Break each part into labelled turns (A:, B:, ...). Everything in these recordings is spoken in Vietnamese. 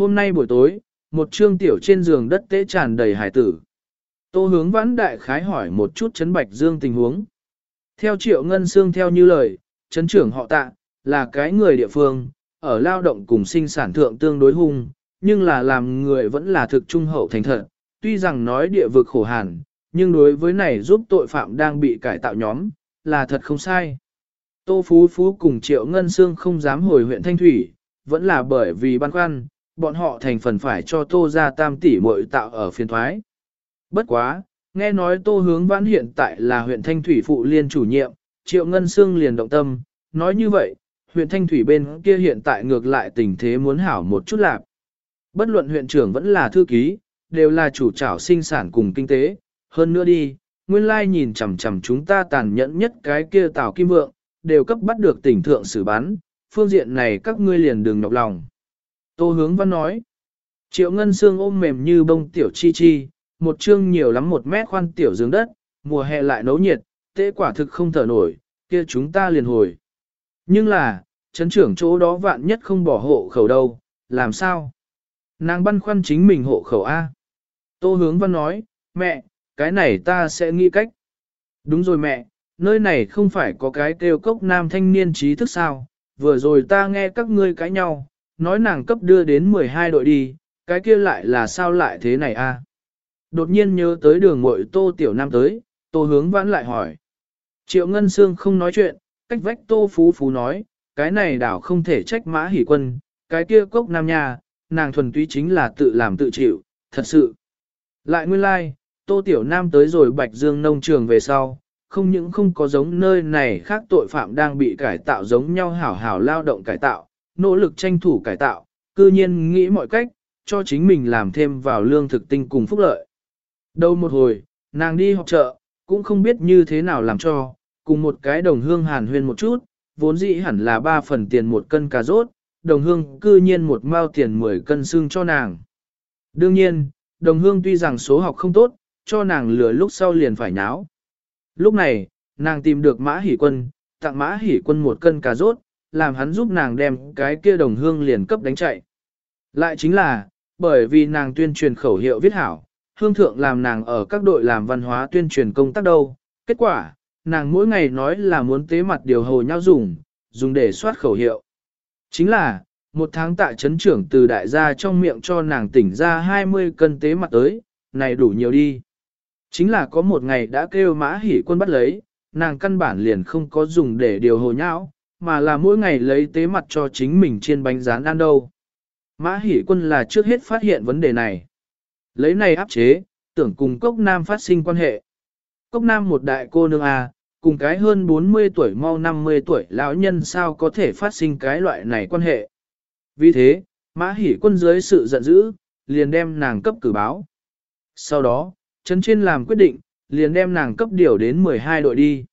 A: Hôm nay buổi tối, một trương tiểu trên giường đất tế tràn đầy hải tử. Tô hướng vãn đại khái hỏi một chút chấn bạch dương tình huống. Theo triệu ngân xương theo như lời, chấn trưởng họ tạ, là cái người địa phương, ở lao động cùng sinh sản thượng tương đối hung, nhưng là làm người vẫn là thực trung hậu thành thật. Tuy rằng nói địa vực khổ hàn, nhưng đối với này giúp tội phạm đang bị cải tạo nhóm, là thật không sai. Tô Phú Phú cùng Triệu Ngân Sương không dám hồi huyện Thanh Thủy, vẫn là bởi vì băn khoăn, bọn họ thành phần phải cho Tô ra tam tỷ muội tạo ở phiên thoái. Bất quá, nghe nói Tô Hướng Vãn hiện tại là huyện Thanh Thủy phụ liên chủ nhiệm, Triệu Ngân Sương liền động tâm, nói như vậy, huyện Thanh Thủy bên kia hiện tại ngược lại tình thế muốn hảo một chút lạc. Bất luận huyện trưởng vẫn là thư ký, đều là chủ trảo sinh sản cùng kinh tế, hơn nữa đi, nguyên lai nhìn chằm chằm chúng ta tàn nhẫn nhất cái kia tào kim vượng, đều cấp bắt được tỉnh thượng xử bán, phương diện này các ngươi liền đừng nhọc lòng. Tô hướng văn nói, triệu ngân xương ôm mềm như bông tiểu chi chi, một chương nhiều lắm một mét khoan tiểu giường đất, mùa hè lại nấu nhiệt, tế quả thực không thở nổi, kia chúng ta liền hồi. Nhưng là, chấn trưởng chỗ đó vạn nhất không bỏ hộ khẩu đâu, làm sao? Nàng băn khoăn chính mình hộ khẩu A. Tô hướng văn nói, mẹ, cái này ta sẽ nghĩ cách. Đúng rồi mẹ, nơi này không phải có cái kêu cốc nam thanh niên trí thức sao, vừa rồi ta nghe các ngươi cãi nhau, nói nàng cấp đưa đến 12 đội đi, cái kia lại là sao lại thế này a? Đột nhiên nhớ tới đường mội tô tiểu nam tới, tô hướng vãn lại hỏi. Triệu Ngân Sương không nói chuyện, cách vách tô phú phú nói, cái này đảo không thể trách mã hỉ quân, cái kia cốc nam nhà, nàng thuần túy chính là tự làm tự chịu, thật sự. Lại nguyên lai, like, tô tiểu nam tới rồi bạch dương nông trường về sau, không những không có giống nơi này khác tội phạm đang bị cải tạo giống nhau hảo hảo lao động cải tạo, nỗ lực tranh thủ cải tạo, cư nhiên nghĩ mọi cách, cho chính mình làm thêm vào lương thực tinh cùng phúc lợi. Đâu một hồi, nàng đi học chợ, cũng không biết như thế nào làm cho, cùng một cái đồng hương hàn huyên một chút, vốn dĩ hẳn là 3 phần tiền một cân cà rốt, đồng hương cư nhiên một mao tiền 10 cân xương cho nàng. Đương nhiên, đồng hương tuy rằng số học không tốt, cho nàng lừa lúc sau liền phải nháo. Lúc này, nàng tìm được mã hỷ quân, tặng mã hỷ quân một cân cà rốt, làm hắn giúp nàng đem cái kia đồng hương liền cấp đánh chạy. Lại chính là, bởi vì nàng tuyên truyền khẩu hiệu viết hảo, hương thượng làm nàng ở các đội làm văn hóa tuyên truyền công tác đâu. Kết quả, nàng mỗi ngày nói là muốn tế mặt điều hồ nhau dùng, dùng để soát khẩu hiệu. Chính là, một tháng tại chấn trưởng từ đại gia trong miệng cho nàng tỉnh ra 20 cân tế mặt tới, này đủ nhiều đi. Chính là có một ngày đã kêu mã hỉ quân bắt lấy, nàng căn bản liền không có dùng để điều hồ nhau, mà là mỗi ngày lấy tế mặt cho chính mình trên bánh rán ăn đâu. Mã Hỷ quân là trước hết phát hiện vấn đề này. Lấy này áp chế, tưởng cùng cốc nam phát sinh quan hệ. Cốc nam một đại cô nương à, cùng cái hơn 40 tuổi mau 50 tuổi lão nhân sao có thể phát sinh cái loại này quan hệ. Vì thế, mã Hỷ quân dưới sự giận dữ, liền đem nàng cấp cử báo. Sau đó, Trấn trên làm quyết định, liền đem nàng cấp điều đến 12 đội đi.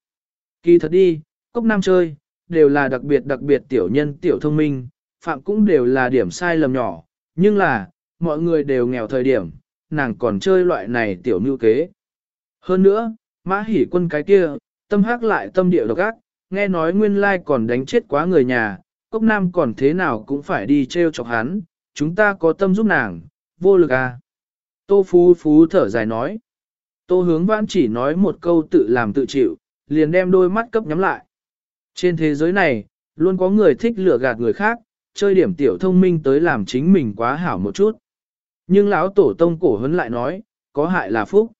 A: Kỳ thật đi, cốc nam chơi, đều là đặc biệt đặc biệt tiểu nhân tiểu thông minh, phạm cũng đều là điểm sai lầm nhỏ, nhưng là, mọi người đều nghèo thời điểm, nàng còn chơi loại này tiểu mưu kế. Hơn nữa, mã hỉ quân cái kia, tâm hắc lại tâm địa độc ác, nghe nói nguyên lai còn đánh chết quá người nhà, cốc nam còn thế nào cũng phải đi treo chọc hắn, chúng ta có tâm giúp nàng, vô lực à. Tô Phú Phú thở dài nói. Tô hướng vãn chỉ nói một câu tự làm tự chịu, liền đem đôi mắt cấp nhắm lại. Trên thế giới này, luôn có người thích lừa gạt người khác, chơi điểm tiểu thông minh tới làm chính mình quá hảo một chút. Nhưng lão tổ tông cổ hấn lại nói, có hại là phúc.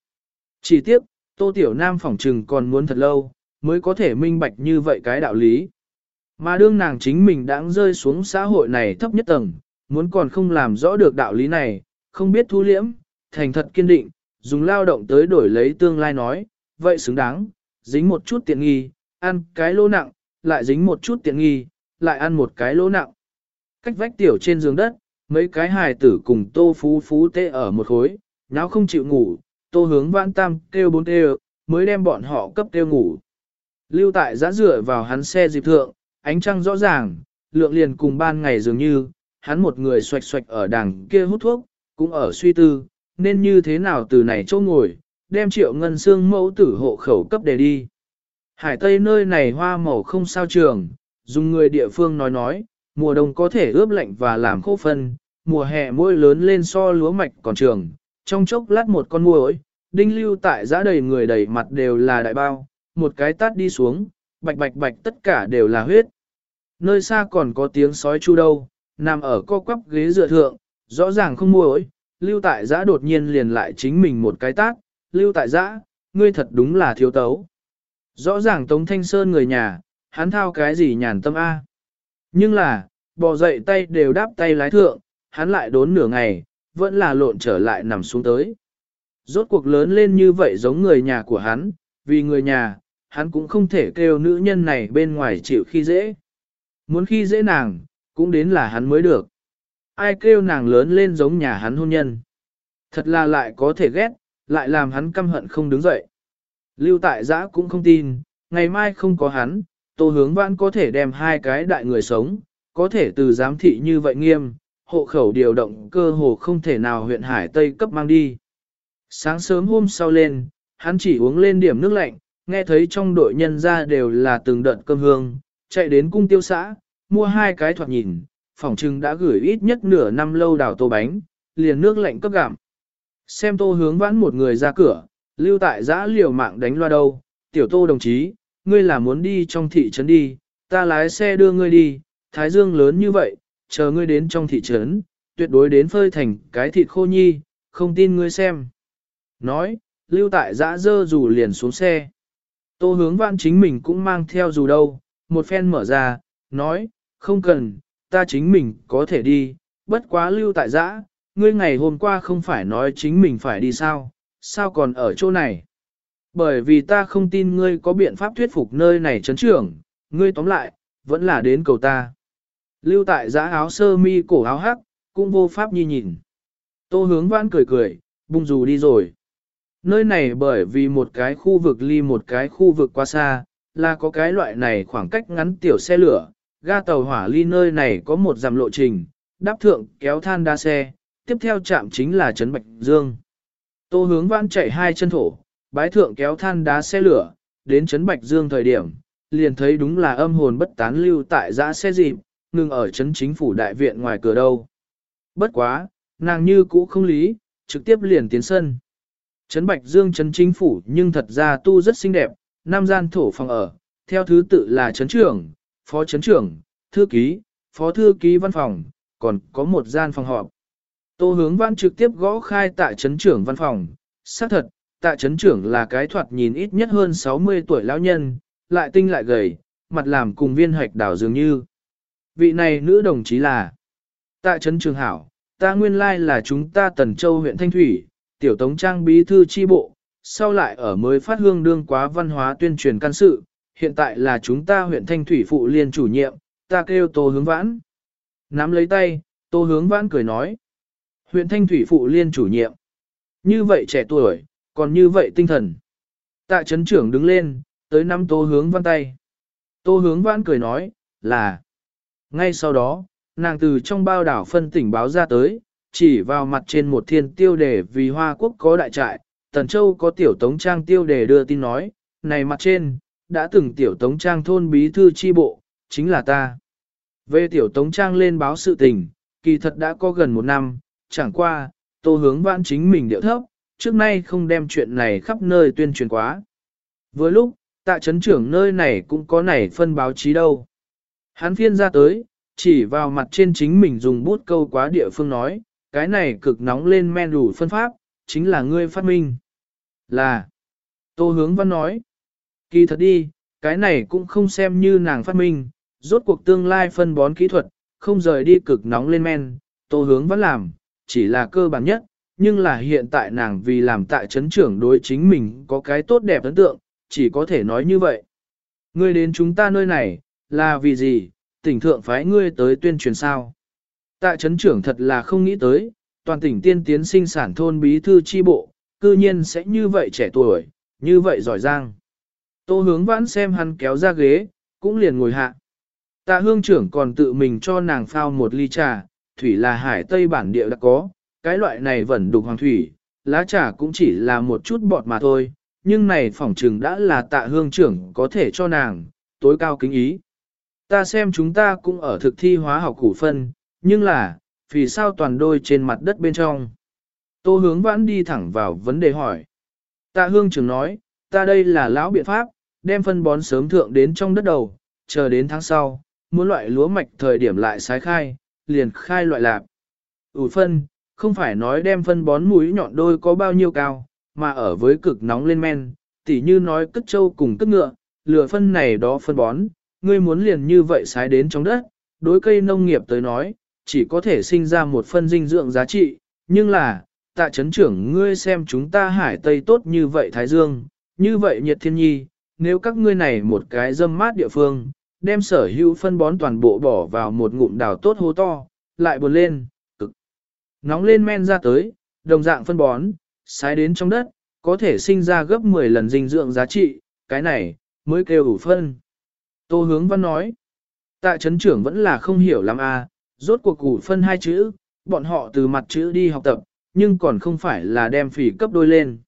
A: Chỉ tiếc, tô tiểu nam phỏng trừng còn muốn thật lâu, mới có thể minh bạch như vậy cái đạo lý. Mà đương nàng chính mình đã rơi xuống xã hội này thấp nhất tầng, muốn còn không làm rõ được đạo lý này, không biết thu liễm, thành thật kiên định, dùng lao động tới đổi lấy tương lai nói, vậy xứng đáng, dính một chút tiện nghi, ăn cái lô nặng, lại dính một chút tiện nghi, lại ăn một cái lỗ nặng. Cách vách tiểu trên giường đất, mấy cái hài tử cùng tô phú phú tê ở một khối, nháo không chịu ngủ, tô hướng vãn tam kêu bốn kêu, mới đem bọn họ cấp kêu ngủ. Lưu tại giã rửa vào hắn xe dịp thượng, ánh trăng rõ ràng, lượng liền cùng ban ngày dường như, hắn một người xoạch xoạch ở đằng kia hút thuốc, cũng ở suy tư, nên như thế nào từ này chỗ ngồi, đem triệu ngân xương mẫu tử hộ khẩu cấp để đi. Hải Tây nơi này hoa màu không sao trường, dùng người địa phương nói nói, mùa đông có thể ướp lạnh và làm khô phân, mùa hè môi lớn lên so lúa mạch còn trường, trong chốc lát một con muỗi, đinh lưu tại giã đầy người đầy mặt đều là đại bao, một cái tát đi xuống, bạch bạch bạch tất cả đều là huyết. Nơi xa còn có tiếng sói chu đâu, nằm ở co quắp ghế dựa thượng, rõ ràng không muỗi, lưu tại giã đột nhiên liền lại chính mình một cái tát, lưu tại giã, ngươi thật đúng là thiếu tấu. Rõ ràng Tống Thanh Sơn người nhà, hắn thao cái gì nhàn tâm A. Nhưng là, bò dậy tay đều đáp tay lái thượng, hắn lại đốn nửa ngày, vẫn là lộn trở lại nằm xuống tới. Rốt cuộc lớn lên như vậy giống người nhà của hắn, vì người nhà, hắn cũng không thể kêu nữ nhân này bên ngoài chịu khi dễ. Muốn khi dễ nàng, cũng đến là hắn mới được. Ai kêu nàng lớn lên giống nhà hắn hôn nhân. Thật là lại có thể ghét, lại làm hắn căm hận không đứng dậy. Lưu tại giã cũng không tin, ngày mai không có hắn, tô hướng vãn có thể đem hai cái đại người sống, có thể từ giám thị như vậy nghiêm, hộ khẩu điều động cơ hồ không thể nào huyện Hải Tây cấp mang đi. Sáng sớm hôm sau lên, hắn chỉ uống lên điểm nước lạnh, nghe thấy trong đội nhân ra đều là từng đợt cơm hương, chạy đến cung tiêu xã, mua hai cái thoạt nhìn, phòng trưng đã gửi ít nhất nửa năm lâu đào tô bánh, liền nước lạnh cấp gạm. Xem tô hướng vãn một người ra cửa, lưu tại giã liều mạng đánh loa đâu, tiểu tô đồng chí, ngươi là muốn đi trong thị trấn đi, ta lái xe đưa ngươi đi, thái dương lớn như vậy, chờ ngươi đến trong thị trấn, tuyệt đối đến phơi thành cái thịt khô nhi, không tin ngươi xem. Nói, lưu tại giã dơ dù liền xuống xe. Tô hướng vạn chính mình cũng mang theo dù đâu, một phen mở ra, nói, không cần, ta chính mình có thể đi, bất quá lưu tại giã, ngươi ngày hôm qua không phải nói chính mình phải đi sao, sao còn ở chỗ này? Bởi vì ta không tin ngươi có biện pháp thuyết phục nơi này chấn trưởng, ngươi tóm lại, vẫn là đến cầu ta. Lưu tại giã áo sơ mi cổ áo hắc, cũng vô pháp nhi nhìn. Tô hướng vãn cười cười, bung dù đi rồi. Nơi này bởi vì một cái khu vực ly một cái khu vực quá xa, là có cái loại này khoảng cách ngắn tiểu xe lửa, ga tàu hỏa ly nơi này có một dặm lộ trình, đáp thượng kéo than đa xe, tiếp theo chạm chính là Trấn Bạch Dương. Tô hướng vãn chạy hai chân thổ, bái thượng kéo than đá xe lửa, đến Trấn Bạch Dương thời điểm, liền thấy đúng là âm hồn bất tán lưu tại giã xe dịp, ngừng ở Trấn Chính phủ đại viện ngoài cửa đâu. Bất quá, nàng như cũ không lý, trực tiếp liền tiến sân. Trấn Bạch Dương Trấn Chính phủ nhưng thật ra tu rất xinh đẹp, nam gian thổ phòng ở, theo thứ tự là Trấn trưởng, Phó Trấn trưởng, Thư ký, Phó Thư ký văn phòng, còn có một gian phòng họp. Tô hướng văn trực tiếp gõ khai tại Trấn trưởng văn phòng, xác thật, tại Trấn trưởng là cái thoạt nhìn ít nhất hơn 60 tuổi lão nhân, lại tinh lại gầy, mặt làm cùng viên hạch đảo dường như. Vị này nữ đồng chí là Tại Trấn Trường Hảo, ta nguyên lai là chúng ta Tần Châu huyện Thanh Thủy, tiểu tống trang bí thư chi bộ, sau lại ở mới phát hương đương quá văn hóa tuyên truyền can sự, hiện tại là chúng ta huyện Thanh Thủy phụ liên chủ nhiệm, ta kêu Tô Hướng Vãn. Nắm lấy tay, Tô Hướng Vãn cười nói. Huyện Thanh Thủy phụ liên chủ nhiệm. Như vậy trẻ tuổi, còn như vậy tinh thần. Tạ chấn trưởng đứng lên, tới năm Tô Hướng Văn tay. Tô Hướng Văn cười nói, là. Ngay sau đó, nàng từ trong bao đảo phân tỉnh báo ra tới, chỉ vào mặt trên một thiên tiêu đề vì Hoa Quốc có đại trại, Tần Châu có tiểu tống trang tiêu đề đưa tin nói, này mặt trên, đã từng tiểu tống trang thôn bí thư chi bộ, chính là ta. Về tiểu tống trang lên báo sự tình, kỳ thật đã có gần một năm, chẳng qua, tô hướng vãn chính mình điệu thấp, trước nay không đem chuyện này khắp nơi tuyên truyền quá. Vừa lúc, tạ chấn trưởng nơi này cũng có nảy phân báo chí đâu. Hắn phiên ra tới, chỉ vào mặt trên chính mình dùng bút câu quá địa phương nói, cái này cực nóng lên men đủ phân pháp, chính là ngươi phát minh. Là, Tô Hướng Văn nói, kỳ thật đi, cái này cũng không xem như nàng phát minh, rốt cuộc tương lai phân bón kỹ thuật, không rời đi cực nóng lên men, Tô Hướng vẫn làm, chỉ là cơ bản nhất, nhưng là hiện tại nàng vì làm tại chấn trưởng đối chính mình có cái tốt đẹp ấn tượng, chỉ có thể nói như vậy. Ngươi đến chúng ta nơi này, là vì gì, tỉnh thượng phái ngươi tới tuyên truyền sao? Tại chấn trưởng thật là không nghĩ tới, toàn tỉnh tiên tiến sinh sản thôn bí thư chi bộ, cư nhiên sẽ như vậy trẻ tuổi, như vậy giỏi giang. Tô hướng vãn xem hắn kéo ra ghế, cũng liền ngồi hạ. Tạ hương trưởng còn tự mình cho nàng phao một ly trà, thủy là hải tây bản địa đã có, cái loại này vẫn đục hoàng thủy, lá trà cũng chỉ là một chút bọt mà thôi, nhưng này phỏng trừng đã là tạ hương trưởng có thể cho nàng, tối cao kính ý. Ta xem chúng ta cũng ở thực thi hóa học củ phân, nhưng là, vì sao toàn đôi trên mặt đất bên trong. Tô hướng vãn đi thẳng vào vấn đề hỏi. Tạ hương trưởng nói, ta đây là lão biện pháp, đem phân bón sớm thượng đến trong đất đầu, chờ đến tháng sau, muốn loại lúa mạch thời điểm lại sái khai, liền khai loại lạp. ủ phân, không phải nói đem phân bón mũi nhọn đôi có bao nhiêu cao, mà ở với cực nóng lên men, tỉ như nói cất trâu cùng cất ngựa, lửa phân này đó phân bón, ngươi muốn liền như vậy sái đến trong đất, đối cây nông nghiệp tới nói, chỉ có thể sinh ra một phân dinh dưỡng giá trị, nhưng là, tạ chấn trưởng ngươi xem chúng ta hải tây tốt như vậy Thái Dương, như vậy nhiệt thiên nhi, nếu các ngươi này một cái dâm mát địa phương, đem sở hữu phân bón toàn bộ bỏ vào một ngụm đào tốt hố to, lại buồn lên, cực. Nóng lên men ra tới, đồng dạng phân bón, sái đến trong đất, có thể sinh ra gấp 10 lần dinh dưỡng giá trị, cái này, mới kêu ủ phân. Tô hướng văn nói, tạ chấn trưởng vẫn là không hiểu lắm à, rốt cuộc ủ phân hai chữ, bọn họ từ mặt chữ đi học tập, nhưng còn không phải là đem phỉ cấp đôi lên.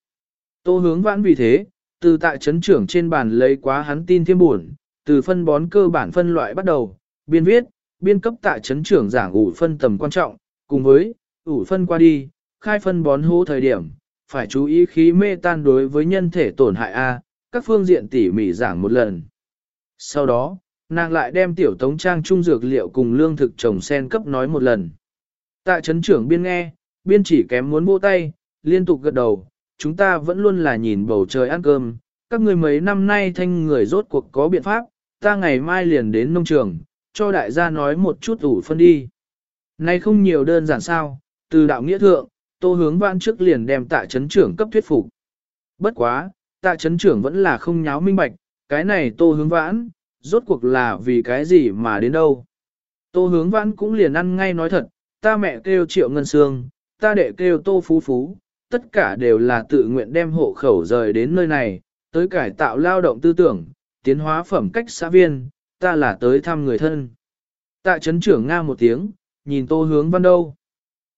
A: Tô hướng vãn vì thế, từ tại chấn trưởng trên bàn lấy quá hắn tin thiêm buồn, từ phân bón cơ bản phân loại bắt đầu, biên viết, biên cấp tại chấn trưởng giảng ủ phân tầm quan trọng, cùng với, ủ phân qua đi, khai phân bón hô thời điểm, phải chú ý khí mê tan đối với nhân thể tổn hại A, các phương diện tỉ mỉ giảng một lần. Sau đó, nàng lại đem tiểu tống trang trung dược liệu cùng lương thực trồng sen cấp nói một lần. Tạ chấn trưởng biên nghe, biên chỉ kém muốn vô tay, liên tục gật đầu, chúng ta vẫn luôn là nhìn bầu trời ăn cơm, các người mấy năm nay thanh người rốt cuộc có biện pháp, ta ngày mai liền đến nông trường, cho đại gia nói một chút ủ phân đi. Nay không nhiều đơn giản sao, từ đạo nghĩa thượng, tô hướng vãn trước liền đem tạ chấn trưởng cấp thuyết phục. Bất quá, tạ chấn trưởng vẫn là không nháo minh bạch, cái này tô hướng vãn, rốt cuộc là vì cái gì mà đến đâu. Tô hướng vãn cũng liền ăn ngay nói thật, ta mẹ kêu triệu ngân xương, ta đệ kêu tô phú phú, tất cả đều là tự nguyện đem hộ khẩu rời đến nơi này, tới cải tạo lao động tư tưởng, tiến hóa phẩm cách xã viên, ta là tới thăm người thân. Tạ chấn trưởng nga một tiếng, nhìn tô hướng văn đâu.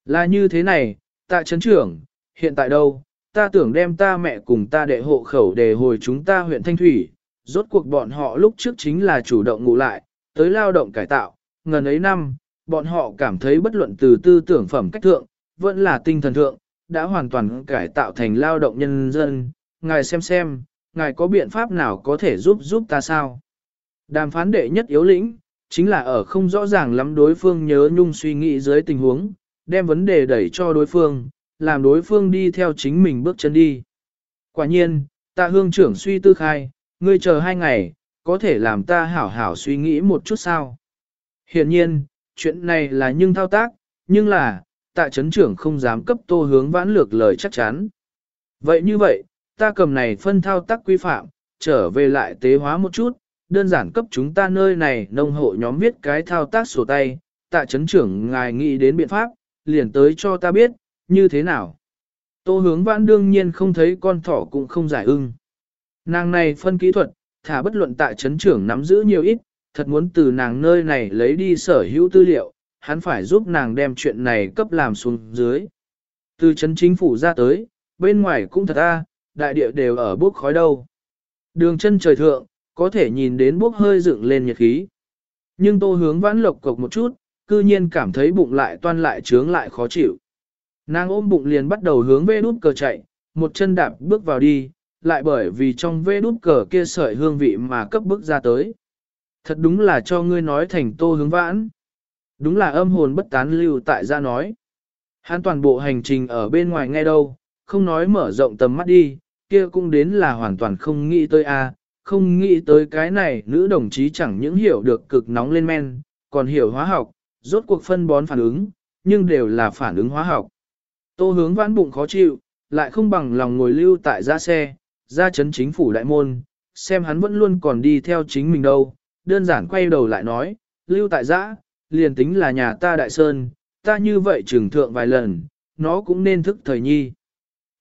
A: Là như thế này, tạ chấn trưởng, hiện tại đâu, ta tưởng đem ta mẹ cùng ta đệ hộ khẩu để hồi chúng ta huyện Thanh Thủy, rốt cuộc bọn họ lúc trước chính là chủ động ngủ lại, tới lao động cải tạo, ngần ấy năm, bọn họ cảm thấy bất luận từ tư tưởng phẩm cách thượng, vẫn là tinh thần thượng, đã hoàn toàn cải tạo thành lao động nhân dân, ngài xem xem, ngài có biện pháp nào có thể giúp giúp ta sao? Đàm phán đệ nhất yếu lĩnh, chính là ở không rõ ràng lắm đối phương nhớ nhung suy nghĩ dưới tình huống, đem vấn đề đẩy cho đối phương, làm đối phương đi theo chính mình bước chân đi. Quả nhiên, ta hương trưởng suy tư khai, ngươi chờ hai ngày, có thể làm ta hảo hảo suy nghĩ một chút sao. Hiện nhiên, chuyện này là nhưng thao tác, nhưng là, tạ chấn trưởng không dám cấp tô hướng vãn lược lời chắc chắn. Vậy như vậy, ta cầm này phân thao tác quy phạm, trở về lại tế hóa một chút, đơn giản cấp chúng ta nơi này nông hộ nhóm viết cái thao tác sổ tay, tạ chấn trưởng ngài nghĩ đến biện pháp, liền tới cho ta biết, như thế nào. Tô hướng vãn đương nhiên không thấy con thỏ cũng không giải ưng. Nàng này phân kỹ thuật, thả bất luận tại chấn trưởng nắm giữ nhiều ít, thật muốn từ nàng nơi này lấy đi sở hữu tư liệu, hắn phải giúp nàng đem chuyện này cấp làm xuống dưới. Từ chấn chính phủ ra tới, bên ngoài cũng thật a, đại địa đều ở bốc khói đâu. Đường chân trời thượng, có thể nhìn đến bốc hơi dựng lên nhiệt khí. Nhưng tô hướng vãn lộc cộc một chút, cư nhiên cảm thấy bụng lại toan lại trướng lại khó chịu. Nàng ôm bụng liền bắt đầu hướng về đút cờ chạy, một chân đạp bước vào đi, lại bởi vì trong vê đút cờ kia sợi hương vị mà cấp bước ra tới. Thật đúng là cho ngươi nói thành tô hướng vãn. Đúng là âm hồn bất tán lưu tại ra nói. Hắn toàn bộ hành trình ở bên ngoài nghe đâu, không nói mở rộng tầm mắt đi, kia cũng đến là hoàn toàn không nghĩ tới a, không nghĩ tới cái này nữ đồng chí chẳng những hiểu được cực nóng lên men, còn hiểu hóa học, rốt cuộc phân bón phản ứng, nhưng đều là phản ứng hóa học. Tô hướng vãn bụng khó chịu, lại không bằng lòng ngồi lưu tại ra xe, ra chấn chính phủ đại môn, xem hắn vẫn luôn còn đi theo chính mình đâu, đơn giản quay đầu lại nói, lưu tại giã, liền tính là nhà ta đại sơn, ta như vậy trừng thượng vài lần, nó cũng nên thức thời nhi.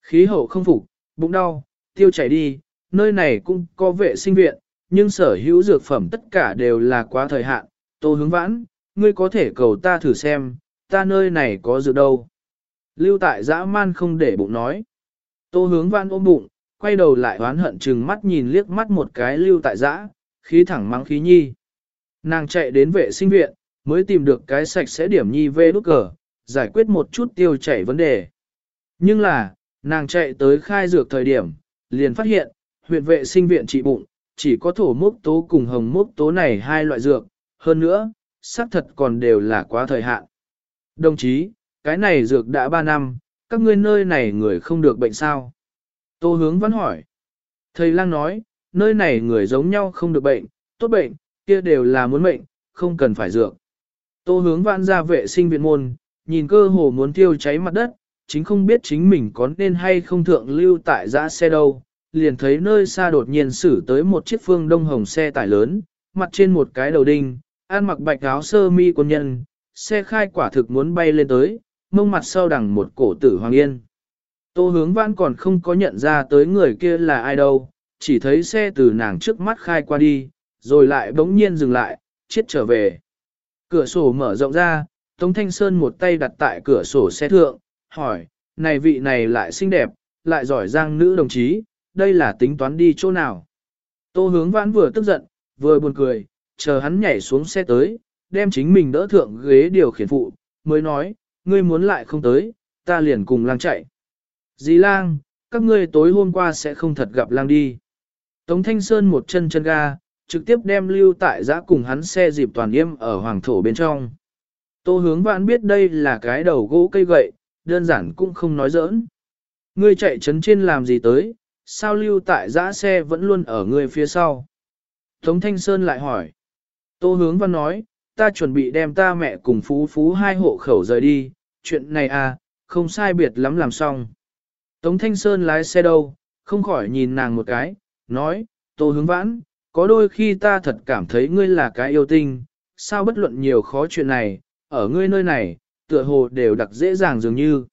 A: Khí hậu không phục, bụng đau, tiêu chảy đi, nơi này cũng có vệ sinh viện, nhưng sở hữu dược phẩm tất cả đều là quá thời hạn, tô hướng vãn, ngươi có thể cầu ta thử xem, ta nơi này có dược đâu. Lưu tại dã man không để bụng nói. Tô hướng vãn ôm bụng, quay đầu lại oán hận chừng mắt nhìn liếc mắt một cái lưu tại dã, khí thẳng mắng khí nhi. Nàng chạy đến vệ sinh viện, mới tìm được cái sạch sẽ điểm nhi về đút cờ, giải quyết một chút tiêu chảy vấn đề. Nhưng là, nàng chạy tới khai dược thời điểm, liền phát hiện, huyện vệ sinh viện trị bụng, chỉ có thổ mốc tố cùng hồng mốc tố này hai loại dược, hơn nữa, xác thật còn đều là quá thời hạn. Đồng chí, cái này dược đã 3 năm, các ngươi nơi này người không được bệnh sao? Tô hướng vẫn hỏi. Thầy lang nói, nơi này người giống nhau không được bệnh, tốt bệnh, kia đều là muốn bệnh, không cần phải dược. Tô hướng vãn ra vệ sinh viện môn, nhìn cơ hồ muốn tiêu cháy mặt đất, chính không biết chính mình có nên hay không thượng lưu tại giã xe đâu, liền thấy nơi xa đột nhiên xử tới một chiếc phương đông hồng xe tải lớn, mặt trên một cái đầu đinh, ăn mặc bạch áo sơ mi quân nhân, xe khai quả thực muốn bay lên tới, mông mặt sau đằng một cổ tử hoàng yên. Tô hướng văn còn không có nhận ra tới người kia là ai đâu, chỉ thấy xe từ nàng trước mắt khai qua đi, rồi lại bỗng nhiên dừng lại, chết trở về. Cửa sổ mở rộng ra, Tống Thanh Sơn một tay đặt tại cửa sổ xe thượng, hỏi, này vị này lại xinh đẹp, lại giỏi giang nữ đồng chí, đây là tính toán đi chỗ nào. Tô hướng vãn vừa tức giận, vừa buồn cười, chờ hắn nhảy xuống xe tới, đem chính mình đỡ thượng ghế điều khiển phụ, mới nói, ngươi muốn lại không tới, ta liền cùng lang chạy. Dì lang, các ngươi tối hôm qua sẽ không thật gặp lang đi. Tống Thanh Sơn một chân chân ga, trực tiếp đem lưu tại giã cùng hắn xe dịp toàn yêm ở hoàng thổ bên trong. Tô hướng vãn biết đây là cái đầu gỗ cây gậy, đơn giản cũng không nói giỡn. Ngươi chạy chấn trên làm gì tới, sao lưu tại giã xe vẫn luôn ở ngươi phía sau. Tống Thanh Sơn lại hỏi. Tô hướng văn nói, ta chuẩn bị đem ta mẹ cùng phú phú hai hộ khẩu rời đi, chuyện này à, không sai biệt lắm làm xong. Tống Thanh Sơn lái xe đâu, không khỏi nhìn nàng một cái, nói, Tô hướng vãn, có đôi khi ta thật cảm thấy ngươi là cái yêu tinh, sao bất luận nhiều khó chuyện này, ở ngươi nơi này, tựa hồ đều đặc dễ dàng dường như.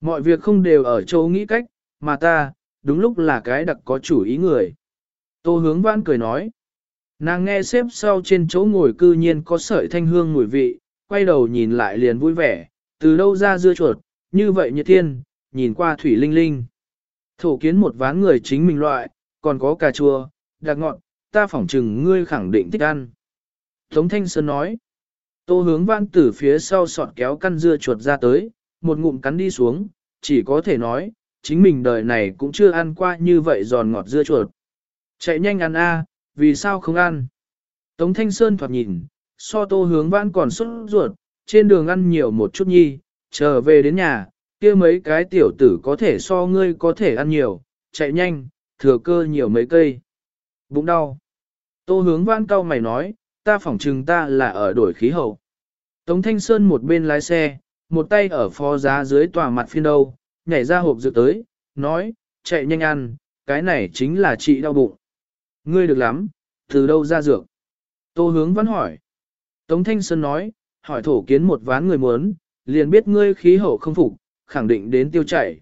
A: Mọi việc không đều ở chỗ nghĩ cách, mà ta, đúng lúc là cái đặc có chủ ý người. Tô hướng vãn cười nói. Nàng nghe xếp sau trên chỗ ngồi cư nhiên có sợi thanh hương mùi vị, quay đầu nhìn lại liền vui vẻ, từ đâu ra dưa chuột, như vậy như thiên, nhìn qua thủy linh linh. Thổ kiến một ván người chính mình loại, còn có cà chua, đặc ngọn, ta phỏng chừng ngươi khẳng định thích ăn. Tống Thanh Sơn nói, tô hướng vãn từ phía sau sọt kéo căn dưa chuột ra tới, một ngụm cắn đi xuống, chỉ có thể nói, chính mình đời này cũng chưa ăn qua như vậy giòn ngọt dưa chuột. Chạy nhanh ăn a, vì sao không ăn? Tống Thanh Sơn thoạt nhìn, so tô hướng vãn còn xuất ruột, trên đường ăn nhiều một chút nhi, trở về đến nhà, kia mấy cái tiểu tử có thể so ngươi có thể ăn nhiều, chạy nhanh, thừa cơ nhiều mấy cây. Bụng đau. Tô hướng vãn cau mày nói, ta phỏng chừng ta là ở đổi khí hậu. Tống Thanh Sơn một bên lái xe, một tay ở phó giá dưới tòa mặt phiên đâu, nhảy ra hộp dự tới, nói, chạy nhanh ăn, cái này chính là trị đau bụng. Ngươi được lắm, từ đâu ra dược? Tô hướng vẫn hỏi. Tống Thanh Sơn nói, hỏi thổ kiến một ván người muốn, liền biết ngươi khí hậu không phục, khẳng định đến tiêu chảy.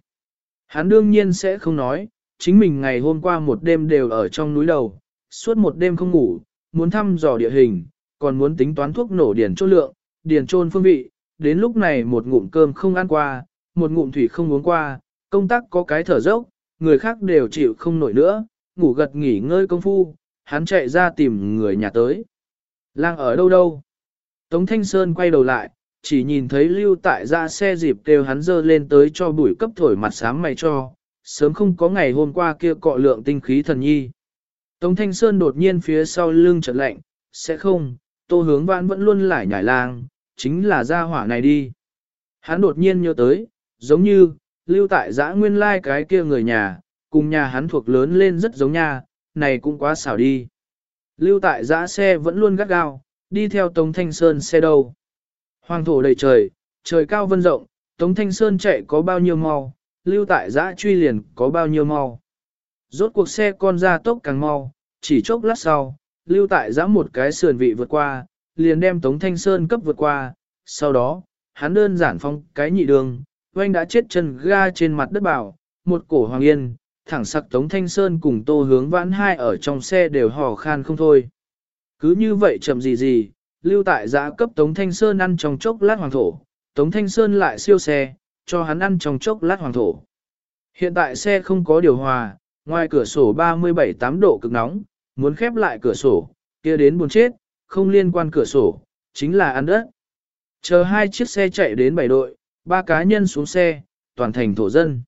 A: Hắn đương nhiên sẽ không nói, chính mình ngày hôm qua một đêm đều ở trong núi đầu, suốt một đêm không ngủ, muốn thăm dò địa hình, còn muốn tính toán thuốc nổ điền chốt lượng, điền trôn phương vị, đến lúc này một ngụm cơm không ăn qua, một ngụm thủy không uống qua, công tác có cái thở dốc, người khác đều chịu không nổi nữa, ngủ gật nghỉ ngơi công phu, hắn chạy ra tìm người nhà tới. Lang ở đâu đâu? Tống Thanh Sơn quay đầu lại, chỉ nhìn thấy lưu tại ra xe dịp kêu hắn dơ lên tới cho bụi cấp thổi mặt sáng mày cho, sớm không có ngày hôm qua kia cọ lượng tinh khí thần nhi. Tống Thanh Sơn đột nhiên phía sau lưng chợt lạnh, sẽ không, tô hướng vãn vẫn luôn lại nhảy lang, chính là gia hỏa này đi. Hắn đột nhiên nhớ tới, giống như, lưu tại giã nguyên lai cái kia người nhà, cùng nhà hắn thuộc lớn lên rất giống nha, này cũng quá xảo đi. Lưu tại giã xe vẫn luôn gắt gao, đi theo Tống Thanh Sơn xe đâu. Hoàng thổ đầy trời, trời cao vân rộng, Tống Thanh Sơn chạy có bao nhiêu mau, lưu tại giã truy liền có bao nhiêu mau. Rốt cuộc xe con ra tốc càng mau, chỉ chốc lát sau, lưu tại giã một cái sườn vị vượt qua, liền đem Tống Thanh Sơn cấp vượt qua, sau đó, hắn đơn giản phong cái nhị đường, oanh đã chết chân ga trên mặt đất bảo, một cổ hoàng yên, thẳng sặc Tống Thanh Sơn cùng tô hướng vãn hai ở trong xe đều hò khan không thôi. Cứ như vậy chậm gì gì, lưu tại giã cấp Tống Thanh Sơn ăn trong chốc lát hoàng thổ, Tống Thanh Sơn lại siêu xe, cho hắn ăn trong chốc lát hoàng thổ. Hiện tại xe không có điều hòa, ngoài cửa sổ 37-8 độ cực nóng, muốn khép lại cửa sổ, kia đến buồn chết, không liên quan cửa sổ, chính là ăn đất. Chờ hai chiếc xe chạy đến bảy đội, ba cá nhân xuống xe, toàn thành thổ dân.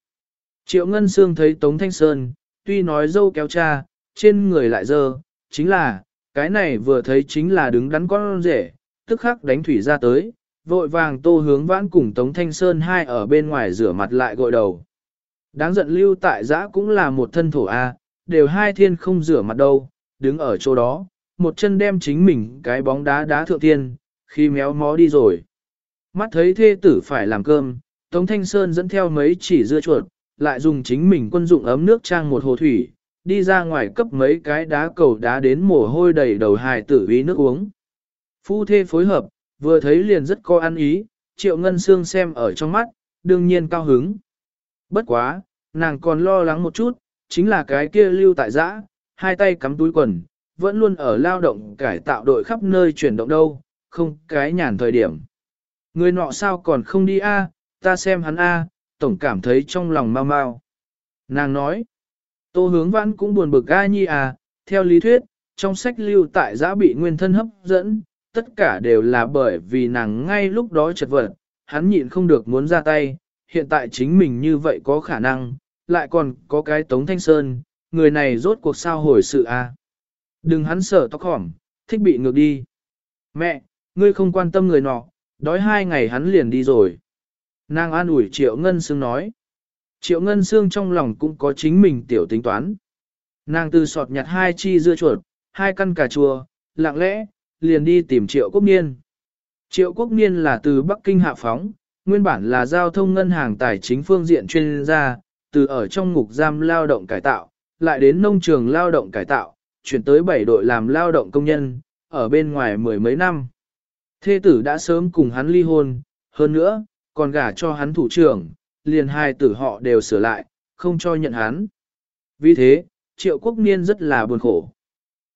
A: Triệu Ngân Sương thấy Tống Thanh Sơn, tuy nói dâu kéo cha, trên người lại dơ, chính là, cái này vừa thấy chính là đứng đắn con rể, tức khắc đánh thủy ra tới, vội vàng tô hướng vãn cùng Tống Thanh Sơn hai ở bên ngoài rửa mặt lại gội đầu. Đáng giận lưu tại giã cũng là một thân thổ A, đều hai thiên không rửa mặt đâu, đứng ở chỗ đó, một chân đem chính mình cái bóng đá đá thượng tiên, khi méo mó đi rồi. Mắt thấy thê tử phải làm cơm, Tống Thanh Sơn dẫn theo mấy chỉ dưa chuột, lại dùng chính mình quân dụng ấm nước trang một hồ thủy, đi ra ngoài cấp mấy cái đá cầu đá đến mồ hôi đầy đầu hài tử ý nước uống. Phu thê phối hợp, vừa thấy liền rất có ăn ý, triệu ngân xương xem ở trong mắt, đương nhiên cao hứng. Bất quá, nàng còn lo lắng một chút, chính là cái kia lưu tại giã, hai tay cắm túi quần, vẫn luôn ở lao động cải tạo đội khắp nơi chuyển động đâu, không cái nhàn thời điểm. Người nọ sao còn không đi a? ta xem hắn a, tổng cảm thấy trong lòng mau mau. Nàng nói, tô hướng vãn cũng buồn bực a nhi à, theo lý thuyết, trong sách lưu tại giã bị nguyên thân hấp dẫn, tất cả đều là bởi vì nàng ngay lúc đó chật vật, hắn nhịn không được muốn ra tay, hiện tại chính mình như vậy có khả năng, lại còn có cái Tống Thanh Sơn, người này rốt cuộc sao hồi sự a? Đừng hắn sợ tóc hỏng, thích bị ngược đi. Mẹ, ngươi không quan tâm người nọ, đói hai ngày hắn liền đi rồi. Nàng an ủi Triệu Ngân Sương nói. Triệu Ngân Sương trong lòng cũng có chính mình tiểu tính toán. Nàng từ sọt nhặt hai chi dưa chuột, hai căn cà chua, lặng lẽ, liền đi tìm Triệu Quốc Niên. Triệu Quốc Niên là từ Bắc Kinh hạ phóng, nguyên bản là giao thông ngân hàng tài chính phương diện chuyên gia, từ ở trong ngục giam lao động cải tạo, lại đến nông trường lao động cải tạo, chuyển tới bảy đội làm lao động công nhân, ở bên ngoài mười mấy năm. Thê tử đã sớm cùng hắn ly hôn, hơn nữa, còn gả cho hắn thủ trưởng, liền hai tử họ đều sửa lại, không cho nhận hắn. Vì thế, triệu quốc niên rất là buồn khổ.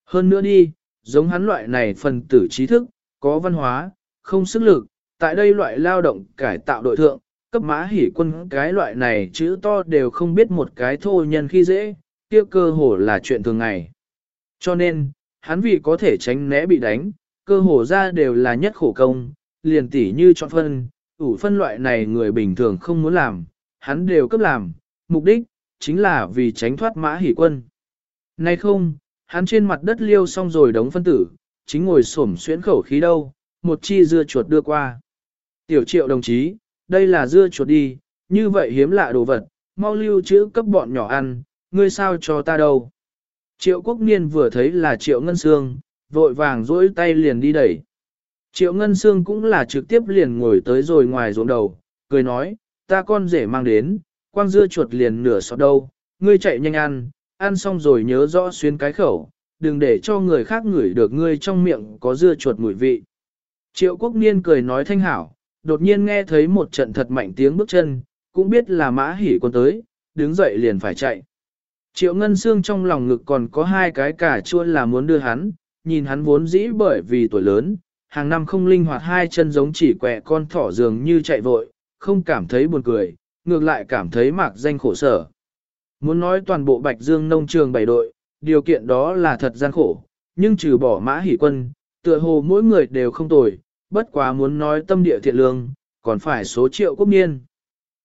A: Hơn nữa đi, giống hắn loại này phần tử trí thức, có văn hóa, không sức lực, tại đây loại lao động cải tạo đội thượng, cấp mã hỉ quân cái loại này chữ to đều không biết một cái thô nhân khi dễ, kia cơ hồ là chuyện thường ngày. Cho nên, hắn vì có thể tránh né bị đánh, cơ hồ ra đều là nhất khổ công, liền tỉ như chọn phân, ủ phân loại này người bình thường không muốn làm, hắn đều cấp làm, mục đích, chính là vì tránh thoát mã hỉ quân. Nay không, hắn trên mặt đất liêu xong rồi đóng phân tử, chính ngồi xổm xuyễn khẩu khí đâu, một chi dưa chuột đưa qua. Tiểu triệu đồng chí, đây là dưa chuột đi, như vậy hiếm lạ đồ vật, mau lưu trữ cấp bọn nhỏ ăn, ngươi sao cho ta đâu. Triệu quốc niên vừa thấy là triệu ngân xương, vội vàng duỗi tay liền đi đẩy. Triệu ngân xương cũng là trực tiếp liền ngồi tới rồi ngoài ruộng đầu, cười nói, ta con rể mang đến, quang dưa chuột liền nửa sọt đâu, ngươi chạy nhanh ăn, ăn xong rồi nhớ rõ xuyên cái khẩu, đừng để cho người khác ngửi được ngươi trong miệng có dưa chuột mùi vị. Triệu quốc niên cười nói thanh hảo, đột nhiên nghe thấy một trận thật mạnh tiếng bước chân, cũng biết là mã hỉ quân tới, đứng dậy liền phải chạy. Triệu Ngân Sương trong lòng ngực còn có hai cái cả chua là muốn đưa hắn, nhìn hắn vốn dĩ bởi vì tuổi lớn, hàng năm không linh hoạt hai chân giống chỉ quẹ con thỏ dường như chạy vội, không cảm thấy buồn cười, ngược lại cảm thấy mạc danh khổ sở. Muốn nói toàn bộ Bạch Dương nông trường bảy đội, điều kiện đó là thật gian khổ, nhưng trừ bỏ mã hỷ quân, tựa hồ mỗi người đều không tồi, bất quá muốn nói tâm địa thiện lương, còn phải số triệu quốc niên.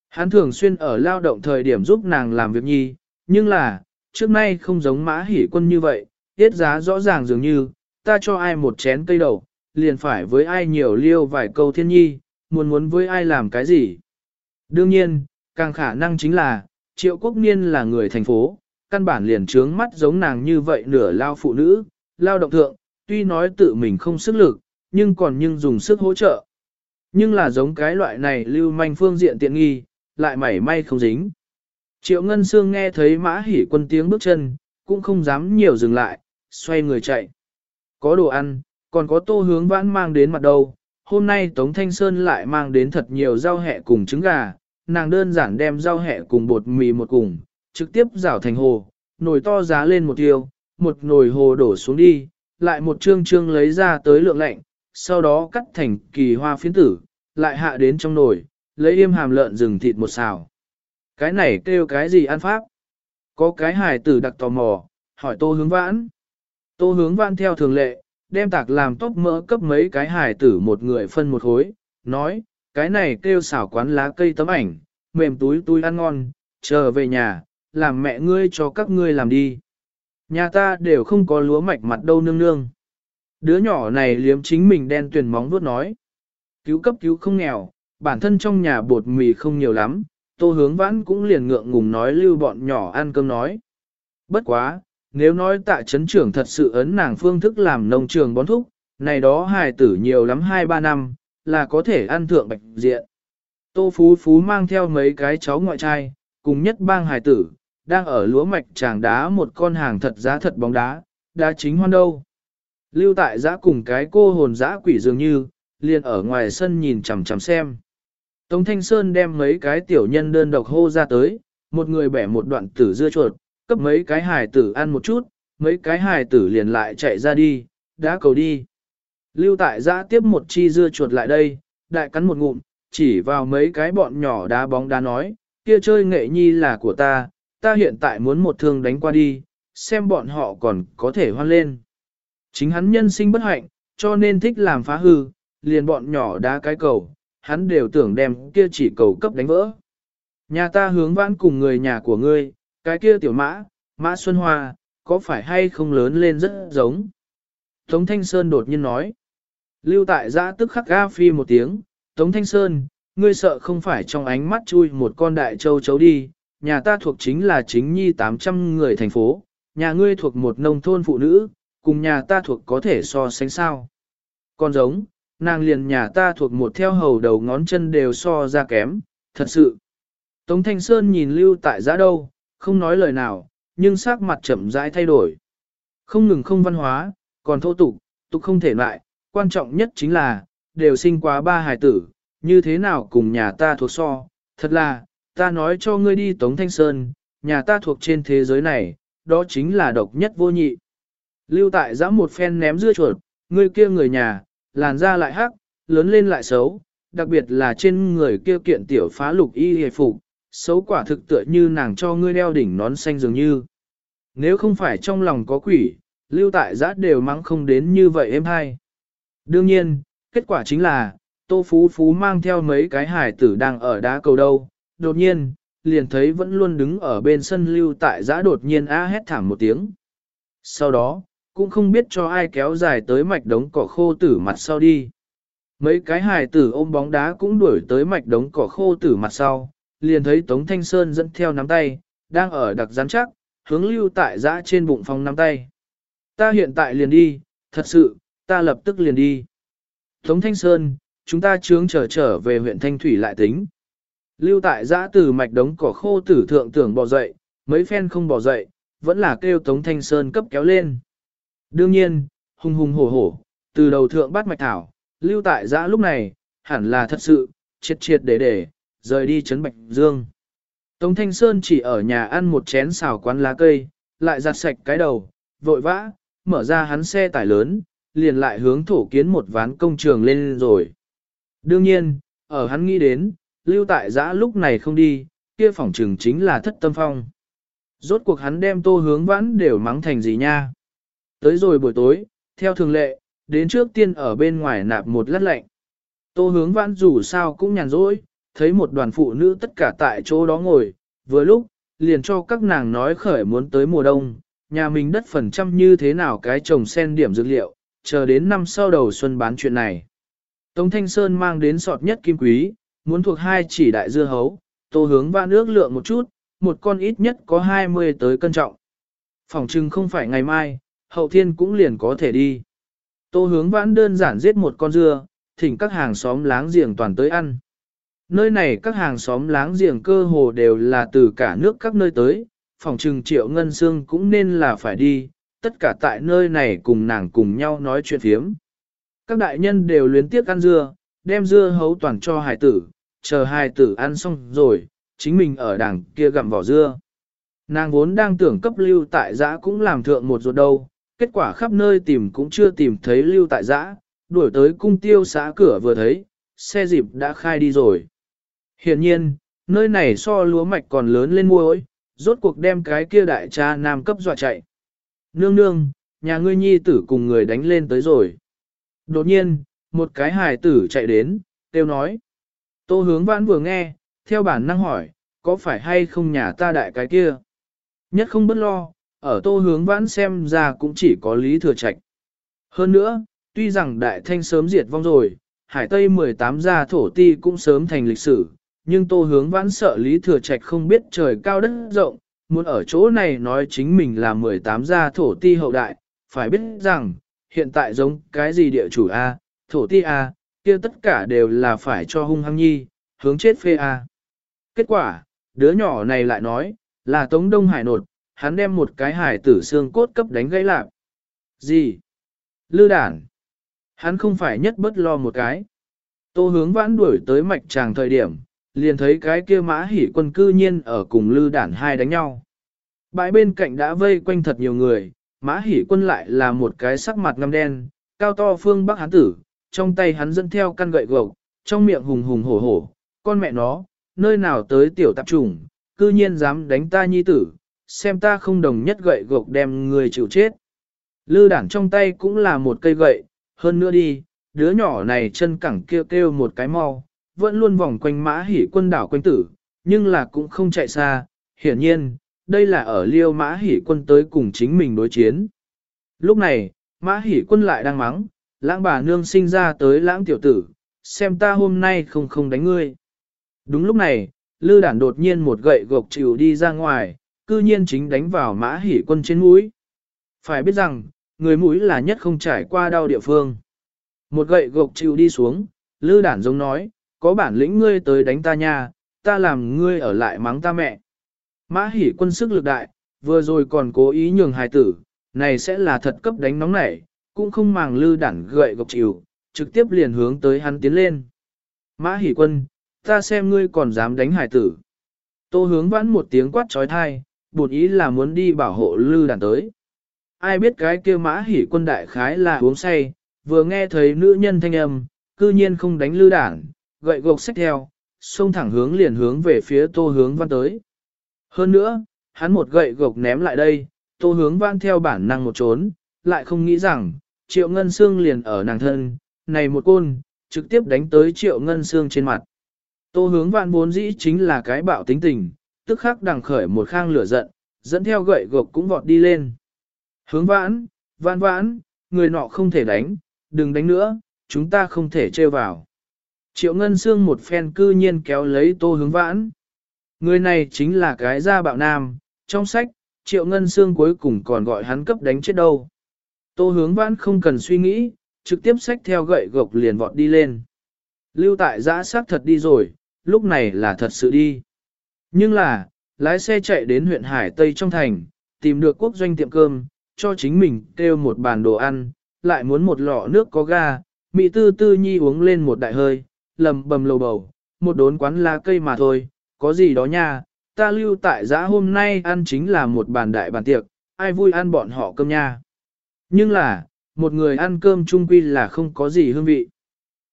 A: Hắn thường xuyên ở lao động thời điểm giúp nàng làm việc nhi, nhưng là, trước nay không giống mã hỷ quân như vậy, tiết giá rõ ràng dường như, ta cho ai một chén cây đầu, liền phải với ai nhiều liêu vài câu thiên nhi, muốn muốn với ai làm cái gì. Đương nhiên, càng khả năng chính là, triệu quốc niên là người thành phố, căn bản liền trướng mắt giống nàng như vậy nửa lao phụ nữ, lao động thượng, tuy nói tự mình không sức lực, nhưng còn nhưng dùng sức hỗ trợ. Nhưng là giống cái loại này lưu manh phương diện tiện nghi, lại mảy may không dính. Triệu Ngân Sương nghe thấy mã hỉ quân tiếng bước chân, cũng không dám nhiều dừng lại, xoay người chạy. Có đồ ăn, còn có tô hướng vãn mang đến mặt đầu. Hôm nay Tống Thanh Sơn lại mang đến thật nhiều rau hẹ cùng trứng gà, nàng đơn giản đem rau hẹ cùng bột mì một cùng, trực tiếp rảo thành hồ, nồi to giá lên một tiêu, một nồi hồ đổ xuống đi, lại một trương trương lấy ra tới lượng lạnh, sau đó cắt thành kỳ hoa phiến tử, lại hạ đến trong nồi, lấy im hàm lợn rừng thịt một xào. Cái này kêu cái gì ăn pháp? Có cái hài tử đặc tò mò, hỏi tô hướng vãn. Tô hướng vãn theo thường lệ, đem tạc làm tóc mỡ cấp mấy cái hài tử một người phân một khối, nói, cái này kêu xảo quán lá cây tấm ảnh, mềm túi túi ăn ngon, chờ về nhà, làm mẹ ngươi cho các ngươi làm đi. Nhà ta đều không có lúa mạch mặt đâu nương nương. Đứa nhỏ này liếm chính mình đen tuyền móng vuốt nói. Cứu cấp cứu không nghèo, bản thân trong nhà bột mì không nhiều lắm, tô hướng vãn cũng liền ngượng ngùng nói lưu bọn nhỏ ăn cơm nói. Bất quá, nếu nói tại trấn trưởng thật sự ấn nàng phương thức làm nông trường bón thúc, này đó hài tử nhiều lắm 2-3 năm, là có thể ăn thượng bạch diện. Tô Phú Phú mang theo mấy cái cháu ngoại trai, cùng nhất bang hài tử, đang ở lúa mạch tràng đá một con hàng thật giá thật bóng đá, đá chính hoan đâu. Lưu tại giã cùng cái cô hồn giã quỷ dường như, liền ở ngoài sân nhìn chằm chằm xem. Tống Thanh Sơn đem mấy cái tiểu nhân đơn độc hô ra tới, một người bẻ một đoạn tử dưa chuột, cấp mấy cái hài tử ăn một chút, mấy cái hài tử liền lại chạy ra đi, đã cầu đi. Lưu tại giã tiếp một chi dưa chuột lại đây, đại cắn một ngụm, chỉ vào mấy cái bọn nhỏ đá bóng đá nói, kia chơi nghệ nhi là của ta, ta hiện tại muốn một thương đánh qua đi, xem bọn họ còn có thể hoan lên. Chính hắn nhân sinh bất hạnh, cho nên thích làm phá hư, liền bọn nhỏ đá cái cầu, hắn đều tưởng đem kia chỉ cầu cấp đánh vỡ. Nhà ta hướng vãn cùng người nhà của ngươi, cái kia tiểu mã, mã Xuân Hoa, có phải hay không lớn lên rất giống. Tống Thanh Sơn đột nhiên nói. Lưu tại giã tức khắc ga phi một tiếng, Tống Thanh Sơn, ngươi sợ không phải trong ánh mắt chui một con đại châu chấu đi, nhà ta thuộc chính là chính nhi 800 người thành phố, nhà ngươi thuộc một nông thôn phụ nữ, cùng nhà ta thuộc có thể so sánh sao. Con giống, nàng liền nhà ta thuộc một theo hầu đầu ngón chân đều so ra kém, thật sự. Tống Thanh Sơn nhìn lưu tại giã đâu, không nói lời nào, nhưng sắc mặt chậm rãi thay đổi. Không ngừng không văn hóa, còn thô tục, tục không thể lại, quan trọng nhất chính là, đều sinh quá ba hài tử, như thế nào cùng nhà ta thuộc so, thật là, ta nói cho ngươi đi Tống Thanh Sơn, nhà ta thuộc trên thế giới này, đó chính là độc nhất vô nhị. Lưu tại giã một phen ném dưa chuột, người kia người nhà, làn da lại hắc, lớn lên lại xấu, đặc biệt là trên người kia kiện tiểu phá lục y hề phục, xấu quả thực tựa như nàng cho ngươi đeo đỉnh nón xanh dường như. Nếu không phải trong lòng có quỷ, lưu tại giã đều mắng không đến như vậy em hay. Đương nhiên, kết quả chính là, Tô Phú Phú mang theo mấy cái hải tử đang ở đá cầu đâu, đột nhiên, liền thấy vẫn luôn đứng ở bên sân lưu tại giã đột nhiên á hét thảm một tiếng. Sau đó, cũng không biết cho ai kéo dài tới mạch đống cỏ khô tử mặt sau đi. Mấy cái hài tử ôm bóng đá cũng đuổi tới mạch đống cỏ khô tử mặt sau, liền thấy Tống Thanh Sơn dẫn theo nắm tay, đang ở đặc rắn chắc, hướng lưu tại giã trên bụng phong nắm tay. Ta hiện tại liền đi, thật sự, ta lập tức liền đi. Tống Thanh Sơn, chúng ta chướng trở trở về huyện Thanh Thủy lại tính. Lưu tại giã từ mạch đống cỏ khô tử thượng tưởng bỏ dậy, mấy phen không bỏ dậy, vẫn là kêu Tống Thanh Sơn cấp kéo lên. Đương nhiên, hùng hùng hổ hổ, từ đầu thượng bắt mạch thảo, lưu tại giã lúc này, hẳn là thật sự, triệt triệt để để, rời đi chấn bạch dương. Tống Thanh Sơn chỉ ở nhà ăn một chén xào quán lá cây, lại giặt sạch cái đầu, vội vã, mở ra hắn xe tải lớn, liền lại hướng thổ kiến một ván công trường lên rồi. Đương nhiên, ở hắn nghĩ đến, lưu tại giã lúc này không đi, kia phòng trường chính là thất tâm phong. Rốt cuộc hắn đem tô hướng vãn đều mắng thành gì nha. Tới rồi buổi tối, theo thường lệ, đến trước tiên ở bên ngoài nạp một lát lạnh. Tô hướng vãn dù sao cũng nhàn rỗi, thấy một đoàn phụ nữ tất cả tại chỗ đó ngồi, vừa lúc, liền cho các nàng nói khởi muốn tới mùa đông, nhà mình đất phần trăm như thế nào cái trồng sen điểm dược liệu, chờ đến năm sau đầu xuân bán chuyện này. Tống Thanh Sơn mang đến sọt nhất kim quý, muốn thuộc hai chỉ đại dưa hấu, tô hướng vãn ước lượng một chút, một con ít nhất có 20 tới cân trọng. Phòng trưng không phải ngày mai, hậu thiên cũng liền có thể đi. Tô hướng vãn đơn giản giết một con dưa, thỉnh các hàng xóm láng giềng toàn tới ăn. Nơi này các hàng xóm láng giềng cơ hồ đều là từ cả nước các nơi tới, phòng trừng triệu ngân xương cũng nên là phải đi, tất cả tại nơi này cùng nàng cùng nhau nói chuyện phiếm. Các đại nhân đều luyến tiếc ăn dưa, đem dưa hấu toàn cho hài tử, chờ hài tử ăn xong rồi, chính mình ở đằng kia gặm vỏ dưa. Nàng vốn đang tưởng cấp lưu tại giã cũng làm thượng một ruột đâu, kết quả khắp nơi tìm cũng chưa tìm thấy lưu tại giã, đuổi tới cung tiêu xã cửa vừa thấy, xe dịp đã khai đi rồi. Hiện nhiên, nơi này so lúa mạch còn lớn lên muối, rốt cuộc đem cái kia đại cha nam cấp dọa chạy. Nương nương, nhà ngươi nhi tử cùng người đánh lên tới rồi. Đột nhiên, một cái hài tử chạy đến, kêu nói. Tô hướng vãn vừa nghe, theo bản năng hỏi, có phải hay không nhà ta đại cái kia? Nhất không bất lo, ở tô hướng vãn xem ra cũng chỉ có lý thừa trạch. Hơn nữa, tuy rằng đại thanh sớm diệt vong rồi, hải tây 18 gia thổ ti cũng sớm thành lịch sử, nhưng tô hướng vãn sợ lý thừa trạch không biết trời cao đất rộng, muốn ở chỗ này nói chính mình là 18 gia thổ ti hậu đại, phải biết rằng, hiện tại giống cái gì địa chủ A, thổ ti A, kia tất cả đều là phải cho hung hăng nhi, hướng chết phê A. Kết quả, đứa nhỏ này lại nói, là Tống Đông Hải nột, hắn đem một cái hải tử xương cốt cấp đánh gãy lạc. Gì? Lư đản. Hắn không phải nhất bất lo một cái. Tô hướng vãn đuổi tới mạch tràng thời điểm, liền thấy cái kia mã hỉ quân cư nhiên ở cùng lư đản hai đánh nhau. Bãi bên cạnh đã vây quanh thật nhiều người, mã hỉ quân lại là một cái sắc mặt ngăm đen, cao to phương bắc hắn tử, trong tay hắn dẫn theo căn gậy gộc, trong miệng hùng hùng hổ hổ, con mẹ nó, nơi nào tới tiểu tạp trùng, cư nhiên dám đánh ta nhi tử, xem ta không đồng nhất gậy gộc đem người chịu chết. Lư đản trong tay cũng là một cây gậy, hơn nữa đi, đứa nhỏ này chân cẳng kêu kêu một cái mau, vẫn luôn vòng quanh mã hỉ quân đảo quanh tử, nhưng là cũng không chạy xa, hiển nhiên, đây là ở liêu mã hỉ quân tới cùng chính mình đối chiến. Lúc này, mã hỉ quân lại đang mắng, lãng bà nương sinh ra tới lãng tiểu tử, xem ta hôm nay không không đánh ngươi. Đúng lúc này, lư đản đột nhiên một gậy gộc chịu đi ra ngoài, cư nhiên chính đánh vào mã hỉ quân trên mũi. Phải biết rằng, người mũi là nhất không trải qua đau địa phương. Một gậy gộc chịu đi xuống, lư đản giống nói, có bản lĩnh ngươi tới đánh ta nha, ta làm ngươi ở lại mắng ta mẹ. Mã hỉ quân sức lực đại, vừa rồi còn cố ý nhường hài tử, này sẽ là thật cấp đánh nóng nảy, cũng không màng lư đản gậy gộc chịu, trực tiếp liền hướng tới hắn tiến lên. Mã hỉ quân, ta xem ngươi còn dám đánh hải tử. Tô hướng vãn một tiếng quát trói thai, buồn ý là muốn đi bảo hộ lư đàn tới. Ai biết cái kia mã hỉ quân đại khái là uống say, vừa nghe thấy nữ nhân thanh âm, cư nhiên không đánh lư đảng, gậy gộc sách theo, xông thẳng hướng liền hướng về phía tô hướng văn tới. Hơn nữa, hắn một gậy gộc ném lại đây, tô hướng văn theo bản năng một trốn, lại không nghĩ rằng, triệu ngân xương liền ở nàng thân, này một côn, trực tiếp đánh tới triệu ngân xương trên mặt. Tô hướng vạn vốn dĩ chính là cái bạo tính tình, tức khắc đằng khởi một khang lửa giận, dẫn theo gậy gộc cũng vọt đi lên. Hướng vãn, vãn vãn, người nọ không thể đánh, đừng đánh nữa, chúng ta không thể trêu vào. Triệu Ngân Sương một phen cư nhiên kéo lấy tô hướng vãn. Người này chính là cái gia bạo nam, trong sách, Triệu Ngân Sương cuối cùng còn gọi hắn cấp đánh chết đâu. Tô hướng vãn không cần suy nghĩ, trực tiếp xách theo gậy gộc liền vọt đi lên. Lưu tại giã sát thật đi rồi, lúc này là thật sự đi. Nhưng là, lái xe chạy đến huyện Hải Tây trong thành, tìm được quốc doanh tiệm cơm, cho chính mình kêu một bàn đồ ăn, lại muốn một lọ nước có ga, Mỹ tư tư nhi uống lên một đại hơi, lầm bầm lầu bầu, một đốn quán lá cây mà thôi, có gì đó nha, ta lưu tại giã hôm nay ăn chính là một bàn đại bàn tiệc, ai vui ăn bọn họ cơm nha. Nhưng là, một người ăn cơm chung quy là không có gì hương vị.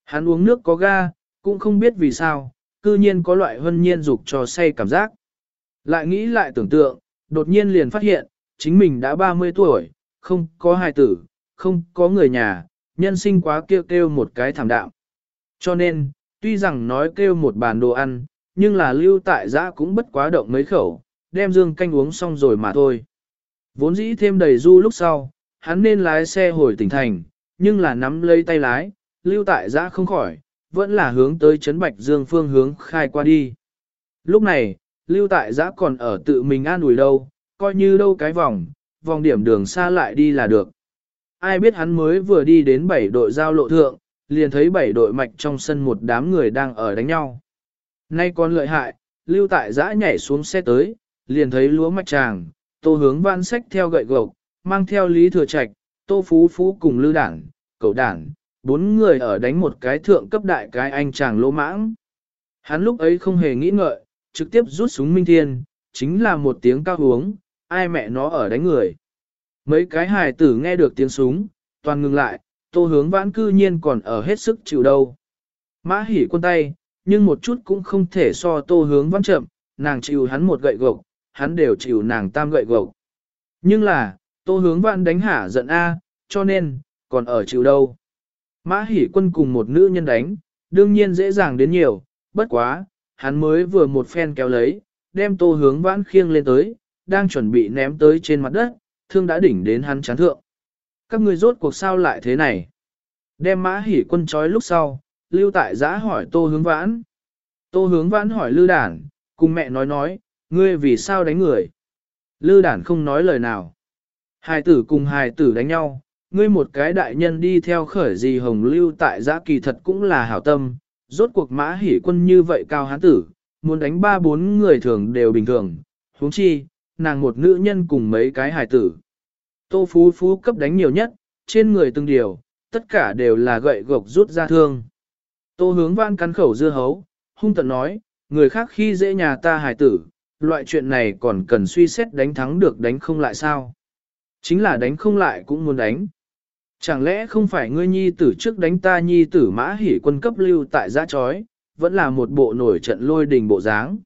A: Hắn uống nước có ga, cũng không biết vì sao, cư nhiên có loại hân nhiên dục cho say cảm giác. Lại nghĩ lại tưởng tượng, đột nhiên liền phát hiện, chính mình đã 30 tuổi, không có hài tử, không có người nhà, nhân sinh quá kêu kêu một cái thảm đạo. Cho nên, tuy rằng nói kêu một bàn đồ ăn, nhưng là lưu tại giã cũng bất quá động mấy khẩu, đem dương canh uống xong rồi mà thôi. Vốn dĩ thêm đầy du lúc sau, hắn nên lái xe hồi tỉnh thành, nhưng là nắm lấy tay lái, lưu tại giã không khỏi, vẫn là hướng tới Trấn Bạch Dương phương hướng khai qua đi. Lúc này, lưu tại giã còn ở tự mình an ủi đâu, coi như đâu cái vòng, vòng điểm đường xa lại đi là được. Ai biết hắn mới vừa đi đến bảy đội giao lộ thượng, liền thấy bảy đội mạch trong sân một đám người đang ở đánh nhau. Nay còn lợi hại, lưu tại giã nhảy xuống xe tới, liền thấy lúa mạch tràng, tô hướng văn sách theo gậy gộc, mang theo lý thừa trạch, tô phú phú cùng lưu đảng, cậu đảng, bốn người ở đánh một cái thượng cấp đại cái anh chàng lỗ mãng. Hắn lúc ấy không hề nghĩ ngợi, trực tiếp rút súng minh thiên, chính là một tiếng cao uống, ai mẹ nó ở đánh người. Mấy cái hài tử nghe được tiếng súng, toàn ngừng lại, tô hướng vãn cư nhiên còn ở hết sức chịu đâu. Mã hỉ quân tay, nhưng một chút cũng không thể so tô hướng vãn chậm, nàng chịu hắn một gậy gộc, hắn đều chịu nàng tam gậy gộc. Nhưng là, tô hướng vãn đánh hả giận A, cho nên, còn ở chịu đâu. Mã hỉ quân cùng một nữ nhân đánh, đương nhiên dễ dàng đến nhiều, bất quá, hắn mới vừa một phen kéo lấy, đem tô hướng vãn khiêng lên tới, đang chuẩn bị ném tới trên mặt đất, thương đã đỉnh đến hắn chán thượng. Các ngươi rốt cuộc sao lại thế này? Đem mã hỉ quân trói lúc sau, lưu tại giã hỏi tô hướng vãn. Tô hướng vãn hỏi lư đản, cùng mẹ nói nói, ngươi vì sao đánh người? Lư đản không nói lời nào. Hài tử cùng hài tử đánh nhau, ngươi một cái đại nhân đi theo khởi gì hồng lưu tại giã kỳ thật cũng là hảo tâm, rốt cuộc mã hỉ quân như vậy cao hán tử, muốn đánh ba bốn người thường đều bình thường, huống chi, nàng một nữ nhân cùng mấy cái hài tử. Tô Phú Phú cấp đánh nhiều nhất, trên người từng điều, tất cả đều là gậy gộc rút ra thương. Tô hướng văn cắn khẩu dưa hấu, hung tận nói, người khác khi dễ nhà ta hài tử, loại chuyện này còn cần suy xét đánh thắng được đánh không lại sao. Chính là đánh không lại cũng muốn đánh. Chẳng lẽ không phải ngươi nhi tử trước đánh ta nhi tử mã hỉ quân cấp lưu tại giã chói, vẫn là một bộ nổi trận lôi đình bộ dáng.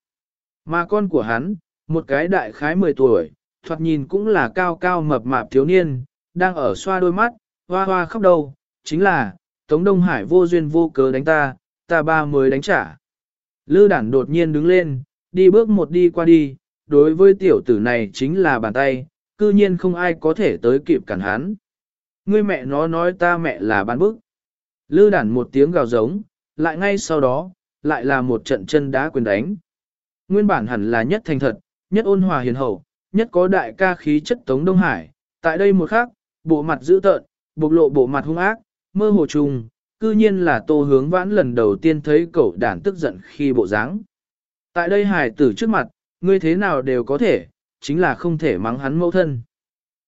A: Mà con của hắn, một cái đại khái 10 tuổi, thoạt nhìn cũng là cao cao mập mạp thiếu niên, đang ở xoa đôi mắt, hoa hoa khóc đầu, chính là, Tống Đông Hải vô duyên vô cớ đánh ta, ta ba mới đánh trả. Lư đản đột nhiên đứng lên, đi bước một đi qua đi, đối với tiểu tử này chính là bàn tay, cư nhiên không ai có thể tới kịp cản hắn. Ngươi mẹ nó nói ta mẹ là bán bức. Lư đản một tiếng gào giống, lại ngay sau đó, lại là một trận chân đá quyền đánh. Nguyên bản hẳn là nhất thành thật, nhất ôn hòa hiền hậu, nhất có đại ca khí chất Tống Đông Hải. Tại đây một khắc, bộ mặt dữ tợn, bộc lộ bộ mặt hung ác, mơ hồ trùng, cư nhiên là tô hướng vãn lần đầu tiên thấy cậu đản tức giận khi bộ dáng. Tại đây hải tử trước mặt, ngươi thế nào đều có thể, chính là không thể mắng hắn mẫu thân.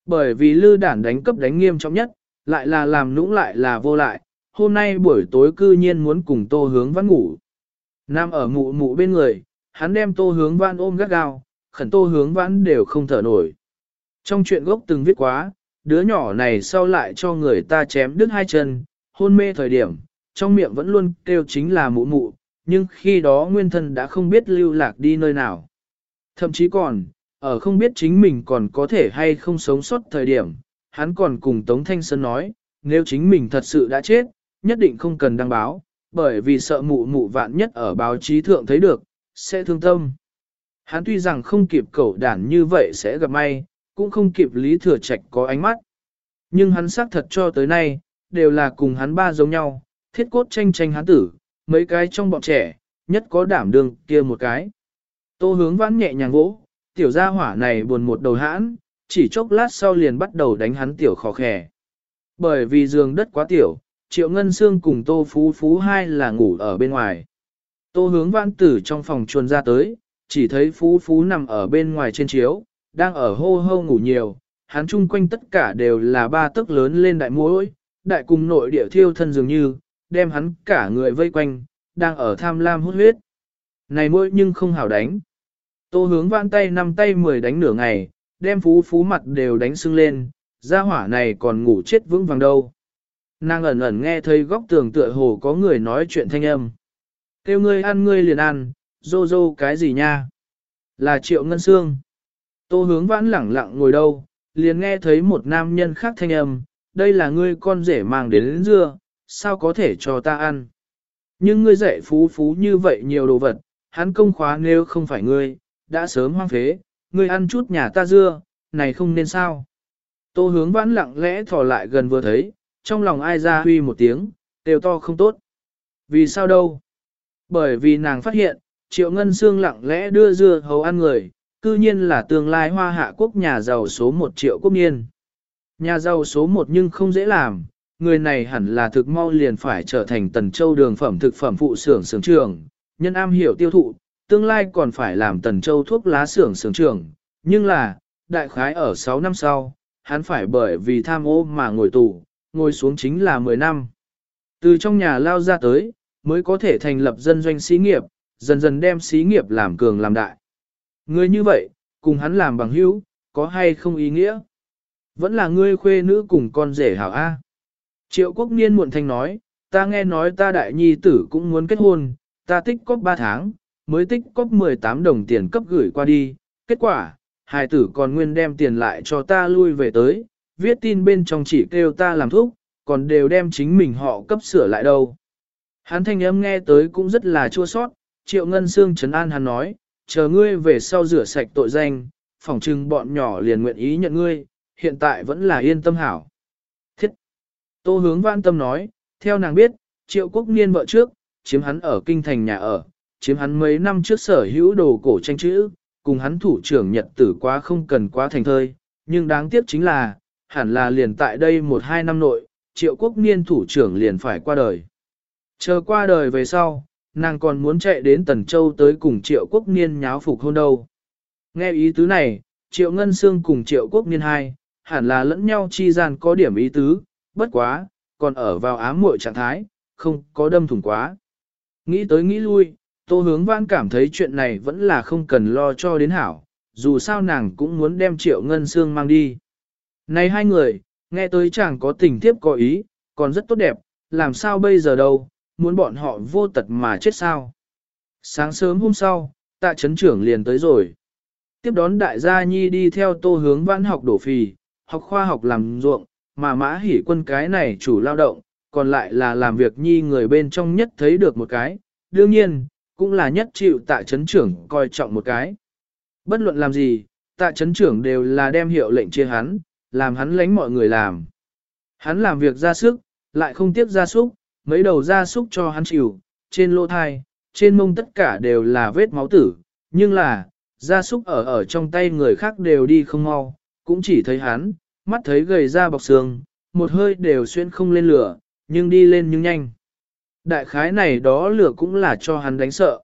A: Bởi vì lư đản đánh cấp đánh nghiêm trọng nhất, lại là làm nũng lại là vô lại, hôm nay buổi tối cư nhiên muốn cùng tô hướng vãn ngủ. Nam ở mụ mụ bên người, hắn đem tô hướng vãn ôm gắt gao, khẩn tô hướng vãn đều không thở nổi. Trong chuyện gốc từng viết quá, đứa nhỏ này sau lại cho người ta chém đứt hai chân, hôn mê thời điểm, trong miệng vẫn luôn kêu chính là mụ mụ, nhưng khi đó nguyên thân đã không biết lưu lạc đi nơi nào. Thậm chí còn, ở không biết chính mình còn có thể hay không sống sót thời điểm, hắn còn cùng Tống Thanh Sơn nói, nếu chính mình thật sự đã chết, nhất định không cần đăng báo, bởi vì sợ mụ mụ vạn nhất ở báo chí thượng thấy được, sẽ thương tâm. Hắn tuy rằng không kịp cẩu đản như vậy sẽ gặp may, cũng không kịp Lý Thừa Trạch có ánh mắt. Nhưng hắn xác thật cho tới nay, đều là cùng hắn ba giống nhau, thiết cốt tranh tranh hắn tử, mấy cái trong bọn trẻ, nhất có đảm đương kia một cái. Tô hướng vãn nhẹ nhàng vỗ, tiểu gia hỏa này buồn một đầu hãn, chỉ chốc lát sau liền bắt đầu đánh hắn tiểu khó khẻ. Bởi vì giường đất quá tiểu, Triệu Ngân Sương cùng Tô Phú Phú hai là ngủ ở bên ngoài. Tô hướng vãn tử trong phòng chuồn ra tới, chỉ thấy Phú Phú nằm ở bên ngoài trên chiếu, đang ở hô hô ngủ nhiều, hắn chung quanh tất cả đều là ba tấc lớn lên đại mũi, đại cùng nội địa thiêu thân dường như, đem hắn cả người vây quanh, đang ở tham lam hút huyết. Này mũi nhưng không hảo đánh. Tô hướng vãn tay năm tay mười đánh nửa ngày, đem phú phú mặt đều đánh sưng lên, gia hỏa này còn ngủ chết vững vàng đâu. Nàng ẩn ẩn nghe thấy góc tường tựa hồ có người nói chuyện thanh âm. Kêu ngươi ăn ngươi liền ăn, dô dô cái gì nha? Là triệu ngân xương. Tô hướng vãn lẳng lặng ngồi đâu, liền nghe thấy một nam nhân khác thanh âm, đây là ngươi con rể mang đến, đến dưa, sao có thể cho ta ăn? Nhưng ngươi dạy phú phú như vậy nhiều đồ vật, hắn công khóa nếu không phải ngươi, đã sớm hoang phế, ngươi ăn chút nhà ta dưa, này không nên sao? Tô hướng vãn lặng lẽ thò lại gần vừa thấy, trong lòng ai ra huy một tiếng, đều to không tốt. Vì sao đâu? Bởi vì nàng phát hiện, triệu ngân xương lặng lẽ đưa dưa hầu ăn người, cư nhiên là tương lai hoa hạ quốc nhà giàu số 1 triệu quốc niên. Nhà giàu số 1 nhưng không dễ làm, người này hẳn là thực mau liền phải trở thành tần châu đường phẩm thực phẩm phụ xưởng xưởng trường, nhân am hiểu tiêu thụ, tương lai còn phải làm tần châu thuốc lá xưởng xưởng trưởng, nhưng là, đại khái ở 6 năm sau, hắn phải bởi vì tham ô mà ngồi tù, ngồi xuống chính là 10 năm. Từ trong nhà lao ra tới, mới có thể thành lập dân doanh xí nghiệp, dần dần đem xí nghiệp làm cường làm đại. Người như vậy, cùng hắn làm bằng hữu, có hay không ý nghĩa? Vẫn là ngươi khuê nữ cùng con rể hảo A. Triệu quốc niên muộn thanh nói, ta nghe nói ta đại nhi tử cũng muốn kết hôn, ta tích có 3 tháng, mới tích cóp 18 đồng tiền cấp gửi qua đi. Kết quả, hài tử còn nguyên đem tiền lại cho ta lui về tới, viết tin bên trong chỉ kêu ta làm thuốc, còn đều đem chính mình họ cấp sửa lại đâu. Hắn thanh âm nghe tới cũng rất là chua sót, Triệu Ngân xương trấn an hắn nói, chờ ngươi về sau rửa sạch tội danh, phỏng trừng bọn nhỏ liền nguyện ý nhận ngươi, hiện tại vẫn là yên tâm hảo. Thiết! Tô hướng vãn tâm nói, theo nàng biết, triệu quốc niên vợ trước, chiếm hắn ở kinh thành nhà ở, chiếm hắn mấy năm trước sở hữu đồ cổ tranh chữ, cùng hắn thủ trưởng nhật tử quá không cần quá thành thơi, nhưng đáng tiếc chính là, hẳn là liền tại đây một hai năm nội, triệu quốc niên thủ trưởng liền phải qua đời. Chờ qua đời về sau, nàng còn muốn chạy đến Tần Châu tới cùng triệu quốc niên nháo phục hôn đâu. Nghe ý tứ này, triệu ngân xương cùng triệu quốc niên hai, hẳn là lẫn nhau chi gian có điểm ý tứ, bất quá, còn ở vào ám muội trạng thái, không có đâm thủng quá. Nghĩ tới nghĩ lui, tô hướng vãn cảm thấy chuyện này vẫn là không cần lo cho đến hảo, dù sao nàng cũng muốn đem triệu ngân xương mang đi. Này hai người, nghe tới chẳng có tình tiếp có ý, còn rất tốt đẹp, làm sao bây giờ đâu, muốn bọn họ vô tật mà chết sao. Sáng sớm hôm sau, tạ Trấn trưởng liền tới rồi. Tiếp đón đại gia nhi đi theo tô hướng vãn học đổ phì, học khoa học làm ruộng, mà mã hỉ quân cái này chủ lao động, còn lại là làm việc nhi người bên trong nhất thấy được một cái, đương nhiên, cũng là nhất chịu tạ chấn trưởng coi trọng một cái. Bất luận làm gì, tạ chấn trưởng đều là đem hiệu lệnh chia hắn, làm hắn lánh mọi người làm. Hắn làm việc ra sức, lại không tiếc ra súc, mấy đầu ra súc cho hắn chịu, trên lỗ thai, trên mông tất cả đều là vết máu tử, nhưng là, ra súc ở ở trong tay người khác đều đi không mau, cũng chỉ thấy hắn, mắt thấy gầy ra bọc xương, một hơi đều xuyên không lên lửa, nhưng đi lên nhưng nhanh. Đại khái này đó lửa cũng là cho hắn đánh sợ.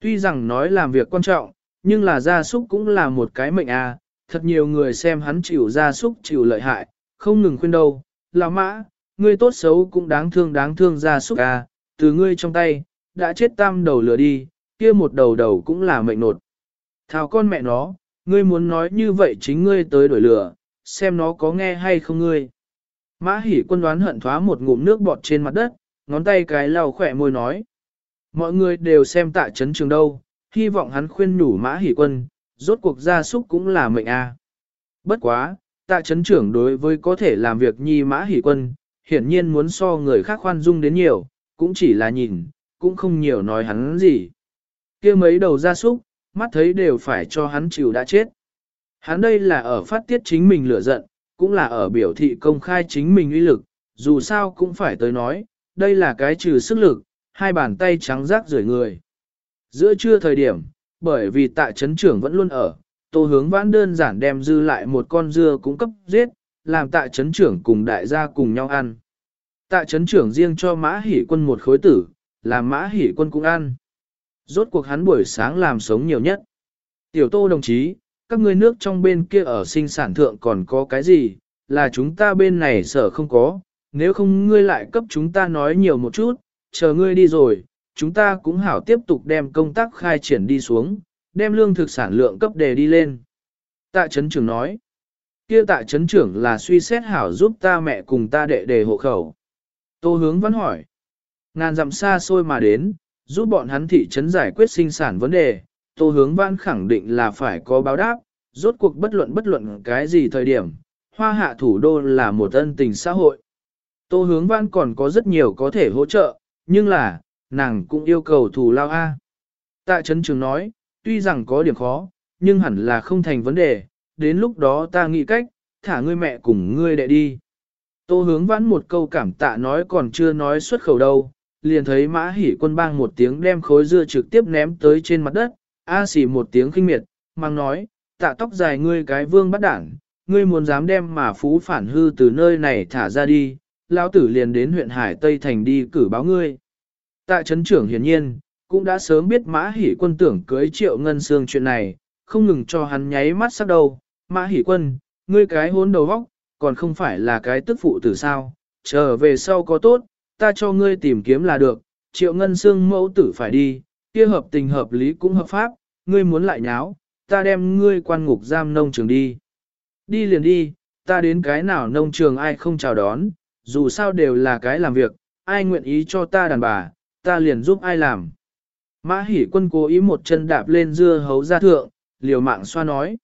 A: Tuy rằng nói làm việc quan trọng, nhưng là gia súc cũng là một cái mệnh à, thật nhiều người xem hắn chịu gia súc chịu lợi hại, không ngừng khuyên đâu, là mã, ngươi tốt xấu cũng đáng thương đáng thương gia súc à, từ ngươi trong tay, đã chết tam đầu lửa đi, kia một đầu đầu cũng là mệnh nột. Thảo con mẹ nó, ngươi muốn nói như vậy chính ngươi tới đổi lửa, xem nó có nghe hay không ngươi. Mã hỉ quân đoán hận thoá một ngụm nước bọt trên mặt đất, ngón tay cái lau khỏe môi nói. Mọi người đều xem tạ chấn trường đâu, hy vọng hắn khuyên nhủ mã hỷ quân, rốt cuộc gia súc cũng là mệnh a. Bất quá, tạ chấn trưởng đối với có thể làm việc nhi mã hỷ quân, hiển nhiên muốn so người khác khoan dung đến nhiều, cũng chỉ là nhìn, cũng không nhiều nói hắn gì. kia mấy đầu gia súc, mắt thấy đều phải cho hắn chịu đã chết. Hắn đây là ở phát tiết chính mình lửa giận, cũng là ở biểu thị công khai chính mình uy lực, dù sao cũng phải tới nói, đây là cái trừ sức lực, hai bàn tay trắng rác rưởi người. Giữa trưa thời điểm, bởi vì tạ chấn trưởng vẫn luôn ở, tô hướng vãn đơn giản đem dư lại một con dưa cũng cấp giết, làm tạ chấn trưởng cùng đại gia cùng nhau ăn. Tạ chấn trưởng riêng cho mã hỉ quân một khối tử, làm mã hỉ quân cũng ăn. Rốt cuộc hắn buổi sáng làm sống nhiều nhất. Tiểu tô đồng chí, các ngươi nước trong bên kia ở sinh sản thượng còn có cái gì, là chúng ta bên này sở không có, nếu không ngươi lại cấp chúng ta nói nhiều một chút, chờ ngươi đi rồi, chúng ta cũng hảo tiếp tục đem công tác khai triển đi xuống, đem lương thực sản lượng cấp đề đi lên. Tạ Trấn Trưởng nói, kia tạ Trấn Trưởng là suy xét hảo giúp ta mẹ cùng ta đệ đề hộ khẩu. Tô hướng vẫn hỏi, ngàn dặm xa xôi mà đến, giúp bọn hắn thị trấn giải quyết sinh sản vấn đề, Tô Hướng Văn khẳng định là phải có báo đáp, rốt cuộc bất luận bất luận cái gì thời điểm, hoa hạ thủ đô là một ân tình xã hội. Tô Hướng Văn còn có rất nhiều có thể hỗ trợ, nhưng là, nàng cũng yêu cầu thủ lao A. Tạ Trấn Trường nói, tuy rằng có điểm khó, nhưng hẳn là không thành vấn đề, đến lúc đó ta nghĩ cách, thả ngươi mẹ cùng ngươi đệ đi. Tô hướng vãn một câu cảm tạ nói còn chưa nói xuất khẩu đâu, liền thấy mã hỉ quân bang một tiếng đem khối dưa trực tiếp ném tới trên mặt đất, A xỉ một tiếng khinh miệt, mang nói, tạ tóc dài ngươi cái vương bắt đảng, ngươi muốn dám đem mà phú phản hư từ nơi này thả ra đi, lão tử liền đến huyện Hải Tây Thành đi cử báo ngươi. Tạ chấn trưởng hiển nhiên, cũng đã sớm biết mã Hỷ quân tưởng cưới triệu ngân xương chuyện này, không ngừng cho hắn nháy mắt sắc đầu, mã Hỷ quân, ngươi cái hốn đầu vóc, còn không phải là cái tức phụ từ sao, trở về sau có tốt, ta cho ngươi tìm kiếm là được, triệu ngân xương mẫu tử phải đi, kia hợp tình hợp lý cũng hợp pháp, ngươi muốn lại nháo, ta đem ngươi quan ngục giam nông trường đi. Đi liền đi, ta đến cái nào nông trường ai không chào đón, dù sao đều là cái làm việc, ai nguyện ý cho ta đàn bà, ta liền giúp ai làm. Mã hỉ quân cố ý một chân đạp lên dưa hấu ra thượng, liều mạng xoa nói.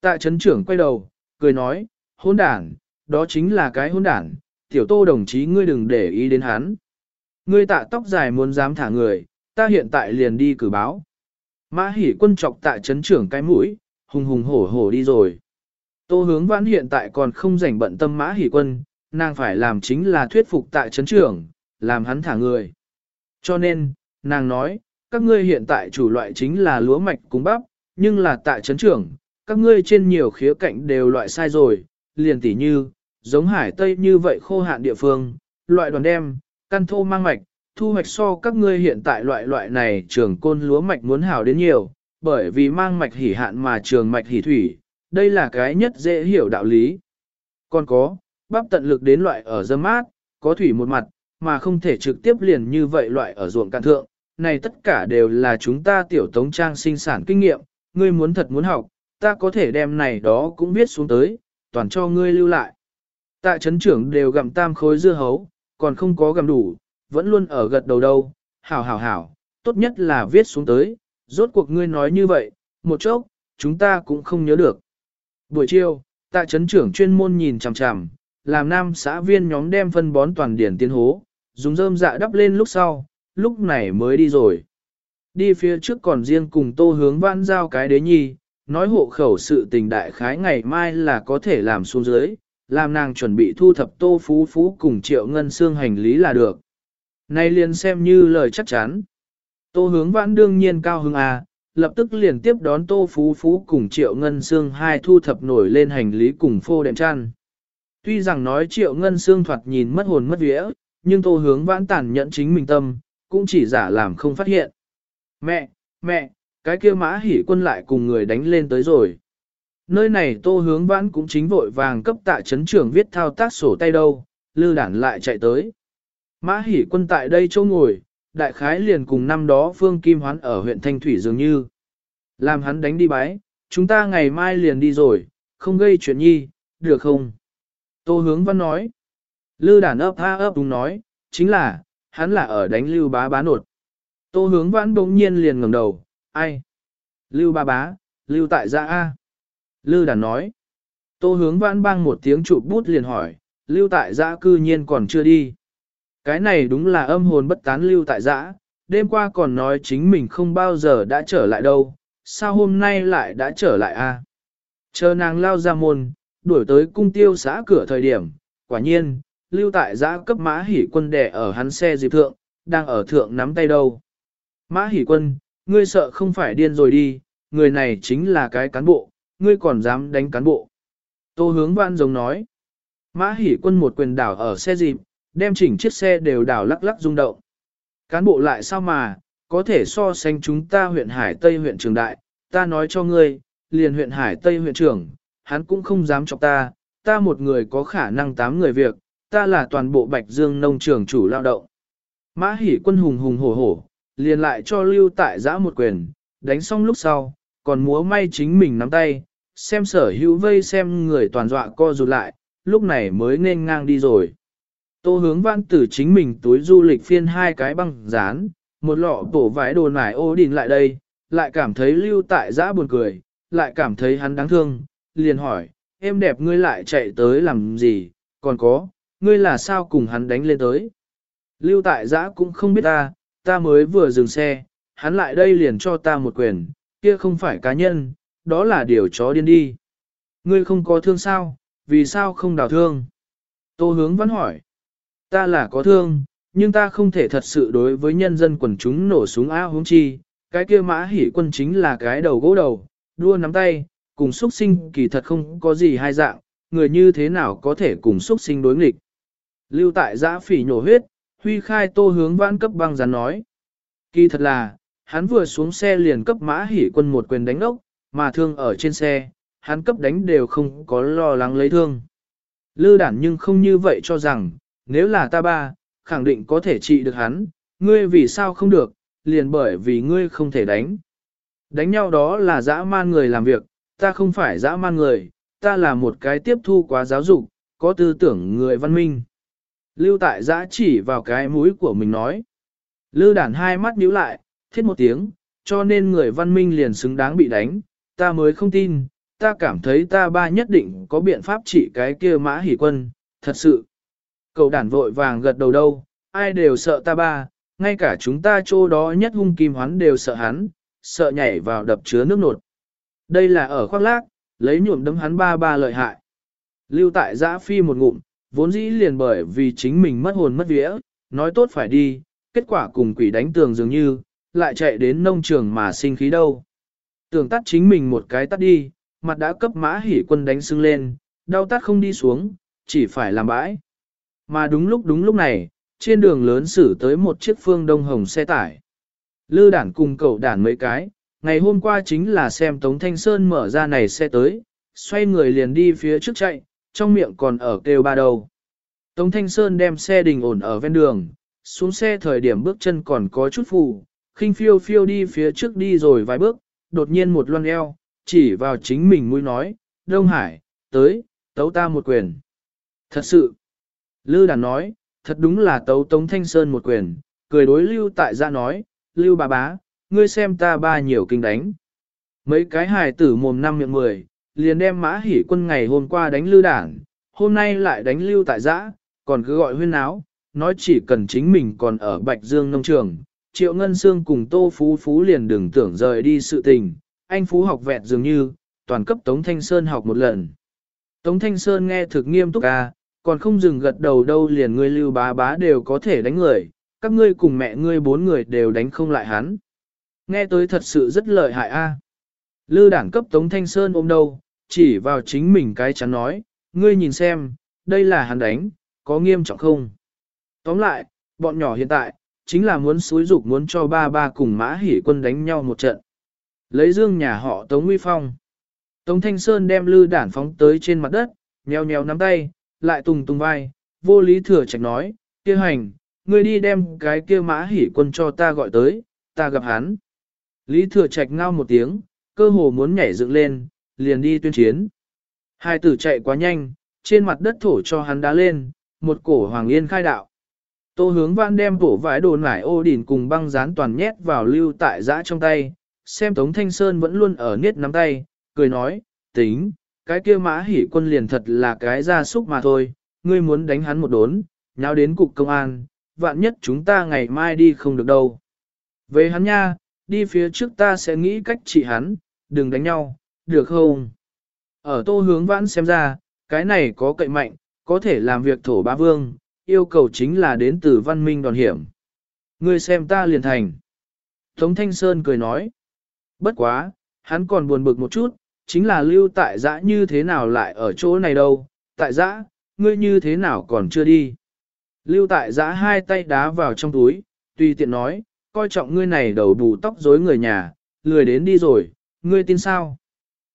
A: Tạ chấn trưởng quay đầu, cười nói, hôn đản, đó chính là cái hôn đản, tiểu tô đồng chí ngươi đừng để ý đến hắn. Ngươi tạ tóc dài muốn dám thả người, ta hiện tại liền đi cử báo. Mã hỉ quân chọc tại chấn trưởng cái mũi, hùng hùng hổ hổ đi rồi. Tô hướng vãn hiện tại còn không rảnh bận tâm mã hỉ quân, nàng phải làm chính là thuyết phục tại chấn trưởng, làm hắn thả người. Cho nên, nàng nói, các ngươi hiện tại chủ loại chính là lúa mạch cúng bắp, nhưng là tại chấn trưởng, các ngươi trên nhiều khía cạnh đều loại sai rồi, liền tỉ như, giống hải tây như vậy khô hạn địa phương, loại đoàn đem, căn thô mang mạch, thu hoạch so các ngươi hiện tại loại loại này trường côn lúa mạch muốn hảo đến nhiều, bởi vì mang mạch hỉ hạn mà trường mạch hỉ thủy, đây là cái nhất dễ hiểu đạo lý. Còn có, bắp tận lực đến loại ở dâm mát, có thủy một mặt, mà không thể trực tiếp liền như vậy loại ở ruộng cạn thượng, này tất cả đều là chúng ta tiểu tống trang sinh sản kinh nghiệm, ngươi muốn thật muốn học, ta có thể đem này đó cũng viết xuống tới, toàn cho ngươi lưu lại. Tại chấn trưởng đều gặm tam khối dưa hấu, còn không có gặm đủ, vẫn luôn ở gật đầu đâu, hảo hảo hảo, tốt nhất là viết xuống tới, rốt cuộc ngươi nói như vậy, một chốc, chúng ta cũng không nhớ được. Buổi chiều, tại chấn trưởng chuyên môn nhìn chằm chằm, làm nam xã viên nhóm đem phân bón toàn điển tiến hố, dùng rơm dạ đắp lên lúc sau, lúc này mới đi rồi. Đi phía trước còn riêng cùng tô hướng vãn giao cái đế nhi, nói hộ khẩu sự tình đại khái ngày mai là có thể làm xuống dưới, làm nàng chuẩn bị thu thập tô phú phú cùng triệu ngân xương hành lý là được. Nay liền xem như lời chắc chắn. Tô hướng vãn đương nhiên cao hứng à, lập tức liền tiếp đón tô phú phú cùng triệu ngân xương hai thu thập nổi lên hành lý cùng phô đệm chăn. Tuy rằng nói triệu ngân xương thoạt nhìn mất hồn mất vía, nhưng tô hướng vãn tàn nhẫn chính mình tâm, cũng chỉ giả làm không phát hiện. Mẹ, mẹ, cái kia mã hỉ quân lại cùng người đánh lên tới rồi. Nơi này tô hướng vãn cũng chính vội vàng cấp tại chấn trưởng viết thao tác sổ tay đâu, lư đản lại chạy tới. Mã hỉ quân tại đây châu ngồi, đại khái liền cùng năm đó Phương Kim Hoán ở huyện Thanh Thủy dường như. Làm hắn đánh đi bái, chúng ta ngày mai liền đi rồi, không gây chuyện nhi, được không? Tô hướng văn nói. Lư đản ấp ha ấp đúng nói, chính là, hắn là ở đánh lưu bá bá nột. Tô hướng Văn bỗng nhiên liền ngẩng đầu, ai? Lưu bá bá, lưu tại gia A. Lư đản nói. Tô hướng Văn bang một tiếng chụp bút liền hỏi, lưu tại gia cư nhiên còn chưa đi. Cái này đúng là âm hồn bất tán lưu tại giã, đêm qua còn nói chính mình không bao giờ đã trở lại đâu, sao hôm nay lại đã trở lại a? Chờ nàng lao ra môn, đuổi tới cung tiêu xã cửa thời điểm, quả nhiên, lưu tại giã cấp mã hỉ quân đẻ ở hắn xe dịp thượng, đang ở thượng nắm tay đâu. Mã hỉ quân, ngươi sợ không phải điên rồi đi, người này chính là cái cán bộ, ngươi còn dám đánh cán bộ. Tô hướng văn giống nói, mã hỉ quân một quyền đảo ở xe dịp, đem chỉnh chiếc xe đều đảo lắc lắc rung động. Cán bộ lại sao mà, có thể so sánh chúng ta huyện Hải Tây huyện trường đại, ta nói cho ngươi, liền huyện Hải Tây huyện trưởng, hắn cũng không dám chọc ta, ta một người có khả năng tám người việc, ta là toàn bộ Bạch Dương nông trường chủ lao động. Mã hỉ quân hùng hùng hổ hổ, liền lại cho lưu tại giã một quyền, đánh xong lúc sau, còn múa may chính mình nắm tay, xem sở hữu vây xem người toàn dọa co rụt lại, lúc này mới nên ngang đi rồi. Tô hướng văn tử chính mình túi du lịch phiên hai cái băng dán, một lọ bổ vải đồ nải ô đình lại đây, lại cảm thấy lưu tại giã buồn cười, lại cảm thấy hắn đáng thương, liền hỏi, em đẹp ngươi lại chạy tới làm gì, còn có, ngươi là sao cùng hắn đánh lên tới. Lưu tại giã cũng không biết ta, ta mới vừa dừng xe, hắn lại đây liền cho ta một quyền, kia không phải cá nhân, đó là điều chó điên đi. Ngươi không có thương sao, vì sao không đào thương? Tô hướng vẫn hỏi. Ta là có thương, nhưng ta không thể thật sự đối với nhân dân quần chúng nổ súng a hướng chi, cái kia mã hỉ quân chính là cái đầu gỗ đầu, đua nắm tay, cùng xuất sinh kỳ thật không có gì hai dạng, người như thế nào có thể cùng xuất sinh đối nghịch. Lưu tại giã phỉ nhổ huyết, huy khai tô hướng vãn cấp băng rắn nói. Kỳ thật là, hắn vừa xuống xe liền cấp mã hỉ quân một quyền đánh ốc, mà thương ở trên xe, hắn cấp đánh đều không có lo lắng lấy thương. Lư đản nhưng không như vậy cho rằng, nếu là ta ba, khẳng định có thể trị được hắn, ngươi vì sao không được, liền bởi vì ngươi không thể đánh. Đánh nhau đó là dã man người làm việc, ta không phải dã man người, ta là một cái tiếp thu quá giáo dục, có tư tưởng người văn minh. Lưu tại giã chỉ vào cái mũi của mình nói. Lưu đản hai mắt nhíu lại, thiết một tiếng, cho nên người văn minh liền xứng đáng bị đánh, ta mới không tin, ta cảm thấy ta ba nhất định có biện pháp trị cái kia mã hỉ quân, thật sự. Cậu đản vội vàng gật đầu đâu, ai đều sợ ta ba, ngay cả chúng ta chỗ đó nhất hung kim hoán đều sợ hắn, sợ nhảy vào đập chứa nước nột. Đây là ở khoác lác, lấy nhuộm đấm hắn ba ba lợi hại. Lưu tại giã phi một ngụm, vốn dĩ liền bởi vì chính mình mất hồn mất vía, nói tốt phải đi, kết quả cùng quỷ đánh tường dường như, lại chạy đến nông trường mà sinh khí đâu. Tưởng tắt chính mình một cái tắt đi, mặt đã cấp mã hỉ quân đánh sưng lên, đau tắt không đi xuống, chỉ phải làm bãi. Mà đúng lúc đúng lúc này, trên đường lớn xử tới một chiếc phương đông hồng xe tải. Lư đản cùng cậu đản mấy cái, ngày hôm qua chính là xem Tống Thanh Sơn mở ra này xe tới, xoay người liền đi phía trước chạy, trong miệng còn ở kêu ba đầu. Tống Thanh Sơn đem xe đình ổn ở ven đường, xuống xe thời điểm bước chân còn có chút phù, khinh phiêu phiêu đi phía trước đi rồi vài bước, đột nhiên một loan eo, chỉ vào chính mình mũi nói, Đông Hải, tới, tấu ta một quyền. Thật sự, Lư Đàn nói, thật đúng là tấu Tống Thanh Sơn một quyền, cười đối Lưu tại gia nói, Lưu bà bá, ngươi xem ta ba nhiều kinh đánh. Mấy cái hài tử mồm năm miệng mười, liền đem mã hỉ quân ngày hôm qua đánh lưu đảng, hôm nay lại đánh Lưu tại giã, còn cứ gọi huyên áo, nói chỉ cần chính mình còn ở Bạch Dương nông trường. Triệu Ngân Sương cùng Tô Phú Phú liền đừng tưởng rời đi sự tình, anh Phú học vẹn dường như, toàn cấp Tống Thanh Sơn học một lần. Tống Thanh Sơn nghe thực nghiêm túc à, còn không dừng gật đầu đâu liền ngươi lưu bá bá đều có thể đánh người, các ngươi cùng mẹ ngươi bốn người đều đánh không lại hắn. Nghe tới thật sự rất lợi hại a. À. Lư đảng cấp Tống Thanh Sơn ôm đầu, chỉ vào chính mình cái chắn nói, ngươi nhìn xem, đây là hắn đánh, có nghiêm trọng không? Tóm lại, bọn nhỏ hiện tại, chính là muốn xúi dục muốn cho ba ba cùng mã hỉ quân đánh nhau một trận. Lấy dương nhà họ Tống Nguy Phong. Tống Thanh Sơn đem lư đản phóng tới trên mặt đất, nheo nheo nắm tay, lại tùng tùng vai, vô lý thừa trạch nói, kia hành, ngươi đi đem cái kia mã hỉ quân cho ta gọi tới, ta gặp hắn. Lý thừa trạch ngao một tiếng, cơ hồ muốn nhảy dựng lên, liền đi tuyên chiến. Hai tử chạy quá nhanh, trên mặt đất thổ cho hắn đá lên, một cổ hoàng yên khai đạo. Tô hướng văn đem bổ vải đồ nải ô đỉn cùng băng dán toàn nhét vào lưu tại giã trong tay, xem Tống Thanh Sơn vẫn luôn ở niết nắm tay, cười nói, tính, cái kia mã hỉ quân liền thật là cái gia súc mà thôi, ngươi muốn đánh hắn một đốn, nháo đến cục công an, vạn nhất chúng ta ngày mai đi không được đâu. Về hắn nha, đi phía trước ta sẽ nghĩ cách trị hắn, đừng đánh nhau, được không? Ở tô hướng vãn xem ra, cái này có cậy mạnh, có thể làm việc thổ ba vương, yêu cầu chính là đến từ văn minh đòn hiểm. Ngươi xem ta liền thành. Tống Thanh Sơn cười nói. Bất quá, hắn còn buồn bực một chút, chính là lưu tại dã như thế nào lại ở chỗ này đâu, tại dã, ngươi như thế nào còn chưa đi. Lưu tại dã hai tay đá vào trong túi, tùy tiện nói, coi trọng ngươi này đầu bù tóc rối người nhà, lười đến đi rồi, ngươi tin sao?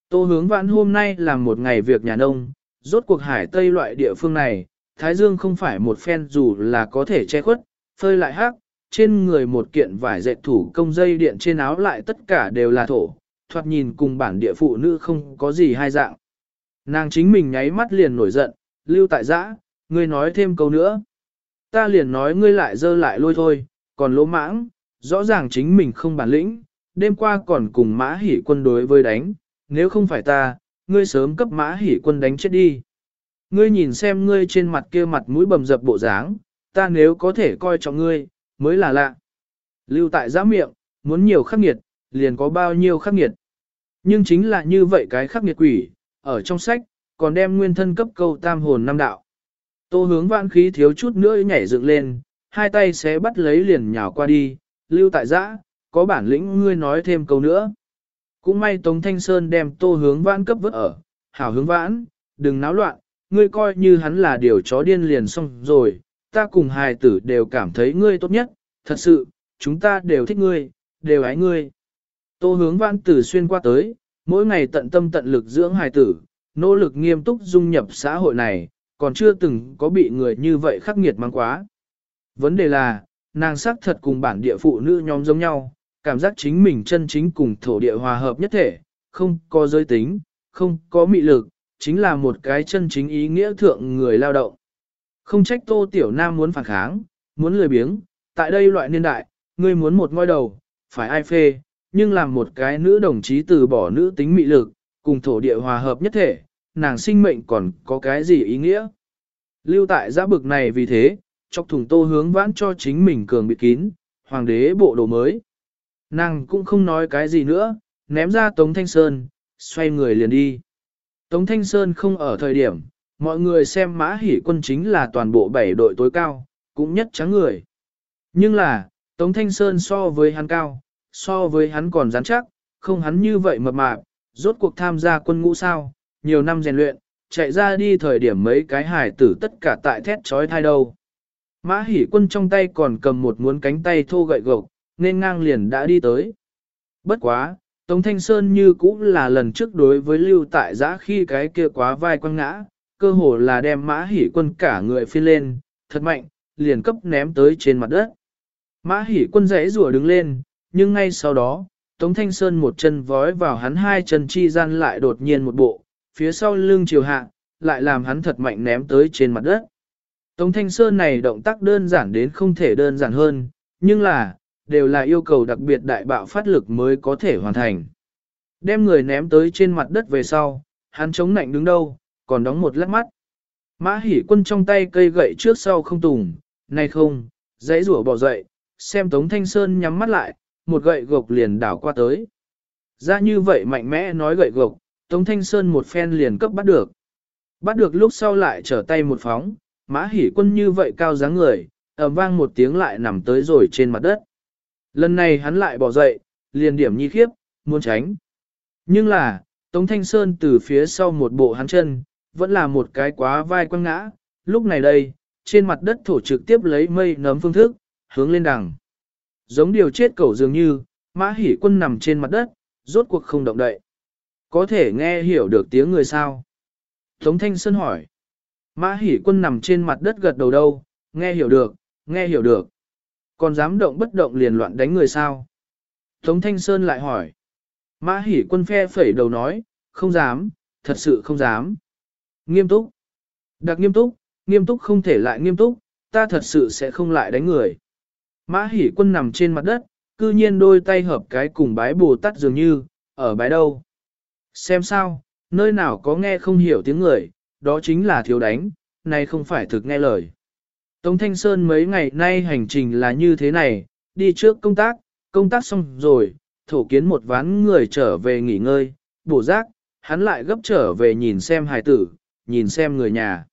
A: Tô hướng vãn hôm nay làm một ngày việc nhà nông, rốt cuộc hải tây loại địa phương này, Thái Dương không phải một phen dù là có thể che khuất, phơi lại hắc, trên người một kiện vải dệt thủ công dây điện trên áo lại tất cả đều là thổ, thoạt nhìn cùng bản địa phụ nữ không có gì hai dạng. Nàng chính mình nháy mắt liền nổi giận, lưu tại giã, ngươi nói thêm câu nữa. Ta liền nói ngươi lại dơ lại lôi thôi, còn lỗ mãng, rõ ràng chính mình không bản lĩnh, đêm qua còn cùng mã hỉ quân đối với đánh, nếu không phải ta, ngươi sớm cấp mã hỉ quân đánh chết đi. Ngươi nhìn xem ngươi trên mặt kia mặt mũi bầm dập bộ dáng, ta nếu có thể coi trọng ngươi, mới là lạ. Lưu tại giã miệng, muốn nhiều khắc nghiệt, liền có bao nhiêu khắc nghiệt. Nhưng chính là như vậy cái khắc nghiệt quỷ, ở trong sách, còn đem nguyên thân cấp câu tam hồn năm đạo. Tô hướng vạn khí thiếu chút nữa nhảy dựng lên, hai tay sẽ bắt lấy liền nhào qua đi, lưu tại giã, có bản lĩnh ngươi nói thêm câu nữa. Cũng may Tống Thanh Sơn đem tô hướng vãn cấp vứt ở, hảo hướng vãn, đừng náo loạn, ngươi coi như hắn là điều chó điên liền xong rồi, ta cùng hài tử đều cảm thấy ngươi tốt nhất, thật sự, chúng ta đều thích ngươi, đều ái ngươi. Tô hướng vãn tử xuyên qua tới, mỗi ngày tận tâm tận lực dưỡng hài tử, nỗ lực nghiêm túc dung nhập xã hội này, còn chưa từng có bị người như vậy khắc nghiệt mang quá. Vấn đề là, nàng xác thật cùng bản địa phụ nữ nhóm giống nhau, cảm giác chính mình chân chính cùng thổ địa hòa hợp nhất thể, không có giới tính, không có mị lực, chính là một cái chân chính ý nghĩa thượng người lao động. Không trách tô tiểu nam muốn phản kháng, muốn lười biếng, tại đây loại niên đại, ngươi muốn một ngôi đầu, phải ai phê, nhưng làm một cái nữ đồng chí từ bỏ nữ tính mị lực, cùng thổ địa hòa hợp nhất thể, nàng sinh mệnh còn có cái gì ý nghĩa. Lưu tại giã bực này vì thế, chọc thùng tô hướng vãn cho chính mình cường bị kín, hoàng đế bộ đồ mới. Nàng cũng không nói cái gì nữa, ném ra Tống Thanh Sơn, xoay người liền đi. Tống Thanh Sơn không ở thời điểm, mọi người xem mã hỷ quân chính là toàn bộ bảy đội tối cao, cũng nhất trắng người. Nhưng là, Tống Thanh Sơn so với hắn cao, so với hắn còn rắn chắc, không hắn như vậy mập mạp, rốt cuộc tham gia quân ngũ sao, nhiều năm rèn luyện, chạy ra đi thời điểm mấy cái hải tử tất cả tại thét trói thai đâu. Mã hỉ quân trong tay còn cầm một muốn cánh tay thô gậy gộc, nên ngang liền đã đi tới. Bất quá, Tống Thanh Sơn như cũng là lần trước đối với lưu tại giã khi cái kia quá vai quăng ngã, cơ hồ là đem mã hỉ quân cả người phi lên, thật mạnh, liền cấp ném tới trên mặt đất. Mã hỉ quân rẽ rùa đứng lên, nhưng ngay sau đó, Tống Thanh Sơn một chân vói vào hắn hai chân chi gian lại đột nhiên một bộ, phía sau lưng chiều hạ, lại làm hắn thật mạnh ném tới trên mặt đất. Tống Thanh Sơn này động tác đơn giản đến không thể đơn giản hơn, nhưng là, đều là yêu cầu đặc biệt đại bạo phát lực mới có thể hoàn thành. Đem người ném tới trên mặt đất về sau, hắn chống nạnh đứng đâu, còn đóng một lát mắt. Mã hỉ quân trong tay cây gậy trước sau không tùng, này không, dãy rủa bỏ dậy, xem Tống Thanh Sơn nhắm mắt lại, một gậy gộc liền đảo qua tới. Ra như vậy mạnh mẽ nói gậy gộc, Tống Thanh Sơn một phen liền cấp bắt được. Bắt được lúc sau lại trở tay một phóng, mã hỉ quân như vậy cao dáng người, ầm vang một tiếng lại nằm tới rồi trên mặt đất. Lần này hắn lại bỏ dậy, liền điểm nhi khiếp, muốn tránh. Nhưng là, Tống Thanh Sơn từ phía sau một bộ hắn chân, vẫn là một cái quá vai quăng ngã, lúc này đây, trên mặt đất thổ trực tiếp lấy mây nấm phương thức, hướng lên đằng. Giống điều chết cẩu dường như, mã hỉ quân nằm trên mặt đất, rốt cuộc không động đậy. Có thể nghe hiểu được tiếng người sao? Tống Thanh Sơn hỏi. Mã Hỷ quân nằm trên mặt đất gật đầu đâu, nghe hiểu được, nghe hiểu được. Còn dám động bất động liền loạn đánh người sao? Tống Thanh Sơn lại hỏi. Mã Hỷ quân phe phẩy đầu nói, không dám, thật sự không dám. Nghiêm túc. Đặc nghiêm túc, nghiêm túc không thể lại nghiêm túc, ta thật sự sẽ không lại đánh người. Mã Hỷ quân nằm trên mặt đất, cư nhiên đôi tay hợp cái cùng bái bồ tát dường như, ở bái đâu. Xem sao, nơi nào có nghe không hiểu tiếng người, đó chính là thiếu đánh, nay không phải thực nghe lời. Tống Thanh Sơn mấy ngày nay hành trình là như thế này, đi trước công tác, công tác xong rồi, thổ kiến một ván người trở về nghỉ ngơi, bổ giác, hắn lại gấp trở về nhìn xem Hải tử, nhìn xem người nhà.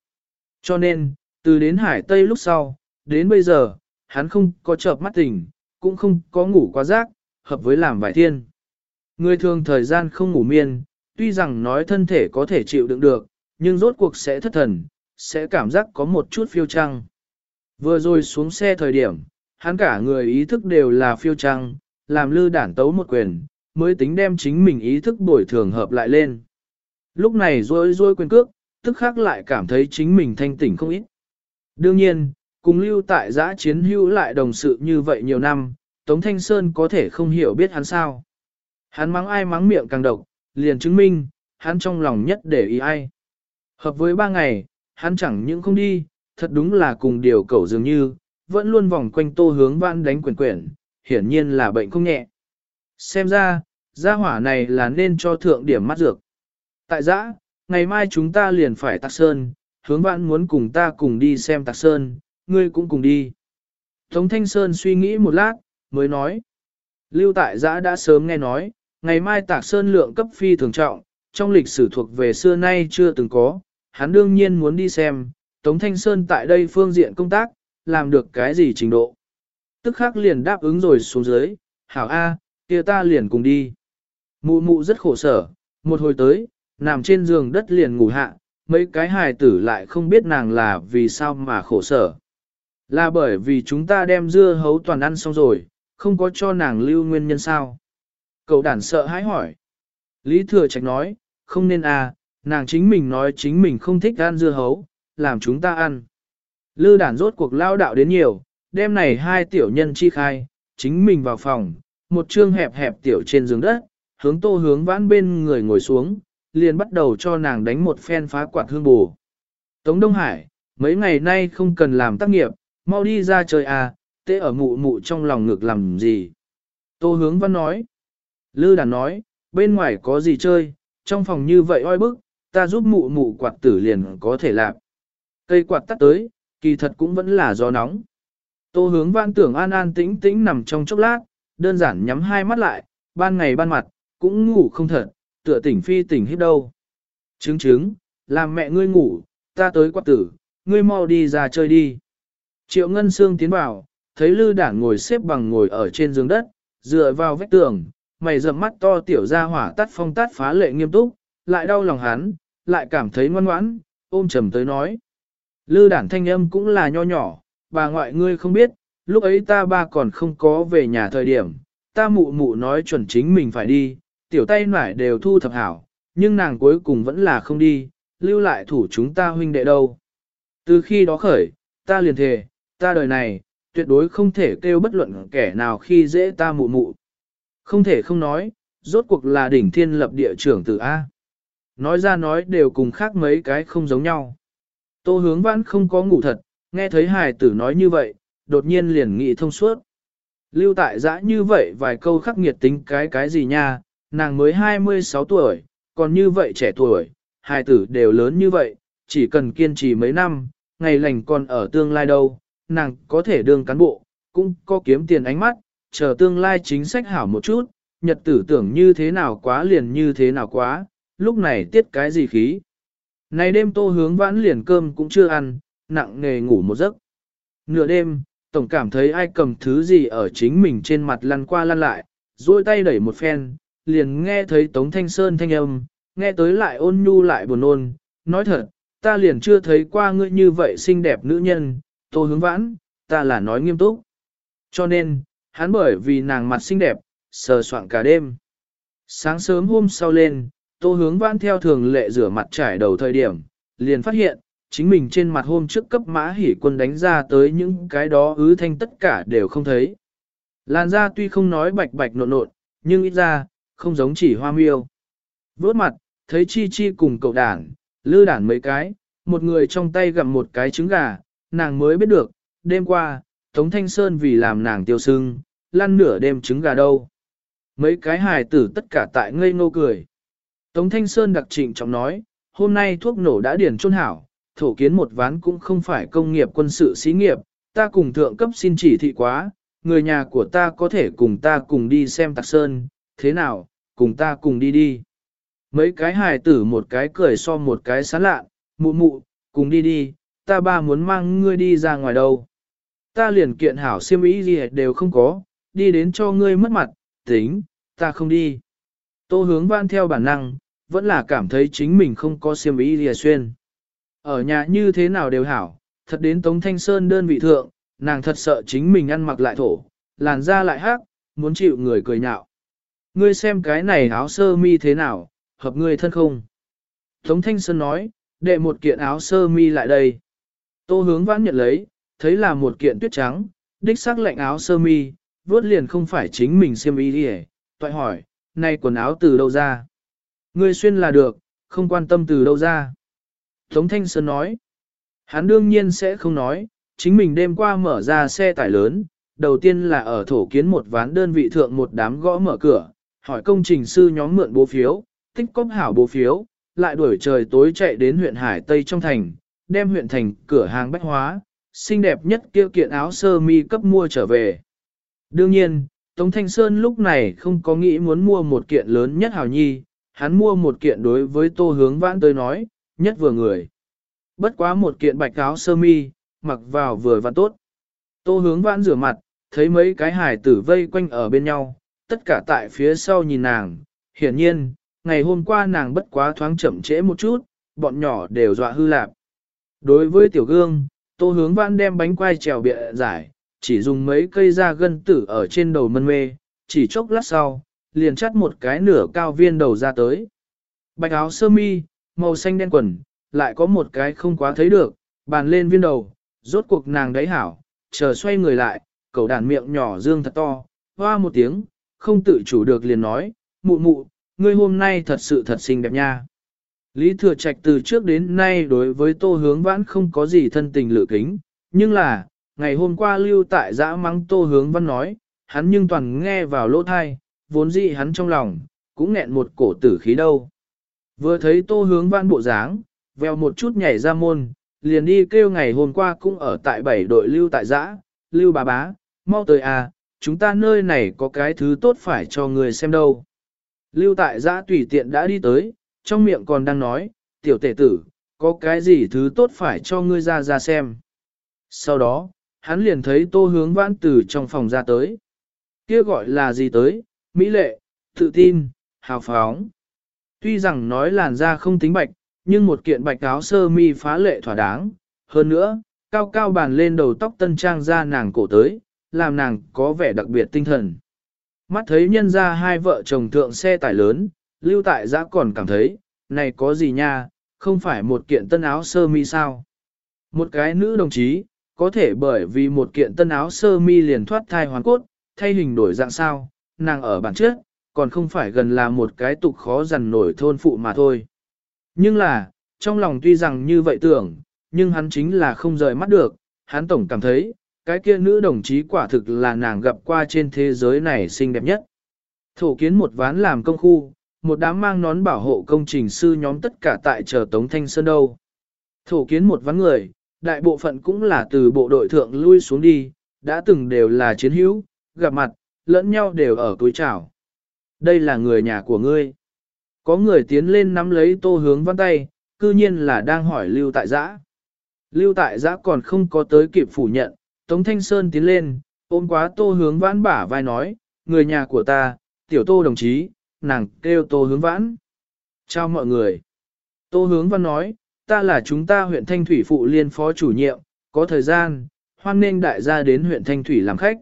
A: Cho nên, từ đến hải Tây lúc sau, đến bây giờ, hắn không có chợp mắt tỉnh, cũng không có ngủ quá giác, hợp với làm vài thiên. Người thường thời gian không ngủ miên, tuy rằng nói thân thể có thể chịu đựng được, nhưng rốt cuộc sẽ thất thần, sẽ cảm giác có một chút phiêu trăng. Vừa rồi xuống xe thời điểm, hắn cả người ý thức đều là phiêu trăng, làm lư đản tấu một quyền, mới tính đem chính mình ý thức bồi thường hợp lại lên. Lúc này rôi rôi quyền cước, tức khác lại cảm thấy chính mình thanh tỉnh không ít. Đương nhiên, cùng lưu tại giã chiến hữu lại đồng sự như vậy nhiều năm, Tống Thanh Sơn có thể không hiểu biết hắn sao. Hắn mắng ai mắng miệng càng độc, liền chứng minh, hắn trong lòng nhất để ý ai. Hợp với ba ngày, hắn chẳng những không đi, thật đúng là cùng điều cẩu dường như, vẫn luôn vòng quanh tô hướng vãn đánh quyền quyển, hiển nhiên là bệnh không nhẹ. Xem ra, gia hỏa này là nên cho thượng điểm mắt dược. Tại giã, ngày mai chúng ta liền phải tạc sơn, hướng vãn muốn cùng ta cùng đi xem tạc sơn, ngươi cũng cùng đi. Tống Thanh Sơn suy nghĩ một lát, mới nói. Lưu tại giã đã sớm nghe nói, ngày mai tạc sơn lượng cấp phi thường trọng, trong lịch sử thuộc về xưa nay chưa từng có, hắn đương nhiên muốn đi xem, Tống Thanh Sơn tại đây phương diện công tác, làm được cái gì trình độ. Tức khắc liền đáp ứng rồi xuống dưới, hảo A, kia ta liền cùng đi. Mụ mụ rất khổ sở, một hồi tới, nằm trên giường đất liền ngủ hạ, mấy cái hài tử lại không biết nàng là vì sao mà khổ sở. Là bởi vì chúng ta đem dưa hấu toàn ăn xong rồi, không có cho nàng lưu nguyên nhân sao. Cậu đản sợ hãi hỏi. Lý Thừa Trạch nói, không nên à, nàng chính mình nói chính mình không thích ăn dưa hấu, làm chúng ta ăn. Lư đản rốt cuộc lao đạo đến nhiều, đêm này hai tiểu nhân chi khai, chính mình vào phòng, một chương hẹp hẹp tiểu trên giường đất, hướng tô hướng vãn bên người ngồi xuống, liền bắt đầu cho nàng đánh một phen phá quạt hương bù. Tống Đông Hải, mấy ngày nay không cần làm tác nghiệp, mau đi ra chơi à, tê ở mụ mụ trong lòng ngực làm gì. Tô hướng văn nói. Lư đản nói, bên ngoài có gì chơi, trong phòng như vậy oi bức, ta giúp mụ mụ quạt tử liền có thể làm. Cây quạt tắt tới, kỳ thật cũng vẫn là gió nóng. Tô hướng vãn tưởng an an tĩnh tĩnh nằm trong chốc lát, đơn giản nhắm hai mắt lại, ban ngày ban mặt, cũng ngủ không thật, tựa tỉnh phi tỉnh hít đâu. Trứng trứng, làm mẹ ngươi ngủ, ta tới quạt tử, ngươi mau đi ra chơi đi. Triệu Ngân Sương tiến vào, thấy Lư đảng ngồi xếp bằng ngồi ở trên giường đất, dựa vào vách tường, mày rậm mắt to tiểu ra hỏa tắt phong tắt phá lệ nghiêm túc, lại đau lòng hắn, lại cảm thấy ngoan ngoãn, ôm trầm tới nói. Lư Đản thanh âm cũng là nho nhỏ, bà ngoại ngươi không biết, lúc ấy ta ba còn không có về nhà thời điểm, ta mụ mụ nói chuẩn chính mình phải đi, tiểu tay nải đều thu thập hảo, nhưng nàng cuối cùng vẫn là không đi, lưu lại thủ chúng ta huynh đệ đâu. Từ khi đó khởi, ta liền thề, ta đời này, tuyệt đối không thể kêu bất luận kẻ nào khi dễ ta mụ mụ. Không thể không nói, rốt cuộc là đỉnh thiên lập địa trưởng tử A. Nói ra nói đều cùng khác mấy cái không giống nhau. Tô hướng vãn không có ngủ thật, nghe thấy hài tử nói như vậy, đột nhiên liền nghĩ thông suốt. Lưu tại dã như vậy vài câu khắc nghiệt tính cái cái gì nha, nàng mới 26 tuổi, còn như vậy trẻ tuổi, hài tử đều lớn như vậy, chỉ cần kiên trì mấy năm, ngày lành còn ở tương lai đâu, nàng có thể đương cán bộ, cũng có kiếm tiền ánh mắt, chờ tương lai chính sách hảo một chút, nhật tử tưởng như thế nào quá liền như thế nào quá, lúc này tiết cái gì khí. Này đêm tô hướng vãn liền cơm cũng chưa ăn, nặng nề ngủ một giấc. Nửa đêm, tổng cảm thấy ai cầm thứ gì ở chính mình trên mặt lăn qua lăn lại, duỗi tay đẩy một phen, liền nghe thấy Tống Thanh Sơn thanh âm, nghe tới lại ôn nhu lại buồn ôn, nói thật, ta liền chưa thấy qua ngươi như vậy xinh đẹp nữ nhân, tô hướng vãn, ta là nói nghiêm túc. Cho nên, hắn bởi vì nàng mặt xinh đẹp, sờ soạn cả đêm. Sáng sớm hôm sau lên, tô hướng văn theo thường lệ rửa mặt trải đầu thời điểm, liền phát hiện, chính mình trên mặt hôm trước cấp mã hỉ quân đánh ra tới những cái đó ứ thanh tất cả đều không thấy. Làn da tuy không nói bạch bạch nộn nộn, nhưng ít ra, không giống chỉ hoa miêu. Vốt mặt, thấy chi chi cùng cậu đảng, lư đản mấy cái, một người trong tay gặm một cái trứng gà, nàng mới biết được, đêm qua, Tống Thanh Sơn vì làm nàng tiêu sưng, lăn nửa đêm trứng gà đâu. Mấy cái hài tử tất cả tại ngây ngô cười. Tống Thanh Sơn đặc trịnh trọng nói, hôm nay thuốc nổ đã điển trôn hảo, thổ kiến một ván cũng không phải công nghiệp quân sự xí nghiệp, ta cùng thượng cấp xin chỉ thị quá, người nhà của ta có thể cùng ta cùng đi xem tạc sơn, thế nào, cùng ta cùng đi đi. Mấy cái hài tử một cái cười so một cái sán lạ, mụ mụ, cùng đi đi, ta ba muốn mang ngươi đi ra ngoài đâu. Ta liền kiện hảo siêm ý gì đều không có, đi đến cho ngươi mất mặt, tính, ta không đi. Tô hướng văn theo bản năng, vẫn là cảm thấy chính mình không có siêm ý lìa xuyên. Ở nhà như thế nào đều hảo, thật đến Tống Thanh Sơn đơn vị thượng, nàng thật sợ chính mình ăn mặc lại thổ, làn da lại hắc, muốn chịu người cười nhạo. Ngươi xem cái này áo sơ mi thế nào, hợp ngươi thân không? Tống Thanh Sơn nói, đệ một kiện áo sơ mi lại đây. Tô hướng vãn nhận lấy, thấy là một kiện tuyết trắng, đích sắc lạnh áo sơ mi, vuốt liền không phải chính mình xiêm y đi toại hỏi, này quần áo từ đâu ra? Ngươi xuyên là được, không quan tâm từ đâu ra. Tống Thanh Sơn nói, hắn đương nhiên sẽ không nói, chính mình đêm qua mở ra xe tải lớn, đầu tiên là ở thổ kiến một ván đơn vị thượng một đám gõ mở cửa, hỏi công trình sư nhóm mượn bố phiếu, tích cóp hảo bố phiếu, lại đuổi trời tối chạy đến huyện Hải Tây trong thành, đem huyện thành cửa hàng bách hóa, xinh đẹp nhất kia kiện áo sơ mi cấp mua trở về. Đương nhiên, Tống Thanh Sơn lúc này không có nghĩ muốn mua một kiện lớn nhất hảo nhi, hắn mua một kiện đối với tô hướng vãn tới nói, nhất vừa người. Bất quá một kiện bạch áo sơ mi, mặc vào vừa và tốt. Tô hướng vãn rửa mặt, thấy mấy cái hải tử vây quanh ở bên nhau, tất cả tại phía sau nhìn nàng. Hiển nhiên, ngày hôm qua nàng bất quá thoáng chậm trễ một chút, bọn nhỏ đều dọa hư lạp. Đối với tiểu gương, tô hướng vãn đem bánh quai trèo bịa giải, chỉ dùng mấy cây da gân tử ở trên đầu mân mê, chỉ chốc lát sau, liền chắt một cái nửa cao viên đầu ra tới. Bạch áo sơ mi, màu xanh đen quần, lại có một cái không quá thấy được, bàn lên viên đầu, rốt cuộc nàng đấy hảo, chờ xoay người lại, cậu đàn miệng nhỏ dương thật to, hoa một tiếng, không tự chủ được liền nói, mụ mụ, ngươi hôm nay thật sự thật xinh đẹp nha. Lý Thừa Trạch từ trước đến nay đối với Tô Hướng Vãn không có gì thân tình lựa kính, nhưng là, ngày hôm qua lưu tại giã mắng Tô Hướng Văn nói, hắn nhưng toàn nghe vào lỗ thai, vốn dĩ hắn trong lòng, cũng nghẹn một cổ tử khí đâu. Vừa thấy Tô Hướng Văn bộ dáng, veo một chút nhảy ra môn, liền đi kêu ngày hôm qua cũng ở tại bảy đội lưu tại giã, Lưu bà bá, mau tới à, chúng ta nơi này có cái thứ tốt phải cho người xem đâu. Lưu tại giã tùy tiện đã đi tới, trong miệng còn đang nói, tiểu tể tử, có cái gì thứ tốt phải cho ngươi ra ra xem. Sau đó, hắn liền thấy tô hướng vãn từ trong phòng ra tới. Kia gọi là gì tới, mỹ lệ, tự tin, hào phóng. Tuy rằng nói làn da không tính bạch, nhưng một kiện bạch áo sơ mi phá lệ thỏa đáng. Hơn nữa, cao cao bàn lên đầu tóc tân trang ra nàng cổ tới, làm nàng có vẻ đặc biệt tinh thần. Mắt thấy nhân ra hai vợ chồng thượng xe tải lớn, lưu tại giã còn cảm thấy, này có gì nha, không phải một kiện tân áo sơ mi sao. Một cái nữ đồng chí, có thể bởi vì một kiện tân áo sơ mi liền thoát thai hoàn cốt, thay hình đổi dạng sao, nàng ở bản chất, còn không phải gần là một cái tục khó dằn nổi thôn phụ mà thôi. Nhưng là, trong lòng tuy rằng như vậy tưởng, nhưng hắn chính là không rời mắt được, hắn tổng cảm thấy, cái kia nữ đồng chí quả thực là nàng gặp qua trên thế giới này xinh đẹp nhất. Thổ kiến một ván làm công khu, một đám mang nón bảo hộ công trình sư nhóm tất cả tại chờ Tống Thanh Sơn đâu. Thổ kiến một ván người, đại bộ phận cũng là từ bộ đội thượng lui xuống đi, đã từng đều là chiến hữu, gặp mặt, lẫn nhau đều ở túi chảo. Đây là người nhà của ngươi. Có người tiến lên nắm lấy tô hướng văn tay, cư nhiên là đang hỏi Lưu Tại Giã. Lưu Tại Giã còn không có tới kịp phủ nhận, Tống Thanh Sơn tiến lên, ôm quá tô hướng vãn bả vai nói, người nhà của ta, tiểu tô đồng chí, nàng kêu tô hướng vãn. Chào mọi người. Tô hướng văn nói, ta là chúng ta huyện Thanh Thủy phụ liên phó chủ nhiệm, có thời gian, hoan nên đại gia đến huyện Thanh Thủy làm khách.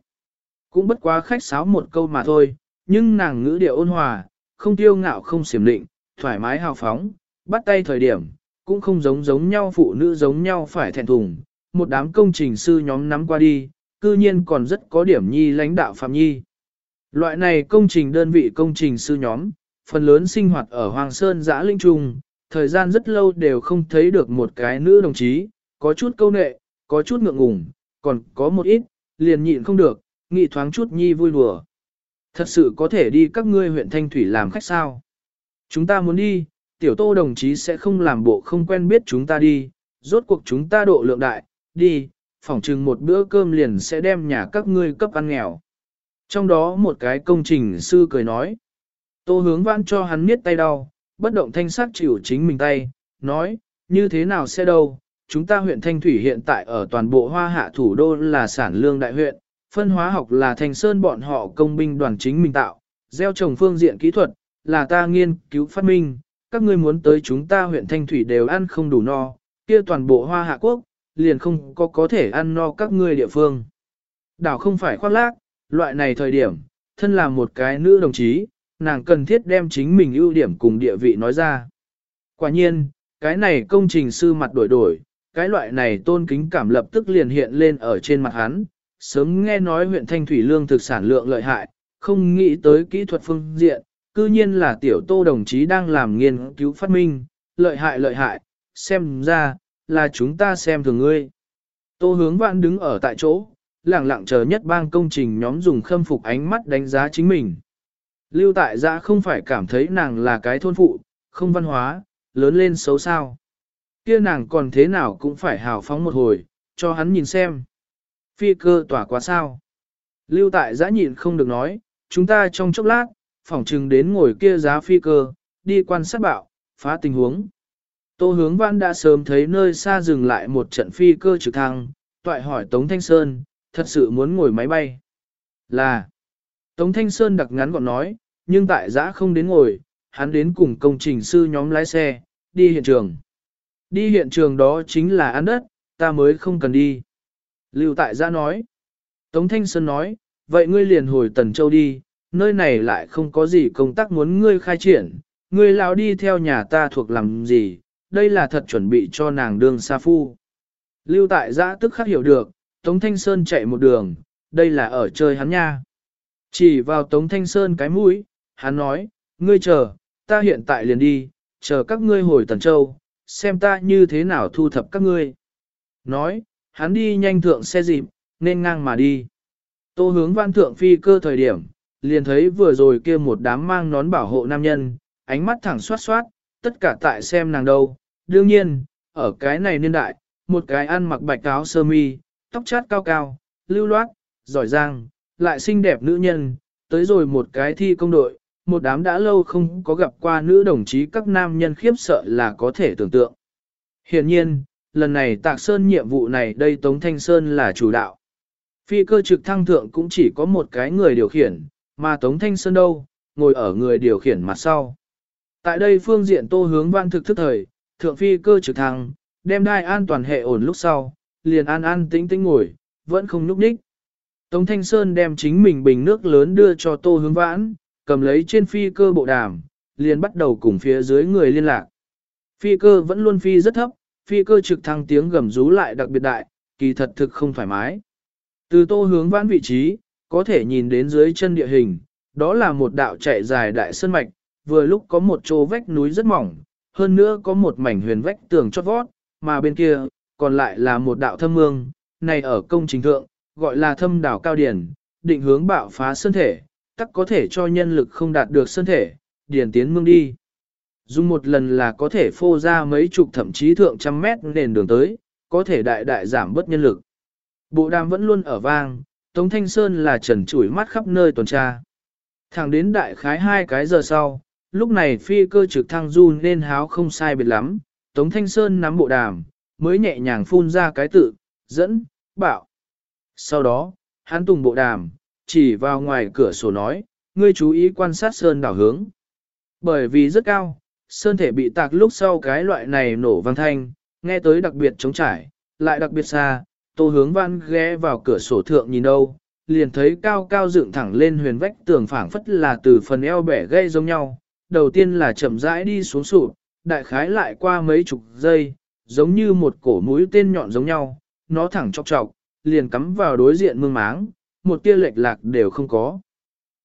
A: Cũng bất quá khách sáo một câu mà thôi, nhưng nàng ngữ điệu ôn hòa, không tiêu ngạo không xiểm định, thoải mái hào phóng, bắt tay thời điểm, cũng không giống giống nhau phụ nữ giống nhau phải thẹn thùng. Một đám công trình sư nhóm nắm qua đi, cư nhiên còn rất có điểm nhi lãnh đạo phạm nhi. Loại này công trình đơn vị công trình sư nhóm, phần lớn sinh hoạt ở Hoàng Sơn giã linh trung, thời gian rất lâu đều không thấy được một cái nữ đồng chí, có chút câu nệ, có chút ngượng ngùng, còn có một ít, liền nhịn không được, nghị thoáng chút nhi vui đùa. Thật sự có thể đi các ngươi huyện Thanh Thủy làm khách sao? Chúng ta muốn đi, tiểu tô đồng chí sẽ không làm bộ không quen biết chúng ta đi, rốt cuộc chúng ta độ lượng đại, đi, phỏng chừng một bữa cơm liền sẽ đem nhà các ngươi cấp ăn nghèo. Trong đó một cái công trình sư cười nói, tô hướng vãn cho hắn miết tay đau, bất động thanh sắc chịu chính mình tay, nói, như thế nào sẽ đâu, chúng ta huyện Thanh Thủy hiện tại ở toàn bộ hoa hạ thủ đô là sản lương đại huyện, phân hóa học là thành sơn bọn họ công binh đoàn chính mình tạo, gieo trồng phương diện kỹ thuật, là ta nghiên cứu phát minh, các ngươi muốn tới chúng ta huyện Thanh Thủy đều ăn không đủ no, kia toàn bộ hoa hạ quốc, liền không có có thể ăn no các ngươi địa phương. Đảo không phải khoác lác, loại này thời điểm, thân là một cái nữ đồng chí, nàng cần thiết đem chính mình ưu điểm cùng địa vị nói ra. Quả nhiên, cái này công trình sư mặt đổi đổi, cái loại này tôn kính cảm lập tức liền hiện lên ở trên mặt hắn, sớm nghe nói huyện Thanh Thủy lương thực sản lượng lợi hại, không nghĩ tới kỹ thuật phương diện, cư nhiên là tiểu tô đồng chí đang làm nghiên cứu phát minh, lợi hại lợi hại, xem ra, là chúng ta xem thường ngươi. Tô hướng vạn đứng ở tại chỗ, lẳng lặng chờ nhất bang công trình nhóm dùng khâm phục ánh mắt đánh giá chính mình. Lưu tại giã không phải cảm thấy nàng là cái thôn phụ, không văn hóa, lớn lên xấu sao. kia nàng còn thế nào cũng phải hào phóng một hồi, cho hắn nhìn xem. Phi cơ tỏa quá sao. Lưu tại giã nhịn không được nói, chúng ta trong chốc lát, phỏng chừng đến ngồi kia giá phi cơ, đi quan sát bạo, phá tình huống. Tô hướng văn đã sớm thấy nơi xa dừng lại một trận phi cơ trực thăng, toại hỏi Tống Thanh Sơn, thật sự muốn ngồi máy bay. Là, Tống Thanh Sơn đặc ngắn gọn nói, nhưng tại giã không đến ngồi, hắn đến cùng công trình sư nhóm lái xe, đi hiện trường. Đi hiện trường đó chính là ăn đất, ta mới không cần đi. Lưu tại gia nói. Tống Thanh Sơn nói, vậy ngươi liền hồi Tần Châu đi, nơi này lại không có gì công tác muốn ngươi khai triển, ngươi lão đi theo nhà ta thuộc làm gì, đây là thật chuẩn bị cho nàng đương sa phu. Lưu tại giã tức khắc hiểu được, Tống Thanh Sơn chạy một đường, đây là ở chơi hắn nha. Chỉ vào Tống Thanh Sơn cái mũi, hắn nói, ngươi chờ, ta hiện tại liền đi, chờ các ngươi hồi Tần Châu, xem ta như thế nào thu thập các ngươi. Nói, hắn đi nhanh thượng xe dịp, nên ngang mà đi. Tô hướng văn thượng phi cơ thời điểm, liền thấy vừa rồi kia một đám mang nón bảo hộ nam nhân, ánh mắt thẳng xoát xoát, tất cả tại xem nàng đâu. Đương nhiên, ở cái này niên đại, một cái ăn mặc bạch áo sơ mi, tóc chát cao cao, lưu loát, giỏi giang, lại xinh đẹp nữ nhân, tới rồi một cái thi công đội, một đám đã lâu không có gặp qua nữ đồng chí các nam nhân khiếp sợ là có thể tưởng tượng. Hiện nhiên, lần này tạc sơn nhiệm vụ này đây Tống Thanh Sơn là chủ đạo. Phi cơ trực thăng thượng cũng chỉ có một cái người điều khiển, mà Tống Thanh Sơn đâu, ngồi ở người điều khiển mặt sau. Tại đây phương diện tô hướng văn thực thức thời, thượng phi cơ trực thăng, đem đai an toàn hệ ổn lúc sau, liền an an tĩnh tĩnh ngồi, vẫn không núp đích. Tống Thanh Sơn đem chính mình bình nước lớn đưa cho tô hướng vãn, cầm lấy trên phi cơ bộ đàm, liền bắt đầu cùng phía dưới người liên lạc. Phi cơ vẫn luôn phi rất thấp, phi cơ trực thăng tiếng gầm rú lại đặc biệt đại, kỳ thật thực không thoải mái. Từ tô hướng vãn vị trí, có thể nhìn đến dưới chân địa hình, đó là một đạo chạy dài đại sơn mạch, vừa lúc có một chỗ vách núi rất mỏng, hơn nữa có một mảnh huyền vách tường chót vót, mà bên kia, còn lại là một đạo thâm mương, này ở công trình thượng, gọi là thâm đảo cao điển, định hướng bạo phá sơn thể, tắc có thể cho nhân lực không đạt được sơn thể, điển tiến mương đi. Dùng một lần là có thể phô ra mấy chục thậm chí thượng trăm mét nền đường tới, có thể đại đại giảm bớt nhân lực. Bộ đàm vẫn luôn ở vang, Tống Thanh Sơn là trần chủi mắt khắp nơi tuần tra. Thẳng đến đại khái hai cái giờ sau, lúc này phi cơ trực thăng du nên háo không sai biệt lắm, Tống Thanh Sơn nắm bộ đàm, mới nhẹ nhàng phun ra cái tự, dẫn, bảo. Sau đó, hắn tùng bộ đàm, chỉ vào ngoài cửa sổ nói, ngươi chú ý quan sát Sơn đảo hướng. Bởi vì rất cao, Sơn thể bị tạc lúc sau cái loại này nổ vang thanh, nghe tới đặc biệt trống trải, lại đặc biệt xa, tô hướng văn ghé vào cửa sổ thượng nhìn đâu, liền thấy cao cao dựng thẳng lên huyền vách tường phảng phất là từ phần eo bẻ gây giống nhau, đầu tiên là chậm rãi đi xuống sụp, đại khái lại qua mấy chục giây, giống như một cổ mũi tên nhọn giống nhau, nó thẳng chọc chọc, liền cắm vào đối diện mương máng, một tia lệch lạc đều không có.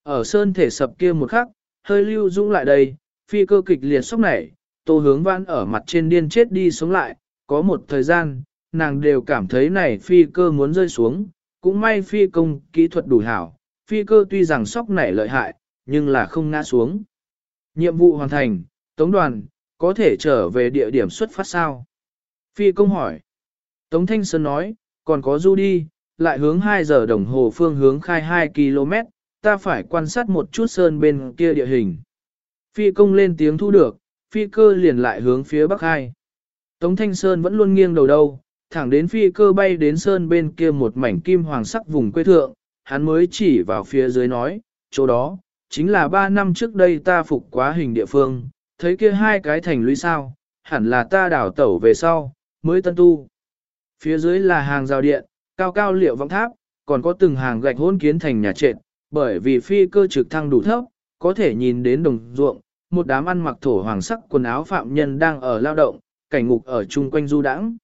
A: Ở sơn thể sập kia một khắc, hơi lưu dũng lại đây, phi cơ kịch liệt sốc nảy, tô hướng vãn ở mặt trên điên chết đi sống lại, có một thời gian, nàng đều cảm thấy này phi cơ muốn rơi xuống, cũng may phi công kỹ thuật đủ hảo, phi cơ tuy rằng sốc nảy lợi hại, nhưng là không ngã xuống. Nhiệm vụ hoàn thành, Tống đoàn, có thể trở về địa điểm xuất phát sao? Phi công hỏi. Tống Thanh Sơn nói, còn có du đi, lại hướng 2 giờ đồng hồ phương hướng khai 2 km, ta phải quan sát một chút sơn bên kia địa hình. Phi công lên tiếng thu được, phi cơ liền lại hướng phía bắc hai. Tống Thanh Sơn vẫn luôn nghiêng đầu đâu, thẳng đến phi cơ bay đến sơn bên kia một mảnh kim hoàng sắc vùng quê thượng, hắn mới chỉ vào phía dưới nói, chỗ đó, chính là ba năm trước đây ta phục quá hình địa phương, thấy kia hai cái thành lũy sao, hẳn là ta đảo tẩu về sau, mới tân tu. Phía dưới là hàng rào điện, cao cao liệu vọng tháp, còn có từng hàng gạch hôn kiến thành nhà trệt, bởi vì phi cơ trực thăng đủ thấp, có thể nhìn đến đồng ruộng, một đám ăn mặc thổ hoàng sắc quần áo phạm nhân đang ở lao động, cảnh ngục ở chung quanh du đãng.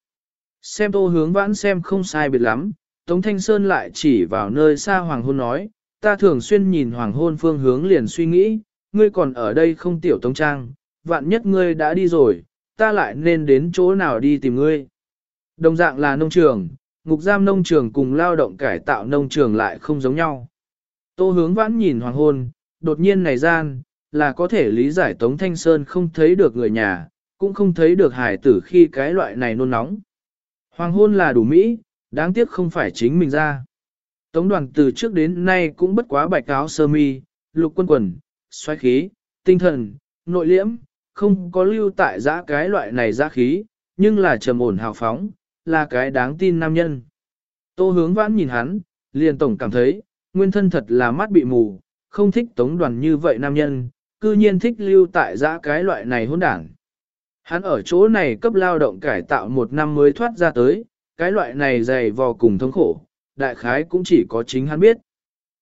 A: Xem tô hướng vãn xem không sai biệt lắm, Tống Thanh Sơn lại chỉ vào nơi xa hoàng hôn nói, ta thường xuyên nhìn hoàng hôn phương hướng liền suy nghĩ, ngươi còn ở đây không tiểu Tống Trang, vạn nhất ngươi đã đi rồi, ta lại nên đến chỗ nào đi tìm ngươi. Đồng dạng là nông trường, ngục giam nông trường cùng lao động cải tạo nông trường lại không giống nhau. Tô hướng vãn nhìn hoàng hôn, đột nhiên này gian, là có thể lý giải Tống Thanh Sơn không thấy được người nhà, cũng không thấy được hải tử khi cái loại này nôn nóng. Hoàng hôn là đủ mỹ, đáng tiếc không phải chính mình ra. Tống đoàn từ trước đến nay cũng bất quá bạch áo sơ mi, lục quân quần, xoáy khí, tinh thần, nội liễm, không có lưu tại giã cái loại này giã khí, nhưng là trầm ổn hào phóng, là cái đáng tin nam nhân. Tô hướng vãn nhìn hắn, liền tổng cảm thấy, nguyên thân thật là mắt bị mù, không thích tống đoàn như vậy nam nhân, cư nhiên thích lưu tại giã cái loại này hôn đảng. Hắn ở chỗ này cấp lao động cải tạo một năm mới thoát ra tới, cái loại này dày vò cùng thống khổ, đại khái cũng chỉ có chính hắn biết.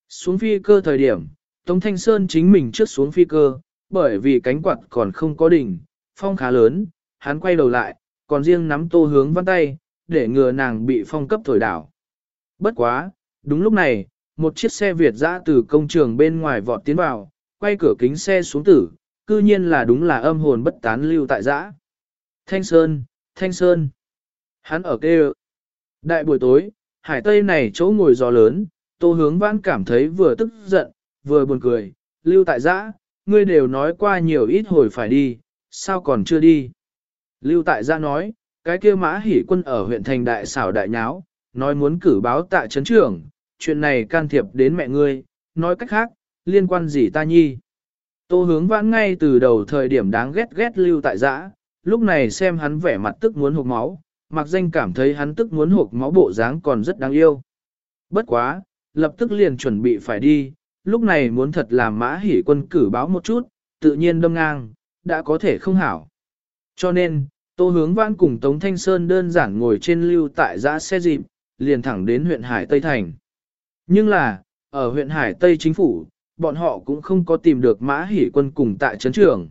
A: Xuống phi cơ thời điểm, Tống Thanh Sơn chính mình trước xuống phi cơ, bởi vì cánh quạt còn không có đỉnh, phong khá lớn, hắn quay đầu lại, còn riêng nắm tô hướng văn tay, để ngừa nàng bị phong cấp thổi đảo. Bất quá, đúng lúc này, một chiếc xe Việt dã từ công trường bên ngoài vọt tiến vào, quay cửa kính xe xuống tử, cư nhiên là đúng là âm hồn bất tán lưu tại dã. Thanh Sơn, Thanh Sơn. Hắn ở kêu. Đại buổi tối, hải tây này chỗ ngồi gió lớn, tô hướng vãn cảm thấy vừa tức giận, vừa buồn cười, lưu tại dã, ngươi đều nói qua nhiều ít hồi phải đi, sao còn chưa đi. Lưu tại dã nói, cái kia mã hỉ quân ở huyện thành đại xảo đại nháo, nói muốn cử báo tạ chấn trưởng, chuyện này can thiệp đến mẹ ngươi, nói cách khác, liên quan gì ta nhi. Tô hướng vãn ngay từ đầu thời điểm đáng ghét ghét lưu tại giã, lúc này xem hắn vẻ mặt tức muốn hộp máu, mặc danh cảm thấy hắn tức muốn hộp máu bộ dáng còn rất đáng yêu. Bất quá, lập tức liền chuẩn bị phải đi, lúc này muốn thật làm mã hỉ quân cử báo một chút, tự nhiên đâm ngang, đã có thể không hảo. Cho nên, Tô Hướng Vãn cùng Tống Thanh Sơn đơn giản ngồi trên lưu tại giã xe dịp, liền thẳng đến huyện Hải Tây Thành. Nhưng là, ở huyện Hải Tây chính phủ, bọn họ cũng không có tìm được mã hỷ quân cùng tại trấn trưởng.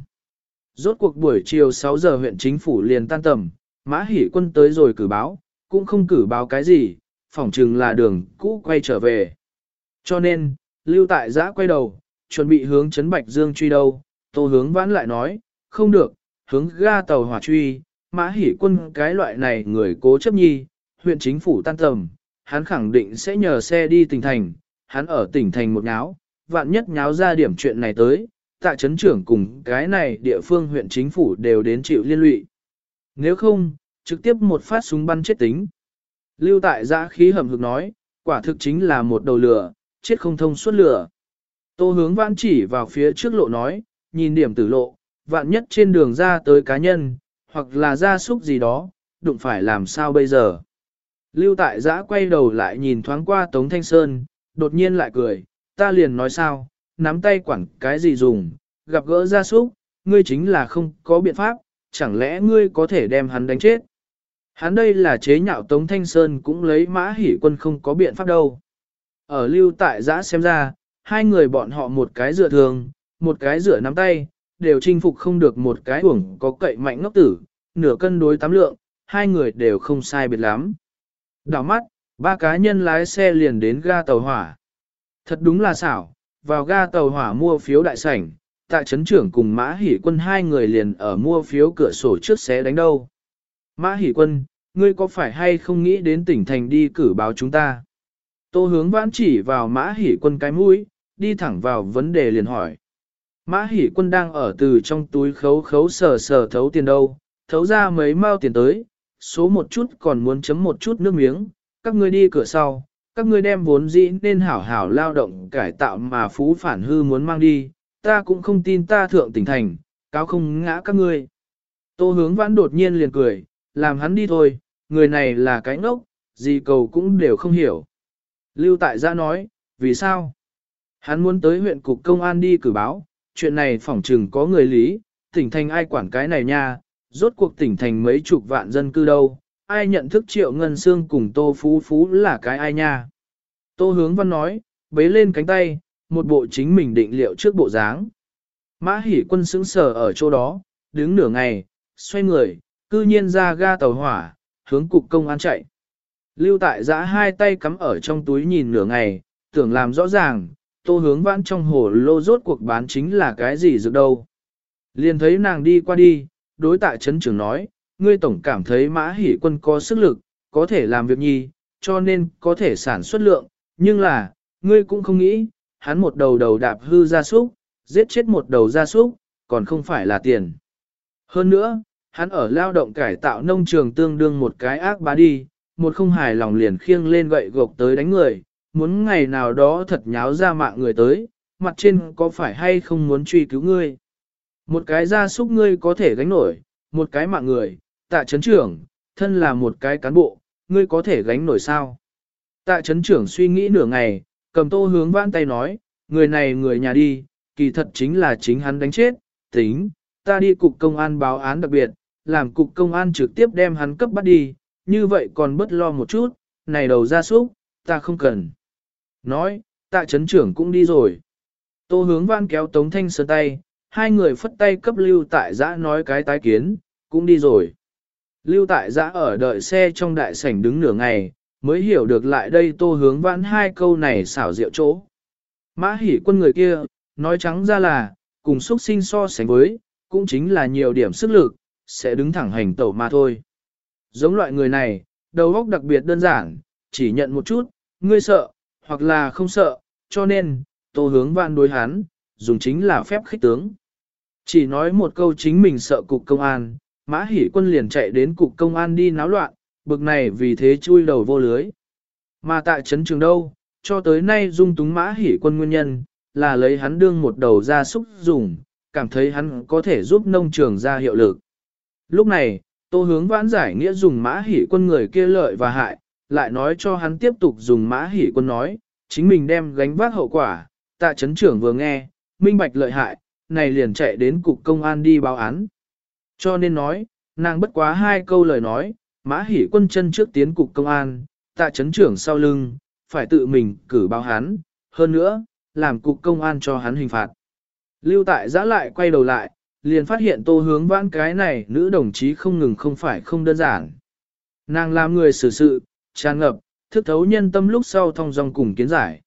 A: Rốt cuộc buổi chiều 6 giờ huyện chính phủ liền tan tầm, mã hỷ quân tới rồi cử báo, cũng không cử báo cái gì, phỏng chừng là đường cũ quay trở về. Cho nên, lưu tại giã quay đầu, chuẩn bị hướng Trấn Bạch Dương truy đâu, tô hướng vãn lại nói, không được, hướng ga tàu hỏa truy, mã hỷ quân cái loại này người cố chấp nhi, huyện chính phủ tan tầm, hắn khẳng định sẽ nhờ xe đi tỉnh thành, hắn ở tỉnh thành một ngáo vạn nhất nháo ra điểm chuyện này tới, tạ chấn trưởng cùng cái này địa phương huyện chính phủ đều đến chịu liên lụy. Nếu không, trực tiếp một phát súng bắn chết tính. Lưu tại giã khí hầm hực nói, quả thực chính là một đầu lửa, chết không thông suốt lửa. Tô hướng vãn chỉ vào phía trước lộ nói, nhìn điểm tử lộ, vạn nhất trên đường ra tới cá nhân, hoặc là ra súc gì đó, đụng phải làm sao bây giờ. Lưu tại giã quay đầu lại nhìn thoáng qua Tống Thanh Sơn, đột nhiên lại cười, ta liền nói sao, nắm tay quản cái gì dùng, gặp gỡ ra súc, ngươi chính là không có biện pháp, chẳng lẽ ngươi có thể đem hắn đánh chết. Hắn đây là chế nhạo Tống Thanh Sơn cũng lấy mã hỉ quân không có biện pháp đâu. Ở lưu tại giã xem ra, hai người bọn họ một cái dựa thường, một cái dựa nắm tay, đều chinh phục không được một cái uổng có cậy mạnh ngốc tử, nửa cân đối tám lượng, hai người đều không sai biệt lắm. Đảo mắt, ba cá nhân lái xe liền đến ga tàu hỏa. Thật đúng là xảo, vào ga tàu hỏa mua phiếu đại sảnh, tại chấn trưởng cùng Mã Hỷ Quân hai người liền ở mua phiếu cửa sổ trước xé đánh đâu. Mã Hỷ Quân, ngươi có phải hay không nghĩ đến tỉnh thành đi cử báo chúng ta? Tô hướng vãn chỉ vào Mã Hỷ Quân cái mũi, đi thẳng vào vấn đề liền hỏi. Mã Hỷ Quân đang ở từ trong túi khấu khấu sờ sờ thấu tiền đâu, thấu ra mấy mao tiền tới, số một chút còn muốn chấm một chút nước miếng, các ngươi đi cửa sau, các ngươi đem vốn dĩ nên hảo hảo lao động cải tạo mà phú phản hư muốn mang đi, ta cũng không tin ta thượng tỉnh thành, cáo không ngã các ngươi. Tô hướng vãn đột nhiên liền cười, làm hắn đi thôi, người này là cái ngốc, gì cầu cũng đều không hiểu. Lưu tại gia nói, vì sao? Hắn muốn tới huyện cục công an đi cử báo, chuyện này phỏng chừng có người lý, tỉnh thành ai quản cái này nha, rốt cuộc tỉnh thành mấy chục vạn dân cư đâu, ai nhận thức triệu ngân xương cùng tô phú phú là cái ai nha. Tô hướng văn nói, bế lên cánh tay, một bộ chính mình định liệu trước bộ dáng. Mã hỉ quân sững sờ ở chỗ đó, đứng nửa ngày, xoay người, cư nhiên ra ga tàu hỏa, hướng cục công an chạy. Lưu tại giã hai tay cắm ở trong túi nhìn nửa ngày, tưởng làm rõ ràng, tô hướng vãn trong hồ lô rốt cuộc bán chính là cái gì dược đâu. Liền thấy nàng đi qua đi, đối tại chấn trưởng nói, ngươi tổng cảm thấy mã hỉ quân có sức lực, có thể làm việc nhi, cho nên có thể sản xuất lượng, nhưng là, ngươi cũng không nghĩ, hắn một đầu đầu đạp hư gia súc, giết chết một đầu gia súc, còn không phải là tiền. Hơn nữa, hắn ở lao động cải tạo nông trường tương đương một cái ác bá đi, một không hài lòng liền khiêng lên gậy gộc tới đánh người, muốn ngày nào đó thật nháo ra mạng người tới, mặt trên có phải hay không muốn truy cứu ngươi. Một cái gia súc ngươi có thể gánh nổi, một cái mạng người, tạ chấn trưởng, thân là một cái cán bộ, ngươi có thể gánh nổi sao. Tạ chấn trưởng suy nghĩ nửa ngày, cầm tô hướng vãn tay nói, người này người nhà đi, kỳ thật chính là chính hắn đánh chết, tính, ta đi cục công an báo án đặc biệt, làm cục công an trực tiếp đem hắn cấp bắt đi, như vậy còn bất lo một chút, này đầu ra súc, ta không cần. Nói, tạ chấn trưởng cũng đi rồi. Tô hướng vãn kéo Tống Thanh Sơn tay, hai người phất tay cấp lưu tại giã nói cái tái kiến, cũng đi rồi. Lưu tại giã ở đợi xe trong đại sảnh đứng nửa ngày, mới hiểu được lại đây tô hướng vãn hai câu này xảo diệu chỗ. Mã hỉ quân người kia, nói trắng ra là, cùng xuất sinh so sánh với, cũng chính là nhiều điểm sức lực, sẽ đứng thẳng hành tẩu mà thôi. Giống loại người này, đầu óc đặc biệt đơn giản, chỉ nhận một chút, ngươi sợ, hoặc là không sợ, cho nên, tô hướng vãn đối hắn, dùng chính là phép khích tướng. Chỉ nói một câu chính mình sợ cục công an, mã Hỷ quân liền chạy đến cục công an đi náo loạn, bực này vì thế chui đầu vô lưới, Mà tại trấn trường đâu, cho tới nay dung túng mã Hỷ quân nguyên nhân, là lấy hắn đương một đầu ra súc dùng, cảm thấy hắn có thể giúp nông trường ra hiệu lực. Lúc này, tô hướng vãn giải nghĩa dùng mã Hỷ quân người kia lợi và hại, lại nói cho hắn tiếp tục dùng mã Hỷ quân nói, chính mình đem gánh vác hậu quả, tạ chấn trưởng vừa nghe, minh bạch lợi hại, này liền chạy đến cục công an đi báo án. Cho nên nói, nàng bất quá hai câu lời nói, mã hỉ quân chân trước tiến cục công an, tạ chấn trưởng sau lưng, phải tự mình cử báo hắn, hơn nữa, làm cục công an cho hắn hình phạt. Lưu tại giã lại quay đầu lại, liền phát hiện tô hướng vãn cái này nữ đồng chí không ngừng không phải không đơn giản. Nàng làm người xử sự, tràn ngập, thức thấu nhân tâm lúc sau thông dòng cùng kiến giải.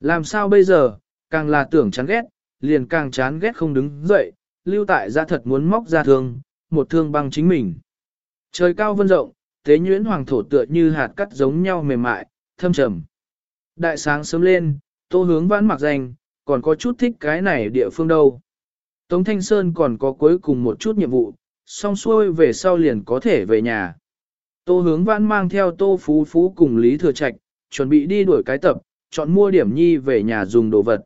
A: Làm sao bây giờ, càng là tưởng chán ghét, liền càng chán ghét không đứng dậy, lưu tại ra thật muốn móc ra thương, một thương băng chính mình. Trời cao vân rộng, tế nhuyễn hoàng thổ tựa như hạt cắt giống nhau mềm mại, thâm trầm. Đại sáng sớm lên, tô hướng vãn mặc danh, còn có chút thích cái này địa phương đâu. Tống Thanh Sơn còn có cuối cùng một chút nhiệm vụ, xong xuôi về sau liền có thể về nhà. Tô hướng vãn mang theo tô phú phú cùng Lý Thừa Trạch, chuẩn bị đi đuổi cái tập, chọn mua điểm nhi về nhà dùng đồ vật.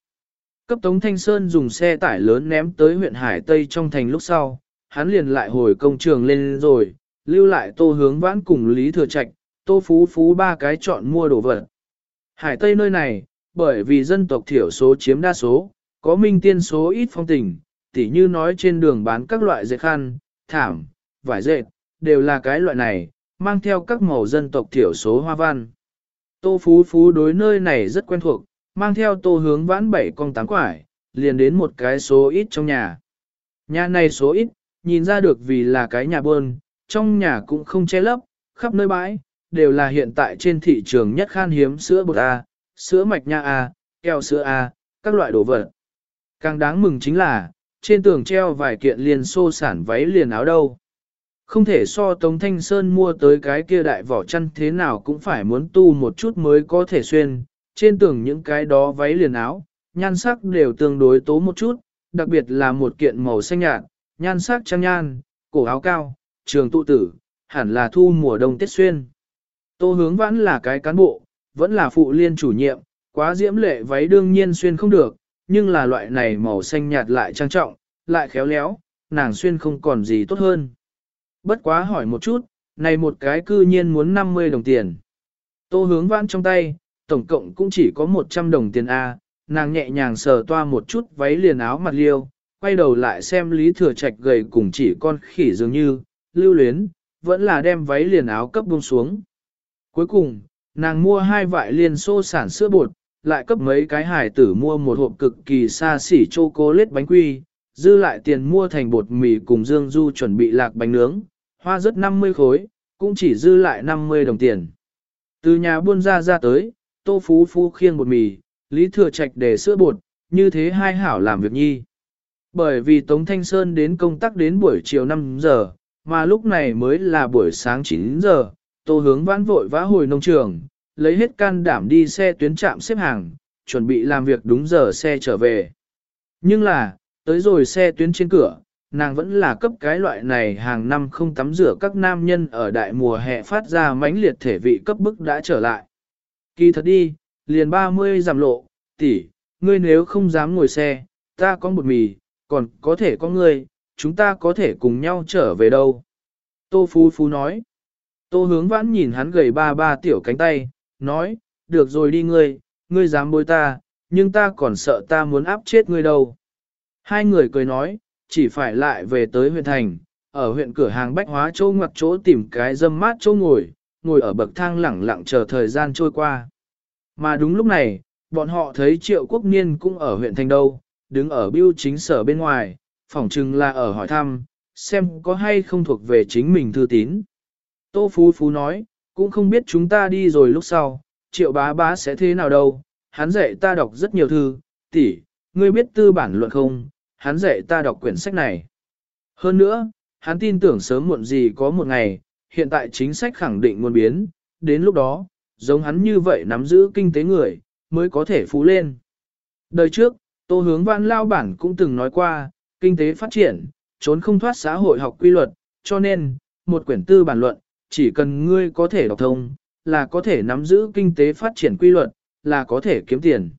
A: Cấp Tống Thanh Sơn dùng xe tải lớn ném tới huyện Hải Tây trong thành lúc sau, hắn liền lại hồi công trường lên rồi, lưu lại tô hướng vãn cùng Lý Thừa Trạch, tô phú phú ba cái chọn mua đồ vật. Hải Tây nơi này, bởi vì dân tộc thiểu số chiếm đa số, có minh tiên số ít phong tình, tỉ như nói trên đường bán các loại dệt khăn, thảm, vải dệt, đều là cái loại này, mang theo các màu dân tộc thiểu số hoa văn. Tô Phú Phú đối nơi này rất quen thuộc, mang theo tô hướng vãn bảy con tám quải, liền đến một cái số ít trong nhà. Nhà này số ít, nhìn ra được vì là cái nhà bơn, trong nhà cũng không che lấp, khắp nơi bãi, đều là hiện tại trên thị trường nhất khan hiếm sữa bột A, sữa mạch nha A, keo sữa A, các loại đồ vật. Càng đáng mừng chính là, trên tường treo vài kiện liền xô sản váy liền áo đâu. Không thể so Tống Thanh Sơn mua tới cái kia đại vỏ chăn thế nào cũng phải muốn tu một chút mới có thể xuyên, trên tường những cái đó váy liền áo, nhan sắc đều tương đối tố một chút, đặc biệt là một kiện màu xanh nhạt, nhan sắc trang nhan, cổ áo cao, trường tụ tử, hẳn là thu mùa đông tết xuyên. Tô hướng vãn là cái cán bộ, vẫn là phụ liên chủ nhiệm, quá diễm lệ váy đương nhiên xuyên không được, nhưng là loại này màu xanh nhạt lại trang trọng, lại khéo léo, nàng xuyên không còn gì tốt hơn. Bất quá hỏi một chút, này một cái cư nhiên muốn 50 đồng tiền. Tô hướng vãn trong tay, tổng cộng cũng chỉ có 100 đồng tiền A, nàng nhẹ nhàng sờ toa một chút váy liền áo mặt liêu, quay đầu lại xem Lý Thừa Trạch gầy cùng chỉ con khỉ dường như, lưu luyến, vẫn là đem váy liền áo cấp buông xuống. Cuối cùng, nàng mua hai vại liền xô sản sữa bột, lại cấp mấy cái hải tử mua một hộp cực kỳ xa xỉ chocolate bánh quy, dư lại tiền mua thành bột mì cùng Dương Du chuẩn bị lạc bánh nướng, hoa rất 50 khối, cũng chỉ dư lại 50 đồng tiền. Từ nhà buôn ra ra tới, tô phú phú khiêng bột mì, Lý Thừa Trạch để sữa bột, như thế hai hảo làm việc nhi. Bởi vì Tống Thanh Sơn đến công tác đến buổi chiều 5 giờ, mà lúc này mới là buổi sáng 9 giờ, tô hướng vãn vội vã hồi nông trường, lấy hết can đảm đi xe tuyến trạm xếp hàng, chuẩn bị làm việc đúng giờ xe trở về. Nhưng là, tới rồi xe tuyến trên cửa, nàng vẫn là cấp cái loại này hàng năm không tắm rửa các nam nhân ở đại mùa hè phát ra mãnh liệt thể vị cấp bức đã trở lại. Kỳ thật đi, liền 30 giảm lộ, tỷ, ngươi nếu không dám ngồi xe, ta có một mì, còn có thể có ngươi, chúng ta có thể cùng nhau trở về đâu. Tô Phú Phú nói. Tô hướng vãn nhìn hắn gầy ba ba tiểu cánh tay, nói, được rồi đi ngươi, ngươi dám bôi ta, nhưng ta còn sợ ta muốn áp chết ngươi đâu. Hai người cười nói, chỉ phải lại về tới huyện thành, ở huyện cửa hàng bách hóa châu ngoặt chỗ tìm cái dâm mát chỗ ngồi, ngồi ở bậc thang lẳng lặng chờ thời gian trôi qua. Mà đúng lúc này, bọn họ thấy triệu quốc niên cũng ở huyện thành đâu, đứng ở biêu chính sở bên ngoài, phỏng chừng là ở hỏi thăm, xem có hay không thuộc về chính mình thư tín. Tô Phú Phú nói, cũng không biết chúng ta đi rồi lúc sau, triệu bá bá sẽ thế nào đâu, hắn dạy ta đọc rất nhiều thư, tỷ, ngươi biết tư bản luận không, hắn dạy ta đọc quyển sách này. Hơn nữa, hắn tin tưởng sớm muộn gì có một ngày, hiện tại chính sách khẳng định muốn biến, đến lúc đó, giống hắn như vậy nắm giữ kinh tế người, mới có thể phú lên. Đời trước, Tô Hướng Văn Lao Bản cũng từng nói qua, kinh tế phát triển, trốn không thoát xã hội học quy luật, cho nên, một quyển tư bản luận, chỉ cần ngươi có thể đọc thông, là có thể nắm giữ kinh tế phát triển quy luật, là có thể kiếm tiền.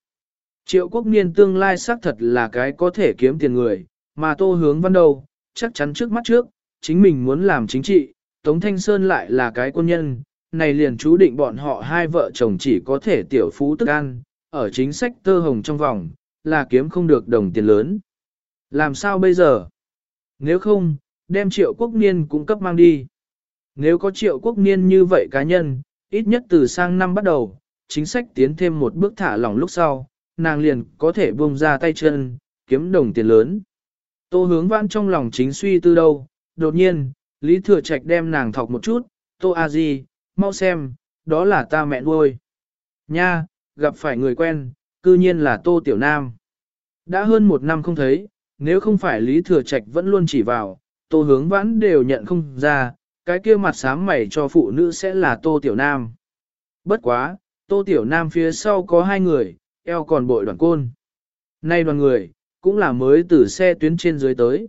A: Triệu quốc niên tương lai xác thật là cái có thể kiếm tiền người, mà tô hướng văn đầu, chắc chắn trước mắt trước, chính mình muốn làm chính trị, Tống Thanh Sơn lại là cái quân nhân, này liền chú định bọn họ hai vợ chồng chỉ có thể tiểu phú tức ăn, ở chính sách tơ hồng trong vòng, là kiếm không được đồng tiền lớn. Làm sao bây giờ? Nếu không, đem triệu quốc niên cũng cấp mang đi. Nếu có triệu quốc niên như vậy cá nhân, ít nhất từ sang năm bắt đầu, chính sách tiến thêm một bước thả lỏng lúc sau, nàng liền có thể buông ra tay chân, kiếm đồng tiền lớn. Tô hướng vãn trong lòng chính suy tư đâu, đột nhiên, Lý Thừa Trạch đem nàng thọc một chút, Tô A Di, mau xem, đó là ta mẹ nuôi. Nha, gặp phải người quen, cư nhiên là Tô Tiểu Nam. Đã hơn một năm không thấy, nếu không phải Lý Thừa Trạch vẫn luôn chỉ vào, Tô Hướng Vãn đều nhận không ra, cái kia mặt sám mày cho phụ nữ sẽ là Tô Tiểu Nam. Bất quá, Tô Tiểu Nam phía sau có hai người, eo còn bội đoàn côn. Nay đoàn người, cũng là mới từ xe tuyến trên dưới tới.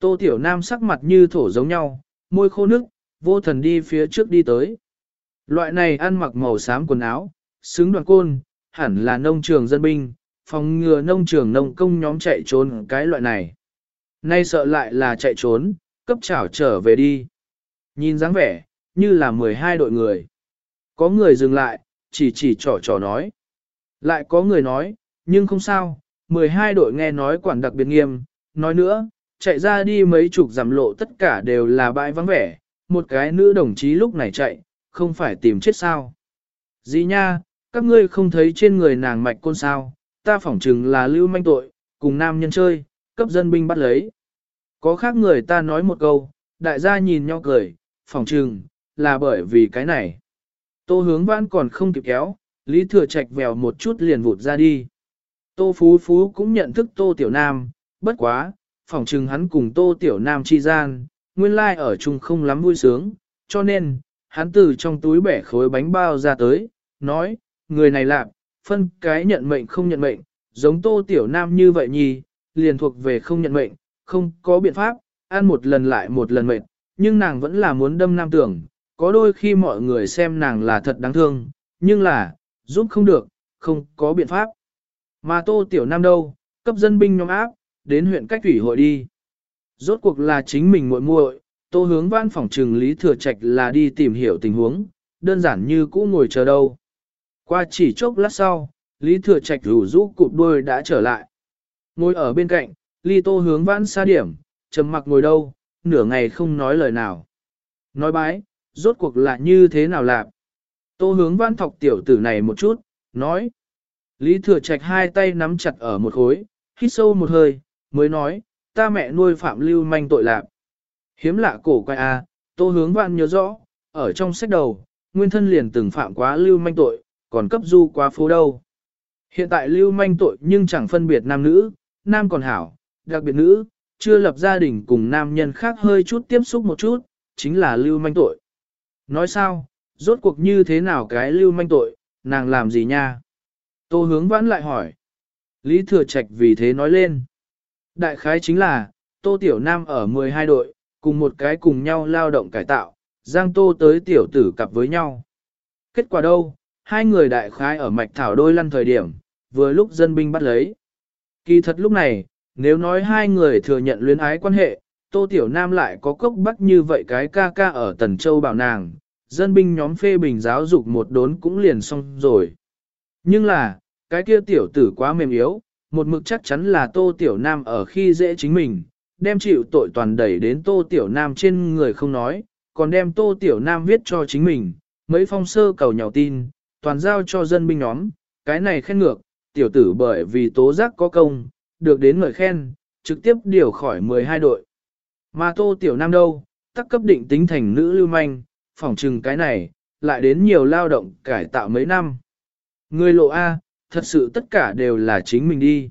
A: Tô Tiểu Nam sắc mặt như thổ giống nhau, môi khô nước, vô thần đi phía trước đi tới. Loại này ăn mặc màu xám quần áo, xứng đoàn côn, hẳn là nông trường dân binh, phòng ngừa nông trường nông công nhóm chạy trốn cái loại này. Nay sợ lại là chạy trốn, cấp chảo trở về đi. Nhìn dáng vẻ, như là 12 đội người. Có người dừng lại, chỉ chỉ trò trò nói. Lại có người nói, nhưng không sao, 12 đội nghe nói quản đặc biệt nghiêm, nói nữa, chạy ra đi mấy chục giảm lộ tất cả đều là bãi vắng vẻ, một cái nữ đồng chí lúc này chạy, không phải tìm chết sao. Dĩ nha, các ngươi không thấy trên người nàng mạch côn sao, ta phỏng chừng là lưu manh tội, cùng nam nhân chơi, cấp dân binh bắt lấy. Có khác người ta nói một câu, đại gia nhìn nhau cười, phỏng chừng, là bởi vì cái này. Tô hướng vãn còn không kịp kéo, Lý Thừa Trạch vèo một chút liền vụt ra đi. Tô Phú Phú cũng nhận thức Tô Tiểu Nam, bất quá, phỏng chừng hắn cùng Tô Tiểu Nam chi gian, nguyên lai like ở chung không lắm vui sướng, cho nên, hắn từ trong túi bẻ khối bánh bao ra tới, nói, người này lạp, phân cái nhận mệnh không nhận mệnh, giống Tô Tiểu Nam như vậy nhì, liền thuộc về không nhận mệnh, không có biện pháp, ăn một lần lại một lần mệnh, nhưng nàng vẫn là muốn đâm nam tưởng, có đôi khi mọi người xem nàng là thật đáng thương, nhưng là, giúp không được, không có biện pháp. Mà Tô Tiểu Nam đâu, cấp dân binh nhóm áp, đến huyện cách thủy hội đi. Rốt cuộc là chính mình muội muội, Tô hướng văn phòng trừng Lý Thừa Trạch là đi tìm hiểu tình huống, đơn giản như cũ ngồi chờ đâu. Qua chỉ chốc lát sau, Lý Thừa Trạch rủ rũ cụp đuôi đã trở lại. Ngồi ở bên cạnh, Lý Tô hướng vãn xa điểm, trầm mặc ngồi đâu, nửa ngày không nói lời nào. Nói bái, rốt cuộc là như thế nào lạp? Tô hướng vãn thọc tiểu tử này một chút, nói. Lý Thừa Trạch hai tay nắm chặt ở một khối, hít sâu một hơi, mới nói, ta mẹ nuôi phạm lưu manh tội lạc. Hiếm lạ cổ quay a, à, tô hướng vạn nhớ rõ, ở trong sách đầu, nguyên thân liền từng phạm quá lưu manh tội, còn cấp du quá phố đâu. Hiện tại lưu manh tội nhưng chẳng phân biệt nam nữ, nam còn hảo, đặc biệt nữ, chưa lập gia đình cùng nam nhân khác hơi chút tiếp xúc một chút, chính là lưu manh tội. Nói sao, rốt cuộc như thế nào cái lưu manh tội, nàng làm gì nha? Tô hướng vãn lại hỏi. Lý Thừa Trạch vì thế nói lên. Đại khái chính là, Tô Tiểu Nam ở 12 đội, cùng một cái cùng nhau lao động cải tạo, Giang Tô tới tiểu tử cặp với nhau. Kết quả đâu, hai người đại khái ở mạch thảo đôi lăn thời điểm, vừa lúc dân binh bắt lấy. Kỳ thật lúc này, nếu nói hai người thừa nhận luyến ái quan hệ, Tô Tiểu Nam lại có cốc bắt như vậy cái ca ca ở Tần Châu bảo nàng, dân binh nhóm phê bình giáo dục một đốn cũng liền xong rồi. Nhưng là, cái kia tiểu tử quá mềm yếu, một mực chắc chắn là Tô Tiểu Nam ở khi dễ chính mình, đem chịu tội toàn đẩy đến Tô Tiểu Nam trên người không nói, còn đem Tô Tiểu Nam viết cho chính mình, mấy phong sơ cầu nhào tin, toàn giao cho dân binh nhóm, cái này khen ngược, tiểu tử bởi vì tố giác có công, được đến lời khen, trực tiếp điều khỏi 12 đội. Mà Tô Tiểu Nam đâu, tắc cấp định tính thành nữ lưu manh, phỏng trừng cái này, lại đến nhiều lao động cải tạo mấy năm. Người lộ A, thật sự tất cả đều là chính mình đi.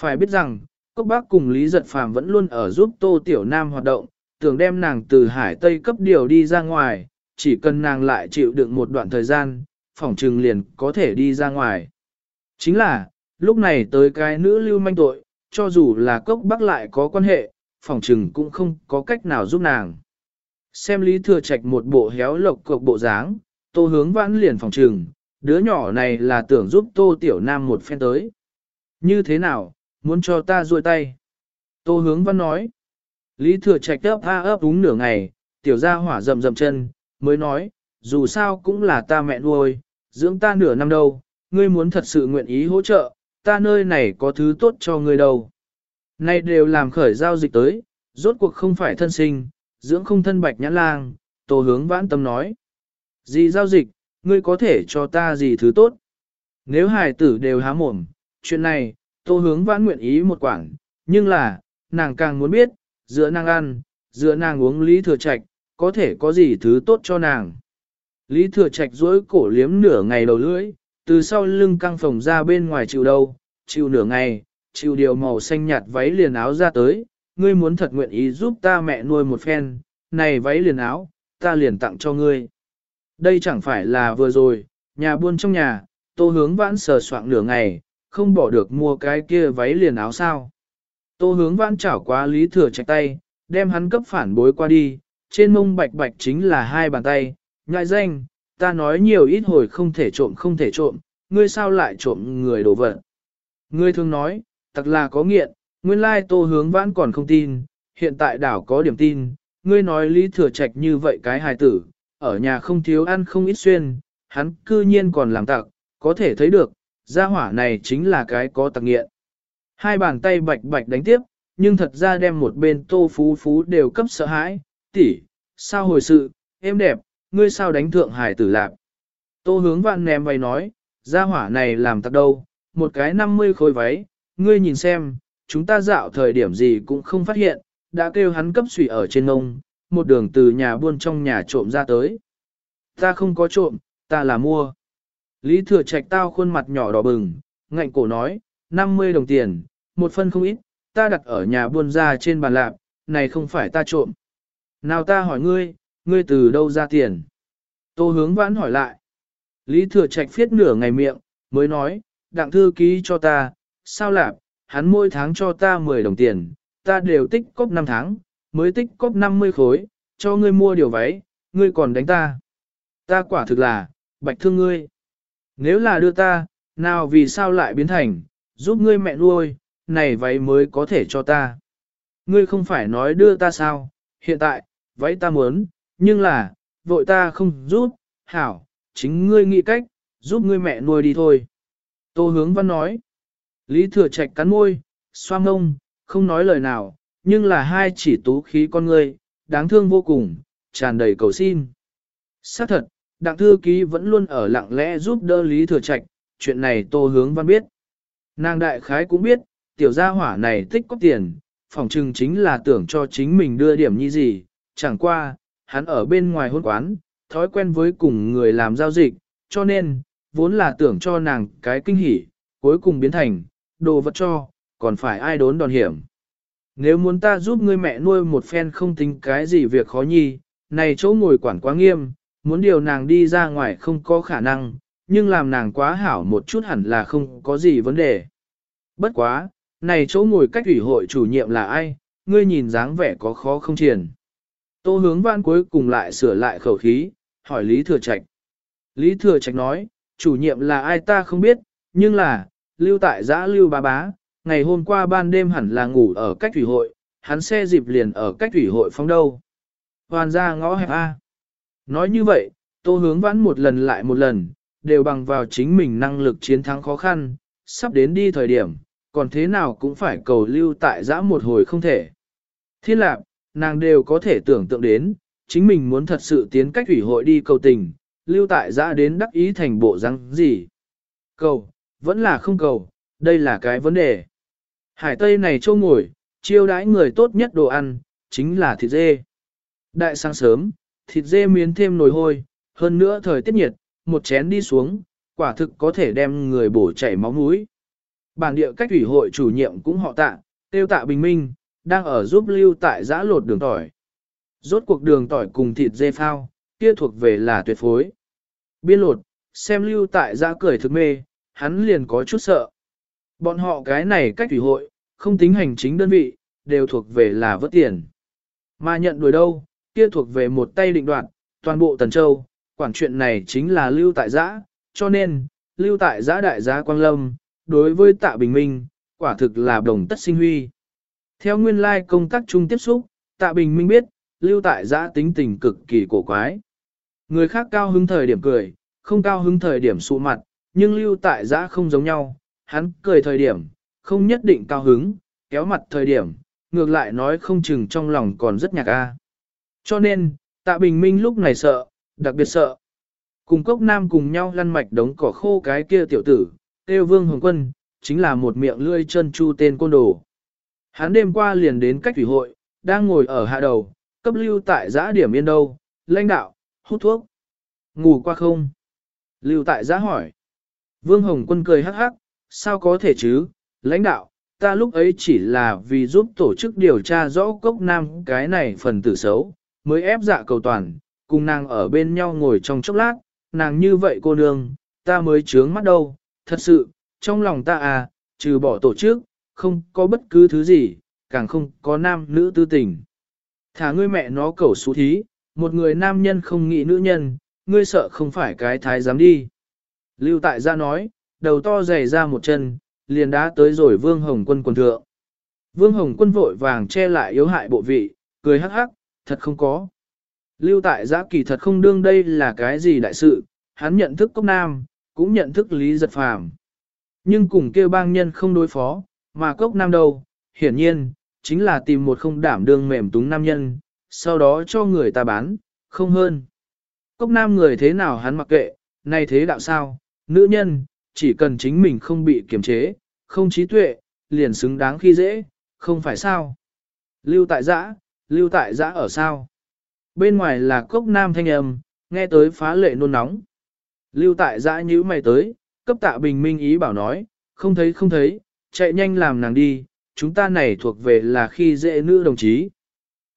A: Phải biết rằng, Cốc Bác cùng Lý Giật Phàm vẫn luôn ở giúp Tô Tiểu Nam hoạt động, tưởng đem nàng từ Hải Tây cấp điều đi ra ngoài, chỉ cần nàng lại chịu đựng một đoạn thời gian, phỏng trừng liền có thể đi ra ngoài. Chính là, lúc này tới cái nữ lưu manh tội, cho dù là Cốc Bác lại có quan hệ, phỏng trừng cũng không có cách nào giúp nàng. Xem Lý Thừa Trạch một bộ héo lộc cộc bộ dáng, tô hướng vãn liền phỏng trừng, đứa nhỏ này là tưởng giúp tô tiểu nam một phen tới. Như thế nào, muốn cho ta ruôi tay? Tô hướng văn nói. Lý thừa trạch ấp a ấp đúng nửa ngày, tiểu gia hỏa rầm rầm chân, mới nói, dù sao cũng là ta mẹ nuôi, dưỡng ta nửa năm đâu, ngươi muốn thật sự nguyện ý hỗ trợ, ta nơi này có thứ tốt cho ngươi đâu. Nay đều làm khởi giao dịch tới, rốt cuộc không phải thân sinh, dưỡng không thân bạch nhãn lang, tô hướng vãn tâm nói. Gì giao dịch, ngươi có thể cho ta gì thứ tốt? Nếu hài tử đều há mồm, chuyện này, tô hướng vãn nguyện ý một quảng. nhưng là, nàng càng muốn biết, giữa nàng ăn, giữa nàng uống lý thừa trạch, có thể có gì thứ tốt cho nàng. Lý thừa trạch duỗi cổ liếm nửa ngày đầu lưỡi, từ sau lưng căng phồng ra bên ngoài chịu đâu, chịu nửa ngày, chịu điều màu xanh nhạt váy liền áo ra tới, ngươi muốn thật nguyện ý giúp ta mẹ nuôi một phen, này váy liền áo, ta liền tặng cho ngươi. Đây chẳng phải là vừa rồi, nhà buôn trong nhà, tô hướng vãn sờ soạn nửa ngày, không bỏ được mua cái kia váy liền áo sao. Tô hướng vãn chảo quá lý thừa chạy tay, đem hắn cấp phản bối qua đi, trên mông bạch bạch chính là hai bàn tay, ngại danh, ta nói nhiều ít hồi không thể trộm không thể trộm, ngươi sao lại trộm người đồ vật. Ngươi thường nói, thật là có nghiện, nguyên lai tô hướng vãn còn không tin, hiện tại đảo có điểm tin, ngươi nói lý thừa trạch như vậy cái hài tử, ở nhà không thiếu ăn không ít xuyên, hắn cư nhiên còn làm tặc, có thể thấy được, gia hỏa này chính là cái có tặc nghiện. Hai bàn tay bạch bạch đánh tiếp, nhưng thật ra đem một bên tô phú phú đều cấp sợ hãi, tỷ, sao hồi sự, em đẹp, ngươi sao đánh thượng hải tử lạp. Tô hướng vạn ném vay nói, gia hỏa này làm tặc đâu, một cái 50 khối váy, ngươi nhìn xem, chúng ta dạo thời điểm gì cũng không phát hiện, đã kêu hắn cấp sủy ở trên ngông, một đường từ nhà buôn trong nhà trộm ra tới. Ta không có trộm, ta là mua. Lý thừa trạch tao khuôn mặt nhỏ đỏ bừng, ngạnh cổ nói, 50 đồng tiền, một phân không ít, ta đặt ở nhà buôn ra trên bàn lạp, này không phải ta trộm. Nào ta hỏi ngươi, ngươi từ đâu ra tiền? Tô hướng vãn hỏi lại. Lý thừa trạch phiết nửa ngày miệng, mới nói, đặng thư ký cho ta, sao lạp, hắn mỗi tháng cho ta 10 đồng tiền, ta đều tích cóp 5 tháng, mới tích cóp 50 khối, cho ngươi mua điều váy, ngươi còn đánh ta. Ta quả thực là, bạch thương ngươi. Nếu là đưa ta, nào vì sao lại biến thành, giúp ngươi mẹ nuôi, này váy mới có thể cho ta. Ngươi không phải nói đưa ta sao, hiện tại, váy ta muốn, nhưng là, vội ta không giúp, hảo, chính ngươi nghĩ cách, giúp ngươi mẹ nuôi đi thôi. Tô hướng văn nói. Lý thừa trạch cắn môi, xoa ngông, không nói lời nào, nhưng là hai chỉ tú khí con ngươi, đáng thương vô cùng, tràn đầy cầu xin. Xác thật, đặng thư ký vẫn luôn ở lặng lẽ giúp đỡ Lý Thừa Trạch, chuyện này tô hướng văn biết. Nàng đại khái cũng biết, tiểu gia hỏa này tích có tiền, phòng trừng chính là tưởng cho chính mình đưa điểm như gì, chẳng qua, hắn ở bên ngoài hôn quán, thói quen với cùng người làm giao dịch, cho nên, vốn là tưởng cho nàng cái kinh hỉ, cuối cùng biến thành, đồ vật cho, còn phải ai đốn đòn hiểm. Nếu muốn ta giúp ngươi mẹ nuôi một phen không tính cái gì việc khó nhi, này chỗ ngồi quản quá nghiêm, muốn điều nàng đi ra ngoài không có khả năng, nhưng làm nàng quá hảo một chút hẳn là không có gì vấn đề. Bất quá, này chỗ ngồi cách ủy hội chủ nhiệm là ai, ngươi nhìn dáng vẻ có khó không triển. Tô hướng văn cuối cùng lại sửa lại khẩu khí, hỏi Lý Thừa Trạch. Lý Thừa Trạch nói, chủ nhiệm là ai ta không biết, nhưng là, lưu tại giã lưu bá bá, ngày hôm qua ban đêm hẳn là ngủ ở cách thủy hội, hắn xe dịp liền ở cách thủy hội phong đâu. Hoàn ra ngõ hẹp A. Nói như vậy, tô hướng vãn một lần lại một lần, đều bằng vào chính mình năng lực chiến thắng khó khăn, sắp đến đi thời điểm, còn thế nào cũng phải cầu lưu tại giã một hồi không thể. Thiên lạc, nàng đều có thể tưởng tượng đến, chính mình muốn thật sự tiến cách thủy hội đi cầu tình, lưu tại giã đến đắc ý thành bộ răng gì. Cầu, vẫn là không cầu, đây là cái vấn đề. Hải Tây này châu ngồi, chiêu đãi người tốt nhất đồ ăn, chính là thịt dê. Đại sáng sớm, thịt dê miến thêm nồi hôi, hơn nữa thời tiết nhiệt, một chén đi xuống, quả thực có thể đem người bổ chảy máu mũi. Bản địa cách ủy hội chủ nhiệm cũng họ tạ, tiêu tạ bình minh, đang ở giúp lưu tại giã lột đường tỏi. Rốt cuộc đường tỏi cùng thịt dê phao, kia thuộc về là tuyệt phối. Biên lột, xem lưu tại giã cười thực mê, hắn liền có chút sợ. Bọn họ cái này cách ủy hội, không tính hành chính đơn vị, đều thuộc về là vớt tiền. Mà nhận đuổi đâu, kia thuộc về một tay định đoạt, toàn bộ Tần Châu, quản chuyện này chính là lưu tại giã, cho nên, lưu tại giã đại giá Quang Lâm, đối với tạ bình minh, quả thực là đồng tất sinh huy. Theo nguyên lai công tác chung tiếp xúc, tạ bình minh biết, lưu tại giã tính tình cực kỳ cổ quái. Người khác cao hứng thời điểm cười, không cao hứng thời điểm sụ mặt, nhưng lưu tại giã không giống nhau, hắn cười thời điểm, không nhất định cao hứng, kéo mặt thời điểm, ngược lại nói không chừng trong lòng còn rất nhạc a. Cho nên, tạ bình minh lúc này sợ, đặc biệt sợ. Cùng cốc nam cùng nhau lăn mạch đống cỏ khô cái kia tiểu tử, tiêu vương hồng quân, chính là một miệng lươi chân chu tên côn đồ. Hắn đêm qua liền đến cách thủy hội, đang ngồi ở hạ đầu, cấp lưu tại giã điểm yên đâu, lãnh đạo, hút thuốc. Ngủ qua không? Lưu tại giã hỏi. Vương Hồng Quân cười hắc hắc, sao có thể chứ, lãnh đạo, ta lúc ấy chỉ là vì giúp tổ chức điều tra rõ cốc nam cái này phần tử xấu, mới ép dạ cầu toàn, cùng nàng ở bên nhau ngồi trong chốc lát, nàng như vậy cô nương, ta mới trướng mắt đâu, thật sự, trong lòng ta à, trừ bỏ tổ chức, không có bất cứ thứ gì, càng không có nam nữ tư tình. Thả ngươi mẹ nó cầu xú thí, một người nam nhân không nghĩ nữ nhân, ngươi sợ không phải cái thái dám đi. Lưu tại gia nói, đầu to dày ra một chân, liền đá tới rồi vương hồng quân quần thượng. Vương hồng quân vội vàng che lại yếu hại bộ vị, cười hắc hắc, thật không có. Lưu tại giã kỳ thật không đương đây là cái gì đại sự, hắn nhận thức cốc nam, cũng nhận thức lý giật phàm. Nhưng cùng kêu bang nhân không đối phó, mà cốc nam đâu, hiển nhiên, chính là tìm một không đảm đương mềm túng nam nhân, sau đó cho người ta bán, không hơn. Cốc nam người thế nào hắn mặc kệ, nay thế đạo sao, nữ nhân, chỉ cần chính mình không bị kiềm chế, không trí tuệ, liền xứng đáng khi dễ, không phải sao. Lưu tại giã, lưu tại giã ở sao. Bên ngoài là cốc nam thanh âm, nghe tới phá lệ nôn nóng. Lưu tại giã nhữ mày tới, cấp tạ bình minh ý bảo nói, không thấy không thấy, chạy nhanh làm nàng đi, chúng ta này thuộc về là khi dễ nữ đồng chí.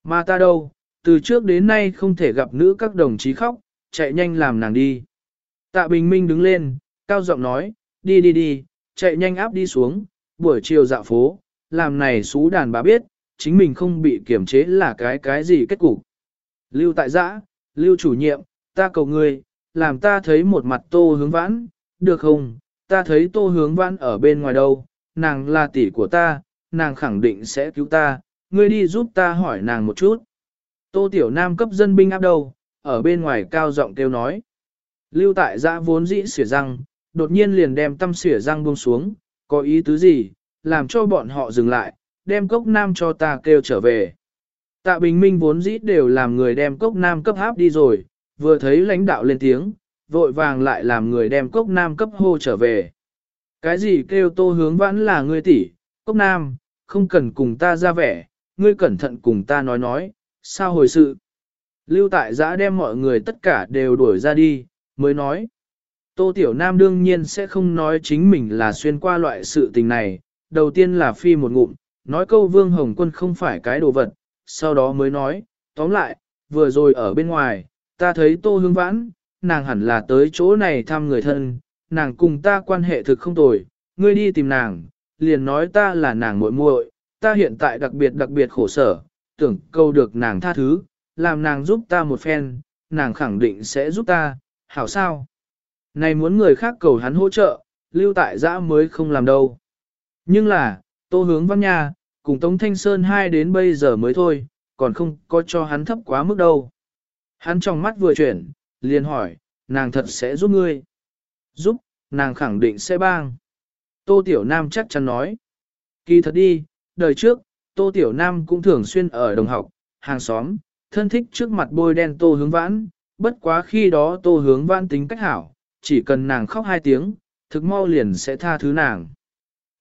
A: Mà ta đâu, từ trước đến nay không thể gặp nữ các đồng chí khóc, chạy nhanh làm nàng đi. Tạ bình minh đứng lên, cao giọng nói, đi đi đi, chạy nhanh áp đi xuống, buổi chiều dạo phố, làm này xú đàn bà biết, chính mình không bị kiểm chế là cái cái gì kết cục. Lưu tại giã, lưu chủ nhiệm, ta cầu ngươi, làm ta thấy một mặt tô hướng vãn, được không? Ta thấy tô hướng vãn ở bên ngoài đâu, nàng là tỷ của ta, nàng khẳng định sẽ cứu ta, ngươi đi giúp ta hỏi nàng một chút. Tô Tiểu Nam cấp dân binh áp đâu, ở bên ngoài cao giọng kêu nói. Lưu tại giã vốn dĩ xỉa răng, đột nhiên liền đem tâm xỉa răng buông xuống, có ý tứ gì, làm cho bọn họ dừng lại, đem cốc nam cho ta kêu trở về. Tạ Bình Minh vốn dĩ đều làm người đem cốc nam cấp háp đi rồi, vừa thấy lãnh đạo lên tiếng, vội vàng lại làm người đem cốc nam cấp hô trở về. Cái gì kêu tô hướng vãn là ngươi tỷ, cốc nam, không cần cùng ta ra vẻ, ngươi cẩn thận cùng ta nói nói, sao hồi sự. Lưu tại giã đem mọi người tất cả đều đuổi ra đi, mới nói. Tô Tiểu Nam đương nhiên sẽ không nói chính mình là xuyên qua loại sự tình này, đầu tiên là phi một ngụm, nói câu Vương Hồng Quân không phải cái đồ vật, sau đó mới nói, tóm lại, vừa rồi ở bên ngoài, ta thấy Tô Hương Vãn, nàng hẳn là tới chỗ này thăm người thân, nàng cùng ta quan hệ thực không tồi, ngươi đi tìm nàng, liền nói ta là nàng muội muội, ta hiện tại đặc biệt đặc biệt khổ sở, tưởng câu được nàng tha thứ, làm nàng giúp ta một phen, nàng khẳng định sẽ giúp ta, hảo sao? Này muốn người khác cầu hắn hỗ trợ, lưu tại giã mới không làm đâu. Nhưng là, tô hướng văn nha, cùng Tống Thanh Sơn hai đến bây giờ mới thôi, còn không có cho hắn thấp quá mức đâu. Hắn trong mắt vừa chuyển, liền hỏi, nàng thật sẽ giúp ngươi. Giúp, nàng khẳng định sẽ bang. Tô Tiểu Nam chắc chắn nói. Kỳ thật đi, đời trước, Tô Tiểu Nam cũng thường xuyên ở đồng học, hàng xóm, thân thích trước mặt bôi đen Tô Hướng Vãn, bất quá khi đó Tô Hướng Vãn tính cách hảo, chỉ cần nàng khóc hai tiếng, thực mau liền sẽ tha thứ nàng.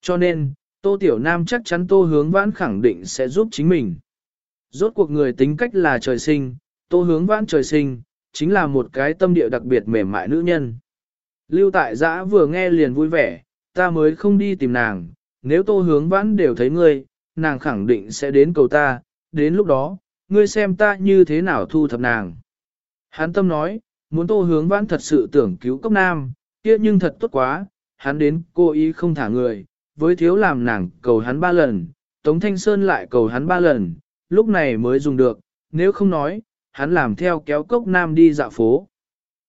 A: Cho nên, Tô Tiểu Nam chắc chắn Tô Hướng Vãn khẳng định sẽ giúp chính mình. Rốt cuộc người tính cách là trời sinh, Tô Hướng Vãn trời sinh, chính là một cái tâm địa đặc biệt mềm mại nữ nhân. Lưu tại giã vừa nghe liền vui vẻ, ta mới không đi tìm nàng, nếu Tô Hướng Vãn đều thấy ngươi, nàng khẳng định sẽ đến cầu ta, đến lúc đó, ngươi xem ta như thế nào thu thập nàng. Hắn tâm nói, muốn Tô Hướng Vãn thật sự tưởng cứu cốc nam, kia nhưng thật tốt quá, hắn đến cô ý không thả người, với thiếu làm nàng cầu hắn ba lần, Tống Thanh Sơn lại cầu hắn ba lần, lúc này mới dùng được, nếu không nói, hắn làm theo kéo cốc nam đi dạo phố.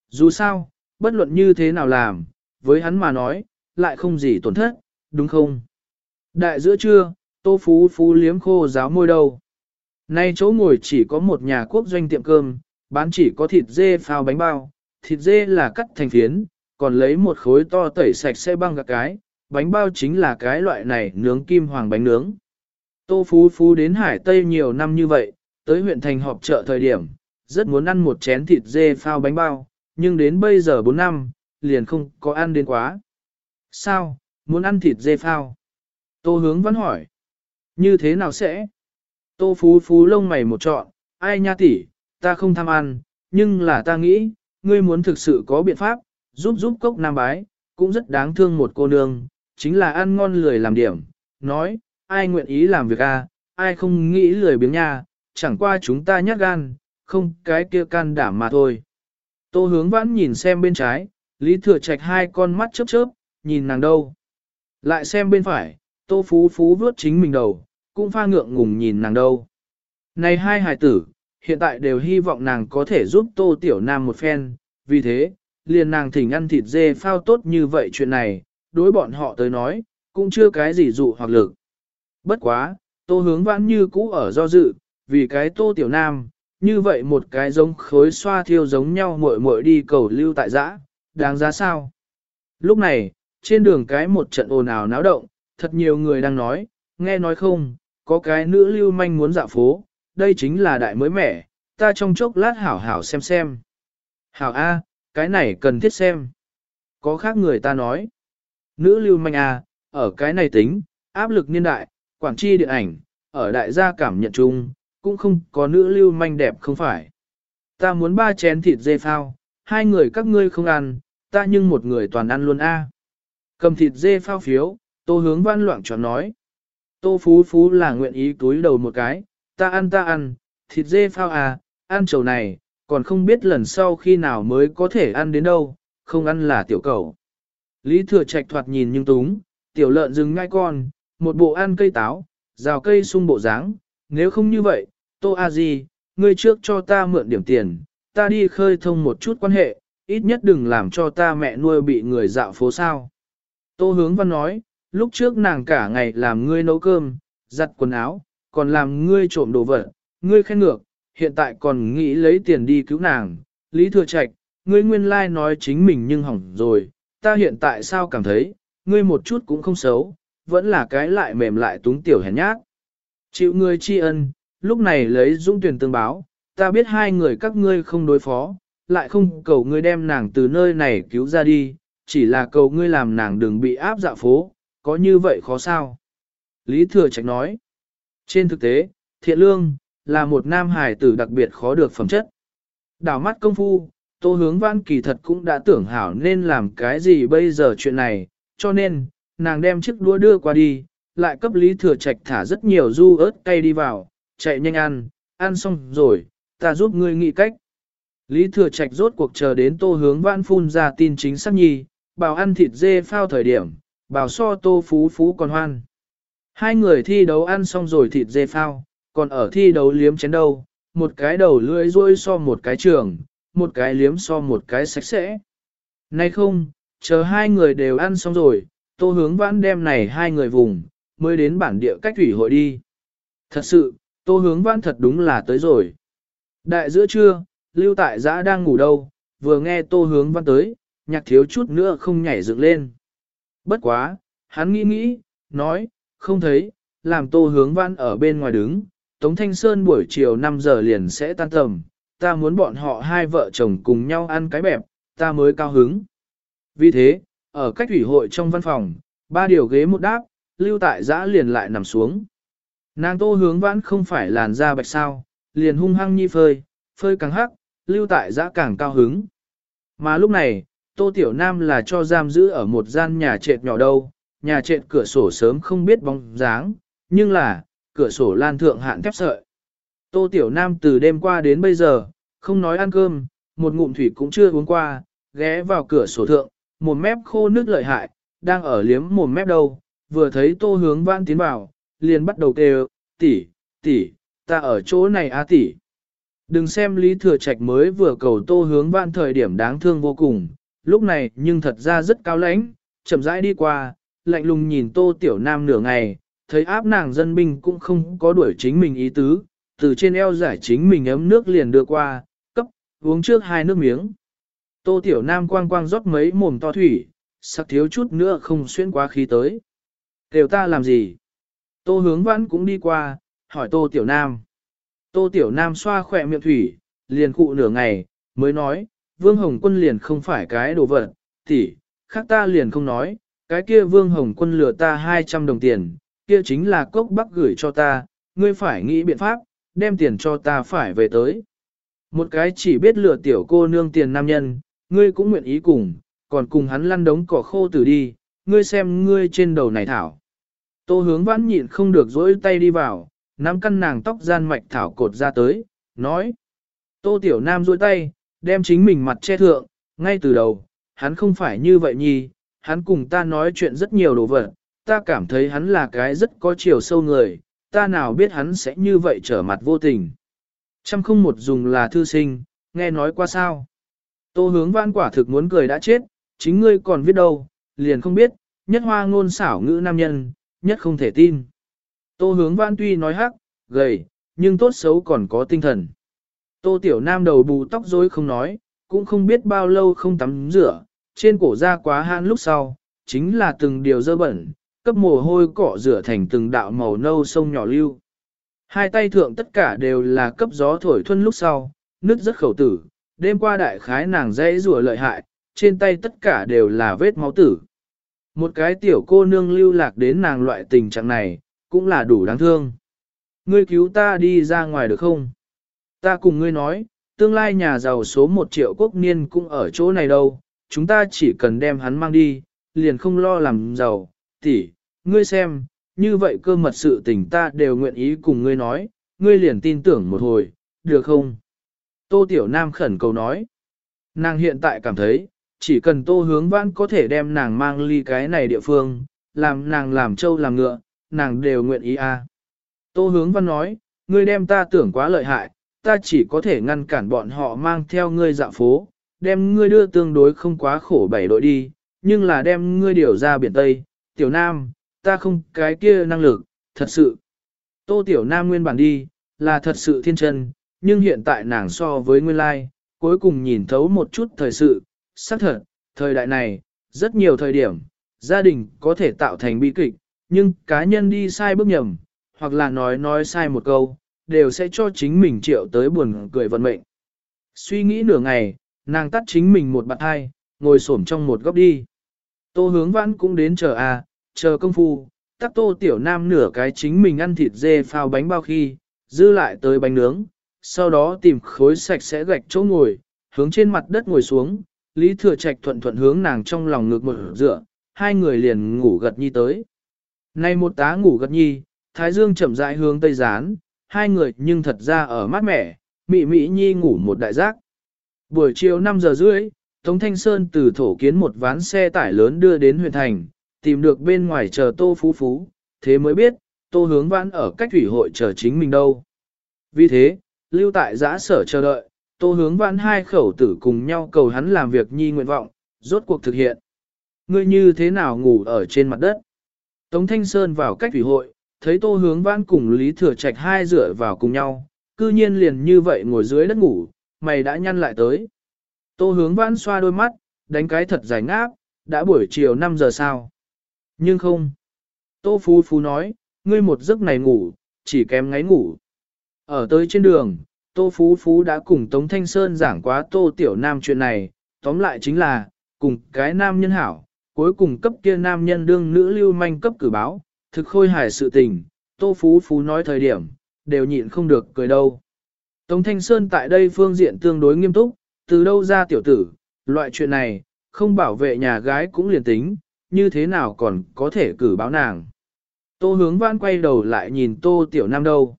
A: Dù sao, bất luận như thế nào làm, với hắn mà nói, lại không gì tổn thất, đúng không? Đại giữa trưa, tô phú phú liếm khô giáo môi đầu. Nay chỗ ngồi chỉ có một nhà quốc doanh tiệm cơm, bán chỉ có thịt dê phao bánh bao, thịt dê là cắt thành phiến, còn lấy một khối to tẩy sạch xe băng gạc cái, bánh bao chính là cái loại này nướng kim hoàng bánh nướng. Tô Phú Phú đến Hải Tây nhiều năm như vậy, tới huyện thành họp chợ thời điểm, rất muốn ăn một chén thịt dê phao bánh bao, nhưng đến bây giờ 4 năm, liền không có ăn đến quá. Sao, muốn ăn thịt dê phao? Tô hướng vẫn hỏi. Như thế nào sẽ? Tô Phú Phú lông mày một trọn, ai nha tỷ, ta không tham ăn, nhưng là ta nghĩ, ngươi muốn thực sự có biện pháp, giúp giúp cốc nam bái, cũng rất đáng thương một cô nương, chính là ăn ngon lười làm điểm, nói, ai nguyện ý làm việc a, à, ai không nghĩ lười biếng nha, chẳng qua chúng ta nhát gan, không cái kia can đảm mà thôi. Tô hướng vãn nhìn xem bên trái, Lý Thừa Trạch hai con mắt chớp chớp, nhìn nàng đâu. Lại xem bên phải, Tô Phú Phú vướt chính mình đầu, cũng pha ngượng ngùng nhìn nàng đâu. Này hai hài tử, hiện tại đều hy vọng nàng có thể giúp Tô Tiểu Nam một phen, vì thế, liền nàng thỉnh ăn thịt dê phao tốt như vậy chuyện này, đối bọn họ tới nói, cũng chưa cái gì dụ hoặc lực. Bất quá, Tô hướng vãn như cũ ở do dự, vì cái Tô Tiểu Nam, như vậy một cái giống khối xoa thiêu giống nhau muội muội đi cầu lưu tại giã, đáng giá sao? Lúc này, trên đường cái một trận ồn ào náo động, thật nhiều người đang nói, nghe nói không, có cái nữ lưu manh muốn dạo phố, đây chính là đại mới mẻ, ta trong chốc lát hảo hảo xem xem. Hảo A, cái này cần thiết xem. Có khác người ta nói, nữ lưu manh A, ở cái này tính, áp lực niên đại, quản tri điện ảnh, ở đại gia cảm nhận chung, cũng không có nữ lưu manh đẹp không phải. Ta muốn ba chén thịt dê phao, hai người các ngươi không ăn, ta nhưng một người toàn ăn luôn a. Cầm thịt dê phao phiếu, tô hướng văn loạn chọn nói. Tô phú phú là nguyện ý túi đầu một cái, ta ăn ta ăn, thịt dê phao à, ăn chầu này, còn không biết lần sau khi nào mới có thể ăn đến đâu, không ăn là tiểu cầu. Lý thừa trạch thoạt nhìn nhưng túng, tiểu lợn rừng ngay con, một bộ ăn cây táo, rào cây sung bộ dáng, nếu không như vậy, Tô A Di, ngươi trước cho ta mượn điểm tiền, ta đi khơi thông một chút quan hệ, ít nhất đừng làm cho ta mẹ nuôi bị người dạo phố sao. Tô hướng văn nói, lúc trước nàng cả ngày làm ngươi nấu cơm, giặt quần áo, còn làm ngươi trộm đồ vật, ngươi khen ngược, hiện tại còn nghĩ lấy tiền đi cứu nàng. Lý Thừa Trạch, ngươi nguyên lai like nói chính mình nhưng hỏng rồi, ta hiện tại sao cảm thấy, ngươi một chút cũng không xấu, vẫn là cái lại mềm lại túng tiểu hèn nhát. Chịu ngươi tri ân, lúc này lấy dũng tuyển tương báo, ta biết hai người các ngươi không đối phó, lại không cầu ngươi đem nàng từ nơi này cứu ra đi, chỉ là cầu ngươi làm nàng đừng bị áp dạ phố, có như vậy khó sao? Lý Thừa Trạch nói, trên thực tế, thiện lương, là một nam hài tử đặc biệt khó được phẩm chất. Đảo mắt công phu, tô hướng văn kỳ thật cũng đã tưởng hảo nên làm cái gì bây giờ chuyện này, cho nên, nàng đem chiếc đũa đưa qua đi, lại cấp Lý Thừa Trạch thả rất nhiều du ớt cay đi vào, chạy nhanh ăn, ăn xong rồi, ta giúp ngươi nghĩ cách. Lý Thừa Trạch rốt cuộc chờ đến tô hướng văn phun ra tin chính xác nhi, bảo ăn thịt dê phao thời điểm, bảo so tô phú phú còn hoan. Hai người thi đấu ăn xong rồi thịt dê phao, còn ở thi đấu liếm chén đâu, một cái đầu lưỡi rôi so một cái trường, một cái liếm so một cái sạch sẽ. Nay không, chờ hai người đều ăn xong rồi, tô hướng vãn đem này hai người vùng, mới đến bản địa cách thủy hội đi. Thật sự, tô hướng vãn thật đúng là tới rồi. Đại giữa trưa, lưu tại giã đang ngủ đâu, vừa nghe tô hướng văn tới, nhạc thiếu chút nữa không nhảy dựng lên. Bất quá, hắn nghĩ nghĩ, nói, không thấy, làm tô hướng văn ở bên ngoài đứng, Tống Thanh Sơn buổi chiều 5 giờ liền sẽ tan tầm, ta muốn bọn họ hai vợ chồng cùng nhau ăn cái bẹp, ta mới cao hứng. Vì thế, ở cách thủy hội trong văn phòng, ba điều ghế một đáp, lưu tại giã liền lại nằm xuống. Nàng tô hướng vãn không phải làn da bạch sao, liền hung hăng nhi phơi, phơi càng hắc, lưu tại giã càng cao hứng. Mà lúc này, tô tiểu nam là cho giam giữ ở một gian nhà trệt nhỏ đâu, nhà trệt cửa sổ sớm không biết bóng dáng, nhưng là, cửa sổ lan thượng hạn thép sợi. Tô tiểu nam từ đêm qua đến bây giờ, không nói ăn cơm, một ngụm thủy cũng chưa uống qua, ghé vào cửa sổ thượng, một mép khô nước lợi hại, đang ở liếm một mép đâu, vừa thấy tô hướng vãn tiến vào, liền bắt đầu kêu, tỷ, tỷ, ta ở chỗ này a tỷ. Đừng xem Lý Thừa Trạch mới vừa cầu tô hướng vãn thời điểm đáng thương vô cùng, lúc này nhưng thật ra rất cao lãnh, chậm rãi đi qua, lạnh lùng nhìn tô tiểu nam nửa ngày, thấy áp nàng dân binh cũng không có đuổi chính mình ý tứ, từ trên eo giải chính mình ấm nước liền đưa qua, cấp, uống trước hai nước miếng. Tô tiểu nam quang quang rót mấy mồm to thủy, sắc thiếu chút nữa không xuyên quá khí tới. Tiểu ta làm gì? Tô hướng vãn cũng đi qua, hỏi tô tiểu nam. Tô tiểu nam xoa khỏe miệng thủy, liền cụ nửa ngày, mới nói, vương hồng quân liền không phải cái đồ vật, tỷ, khác ta liền không nói, cái kia vương hồng quân lừa ta 200 đồng tiền, kia chính là cốc bắc gửi cho ta, ngươi phải nghĩ biện pháp, đem tiền cho ta phải về tới. Một cái chỉ biết lừa tiểu cô nương tiền nam nhân, ngươi cũng nguyện ý cùng, còn cùng hắn lăn đống cỏ khô tử đi, ngươi xem ngươi trên đầu này thảo. Tô hướng vãn nhịn không được dỗi tay đi vào, nắm căn nàng tóc gian mạch thảo cột ra tới, nói. Tô tiểu nam dỗi tay, đem chính mình mặt che thượng, ngay từ đầu, hắn không phải như vậy nhi, hắn cùng ta nói chuyện rất nhiều đồ vật, ta cảm thấy hắn là cái rất có chiều sâu người, ta nào biết hắn sẽ như vậy trở mặt vô tình. Trăm không một dùng là thư sinh, nghe nói qua sao. Tô hướng văn quả thực muốn cười đã chết, chính ngươi còn viết đâu, liền không biết, nhất hoa ngôn xảo ngữ nam nhân, nhất không thể tin. Tô hướng văn tuy nói hắc, gầy, nhưng tốt xấu còn có tinh thần. Tô tiểu nam đầu bù tóc rối không nói, cũng không biết bao lâu không tắm rửa, trên cổ da quá hạn lúc sau, chính là từng điều dơ bẩn, cấp mồ hôi cỏ rửa thành từng đạo màu nâu sông nhỏ lưu. Hai tay thượng tất cả đều là cấp gió thổi thuân lúc sau, nứt rất khẩu tử, đêm qua đại khái nàng dãy rùa lợi hại, trên tay tất cả đều là vết máu tử. Một cái tiểu cô nương lưu lạc đến nàng loại tình trạng này, cũng là đủ đáng thương. Ngươi cứu ta đi ra ngoài được không? Ta cùng ngươi nói, tương lai nhà giàu số một triệu quốc niên cũng ở chỗ này đâu, chúng ta chỉ cần đem hắn mang đi, liền không lo làm giàu, tỷ, ngươi xem, như vậy cơ mật sự tình ta đều nguyện ý cùng ngươi nói, ngươi liền tin tưởng một hồi, được không? Tô Tiểu Nam khẩn cầu nói, nàng hiện tại cảm thấy, chỉ cần tô hướng vãn có thể đem nàng mang ly cái này địa phương, làm nàng làm trâu làm ngựa, nàng đều nguyện ý a. À. Tô hướng văn nói, ngươi đem ta tưởng quá lợi hại, ta chỉ có thể ngăn cản bọn họ mang theo ngươi dạo phố, đem ngươi đưa tương đối không quá khổ bảy đội đi, nhưng là đem ngươi điều ra biển Tây, tiểu nam, ta không cái kia năng lực, thật sự. Tô tiểu nam nguyên bản đi, là thật sự thiên chân, nhưng hiện tại nàng so với nguyên lai, cuối cùng nhìn thấu một chút thời sự, xác thật, thời đại này, rất nhiều thời điểm, gia đình có thể tạo thành bi kịch, nhưng cá nhân đi sai bước nhầm, hoặc là nói nói sai một câu, đều sẽ cho chính mình triệu tới buồn cười vận mệnh. Suy nghĩ nửa ngày, nàng tắt chính mình một bạn hai, ngồi xổm trong một góc đi. Tô hướng vãn cũng đến chờ à, chờ công phu, tắc tô tiểu nam nửa cái chính mình ăn thịt dê phao bánh bao khi, dư lại tới bánh nướng, sau đó tìm khối sạch sẽ gạch chỗ ngồi, hướng trên mặt đất ngồi xuống, Lý Thừa Trạch thuận thuận hướng nàng trong lòng ngực một dựa, hai người liền ngủ gật nhi tới. Nay một tá ngủ gật nhi, Thái Dương chậm rãi hướng tây gián, hai người nhưng thật ra ở mát mẻ, mị mị nhi ngủ một đại giác. Buổi chiều 5 giờ rưỡi, Tống Thanh Sơn từ thổ kiến một ván xe tải lớn đưa đến huyện thành, tìm được bên ngoài chờ Tô Phú Phú, thế mới biết, Tô hướng vãn ở cách thủy hội chờ chính mình đâu. Vì thế, lưu tại giã sở chờ đợi, Tô hướng vãn hai khẩu tử cùng nhau cầu hắn làm việc nhi nguyện vọng, rốt cuộc thực hiện. Ngươi như thế nào ngủ ở trên mặt đất? Tống Thanh Sơn vào cách thủy hội, thấy tô hướng vãn cùng Lý Thừa Trạch hai rửa vào cùng nhau, cư nhiên liền như vậy ngồi dưới đất ngủ, mày đã nhăn lại tới. Tô hướng vãn xoa đôi mắt, đánh cái thật dài ngáp, đã buổi chiều 5 giờ sao. Nhưng không. Tô Phú Phú nói, ngươi một giấc này ngủ, chỉ kém ngáy ngủ. Ở tới trên đường, Tô Phú Phú đã cùng Tống Thanh Sơn giảng quá Tô Tiểu Nam chuyện này, tóm lại chính là, cùng cái nam nhân hảo, cuối cùng cấp kia nam nhân đương nữ lưu manh cấp cử báo, thực khôi hài sự tình, Tô Phú Phú nói thời điểm, đều nhịn không được cười đâu. Tống Thanh Sơn tại đây phương diện tương đối nghiêm túc, từ đâu ra tiểu tử, loại chuyện này, không bảo vệ nhà gái cũng liền tính, như thế nào còn có thể cử báo nàng. Tô hướng văn quay đầu lại nhìn Tô Tiểu Nam đâu.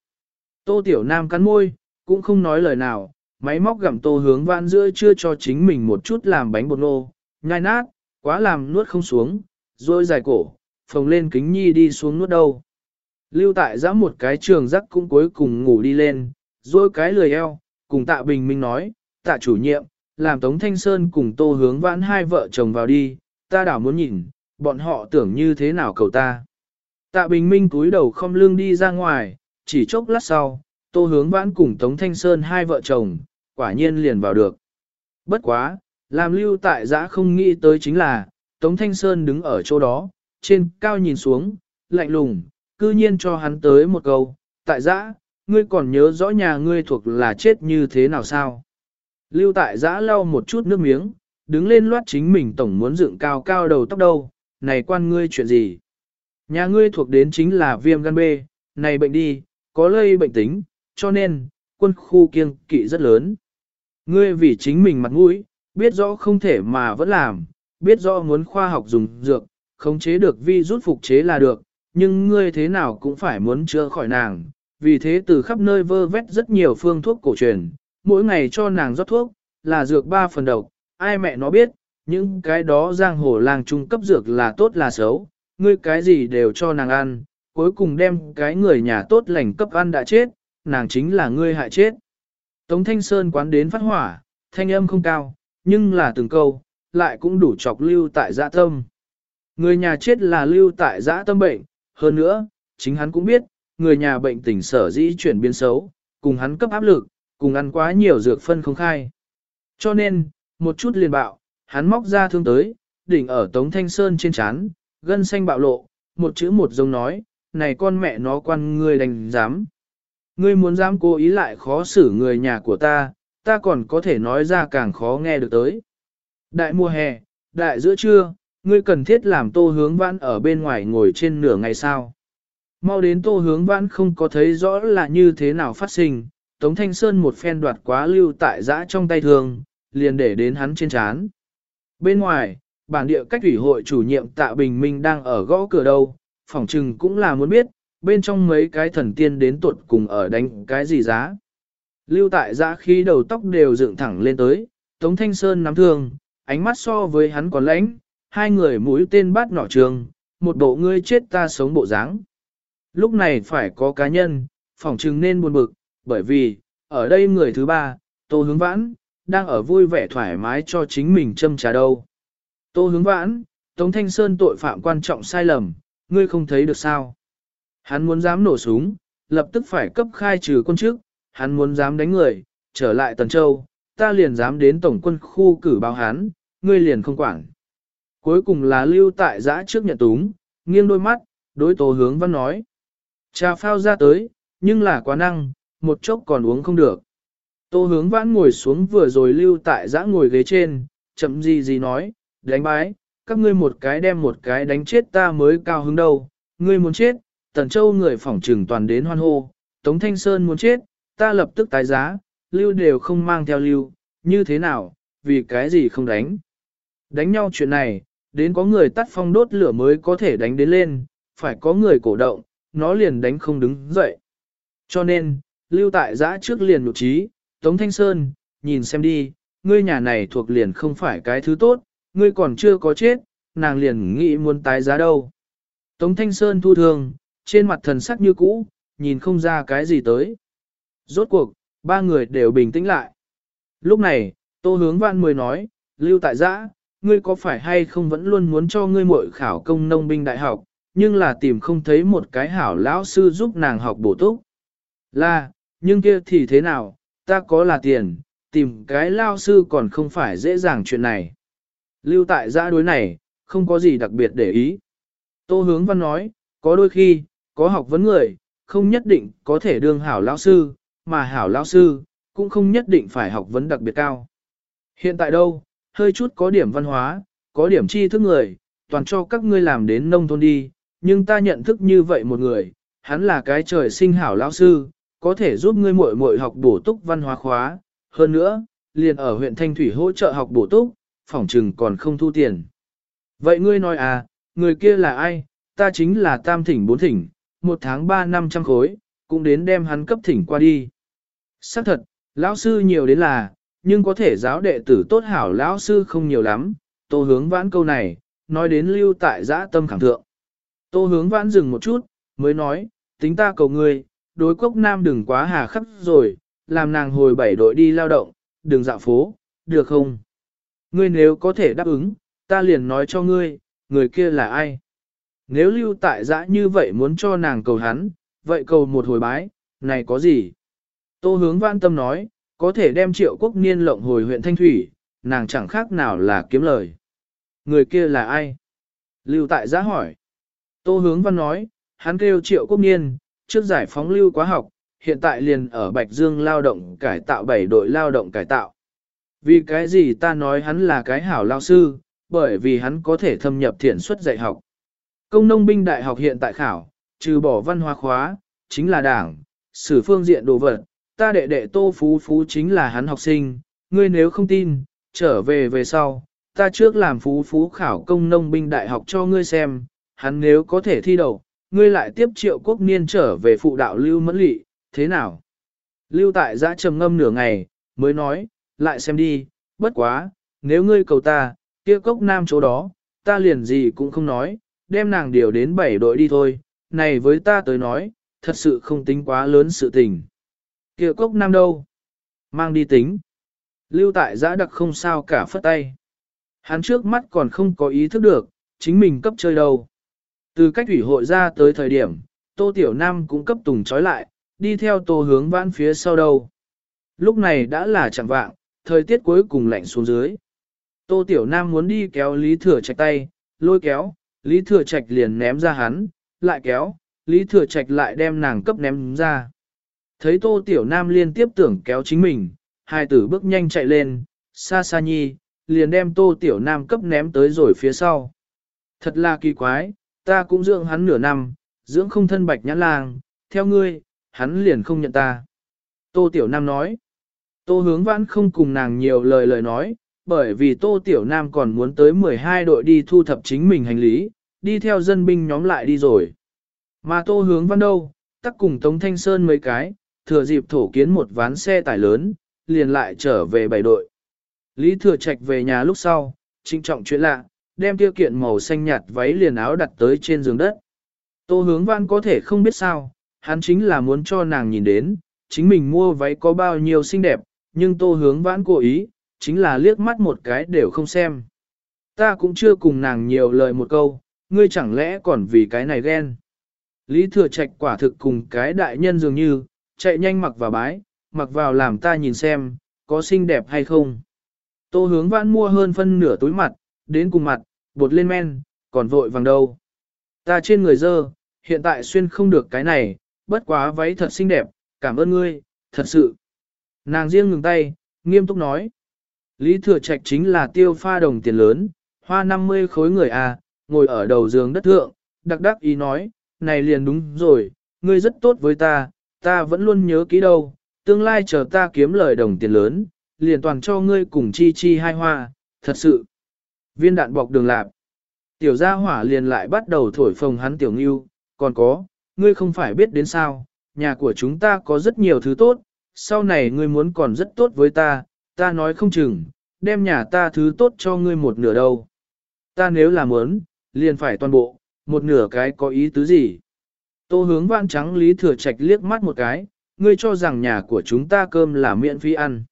A: Tô Tiểu Nam cắn môi, cũng không nói lời nào, máy móc gặm Tô hướng văn giữa chưa cho chính mình một chút làm bánh bột nô, nhai nát, quá làm nuốt không xuống, rồi dài cổ, phồng lên kính nhi đi xuống nuốt đâu. Lưu tại giã một cái trường rắc cũng cuối cùng ngủ đi lên, rồi cái lười eo, cùng tạ bình minh nói, tạ chủ nhiệm, làm Tống Thanh Sơn cùng tô hướng vãn hai vợ chồng vào đi, ta đảo muốn nhìn, bọn họ tưởng như thế nào cầu ta. Tạ bình minh cúi đầu không lưng đi ra ngoài, chỉ chốc lát sau, tô hướng vãn cùng Tống Thanh Sơn hai vợ chồng, quả nhiên liền vào được. Bất quá, làm lưu tại giã không nghĩ tới chính là, Tống Thanh Sơn đứng ở chỗ đó, trên cao nhìn xuống, lạnh lùng, cư nhiên cho hắn tới một câu, tại giã, ngươi còn nhớ rõ nhà ngươi thuộc là chết như thế nào sao? Lưu tại giã lau một chút nước miếng, đứng lên loát chính mình tổng muốn dựng cao cao đầu tóc đâu, này quan ngươi chuyện gì? Nhà ngươi thuộc đến chính là viêm gan B, này bệnh đi, có lây bệnh tính, cho nên, quân khu kiêng kỵ rất lớn. Ngươi vì chính mình mặt mũi, biết rõ không thể mà vẫn làm, biết rõ muốn khoa học dùng dược, khống chế được vi rút phục chế là được, nhưng ngươi thế nào cũng phải muốn chữa khỏi nàng, vì thế từ khắp nơi vơ vét rất nhiều phương thuốc cổ truyền, mỗi ngày cho nàng rót thuốc, là dược ba phần độc, ai mẹ nó biết, những cái đó giang hồ làng trung cấp dược là tốt là xấu, ngươi cái gì đều cho nàng ăn, cuối cùng đem cái người nhà tốt lành cấp ăn đã chết, nàng chính là ngươi hại chết. Tống Thanh Sơn quán đến phát hỏa, thanh âm không cao, nhưng là từng câu, lại cũng đủ chọc lưu tại dã tâm. Người nhà chết là lưu tại dã tâm bệnh, hơn nữa, chính hắn cũng biết, người nhà bệnh tình sở dĩ chuyển biến xấu, cùng hắn cấp áp lực, cùng ăn quá nhiều dược phân không khai. Cho nên, một chút liền bạo, hắn móc ra thương tới, đỉnh ở Tống Thanh Sơn trên chán, gân xanh bạo lộ, một chữ một giống nói, này con mẹ nó quan ngươi đành dám. Ngươi muốn dám cố ý lại khó xử người nhà của ta, ta còn có thể nói ra càng khó nghe được tới. Đại mùa hè, đại giữa trưa, ngươi cần thiết làm tô hướng vãn ở bên ngoài ngồi trên nửa ngày sao. Mau đến tô hướng vãn không có thấy rõ là như thế nào phát sinh, Tống Thanh Sơn một phen đoạt quá lưu tại giã trong tay thường, liền để đến hắn trên chán. Bên ngoài, bản địa cách ủy hội chủ nhiệm tạ bình minh đang ở gõ cửa đâu, phỏng trừng cũng là muốn biết, bên trong mấy cái thần tiên đến tuột cùng ở đánh cái gì giá. Lưu tại giã khi đầu tóc đều dựng thẳng lên tới, Tống Thanh Sơn nắm thương, ánh mắt so với hắn còn lãnh, hai người mũi tên bát nỏ trường, một bộ ngươi chết ta sống bộ dáng. Lúc này phải có cá nhân, phỏng chừng nên buồn bực, bởi vì, ở đây người thứ ba, Tô Hướng Vãn, đang ở vui vẻ thoải mái cho chính mình châm trà đâu. Tô Hướng Vãn, Tống Thanh Sơn tội phạm quan trọng sai lầm, ngươi không thấy được sao. Hắn muốn dám nổ súng, lập tức phải cấp khai trừ quân chức, hắn muốn dám đánh người, trở lại Tần Châu, ta liền dám đến tổng quân khu cử báo hắn, ngươi liền không quản. Cuối cùng là lưu tại giã trước nhận túng, nghiêng đôi mắt, đối Tô Hướng Văn nói. Trà phao ra tới, nhưng là quá năng, một chốc còn uống không được. Tô hướng vãn ngồi xuống vừa rồi lưu tại giã ngồi ghế trên, chậm gì gì nói, đánh bái, các ngươi một cái đem một cái đánh chết ta mới cao hứng đâu, ngươi muốn chết, tần châu người phỏng trừng toàn đến hoan hô, Tống Thanh Sơn muốn chết, ta lập tức tái giá, lưu đều không mang theo lưu, như thế nào, vì cái gì không đánh. Đánh nhau chuyện này, đến có người tắt phong đốt lửa mới có thể đánh đến lên, phải có người cổ động, nó liền đánh không đứng dậy. Cho nên, lưu tại giã trước liền nụ trí, Tống Thanh Sơn, nhìn xem đi, ngươi nhà này thuộc liền không phải cái thứ tốt, ngươi còn chưa có chết, nàng liền nghĩ muốn tái giá đâu. Tống Thanh Sơn thu thường, trên mặt thần sắc như cũ, nhìn không ra cái gì tới. Rốt cuộc, ba người đều bình tĩnh lại. Lúc này, Tô Hướng Văn mới nói, lưu tại giã, ngươi có phải hay không vẫn luôn muốn cho ngươi muội khảo công nông binh đại học, nhưng là tìm không thấy một cái hảo lão sư giúp nàng học bổ túc. Là, nhưng kia thì thế nào, ta có là tiền, tìm cái lao sư còn không phải dễ dàng chuyện này. Lưu tại giã đối này, không có gì đặc biệt để ý. Tô hướng văn nói, có đôi khi, có học vấn người, không nhất định có thể đương hảo lao sư, mà hảo lao sư, cũng không nhất định phải học vấn đặc biệt cao. Hiện tại đâu, hơi chút có điểm văn hóa, có điểm tri thức người, toàn cho các ngươi làm đến nông thôn đi, nhưng ta nhận thức như vậy một người, hắn là cái trời sinh hảo lão sư, có thể giúp ngươi muội muội học bổ túc văn hóa khóa, hơn nữa, liền ở huyện Thanh Thủy hỗ trợ học bổ túc, phỏng trừng còn không thu tiền. Vậy ngươi nói à, người kia là ai, ta chính là tam thỉnh bốn thỉnh, một tháng ba năm trăm khối, cũng đến đem hắn cấp thỉnh qua đi. Xác thật, lão sư nhiều đến là, nhưng có thể giáo đệ tử tốt hảo lão sư không nhiều lắm, tô hướng vãn câu này, nói đến lưu tại giã tâm khẳng thượng. Tô hướng vãn dừng một chút, mới nói, tính ta cầu ngươi, đối cốc nam đừng quá hà khắc rồi, làm nàng hồi bảy đội đi lao động, đừng dạo phố, được không? Ngươi nếu có thể đáp ứng, ta liền nói cho ngươi, người kia là ai? Nếu lưu tại dã như vậy muốn cho nàng cầu hắn, vậy cầu một hồi bái, này có gì? Tô hướng vãn tâm nói, có thể đem triệu quốc niên lộng hồi huyện Thanh Thủy, nàng chẳng khác nào là kiếm lời. Người kia là ai? Lưu tại giã hỏi. Tô hướng văn nói, hắn kêu triệu quốc niên, trước giải phóng lưu quá học, hiện tại liền ở Bạch Dương lao động cải tạo bảy đội lao động cải tạo. Vì cái gì ta nói hắn là cái hảo lao sư, bởi vì hắn có thể thâm nhập thiện suất dạy học. Công nông binh đại học hiện tại khảo, trừ bỏ văn hóa khóa, chính là đảng, sử phương diện đồ vật, ta đệ đệ tô phú phú chính là hắn học sinh, ngươi nếu không tin, trở về về sau, ta trước làm phú phú khảo công nông binh đại học cho ngươi xem, hắn nếu có thể thi đầu, ngươi lại tiếp triệu quốc niên trở về phụ đạo lưu mẫn lị, thế nào? Lưu tại giã trầm ngâm nửa ngày, mới nói, lại xem đi, bất quá, nếu ngươi cầu ta, kia cốc nam chỗ đó, ta liền gì cũng không nói, đem nàng điều đến bảy đội đi thôi, này với ta tới nói, thật sự không tính quá lớn sự tình. Kia cốc nam đâu? Mang đi tính. Lưu tại giã đặc không sao cả phất tay. Hắn trước mắt còn không có ý thức được, chính mình cấp chơi đâu. Từ cách thủy hội ra tới thời điểm, Tô Tiểu Nam cũng cấp tùng trói lại, đi theo tô hướng vãn phía sau đâu. Lúc này đã là chẳng vạng, thời tiết cuối cùng lạnh xuống dưới. Tô Tiểu Nam muốn đi kéo Lý Thừa Trạch tay, lôi kéo, Lý Thừa Trạch liền ném ra hắn, lại kéo, Lý Thừa Trạch lại đem nàng cấp ném ra. Thấy Tô Tiểu Nam liên tiếp tưởng kéo chính mình, hai tử bước nhanh chạy lên, xa xa nhi, liền đem Tô Tiểu Nam cấp ném tới rồi phía sau. Thật là kỳ quái, ta cũng dưỡng hắn nửa năm, dưỡng không thân bạch nhãn lang, theo ngươi, hắn liền không nhận ta. Tô Tiểu Nam nói, Tô hướng vãn không cùng nàng nhiều lời lời nói, bởi vì Tô Tiểu Nam còn muốn tới 12 đội đi thu thập chính mình hành lý, đi theo dân binh nhóm lại đi rồi. Mà Tô hướng vãn đâu, tắc cùng Tống Thanh Sơn mấy cái, thừa dịp thổ kiến một ván xe tải lớn, liền lại trở về bảy đội. Lý Thừa Trạch về nhà lúc sau, trinh trọng chuyện lạ, đem tiêu kiện màu xanh nhạt váy liền áo đặt tới trên giường đất. Tô hướng văn có thể không biết sao, hắn chính là muốn cho nàng nhìn đến, chính mình mua váy có bao nhiêu xinh đẹp, nhưng tô hướng vãn cố ý, chính là liếc mắt một cái đều không xem. Ta cũng chưa cùng nàng nhiều lời một câu, ngươi chẳng lẽ còn vì cái này ghen. Lý thừa trạch quả thực cùng cái đại nhân dường như, chạy nhanh mặc vào bái, mặc vào làm ta nhìn xem, có xinh đẹp hay không. Tô hướng vãn mua hơn phân nửa túi mặt, đến cùng mặt, bột lên men, còn vội vàng đâu. Ta trên người dơ, hiện tại xuyên không được cái này, bất quá váy thật xinh đẹp, cảm ơn ngươi, thật sự. Nàng riêng ngừng tay, nghiêm túc nói. Lý thừa trạch chính là tiêu pha đồng tiền lớn, hoa 50 khối người à, ngồi ở đầu giường đất thượng, đặc đắc ý nói, này liền đúng rồi, ngươi rất tốt với ta, ta vẫn luôn nhớ kỹ đâu, tương lai chờ ta kiếm lời đồng tiền lớn, liền toàn cho ngươi cùng chi chi hai hoa, thật sự. Viên đạn bọc đường lạp. Tiểu gia hỏa liền lại bắt đầu thổi phồng hắn tiểu ngưu, còn có, ngươi không phải biết đến sao, nhà của chúng ta có rất nhiều thứ tốt, sau này ngươi muốn còn rất tốt với ta, ta nói không chừng, đem nhà ta thứ tốt cho ngươi một nửa đâu. Ta nếu là muốn, liền phải toàn bộ, một nửa cái có ý tứ gì. Tô hướng Vạn trắng Lý Thừa Trạch liếc mắt một cái, ngươi cho rằng nhà của chúng ta cơm là miễn phí ăn.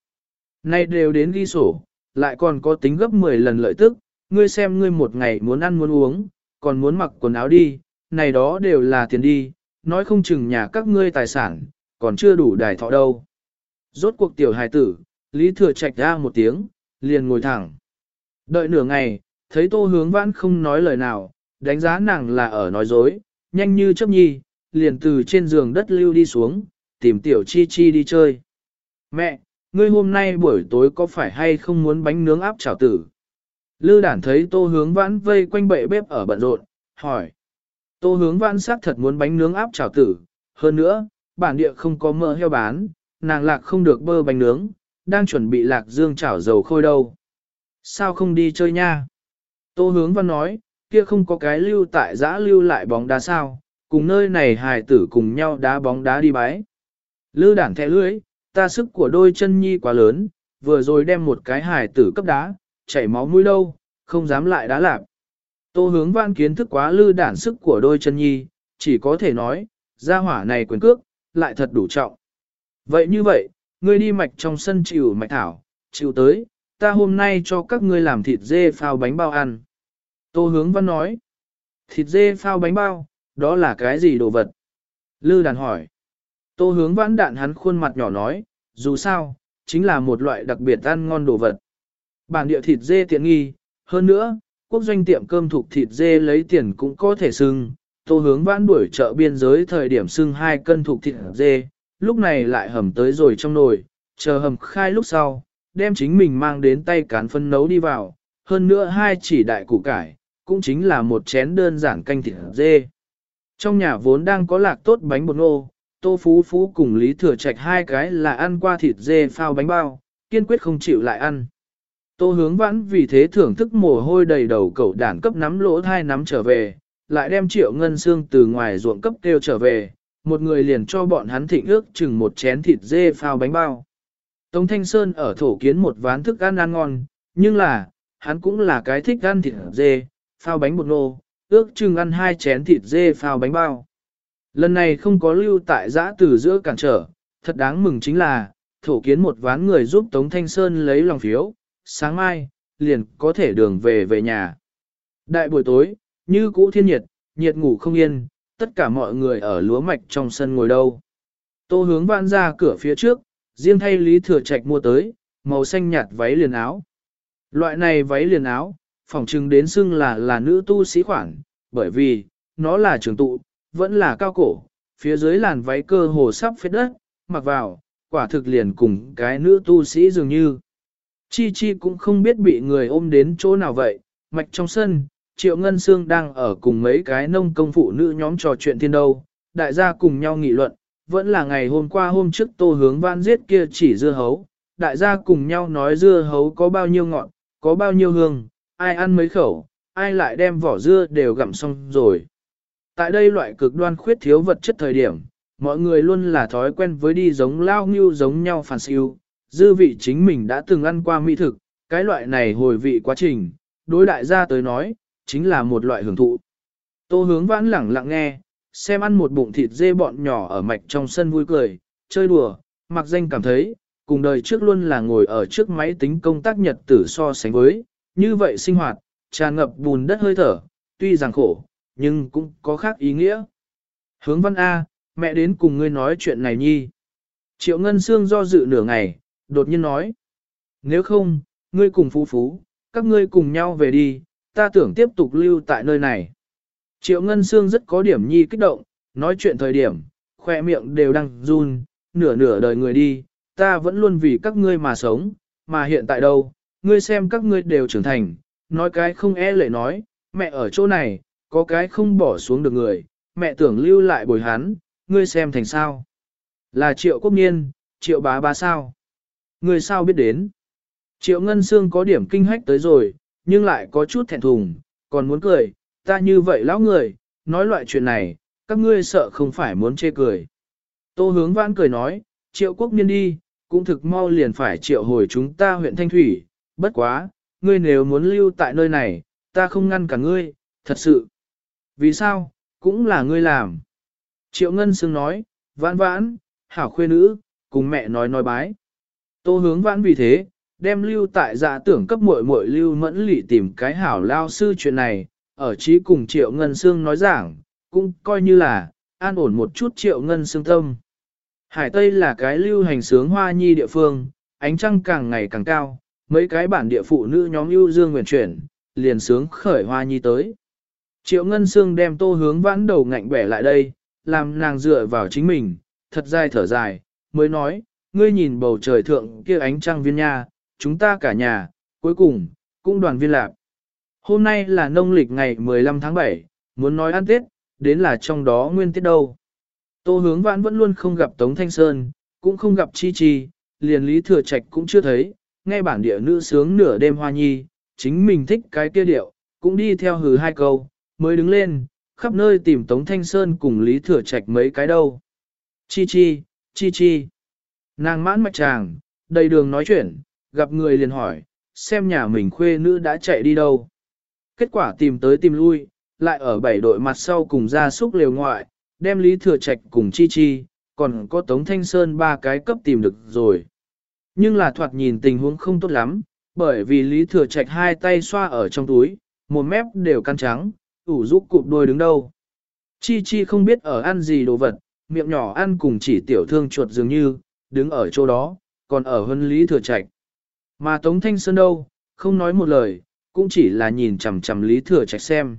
A: Nay đều đến ghi sổ, lại còn có tính gấp 10 lần lợi tức, ngươi xem ngươi một ngày muốn ăn muốn uống, còn muốn mặc quần áo đi, này đó đều là tiền đi, nói không chừng nhà các ngươi tài sản, còn chưa đủ đài thọ đâu. Rốt cuộc tiểu hài tử, Lý Thừa Trạch ra một tiếng, liền ngồi thẳng. Đợi nửa ngày, thấy tô hướng vãn không nói lời nào, đánh giá nàng là ở nói dối, nhanh như chấp nhi, liền từ trên giường đất lưu đi xuống, tìm tiểu chi chi đi chơi. Mẹ, ngươi hôm nay buổi tối có phải hay không muốn bánh nướng áp chảo tử? Lư đản thấy tô hướng vãn vây quanh bệ bếp ở bận rộn, hỏi. Tô hướng vãn xác thật muốn bánh nướng áp chảo tử, hơn nữa, bản địa không có mỡ heo bán, nàng lạc không được bơ bánh nướng, đang chuẩn bị lạc dương chảo dầu khôi đâu. Sao không đi chơi nha? Tô hướng văn nói, kia không có cái lưu tại giã lưu lại bóng đá sao, cùng nơi này hài tử cùng nhau đá bóng đá đi bái. Lư đản thẻ lưới, ta sức của đôi chân nhi quá lớn, vừa rồi đem một cái hài tử cấp đá, chảy máu mũi đâu, không dám lại đá lạp. Tô hướng văn kiến thức quá lư đản sức của đôi chân nhi, chỉ có thể nói, gia hỏa này quyền cước, lại thật đủ trọng. Vậy như vậy, ngươi đi mạch trong sân chịu mạch thảo, chịu tới, ta hôm nay cho các ngươi làm thịt dê phao bánh bao ăn. Tô hướng văn nói, thịt dê phao bánh bao, đó là cái gì đồ vật? Lư đàn hỏi. Tô hướng vãn đạn hắn khuôn mặt nhỏ nói, dù sao, chính là một loại đặc biệt ăn ngon đồ vật. Bản địa thịt dê tiện nghi, hơn nữa, quốc doanh tiệm cơm thuộc thịt dê lấy tiền cũng có thể sưng. Tô hướng vãn đuổi chợ biên giới thời điểm sưng hai cân thuộc thịt dê, lúc này lại hầm tới rồi trong nồi, chờ hầm khai lúc sau, đem chính mình mang đến tay cán phân nấu đi vào, hơn nữa hai chỉ đại củ cải, cũng chính là một chén đơn giản canh thịt dê. Trong nhà vốn đang có lạc tốt bánh bột ngô, Tô Phú Phú cùng Lý Thừa Trạch hai cái là ăn qua thịt dê phao bánh bao, kiên quyết không chịu lại ăn. Tô hướng vãn vì thế thưởng thức mồ hôi đầy đầu cậu đản cấp nắm lỗ thai nắm trở về, lại đem triệu ngân xương từ ngoài ruộng cấp kêu trở về, một người liền cho bọn hắn thịnh ước chừng một chén thịt dê phao bánh bao. Tống Thanh Sơn ở thổ kiến một ván thức ăn ăn ngon, nhưng là, hắn cũng là cái thích ăn thịt dê, phao bánh bột nô, ước chừng ăn hai chén thịt dê phao bánh bao. Lần này không có lưu tại giã từ giữa cản trở, thật đáng mừng chính là, thổ kiến một ván người giúp Tống Thanh Sơn lấy lòng phiếu, sáng mai, liền có thể đường về về nhà. Đại buổi tối, như cũ thiên nhiệt, nhiệt ngủ không yên, tất cả mọi người ở lúa mạch trong sân ngồi đâu. Tô hướng vãn ra cửa phía trước, riêng thay Lý Thừa Trạch mua tới, màu xanh nhạt váy liền áo. Loại này váy liền áo, phỏng chừng đến xưng là là nữ tu sĩ khoản, bởi vì, nó là trường tụ, vẫn là cao cổ, phía dưới làn váy cơ hồ sắp phết đất, mặc vào, quả thực liền cùng cái nữ tu sĩ dường như. Chi Chi cũng không biết bị người ôm đến chỗ nào vậy, mạch trong sân, Triệu Ngân Sương đang ở cùng mấy cái nông công phụ nữ nhóm trò chuyện thiên đâu, đại gia cùng nhau nghị luận, vẫn là ngày hôm qua hôm trước tô hướng văn giết kia chỉ dưa hấu, đại gia cùng nhau nói dưa hấu có bao nhiêu ngọn, có bao nhiêu hương, ai ăn mấy khẩu, ai lại đem vỏ dưa đều gặm xong rồi. Tại đây loại cực đoan khuyết thiếu vật chất thời điểm, mọi người luôn là thói quen với đi giống lao ngưu giống nhau phản siêu, dư vị chính mình đã từng ăn qua mỹ thực, cái loại này hồi vị quá trình, đối đại gia tới nói, chính là một loại hưởng thụ. Tô hướng vãn lẳng lặng nghe, xem ăn một bụng thịt dê bọn nhỏ ở mạch trong sân vui cười, chơi đùa, mặc danh cảm thấy, cùng đời trước luôn là ngồi ở trước máy tính công tác nhật tử so sánh với, như vậy sinh hoạt, tràn ngập bùn đất hơi thở, tuy rằng khổ, nhưng cũng có khác ý nghĩa. Hướng văn A, mẹ đến cùng ngươi nói chuyện này nhi. Triệu Ngân Sương do dự nửa ngày, đột nhiên nói. Nếu không, ngươi cùng phú phú, các ngươi cùng nhau về đi, ta tưởng tiếp tục lưu tại nơi này. Triệu Ngân Sương rất có điểm nhi kích động, nói chuyện thời điểm, khoe miệng đều đang run, nửa nửa đời người đi, ta vẫn luôn vì các ngươi mà sống, mà hiện tại đâu, ngươi xem các ngươi đều trưởng thành, nói cái không e lệ nói, mẹ ở chỗ này, có cái không bỏ xuống được người, mẹ tưởng lưu lại bồi hắn, ngươi xem thành sao. Là triệu quốc niên, triệu bá bá sao. Ngươi sao biết đến. Triệu ngân Sương có điểm kinh hách tới rồi, nhưng lại có chút thẹn thùng, còn muốn cười, ta như vậy lão người, nói loại chuyện này, các ngươi sợ không phải muốn chê cười. Tô hướng vãn cười nói, triệu quốc niên đi, cũng thực mau liền phải triệu hồi chúng ta huyện Thanh Thủy, bất quá, ngươi nếu muốn lưu tại nơi này, ta không ngăn cả ngươi, thật sự. Vì sao, cũng là ngươi làm. Triệu Ngân Sương nói, vãn vãn, hảo khuê nữ, cùng mẹ nói nói bái. Tô hướng vãn vì thế, đem lưu tại dạ tưởng cấp muội muội lưu mẫn lị tìm cái hảo lao sư chuyện này, ở trí cùng Triệu Ngân xương nói giảng, cũng coi như là, an ổn một chút Triệu Ngân xương tâm. Hải Tây là cái lưu hành sướng hoa nhi địa phương, ánh trăng càng ngày càng cao, mấy cái bản địa phụ nữ nhóm ưu dương nguyện chuyển, liền sướng khởi hoa nhi tới. Triệu Ngân Sương đem tô hướng vãn đầu ngạnh bẻ lại đây, làm nàng dựa vào chính mình, thật dài thở dài, mới nói, ngươi nhìn bầu trời thượng kia ánh trăng viên nha, chúng ta cả nhà, cuối cùng, cũng đoàn viên lạc. Hôm nay là nông lịch ngày 15 tháng 7, muốn nói ăn Tết, đến là trong đó nguyên tiết đâu. Tô hướng vãn vẫn luôn không gặp Tống Thanh Sơn, cũng không gặp Chi Chi, liền Lý Thừa Trạch cũng chưa thấy, nghe bản địa nữ sướng nửa đêm hoa nhi, chính mình thích cái kia điệu, cũng đi theo hừ hai câu, mới đứng lên, khắp nơi tìm Tống Thanh Sơn cùng Lý Thừa Trạch mấy cái đâu. Chi chi, chi chi. Nàng mãn mạch chàng, đầy đường nói chuyện, gặp người liền hỏi, xem nhà mình khuê nữ đã chạy đi đâu. Kết quả tìm tới tìm lui, lại ở bảy đội mặt sau cùng ra súc liều ngoại, đem Lý Thừa Trạch cùng Chi Chi, còn có Tống Thanh Sơn ba cái cấp tìm được rồi, Nhưng là thoạt nhìn tình huống không tốt lắm, bởi vì Lý Thừa Trạch hai tay xoa ở trong túi, một mép đều căn trắng, ủ rũ cụp đôi đứng đâu. Chi Chi không biết ở ăn gì đồ vật, miệng nhỏ ăn cùng chỉ tiểu thương chuột dường như, đứng ở chỗ đó, còn ở huân Lý Thừa Trạch. Mà Tống Thanh Sơn đâu, không nói một lời, cũng chỉ là nhìn chằm chằm Lý Thừa Trạch xem.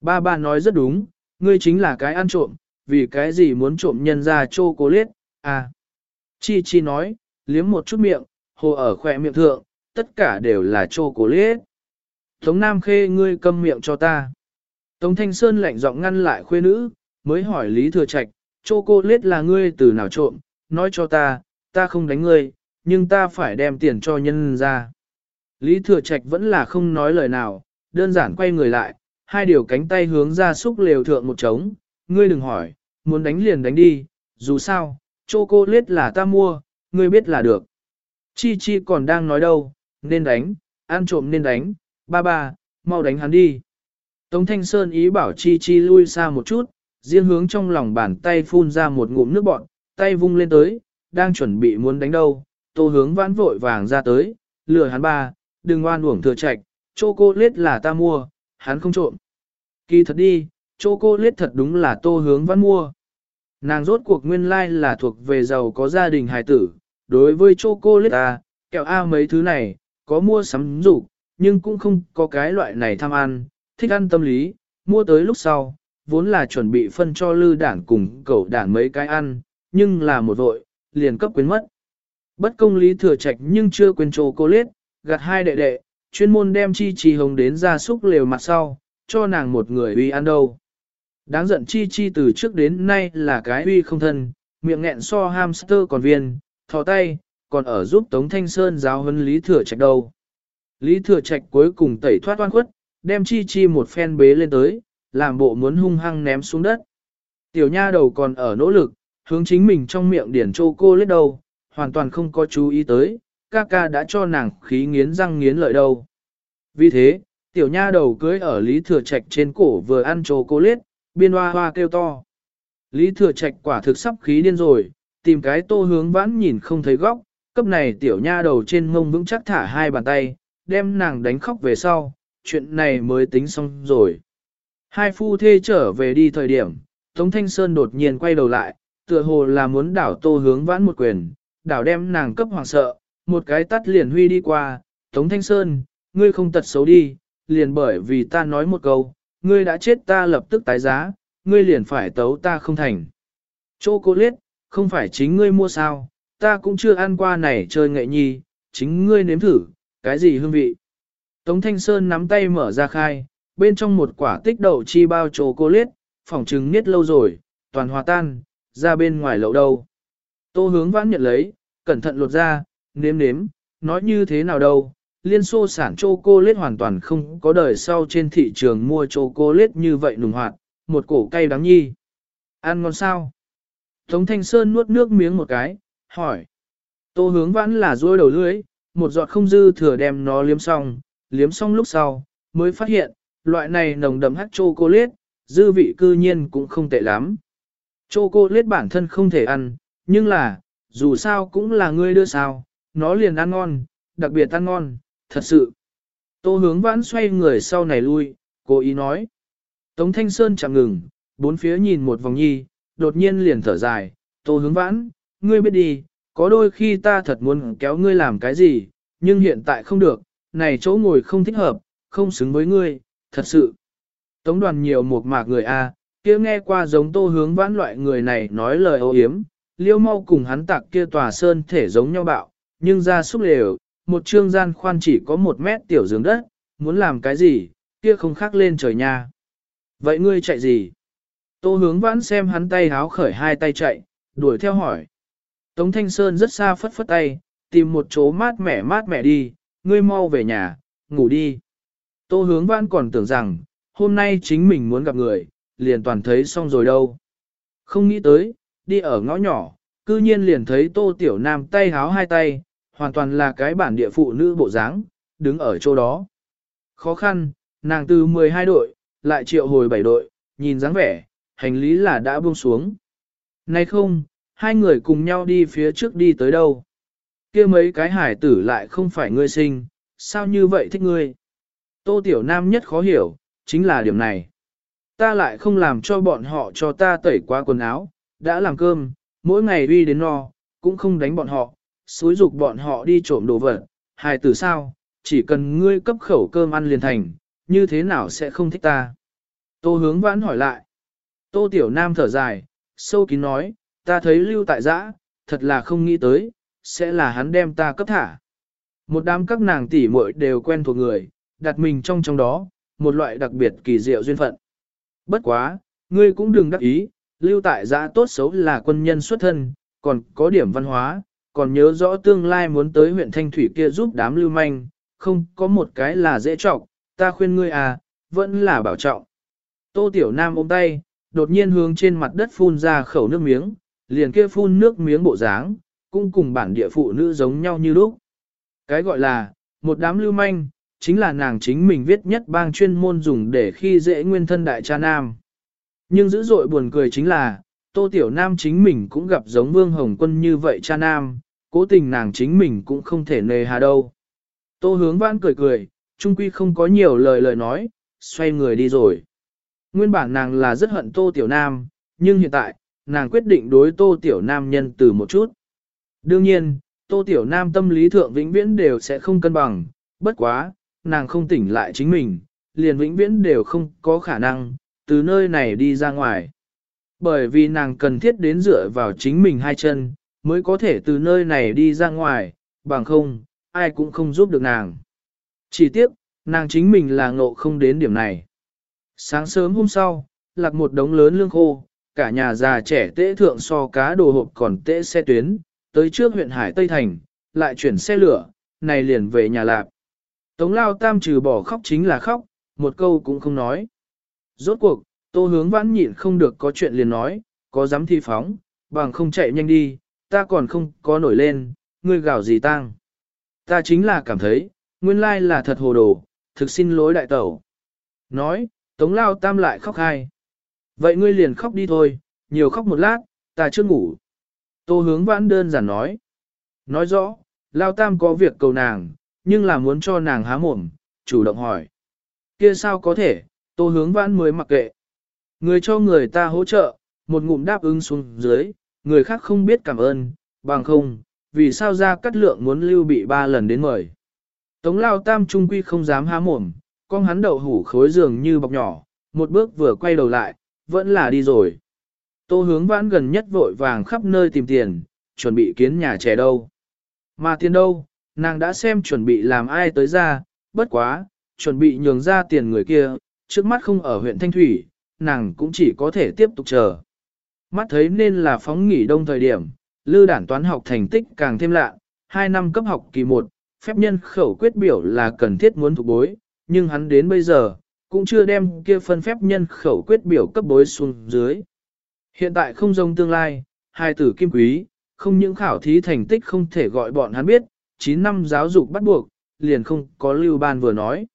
A: Ba ba nói rất đúng, ngươi chính là cái ăn trộm, vì cái gì muốn trộm nhân ra chô cố liết, à. Chi Chi nói, liếm một chút miệng, hồ ở khỏe miệng thượng, tất cả đều là chô cố liết. Tống Nam Khê ngươi câm miệng cho ta. Tống Thanh Sơn lạnh giọng ngăn lại khuê nữ, mới hỏi Lý Thừa Trạch, chô cô liết là ngươi từ nào trộm, nói cho ta, ta không đánh ngươi, nhưng ta phải đem tiền cho nhân ra. Lý Thừa Trạch vẫn là không nói lời nào, đơn giản quay người lại, hai điều cánh tay hướng ra xúc lều thượng một trống, ngươi đừng hỏi, muốn đánh liền đánh đi, dù sao, chô cô lết là ta mua, ngươi biết là được. Chi Chi còn đang nói đâu, nên đánh, ăn trộm nên đánh, ba ba, mau đánh hắn đi. Tống Thanh Sơn ý bảo Chi Chi lui xa một chút, riêng hướng trong lòng bàn tay phun ra một ngụm nước bọt tay vung lên tới, đang chuẩn bị muốn đánh đâu, tô hướng vãn vội vàng ra tới, lừa hắn ba, đừng oan uổng thừa trạch, chô cô lết là ta mua, hắn không trộm. Kỳ thật đi, chô cô lết thật đúng là tô hướng vãn mua. Nàng rốt cuộc nguyên lai like là thuộc về giàu có gia đình hài tử, đối với chô cô lết à, kẹo A mấy thứ này, có mua sắm dục nhưng cũng không có cái loại này tham ăn, thích ăn tâm lý, mua tới lúc sau, vốn là chuẩn bị phân cho lư đản cùng cậu đản mấy cái ăn, nhưng là một vội, liền cấp quyến mất. Bất công lý thừa trạch nhưng chưa quên trồ cô liết, gạt hai đệ đệ, chuyên môn đem chi chi hồng đến ra súc lều mặt sau, cho nàng một người uy ăn đâu. Đáng giận chi chi từ trước đến nay là cái uy không thân, miệng nghẹn so hamster còn viên, thò tay, còn ở giúp Tống Thanh Sơn giáo huấn Lý Thừa Trạch đâu. Lý Thừa Trạch cuối cùng tẩy thoát oan khuất, đem chi chi một phen bế lên tới, làm bộ muốn hung hăng ném xuống đất. Tiểu nha đầu còn ở nỗ lực, hướng chính mình trong miệng điển chô cô lết đầu, hoàn toàn không có chú ý tới, ca ca đã cho nàng khí nghiến răng nghiến lợi đâu. Vì thế, tiểu nha đầu cưới ở Lý Thừa Trạch trên cổ vừa ăn chô cô lết, biên hoa hoa kêu to. Lý Thừa Trạch quả thực sắp khí điên rồi, tìm cái tô hướng vãn nhìn không thấy góc, cấp này tiểu nha đầu trên ngông vững chắc thả hai bàn tay, đem nàng đánh khóc về sau, chuyện này mới tính xong rồi. Hai phu thê trở về đi thời điểm, Tống Thanh Sơn đột nhiên quay đầu lại, tựa hồ là muốn đảo tô hướng vãn một quyền, đảo đem nàng cấp hoàng sợ, một cái tắt liền huy đi qua, Tống Thanh Sơn, ngươi không tật xấu đi, liền bởi vì ta nói một câu, ngươi đã chết ta lập tức tái giá, ngươi liền phải tấu ta không thành. Chô cô liết, không phải chính ngươi mua sao, ta cũng chưa ăn qua này chơi nghệ nhi, chính ngươi nếm thử, cái gì hương vị. Tống Thanh Sơn nắm tay mở ra khai, bên trong một quả tích đậu chi bao chô cô liết, phỏng trứng niết lâu rồi, toàn hòa tan, ra bên ngoài lậu đâu. Tô hướng vãn nhận lấy, cẩn thận lột ra, nếm nếm, nói như thế nào đâu. Liên xô sản chô cô lết hoàn toàn không có đời sau trên thị trường mua chô cô lết như vậy nùng hoạt, một cổ cay đắng nhi. Ăn ngon sao? Tống Thanh Sơn nuốt nước miếng một cái, hỏi. Tô hướng vãn là ruôi đầu lưới, một giọt không dư thừa đem nó liếm xong, liếm xong lúc sau, mới phát hiện, loại này nồng đậm hát chocolate, dư vị cư nhiên cũng không tệ lắm. Chu cô lết bản thân không thể ăn, nhưng là, dù sao cũng là ngươi đưa sao, nó liền ăn ngon, đặc biệt ăn ngon, thật sự. Tô hướng vãn xoay người sau này lui, cố ý nói. Tống Thanh Sơn chẳng ngừng, bốn phía nhìn một vòng nhi, đột nhiên liền thở dài, tô hướng vãn, ngươi biết đi, có đôi khi ta thật muốn kéo ngươi làm cái gì, nhưng hiện tại không được, này chỗ ngồi không thích hợp, không xứng với ngươi, thật sự. Tống đoàn nhiều một mạc người A, kia nghe qua giống tô hướng vãn loại người này nói lời ô hiếm, liêu mau cùng hắn tạc kia tòa sơn thể giống nhau bạo, nhưng ra xúc lều, một trương gian khoan chỉ có một mét tiểu giường đất, muốn làm cái gì, kia không khác lên trời nha. Vậy ngươi chạy gì? Tô hướng vãn xem hắn tay háo khởi hai tay chạy, đuổi theo hỏi. Tống Thanh Sơn rất xa phất phất tay, tìm một chỗ mát mẻ mát mẻ đi, ngươi mau về nhà, ngủ đi. Tô hướng vãn còn tưởng rằng, hôm nay chính mình muốn gặp người, liền toàn thấy xong rồi đâu. Không nghĩ tới, đi ở ngõ nhỏ, cư nhiên liền thấy tô tiểu nam tay háo hai tay, hoàn toàn là cái bản địa phụ nữ bộ dáng, đứng ở chỗ đó. Khó khăn, nàng từ 12 đội, lại triệu hồi 7 đội, nhìn dáng vẻ, hành lý là đã buông xuống. Nay không, hai người cùng nhau đi phía trước đi tới đâu. kia mấy cái hải tử lại không phải ngươi sinh, sao như vậy thích ngươi? Tô Tiểu Nam nhất khó hiểu, chính là điểm này. Ta lại không làm cho bọn họ cho ta tẩy qua quần áo, đã làm cơm, mỗi ngày uy đến no, cũng không đánh bọn họ, xúi dục bọn họ đi trộm đồ vật, hài tử sao, chỉ cần ngươi cấp khẩu cơm ăn liền thành, như thế nào sẽ không thích ta. Tô hướng vãn hỏi lại. Tô Tiểu Nam thở dài, sâu kín nói, ta thấy lưu tại giã, thật là không nghĩ tới, sẽ là hắn đem ta cấp thả. Một đám các nàng tỷ muội đều quen thuộc người, đặt mình trong trong đó, một loại đặc biệt kỳ diệu duyên phận. Bất quá, ngươi cũng đừng đắc ý, lưu tại giã tốt xấu là quân nhân xuất thân, còn có điểm văn hóa, còn nhớ rõ tương lai muốn tới huyện Thanh Thủy kia giúp đám lưu manh, không có một cái là dễ trọng, ta khuyên ngươi à, vẫn là bảo trọng. Tô Tiểu Nam ôm tay, đột nhiên hướng trên mặt đất phun ra khẩu nước miếng, liền kia phun nước miếng bộ dáng, cũng cùng bản địa phụ nữ giống nhau như lúc. Cái gọi là, một đám lưu manh, chính là nàng chính mình viết nhất bang chuyên môn dùng để khi dễ nguyên thân đại cha nam. Nhưng dữ dội buồn cười chính là, Tô Tiểu Nam chính mình cũng gặp giống Vương Hồng Quân như vậy cha nam, cố tình nàng chính mình cũng không thể nề hà đâu. Tô hướng vãn cười cười, trung quy không có nhiều lời lời nói, xoay người đi rồi. Nguyên bản nàng là rất hận Tô Tiểu Nam, nhưng hiện tại, nàng quyết định đối Tô Tiểu Nam nhân từ một chút. Đương nhiên, Tô Tiểu Nam tâm lý thượng vĩnh viễn đều sẽ không cân bằng, bất quá, nàng không tỉnh lại chính mình, liền vĩnh viễn đều không có khả năng, từ nơi này đi ra ngoài. Bởi vì nàng cần thiết đến dựa vào chính mình hai chân, mới có thể từ nơi này đi ra ngoài, bằng không, ai cũng không giúp được nàng. Chỉ tiếc, nàng chính mình là ngộ không đến điểm này. Sáng sớm hôm sau, lạc một đống lớn lương khô, cả nhà già trẻ tễ thượng so cá đồ hộp còn tễ xe tuyến, tới trước huyện Hải Tây Thành, lại chuyển xe lửa, này liền về nhà lạp. Tống lao tam trừ bỏ khóc chính là khóc, một câu cũng không nói. Rốt cuộc, tô hướng vãn nhịn không được có chuyện liền nói, có dám thi phóng, bằng không chạy nhanh đi, ta còn không có nổi lên, ngươi gào gì tang. Ta chính là cảm thấy, nguyên lai là thật hồ đồ, thực xin lỗi đại tẩu. Nói, tống lao tam lại khóc hai. Vậy ngươi liền khóc đi thôi, nhiều khóc một lát, ta chưa ngủ. Tô hướng vãn đơn giản nói. Nói rõ, lao tam có việc cầu nàng, nhưng là muốn cho nàng há mồm, chủ động hỏi. Kia sao có thể, tô hướng vãn mới mặc kệ. Người cho người ta hỗ trợ, một ngụm đáp ứng xuống dưới, người khác không biết cảm ơn, bằng không, vì sao ra cắt lượng muốn lưu bị ba lần đến mời. Tống lao tam trung quy không dám há mồm, con hắn đậu hủ khối giường như bọc nhỏ, một bước vừa quay đầu lại, vẫn là đi rồi. Tô hướng vãn gần nhất vội vàng khắp nơi tìm tiền, chuẩn bị kiến nhà trẻ đâu. Mà tiền đâu, nàng đã xem chuẩn bị làm ai tới ra, bất quá, chuẩn bị nhường ra tiền người kia, trước mắt không ở huyện Thanh Thủy, nàng cũng chỉ có thể tiếp tục chờ. Mắt thấy nên là phóng nghỉ đông thời điểm, lư đản toán học thành tích càng thêm lạ, 2 năm cấp học kỳ 1, phép nhân khẩu quyết biểu là cần thiết muốn thuộc bối, nhưng hắn đến bây giờ, cũng chưa đem kia phân phép nhân khẩu quyết biểu cấp bối xuống dưới. Hiện tại không giống tương lai, hai tử kim quý, không những khảo thí thành tích không thể gọi bọn hắn biết, 9 năm giáo dục bắt buộc, liền không có lưu ban vừa nói.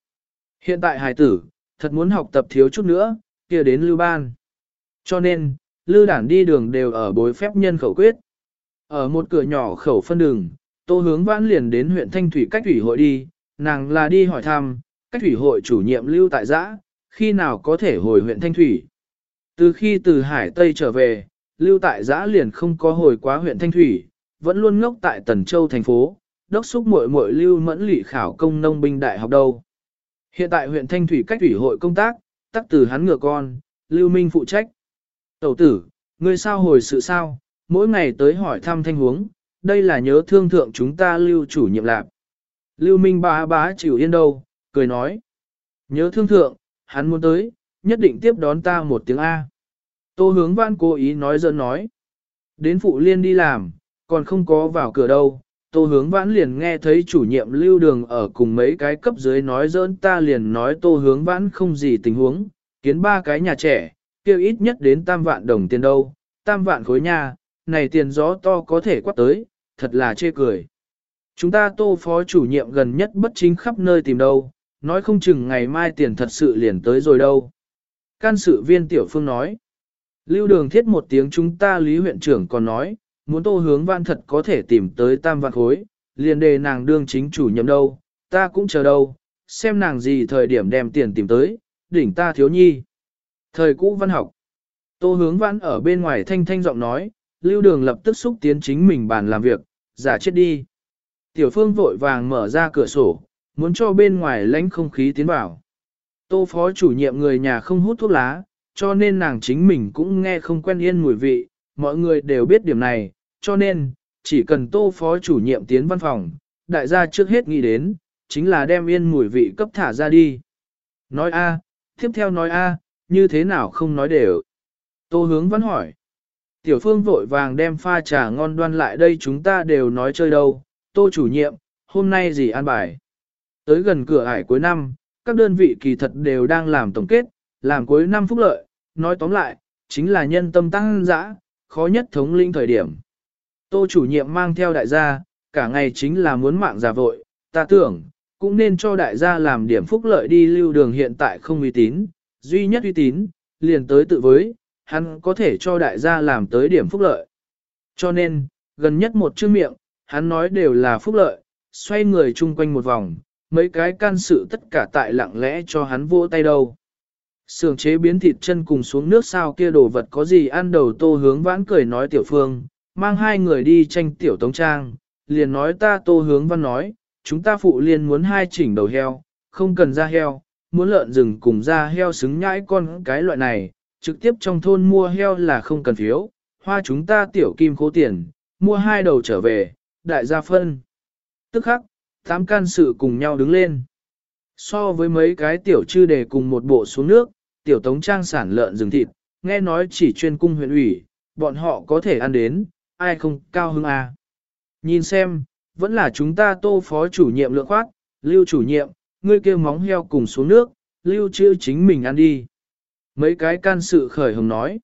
A: Hiện tại hài tử, thật muốn học tập thiếu chút nữa, kia đến lưu ban. Cho nên, lưu đảng đi đường đều ở bối phép nhân khẩu quyết. Ở một cửa nhỏ khẩu phân đường, tô hướng vãn liền đến huyện Thanh Thủy cách thủy hội đi, nàng là đi hỏi thăm, cách thủy hội chủ nhiệm lưu tại giã, khi nào có thể hồi huyện Thanh Thủy. Từ khi từ Hải Tây trở về, lưu tại giã liền không có hồi quá huyện Thanh Thủy, vẫn luôn ngốc tại Tần Châu thành phố, đốc xúc muội muội lưu mẫn lị khảo công nông binh đại học đâu. Hiện tại huyện Thanh Thủy cách ủy hội công tác, tắc từ hắn ngựa con, lưu minh phụ trách. Tẩu tử, ngươi sao hồi sự sao, mỗi ngày tới hỏi thăm thanh huống, đây là nhớ thương thượng chúng ta lưu chủ nhiệm lạc. Lưu minh bá bá chịu yên đâu, cười nói. Nhớ thương thượng, hắn muốn tới, nhất định tiếp đón ta một tiếng A. Tô hướng văn cố ý nói dẫn nói. Đến phụ liên đi làm, còn không có vào cửa đâu. Tô hướng vãn liền nghe thấy chủ nhiệm lưu đường ở cùng mấy cái cấp dưới nói dỡn ta liền nói tô hướng vãn không gì tình huống, kiến ba cái nhà trẻ, kêu ít nhất đến tam vạn đồng tiền đâu, tam vạn khối nhà, này tiền gió to có thể quát tới, thật là chê cười. Chúng ta tô phó chủ nhiệm gần nhất bất chính khắp nơi tìm đâu, nói không chừng ngày mai tiền thật sự liền tới rồi đâu. Can sự viên tiểu phương nói, lưu đường thiết một tiếng chúng ta lý huyện trưởng còn nói, muốn tô hướng văn thật có thể tìm tới tam vạn khối, liền đề nàng đương chính chủ nhậm đâu, ta cũng chờ đâu, xem nàng gì thời điểm đem tiền tìm tới, đỉnh ta thiếu nhi. Thời cũ văn học, tô hướng văn ở bên ngoài thanh thanh giọng nói, lưu đường lập tức xúc tiến chính mình bàn làm việc, giả chết đi. Tiểu phương vội vàng mở ra cửa sổ, muốn cho bên ngoài lánh không khí tiến vào. Tô phó chủ nhiệm người nhà không hút thuốc lá, cho nên nàng chính mình cũng nghe không quen yên mùi vị, mọi người đều biết điểm này, cho nên, chỉ cần tô phó chủ nhiệm tiến văn phòng, đại gia trước hết nghĩ đến, chính là đem yên mùi vị cấp thả ra đi. Nói a, tiếp theo nói a, như thế nào không nói đều. Tô hướng văn hỏi. Tiểu phương vội vàng đem pha trà ngon đoan lại đây chúng ta đều nói chơi đâu. Tô chủ nhiệm, hôm nay gì ăn bài? Tới gần cửa ải cuối năm, các đơn vị kỳ thật đều đang làm tổng kết, làm cuối năm phúc lợi, nói tóm lại, chính là nhân tâm tăng dã, khó nhất thống linh thời điểm. Tô chủ nhiệm mang theo đại gia, cả ngày chính là muốn mạng giả vội, ta tưởng, cũng nên cho đại gia làm điểm phúc lợi đi lưu đường hiện tại không uy tín, duy nhất uy tín, liền tới tự với, hắn có thể cho đại gia làm tới điểm phúc lợi. Cho nên, gần nhất một chương miệng, hắn nói đều là phúc lợi, xoay người chung quanh một vòng, mấy cái can sự tất cả tại lặng lẽ cho hắn vỗ tay đâu. Sưởng chế biến thịt chân cùng xuống nước sao kia đồ vật có gì ăn đầu tô hướng vãn cười nói tiểu phương, mang hai người đi tranh tiểu tống trang, liền nói ta tô hướng văn nói, chúng ta phụ liên muốn hai chỉnh đầu heo, không cần da heo, muốn lợn rừng cùng da heo xứng nhãi con cái loại này, trực tiếp trong thôn mua heo là không cần phiếu, hoa chúng ta tiểu kim khố tiền, mua hai đầu trở về, đại gia phân. Tức khắc, tám can sự cùng nhau đứng lên. So với mấy cái tiểu chư đề cùng một bộ xuống nước, tiểu tống trang sản lợn rừng thịt, nghe nói chỉ chuyên cung huyện ủy, bọn họ có thể ăn đến, ai không cao hứng à. Nhìn xem, vẫn là chúng ta tô phó chủ nhiệm lượng khoát, lưu chủ nhiệm, ngươi kêu móng heo cùng xuống nước, lưu chữ chính mình ăn đi. Mấy cái can sự khởi hồng nói.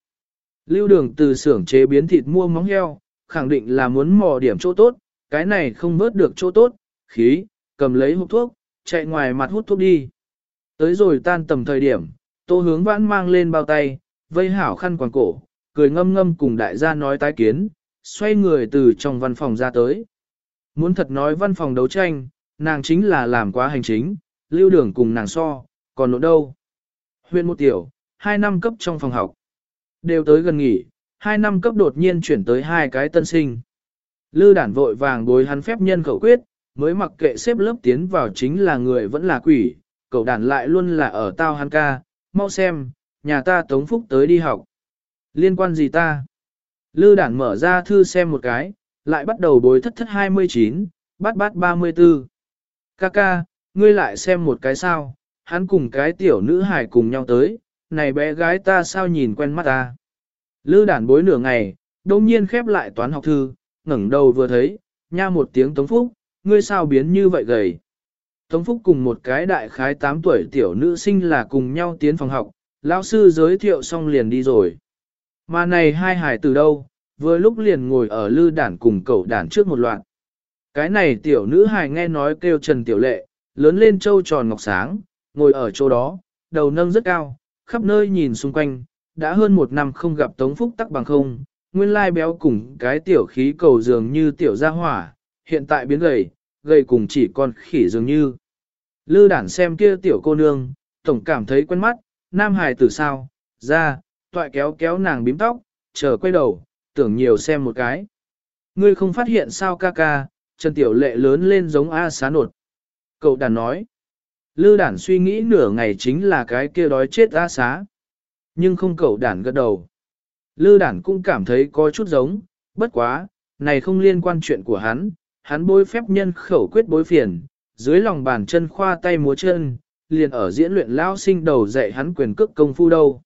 A: Lưu đường từ xưởng chế biến thịt mua móng heo, khẳng định là muốn mò điểm chỗ tốt, cái này không bớt được chỗ tốt, khí, cầm lấy hộp thuốc, chạy ngoài mặt hút thuốc đi. Tới rồi tan tầm thời điểm, tô hướng vãn mang lên bao tay, vây hảo khăn quàng cổ, cười ngâm ngâm cùng đại gia nói tái kiến, xoay người từ trong văn phòng ra tới. Muốn thật nói văn phòng đấu tranh, nàng chính là làm quá hành chính, lưu đường cùng nàng so, còn nỗi đâu. Huyện một tiểu, hai năm cấp trong phòng học. Đều tới gần nghỉ, hai năm cấp đột nhiên chuyển tới hai cái tân sinh. Lư đản vội vàng bối hắn phép nhân khẩu quyết, mới mặc kệ xếp lớp tiến vào chính là người vẫn là quỷ, cậu đản lại luôn là ở tao hắn ca, mau xem, nhà ta tống phúc tới đi học. Liên quan gì ta? Lư đản mở ra thư xem một cái, lại bắt đầu bối thất thất 29, bát bát 34. Kaka, ngươi lại xem một cái sao, hắn cùng cái tiểu nữ hài cùng nhau tới, này bé gái ta sao nhìn quen mắt ta. Lư đản bối nửa ngày, đông nhiên khép lại toán học thư, ngẩng đầu vừa thấy, nha một tiếng tống phúc, ngươi sao biến như vậy gầy. Tống phúc cùng một cái đại khái 8 tuổi tiểu nữ sinh là cùng nhau tiến phòng học, lão sư giới thiệu xong liền đi rồi. Mà này hai hải từ đâu, vừa lúc liền ngồi ở lư đản cùng cậu đản trước một loạt. Cái này tiểu nữ hài nghe nói kêu Trần Tiểu Lệ, lớn lên trâu tròn ngọc sáng, ngồi ở chỗ đó, đầu nâng rất cao, khắp nơi nhìn xung quanh, đã hơn một năm không gặp Tống Phúc tắc bằng không, nguyên lai béo cùng cái tiểu khí cầu dường như tiểu gia hỏa, hiện tại biến gầy, gầy cùng chỉ còn khỉ dường như. Lư đản xem kia tiểu cô nương, tổng cảm thấy quen mắt, nam hài tử sao, ra, toại kéo kéo nàng bím tóc, chờ quay đầu, tưởng nhiều xem một cái. Ngươi không phát hiện sao ca ca, Trần Tiểu Lệ lớn lên giống A xá nột. Cậu đàn nói. Lư đản suy nghĩ nửa ngày chính là cái kia đói chết A xá. Nhưng không cậu đản gật đầu. Lư đản cũng cảm thấy có chút giống, bất quá, này không liên quan chuyện của hắn, hắn bôi phép nhân khẩu quyết bối phiền, dưới lòng bàn chân khoa tay múa chân, liền ở diễn luyện lao sinh đầu dạy hắn quyền cước công phu đâu.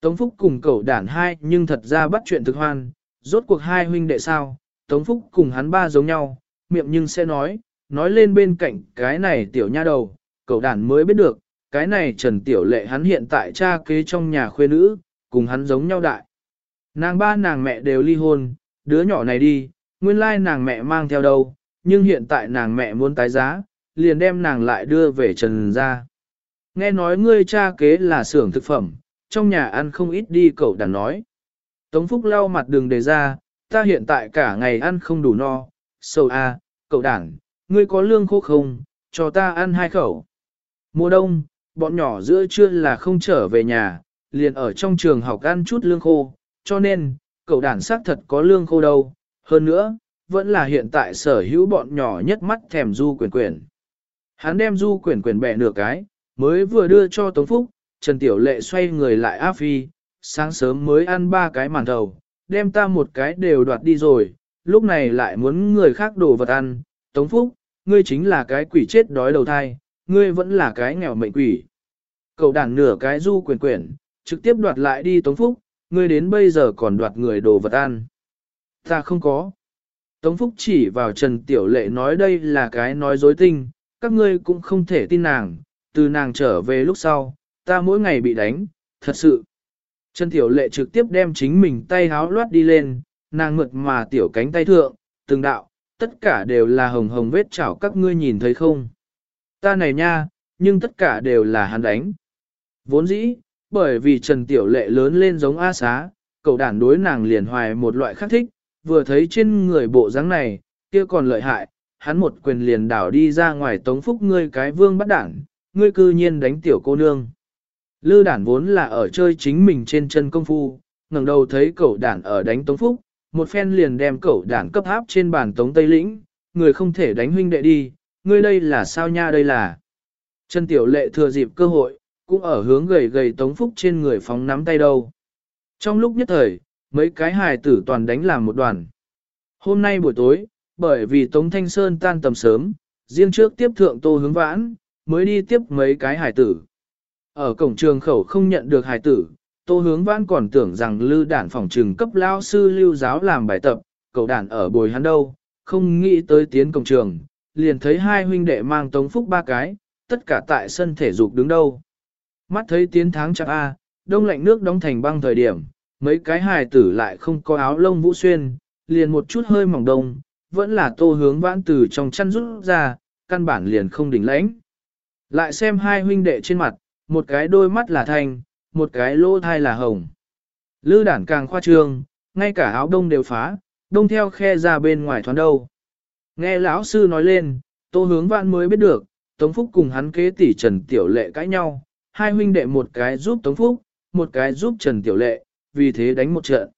A: Tống Phúc cùng cậu đản hai nhưng thật ra bắt chuyện thực hoan, rốt cuộc hai huynh đệ sao, Tống Phúc cùng hắn ba giống nhau, miệng nhưng sẽ nói, nói lên bên cạnh cái này tiểu nha đầu, cậu đàn mới biết được, cái này Trần Tiểu Lệ hắn hiện tại cha kế trong nhà khuê nữ, cùng hắn giống nhau đại. Nàng ba nàng mẹ đều ly hôn, đứa nhỏ này đi, nguyên lai nàng mẹ mang theo đâu, nhưng hiện tại nàng mẹ muốn tái giá, liền đem nàng lại đưa về Trần ra. Nghe nói ngươi cha kế là xưởng thực phẩm, trong nhà ăn không ít đi cậu đàn nói. Tống Phúc lau mặt đường đề ra, ta hiện tại cả ngày ăn không đủ no, sầu a, cậu đàn ngươi có lương khô không, cho ta ăn hai khẩu. Mùa đông, bọn nhỏ giữa trưa là không trở về nhà, liền ở trong trường học ăn chút lương khô, cho nên, cậu đàn xác thật có lương khô đâu. Hơn nữa, vẫn là hiện tại sở hữu bọn nhỏ nhất mắt thèm du quyển quyển. Hắn đem du quyển quyển bẻ nửa cái, mới vừa đưa cho Tống Phúc, Trần Tiểu Lệ xoay người lại áp phi, sáng sớm mới ăn ba cái màn thầu, đem ta một cái đều đoạt đi rồi, lúc này lại muốn người khác đổ vật ăn. Tống Phúc, ngươi chính là cái quỷ chết đói đầu thai, ngươi vẫn là cái nghèo mệnh quỷ. Cậu đàn nửa cái du quyền quyển, trực tiếp đoạt lại đi Tống Phúc, ngươi đến bây giờ còn đoạt người đồ vật ăn. Ta không có. Tống Phúc chỉ vào Trần Tiểu Lệ nói đây là cái nói dối tinh, các ngươi cũng không thể tin nàng, từ nàng trở về lúc sau, ta mỗi ngày bị đánh, thật sự. Trần Tiểu Lệ trực tiếp đem chính mình tay háo loát đi lên, nàng mượt mà tiểu cánh tay thượng, từng đạo, tất cả đều là hồng hồng vết chảo các ngươi nhìn thấy không. Ta này nha, nhưng tất cả đều là hắn đánh. Vốn dĩ, bởi vì Trần Tiểu Lệ lớn lên giống A Xá, cậu đản đối nàng liền hoài một loại khác thích, vừa thấy trên người bộ dáng này, kia còn lợi hại, hắn một quyền liền đảo đi ra ngoài tống phúc ngươi cái vương bắt đảng, ngươi cư nhiên đánh tiểu cô nương. Lư đản vốn là ở chơi chính mình trên chân công phu, ngẩng đầu thấy cậu đản ở đánh tống phúc, một phen liền đem cậu đản cấp áp trên bàn tống Tây Lĩnh, người không thể đánh huynh đệ đi, ngươi đây là sao nha đây là. Trần Tiểu Lệ thừa dịp cơ hội, cũng ở hướng gầy gầy Tống Phúc trên người phóng nắm tay đâu. Trong lúc nhất thời, mấy cái hài tử toàn đánh làm một đoàn. Hôm nay buổi tối, bởi vì Tống Thanh Sơn tan tầm sớm, riêng trước tiếp thượng tô hướng vãn, mới đi tiếp mấy cái hài tử. Ở cổng trường khẩu không nhận được hài tử, tô hướng vãn còn tưởng rằng lư đản phòng trường cấp lao sư lưu giáo làm bài tập, cậu đản ở bồi hắn đâu, không nghĩ tới tiến cổng trường, liền thấy hai huynh đệ mang Tống Phúc ba cái, tất cả tại sân thể dục đứng đâu. Mắt thấy tiến tháng chạp A, đông lạnh nước đóng thành băng thời điểm, mấy cái hài tử lại không có áo lông vũ xuyên, liền một chút hơi mỏng đông, vẫn là tô hướng vãn từ trong chăn rút ra, căn bản liền không đỉnh lãnh. Lại xem hai huynh đệ trên mặt, một cái đôi mắt là thanh, một cái lỗ thai là hồng. Lư đản càng khoa trương, ngay cả áo đông đều phá, đông theo khe ra bên ngoài thoáng đâu. Nghe lão sư nói lên, tô hướng Vạn mới biết được, Tống Phúc cùng hắn kế tỷ Trần Tiểu Lệ cãi nhau, hai huynh đệ một cái giúp Tống Phúc, một cái giúp Trần Tiểu Lệ, vì thế đánh một trận.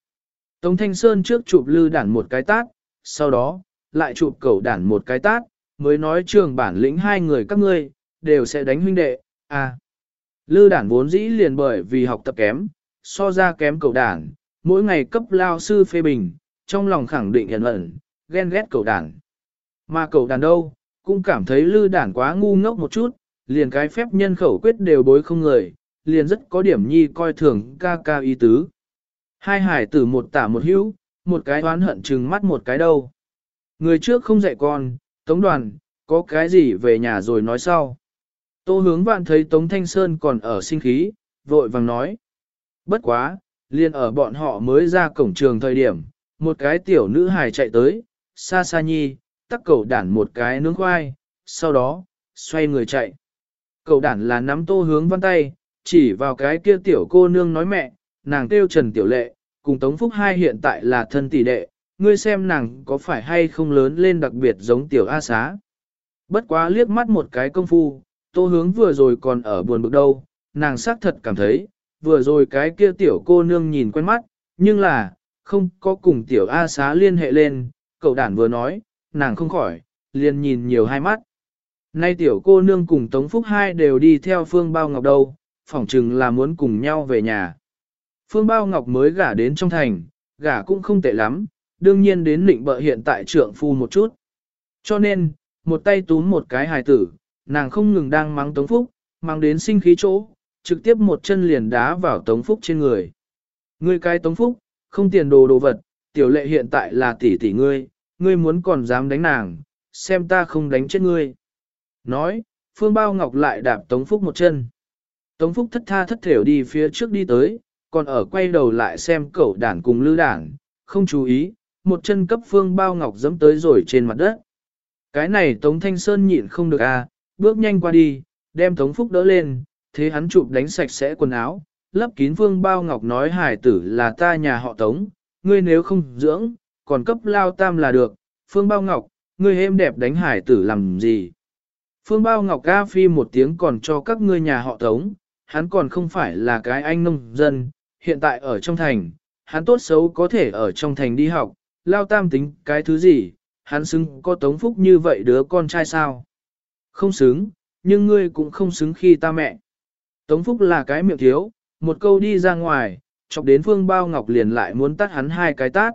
A: Tống Thanh Sơn trước chụp lư đản một cái tát, sau đó, lại chụp cẩu đản một cái tát, mới nói trường bản lĩnh hai người các ngươi, đều sẽ đánh huynh đệ, à. Lư đản vốn dĩ liền bởi vì học tập kém, so ra kém cậu đản, mỗi ngày cấp lao sư phê bình, trong lòng khẳng định ẩn ẩn, ghen ghét cậu đản. Mà cậu đản đâu, cũng cảm thấy lư đản quá ngu ngốc một chút, liền cái phép nhân khẩu quyết đều bối không người, liền rất có điểm nhi coi thường ca ca y tứ. Hai hải tử một tả một hữu, một cái oán hận chừng mắt một cái đâu. Người trước không dạy con, tống đoàn, có cái gì về nhà rồi nói sau. Tô hướng vạn thấy Tống Thanh Sơn còn ở sinh khí, vội vàng nói. Bất quá, liền ở bọn họ mới ra cổng trường thời điểm, một cái tiểu nữ hài chạy tới, xa xa nhi, tắc cầu đản một cái nướng khoai, sau đó, xoay người chạy. Cầu đản là nắm tô hướng văn tay, chỉ vào cái kia tiểu cô nương nói mẹ, nàng kêu Trần Tiểu Lệ, cùng Tống Phúc Hai hiện tại là thân tỷ đệ, ngươi xem nàng có phải hay không lớn lên đặc biệt giống Tiểu A Xá. Bất quá liếc mắt một cái công phu, tô hướng vừa rồi còn ở buồn bực đâu, nàng xác thật cảm thấy, vừa rồi cái kia tiểu cô nương nhìn quen mắt, nhưng là, không có cùng Tiểu A Xá liên hệ lên, cậu đản vừa nói, nàng không khỏi, liền nhìn nhiều hai mắt. Nay tiểu cô nương cùng Tống Phúc hai đều đi theo Phương Bao Ngọc đâu, phỏng chừng là muốn cùng nhau về nhà. Phương Bao Ngọc mới gả đến trong thành, gả cũng không tệ lắm, đương nhiên đến định bợ hiện tại trượng phu một chút. Cho nên, một tay túm một cái hài tử, nàng không ngừng đang mắng Tống Phúc, mang đến sinh khí chỗ, trực tiếp một chân liền đá vào Tống Phúc trên người. Ngươi cái Tống Phúc, không tiền đồ đồ vật, tiểu lệ hiện tại là tỷ tỷ ngươi, ngươi muốn còn dám đánh nàng, xem ta không đánh chết ngươi. Nói, Phương Bao Ngọc lại đạp Tống Phúc một chân. Tống Phúc thất tha thất thểu đi phía trước đi tới, còn ở quay đầu lại xem cậu đản cùng lư đản, không chú ý, một chân cấp Phương Bao Ngọc dẫm tới rồi trên mặt đất. Cái này Tống Thanh Sơn nhịn không được à, bước nhanh qua đi, đem Tống Phúc đỡ lên, thế hắn chụp đánh sạch sẽ quần áo, lấp kín vương Bao Ngọc nói hải tử là ta nhà họ Tống, ngươi nếu không dưỡng, còn cấp lao tam là được, Phương Bao Ngọc, ngươi êm đẹp đánh hải tử làm gì? Phương Bao Ngọc ca phi một tiếng còn cho các ngươi nhà họ tống, hắn còn không phải là cái anh nông dân, hiện tại ở trong thành, hắn tốt xấu có thể ở trong thành đi học, lao tam tính cái thứ gì, hắn xứng có tống phúc như vậy đứa con trai sao? Không xứng, nhưng ngươi cũng không xứng khi ta mẹ. Tống phúc là cái miệng thiếu, một câu đi ra ngoài, chọc đến phương bao ngọc liền lại muốn tắt hắn hai cái tát.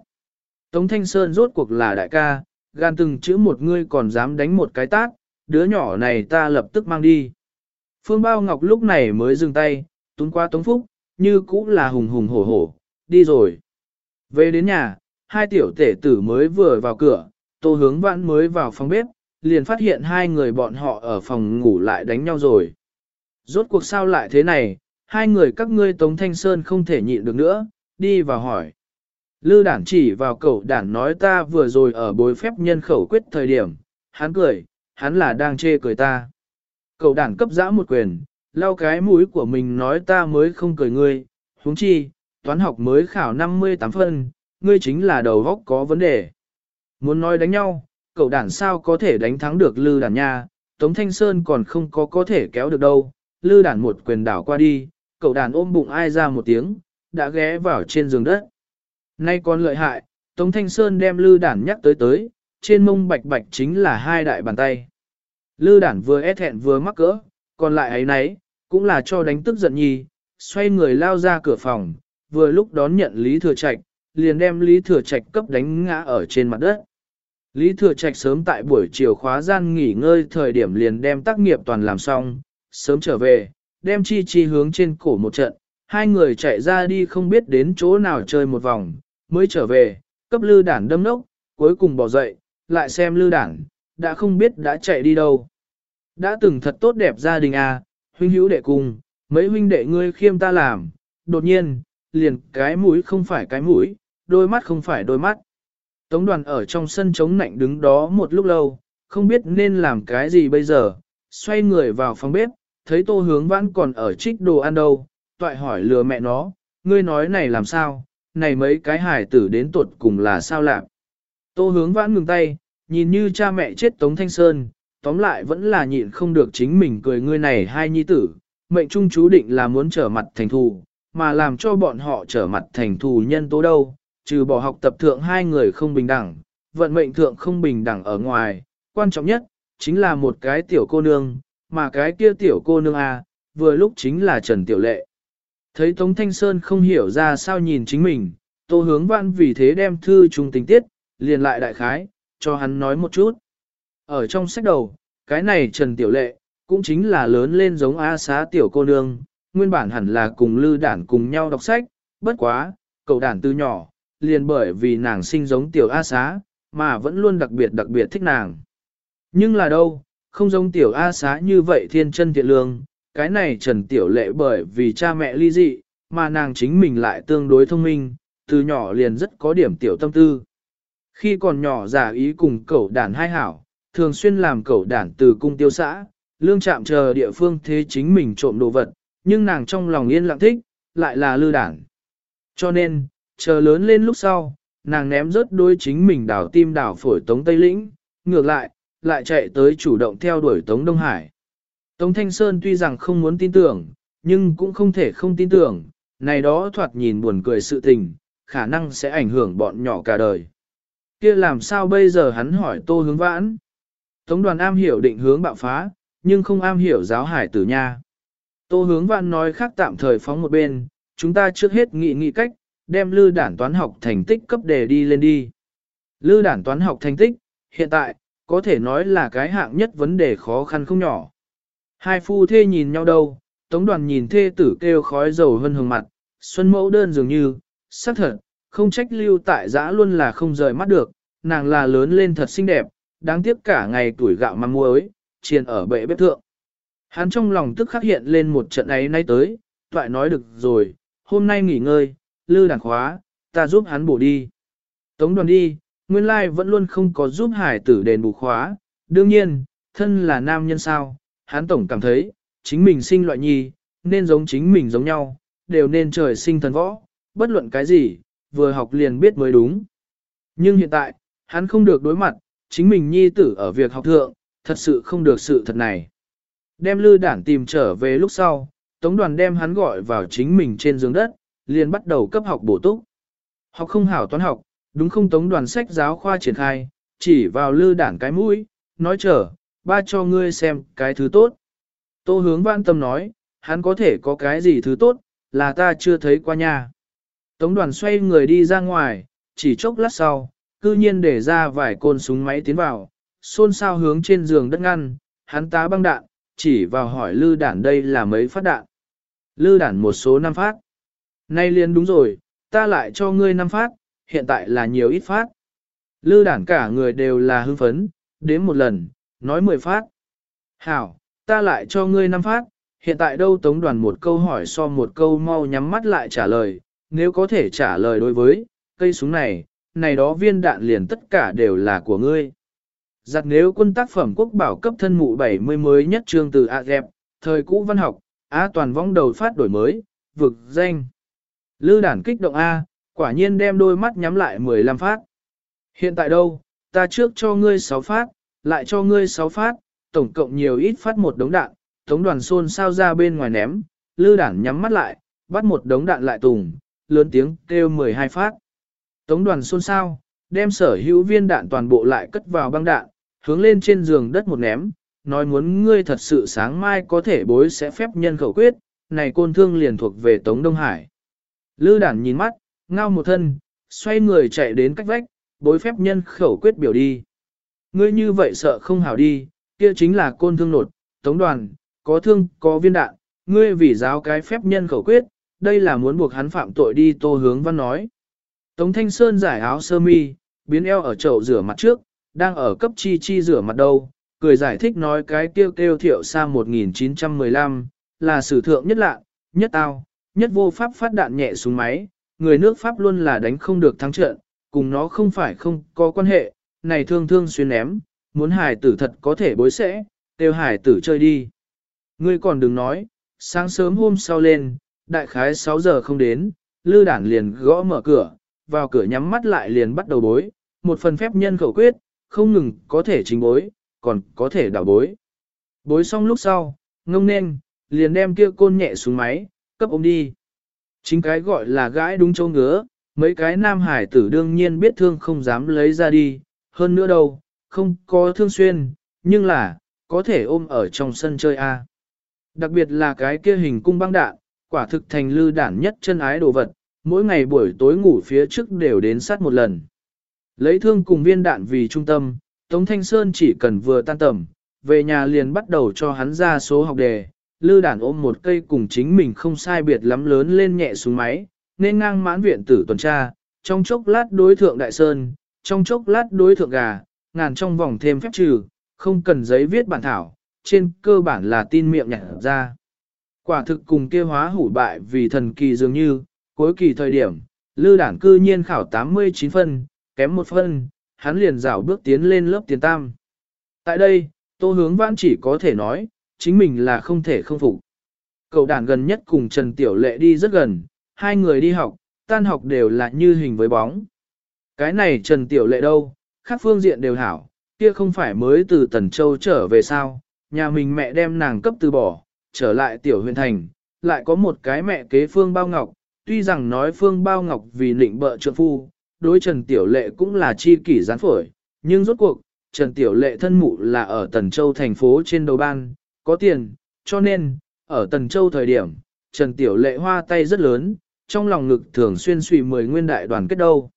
A: Tống Thanh Sơn rốt cuộc là đại ca, gan từng chữ một ngươi còn dám đánh một cái tát, đứa nhỏ này ta lập tức mang đi. Phương Bao Ngọc lúc này mới dừng tay, tún qua Tống Phúc, như cũ là hùng hùng hổ hổ, đi rồi. Về đến nhà, hai tiểu tể tử mới vừa vào cửa, tô hướng vãn mới vào phòng bếp, liền phát hiện hai người bọn họ ở phòng ngủ lại đánh nhau rồi. Rốt cuộc sao lại thế này, hai người các ngươi Tống Thanh Sơn không thể nhịn được nữa, đi vào hỏi. Lư đản chỉ vào cậu đản nói ta vừa rồi ở bối phép nhân khẩu quyết thời điểm, hắn cười, hắn là đang chê cười ta. Cậu đản cấp giã một quyền, lau cái mũi của mình nói ta mới không cười ngươi, huống chi, toán học mới khảo 58 phân, ngươi chính là đầu góc có vấn đề. Muốn nói đánh nhau, cậu đản sao có thể đánh thắng được lư đản nha, Tống Thanh Sơn còn không có có thể kéo được đâu, lư đản một quyền đảo qua đi, cậu đản ôm bụng ai ra một tiếng, đã ghé vào trên giường đất. Nay còn lợi hại, Tống Thanh Sơn đem lư đản nhắc tới tới, trên mông bạch bạch chính là hai đại bàn tay. Lư đản vừa é thẹn vừa mắc cỡ, còn lại ấy nấy, cũng là cho đánh tức giận nhi, xoay người lao ra cửa phòng, vừa lúc đón nhận Lý Thừa Trạch, liền đem Lý Thừa Trạch cấp đánh ngã ở trên mặt đất. Lý Thừa Trạch sớm tại buổi chiều khóa gian nghỉ ngơi thời điểm liền đem tác nghiệp toàn làm xong, sớm trở về, đem chi chi hướng trên cổ một trận, hai người chạy ra đi không biết đến chỗ nào chơi một vòng, mới trở về, cấp lư đản đâm nốc, cuối cùng bỏ dậy, lại xem lư đản, đã không biết đã chạy đi đâu. Đã từng thật tốt đẹp gia đình à, huynh hữu đệ cùng, mấy huynh đệ ngươi khiêm ta làm, đột nhiên, liền cái mũi không phải cái mũi, đôi mắt không phải đôi mắt. Tống đoàn ở trong sân chống nạnh đứng đó một lúc lâu, không biết nên làm cái gì bây giờ, xoay người vào phòng bếp, thấy tô hướng vãn còn ở trích đồ ăn đâu, toại hỏi lừa mẹ nó, ngươi nói này làm sao, này mấy cái hải tử đến tuột cùng là sao làm. Tô hướng vãn ngừng tay, nhìn như cha mẹ chết Tống Thanh Sơn, tóm lại vẫn là nhịn không được chính mình cười ngươi này hai nhi tử, mệnh trung chú định là muốn trở mặt thành thù, mà làm cho bọn họ trở mặt thành thù nhân tố đâu, trừ bỏ học tập thượng hai người không bình đẳng, vận mệnh thượng không bình đẳng ở ngoài, quan trọng nhất, chính là một cái tiểu cô nương, mà cái kia tiểu cô nương A, vừa lúc chính là Trần Tiểu Lệ. Thấy Tống Thanh Sơn không hiểu ra sao nhìn chính mình, Tô Hướng Văn vì thế đem thư trung tình tiết, liền lại đại khái, cho hắn nói một chút. Ở trong sách đầu, cái này Trần Tiểu Lệ, cũng chính là lớn lên giống A xá tiểu cô nương, nguyên bản hẳn là cùng lư đản cùng nhau đọc sách, bất quá, cậu đản từ nhỏ, liền bởi vì nàng sinh giống tiểu A xá, mà vẫn luôn đặc biệt đặc biệt thích nàng. Nhưng là đâu, không giống tiểu A xá như vậy thiên chân thiện lương, cái này Trần Tiểu Lệ bởi vì cha mẹ ly dị, mà nàng chính mình lại tương đối thông minh, từ nhỏ liền rất có điểm tiểu tâm tư. Khi còn nhỏ giả ý cùng cậu đàn hai hảo, thường xuyên làm cậu đàn từ cung tiêu xã, lương chạm chờ địa phương thế chính mình trộm đồ vật, nhưng nàng trong lòng yên lặng thích, lại là lư đảng. Cho nên, chờ lớn lên lúc sau, nàng ném rớt đôi chính mình đảo tim đảo phổi Tống Tây Lĩnh, ngược lại, lại chạy tới chủ động theo đuổi Tống Đông Hải. Tống Thanh Sơn tuy rằng không muốn tin tưởng, nhưng cũng không thể không tin tưởng, này đó thoạt nhìn buồn cười sự tình, khả năng sẽ ảnh hưởng bọn nhỏ cả đời. kia làm sao bây giờ hắn hỏi tô hướng vãn? Tống đoàn am hiểu định hướng bạo phá, nhưng không am hiểu giáo hải tử nha. Tô hướng vãn nói khác tạm thời phóng một bên, chúng ta trước hết nghị nghị cách, đem lư đản toán học thành tích cấp đề đi lên đi. Lư đản toán học thành tích, hiện tại, có thể nói là cái hạng nhất vấn đề khó khăn không nhỏ. Hai phu thê nhìn nhau đâu, tống đoàn nhìn thê tử kêu khói dầu hơn hương mặt, xuân mẫu đơn dường như, xác thật, không trách lưu tại giã luôn là không rời mắt được, nàng là lớn lên thật xinh đẹp, đáng tiếc cả ngày tuổi gạo mà muối, chiền ở bệ bếp thượng. Hắn trong lòng tức khắc hiện lên một trận ấy nay tới, toại nói được rồi, hôm nay nghỉ ngơi, lư đàn khóa, ta giúp hắn bổ đi. Tống đoàn đi, nguyên lai vẫn luôn không có giúp hải tử đền bù khóa, đương nhiên, thân là nam nhân sao, hắn tổng cảm thấy, chính mình sinh loại nhi, nên giống chính mình giống nhau, đều nên trời sinh thần võ, bất luận cái gì, vừa học liền biết mới đúng. Nhưng hiện tại, hắn không được đối mặt, chính mình nhi tử ở việc học thượng, thật sự không được sự thật này. Đem lư đản tìm trở về lúc sau, tống đoàn đem hắn gọi vào chính mình trên giường đất, liền bắt đầu cấp học bổ túc. Học không hảo toán học, đúng không tống đoàn sách giáo khoa triển khai, chỉ vào lư đản cái mũi, nói chờ, ba cho ngươi xem cái thứ tốt. Tô hướng văn tâm nói, hắn có thể có cái gì thứ tốt, là ta chưa thấy qua nhà. Tống đoàn xoay người đi ra ngoài, chỉ chốc lát sau, cư nhiên để ra vài côn súng máy tiến vào, xôn xao hướng trên giường đất ngăn, hắn tá băng đạn, chỉ vào hỏi lư đản đây là mấy phát đạn. Lư đản một số năm phát. Nay liền đúng rồi, ta lại cho ngươi năm phát, hiện tại là nhiều ít phát. Lư đản cả người đều là hưng phấn, đến một lần, nói mười phát. Hảo, ta lại cho ngươi năm phát, hiện tại đâu tống đoàn một câu hỏi so một câu mau nhắm mắt lại trả lời, nếu có thể trả lời đối với, cây súng này, này đó viên đạn liền tất cả đều là của ngươi. Giặt nếu quân tác phẩm quốc bảo cấp thân mụ 70 mới nhất trương từ A dẹp, thời cũ văn học, A toàn vong đầu phát đổi mới, vực danh. Lư đản kích động A, quả nhiên đem đôi mắt nhắm lại 15 phát. Hiện tại đâu, ta trước cho ngươi 6 phát, lại cho ngươi 6 phát, tổng cộng nhiều ít phát một đống đạn, tống đoàn xôn sao ra bên ngoài ném, lư đản nhắm mắt lại, bắt một đống đạn lại tùng, lớn tiếng kêu 12 phát. Tống đoàn xôn sao, đem sở hữu viên đạn toàn bộ lại cất vào băng đạn, hướng lên trên giường đất một ném, nói muốn ngươi thật sự sáng mai có thể bối sẽ phép nhân khẩu quyết, này côn thương liền thuộc về Tống Đông Hải. Lư đản nhìn mắt, ngao một thân, xoay người chạy đến cách vách, bối phép nhân khẩu quyết biểu đi. Ngươi như vậy sợ không hảo đi, kia chính là côn thương nột, Tống đoàn, có thương, có viên đạn, ngươi vì giáo cái phép nhân khẩu quyết, đây là muốn buộc hắn phạm tội đi tô hướng văn nói. Tống Thanh Sơn giải áo sơ mi, biến eo ở chậu rửa mặt trước, đang ở cấp chi chi rửa mặt đâu, cười giải thích nói cái kêu kêu thiệu sa 1915, là sử thượng nhất lạ, nhất tao, nhất vô pháp phát đạn nhẹ xuống máy, người nước Pháp luôn là đánh không được thắng trận, cùng nó không phải không có quan hệ, này thương thương xuyên ném, muốn hải tử thật có thể bối sẽ, tiêu hải tử chơi đi. Ngươi còn đừng nói, sáng sớm hôm sau lên, đại khái 6 giờ không đến, lư đản liền gõ mở cửa, vào cửa nhắm mắt lại liền bắt đầu bối, một phần phép nhân khẩu quyết, không ngừng có thể chính bối, còn có thể đảo bối. Bối xong lúc sau, ngông nên, liền đem kia côn nhẹ xuống máy, cấp ôm đi. Chính cái gọi là gãi đúng châu ngứa, mấy cái nam hải tử đương nhiên biết thương không dám lấy ra đi, hơn nữa đâu, không có thương xuyên, nhưng là, có thể ôm ở trong sân chơi A. Đặc biệt là cái kia hình cung băng đạn, quả thực thành lư đản nhất chân ái đồ vật, mỗi ngày buổi tối ngủ phía trước đều đến sát một lần. Lấy thương cùng viên đạn vì trung tâm, Tống Thanh Sơn chỉ cần vừa tan tầm, về nhà liền bắt đầu cho hắn ra số học đề, lư đản ôm một cây cùng chính mình không sai biệt lắm lớn lên nhẹ xuống máy, nên ngang mãn viện tử tuần tra, trong chốc lát đối thượng đại sơn, trong chốc lát đối thượng gà, ngàn trong vòng thêm phép trừ, không cần giấy viết bản thảo, trên cơ bản là tin miệng nhặt ra. Quả thực cùng kia hóa hủ bại vì thần kỳ dường như, cuối kỳ thời điểm, lư đản cư nhiên khảo 89 phân, kém một phân, hắn liền rảo bước tiến lên lớp tiền tam. Tại đây, tô hướng vãn chỉ có thể nói, chính mình là không thể không phục. Cậu đàn gần nhất cùng Trần Tiểu Lệ đi rất gần, hai người đi học, tan học đều là như hình với bóng. Cái này Trần Tiểu Lệ đâu, khác phương diện đều hảo, kia không phải mới từ Tần Châu trở về sao, nhà mình mẹ đem nàng cấp từ bỏ, trở lại Tiểu Huyền thành, lại có một cái mẹ kế Phương Bao Ngọc, tuy rằng nói Phương Bao Ngọc vì lịnh bợ trượng phu, đối Trần Tiểu Lệ cũng là chi kỷ gián phổi, nhưng rốt cuộc, Trần Tiểu Lệ thân mụ là ở Tần Châu thành phố trên đầu ban, có tiền, cho nên, ở Tần Châu thời điểm, Trần Tiểu Lệ hoa tay rất lớn, trong lòng ngực thường xuyên suy mười nguyên đại đoàn kết đâu.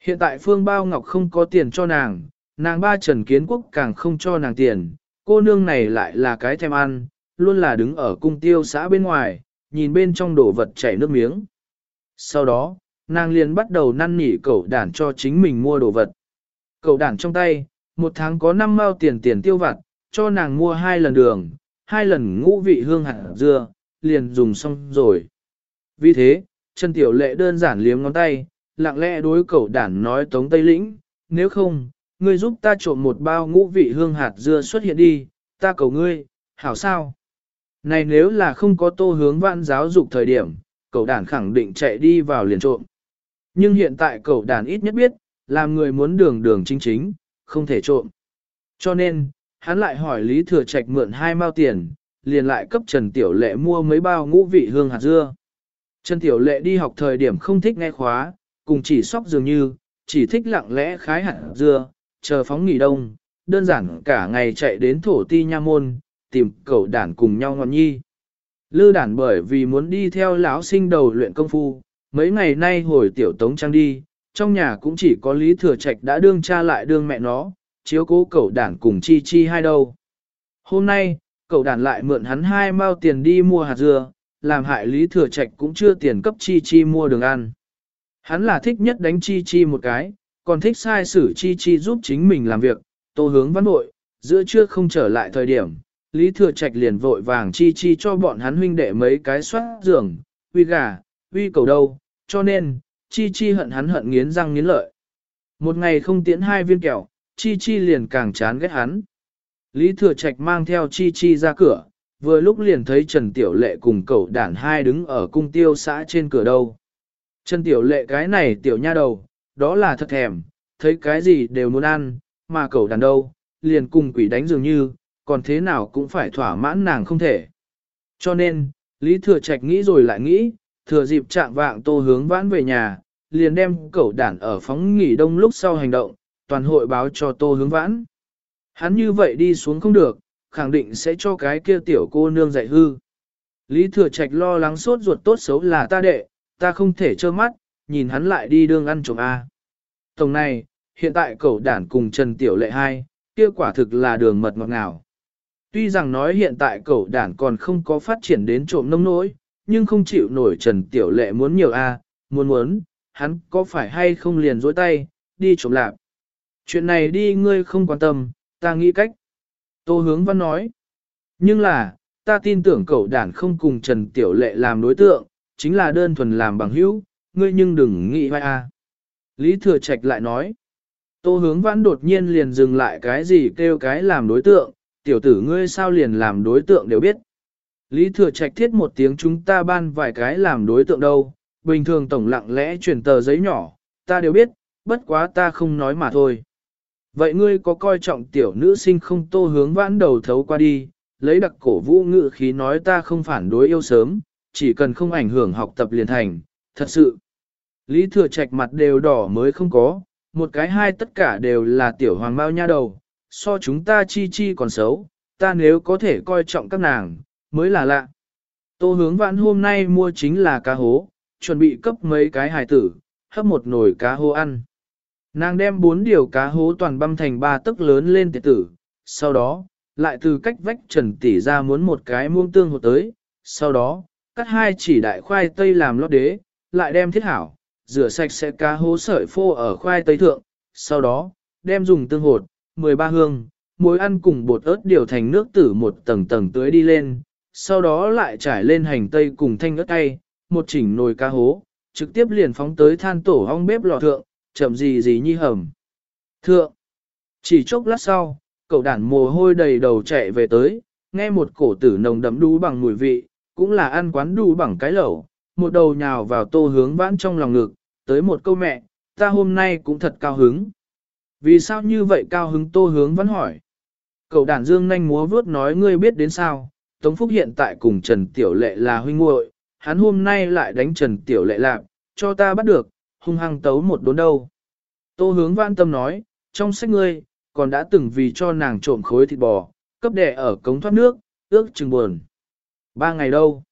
A: Hiện tại Phương Bao Ngọc không có tiền cho nàng, nàng ba Trần Kiến Quốc càng không cho nàng tiền, cô nương này lại là cái thèm ăn, luôn là đứng ở cung tiêu xã bên ngoài, nhìn bên trong đổ vật chảy nước miếng. Sau đó, nàng liền bắt đầu năn nỉ cậu đản cho chính mình mua đồ vật. Cậu đản trong tay, một tháng có 5 mao tiền tiền tiêu vặt, cho nàng mua hai lần đường, hai lần ngũ vị hương hạt dưa, liền dùng xong rồi. Vì thế, Trần Tiểu Lệ đơn giản liếm ngón tay, lặng lẽ đối cậu đản nói tống Tây Lĩnh, nếu không, ngươi giúp ta trộm một bao ngũ vị hương hạt dưa xuất hiện đi, ta cầu ngươi, hảo sao? Này nếu là không có tô hướng vãn giáo dục thời điểm, cậu đản khẳng định chạy đi vào liền trộm. Nhưng hiện tại cậu đàn ít nhất biết, làm người muốn đường đường chính chính, không thể trộm. Cho nên, hắn lại hỏi Lý Thừa Trạch mượn hai mao tiền, liền lại cấp Trần Tiểu Lệ mua mấy bao ngũ vị hương hạt dưa. Trần Tiểu Lệ đi học thời điểm không thích nghe khóa, cùng chỉ sóc dường như, chỉ thích lặng lẽ khái hạt dưa, chờ phóng nghỉ đông, đơn giản cả ngày chạy đến thổ ti nha môn, tìm cậu đản cùng nhau ngọn nhi. Lư đản bởi vì muốn đi theo lão sinh đầu luyện công phu, mấy ngày nay hồi tiểu tống trang đi, trong nhà cũng chỉ có Lý Thừa Trạch đã đương cha lại đương mẹ nó, chiếu cố cậu đản cùng chi chi hai đâu. Hôm nay, cậu đản lại mượn hắn hai mao tiền đi mua hạt dưa, làm hại Lý Thừa Trạch cũng chưa tiền cấp chi chi mua đường ăn. Hắn là thích nhất đánh chi chi một cái, còn thích sai xử chi chi giúp chính mình làm việc, tô hướng văn nội, giữa trưa không trở lại thời điểm, Lý Thừa Trạch liền vội vàng chi chi cho bọn hắn huynh đệ mấy cái soát giường, uy gà, uy cầu đâu, cho nên, chi chi hận hắn hận nghiến răng nghiến lợi. Một ngày không tiễn hai viên kẹo, chi chi liền càng chán ghét hắn. Lý Thừa Trạch mang theo chi chi ra cửa, vừa lúc liền thấy Trần Tiểu Lệ cùng cậu đản hai đứng ở cung tiêu xã trên cửa đâu. Trần Tiểu Lệ cái này tiểu nha đầu, đó là thật thèm, thấy cái gì đều muốn ăn, mà cậu đàn đâu, liền cùng quỷ đánh dường như, còn thế nào cũng phải thỏa mãn nàng không thể. Cho nên, Lý Thừa Trạch nghĩ rồi lại nghĩ, thừa dịp trạng vạng tô hướng vãn về nhà, liền đem cậu đản ở phóng nghỉ đông lúc sau hành động, toàn hội báo cho tô hướng vãn. Hắn như vậy đi xuống không được, khẳng định sẽ cho cái kia tiểu cô nương dạy hư. Lý Thừa Trạch lo lắng sốt ruột tốt xấu là ta đệ, ta không thể trơ mắt, nhìn hắn lại đi đương ăn trộm A. Tổng này, hiện tại cậu đản cùng Trần Tiểu Lệ hai, kia quả thực là đường mật ngọt ngào. Tuy rằng nói hiện tại cậu đản còn không có phát triển đến trộm nông nỗi, nhưng không chịu nổi Trần Tiểu Lệ muốn nhiều A, muốn muốn, hắn có phải hay không liền dối tay, đi trộm lạp. Chuyện này đi ngươi không quan tâm, ta nghĩ cách. Tô hướng văn nói. Nhưng là, ta tin tưởng cậu đản không cùng Trần Tiểu Lệ làm đối tượng, chính là đơn thuần làm bằng hữu, ngươi nhưng đừng nghĩ vai a. Lý Thừa Trạch lại nói. Tô hướng văn đột nhiên liền dừng lại cái gì kêu cái làm đối tượng, tiểu tử ngươi sao liền làm đối tượng đều biết. Lý Thừa Trạch thiết một tiếng chúng ta ban vài cái làm đối tượng đâu, bình thường tổng lặng lẽ truyền tờ giấy nhỏ, ta đều biết, bất quá ta không nói mà thôi. Vậy ngươi có coi trọng tiểu nữ sinh không tô hướng vãn đầu thấu qua đi, lấy đặc cổ vũ ngự khí nói ta không phản đối yêu sớm, chỉ cần không ảnh hưởng học tập liền thành, thật sự. Lý thừa trạch mặt đều đỏ mới không có, một cái hai tất cả đều là tiểu hoàng bao nha đầu, so chúng ta chi chi còn xấu, ta nếu có thể coi trọng các nàng, mới là lạ. Tô hướng vãn hôm nay mua chính là cá hố, chuẩn bị cấp mấy cái hài tử, hấp một nồi cá hô ăn. Nàng đem bốn điều cá hố toàn băm thành ba tấc lớn lên tiệt tử, sau đó, lại từ cách vách trần tỉ ra muốn một cái muông tương hột tới, sau đó, cắt hai chỉ đại khoai tây làm lót đế, lại đem thiết hảo, rửa sạch sẽ cá hố sợi phô ở khoai tây thượng, sau đó, đem dùng tương hột, 13 hương, muối ăn cùng bột ớt điều thành nước tử một tầng tầng tưới đi lên, sau đó lại trải lên hành tây cùng thanh ớt cay, một chỉnh nồi cá hố, trực tiếp liền phóng tới than tổ hong bếp lò thượng, chậm gì gì nhi hầm. Thượng, chỉ chốc lát sau, cậu đản mồ hôi đầy đầu chạy về tới, nghe một cổ tử nồng đậm đu bằng mùi vị, cũng là ăn quán đu bằng cái lẩu, một đầu nhào vào tô hướng vãn trong lòng ngực, tới một câu mẹ, ta hôm nay cũng thật cao hứng. Vì sao như vậy cao hứng tô hướng vãn hỏi? Cậu đản dương nhanh múa vướt nói ngươi biết đến sao, Tống Phúc hiện tại cùng Trần Tiểu Lệ là huynh muội, hắn hôm nay lại đánh Trần Tiểu Lệ lạc, cho ta bắt được, hung hăng tấu một đốn đâu. Tô hướng vãn tâm nói, trong sách ngươi, còn đã từng vì cho nàng trộm khối thịt bò, cấp đẻ ở cống thoát nước, ước chừng buồn. Ba ngày đâu?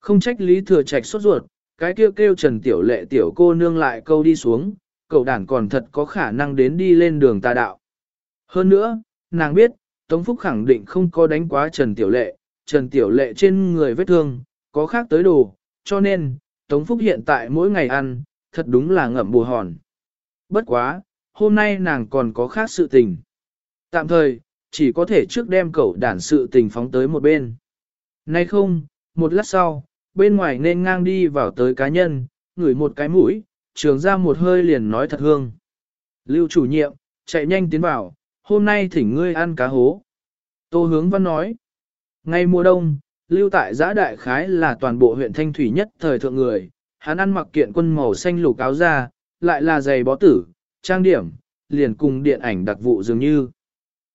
A: Không trách Lý Thừa Trạch sốt ruột, cái kêu kêu Trần Tiểu Lệ tiểu cô nương lại câu đi xuống, cậu đàn còn thật có khả năng đến đi lên đường tà đạo. Hơn nữa, nàng biết, Tống Phúc khẳng định không có đánh quá Trần Tiểu Lệ, Trần Tiểu Lệ trên người vết thương, có khác tới đồ, cho nên, Tống Phúc hiện tại mỗi ngày ăn, thật đúng là ngậm bù hòn. Bất quá, hôm nay nàng còn có khác sự tình. Tạm thời, chỉ có thể trước đem cậu đản sự tình phóng tới một bên. Nay không, một lát sau, bên ngoài nên ngang đi vào tới cá nhân, ngửi một cái mũi, trường ra một hơi liền nói thật hương. Lưu chủ nhiệm, chạy nhanh tiến vào, hôm nay thỉnh ngươi ăn cá hố. Tô hướng văn nói, ngay mùa đông, lưu tại giã đại khái là toàn bộ huyện Thanh Thủy nhất thời thượng người, hắn ăn mặc kiện quân màu xanh lục áo da, lại là giày bó tử, trang điểm, liền cùng điện ảnh đặc vụ dường như.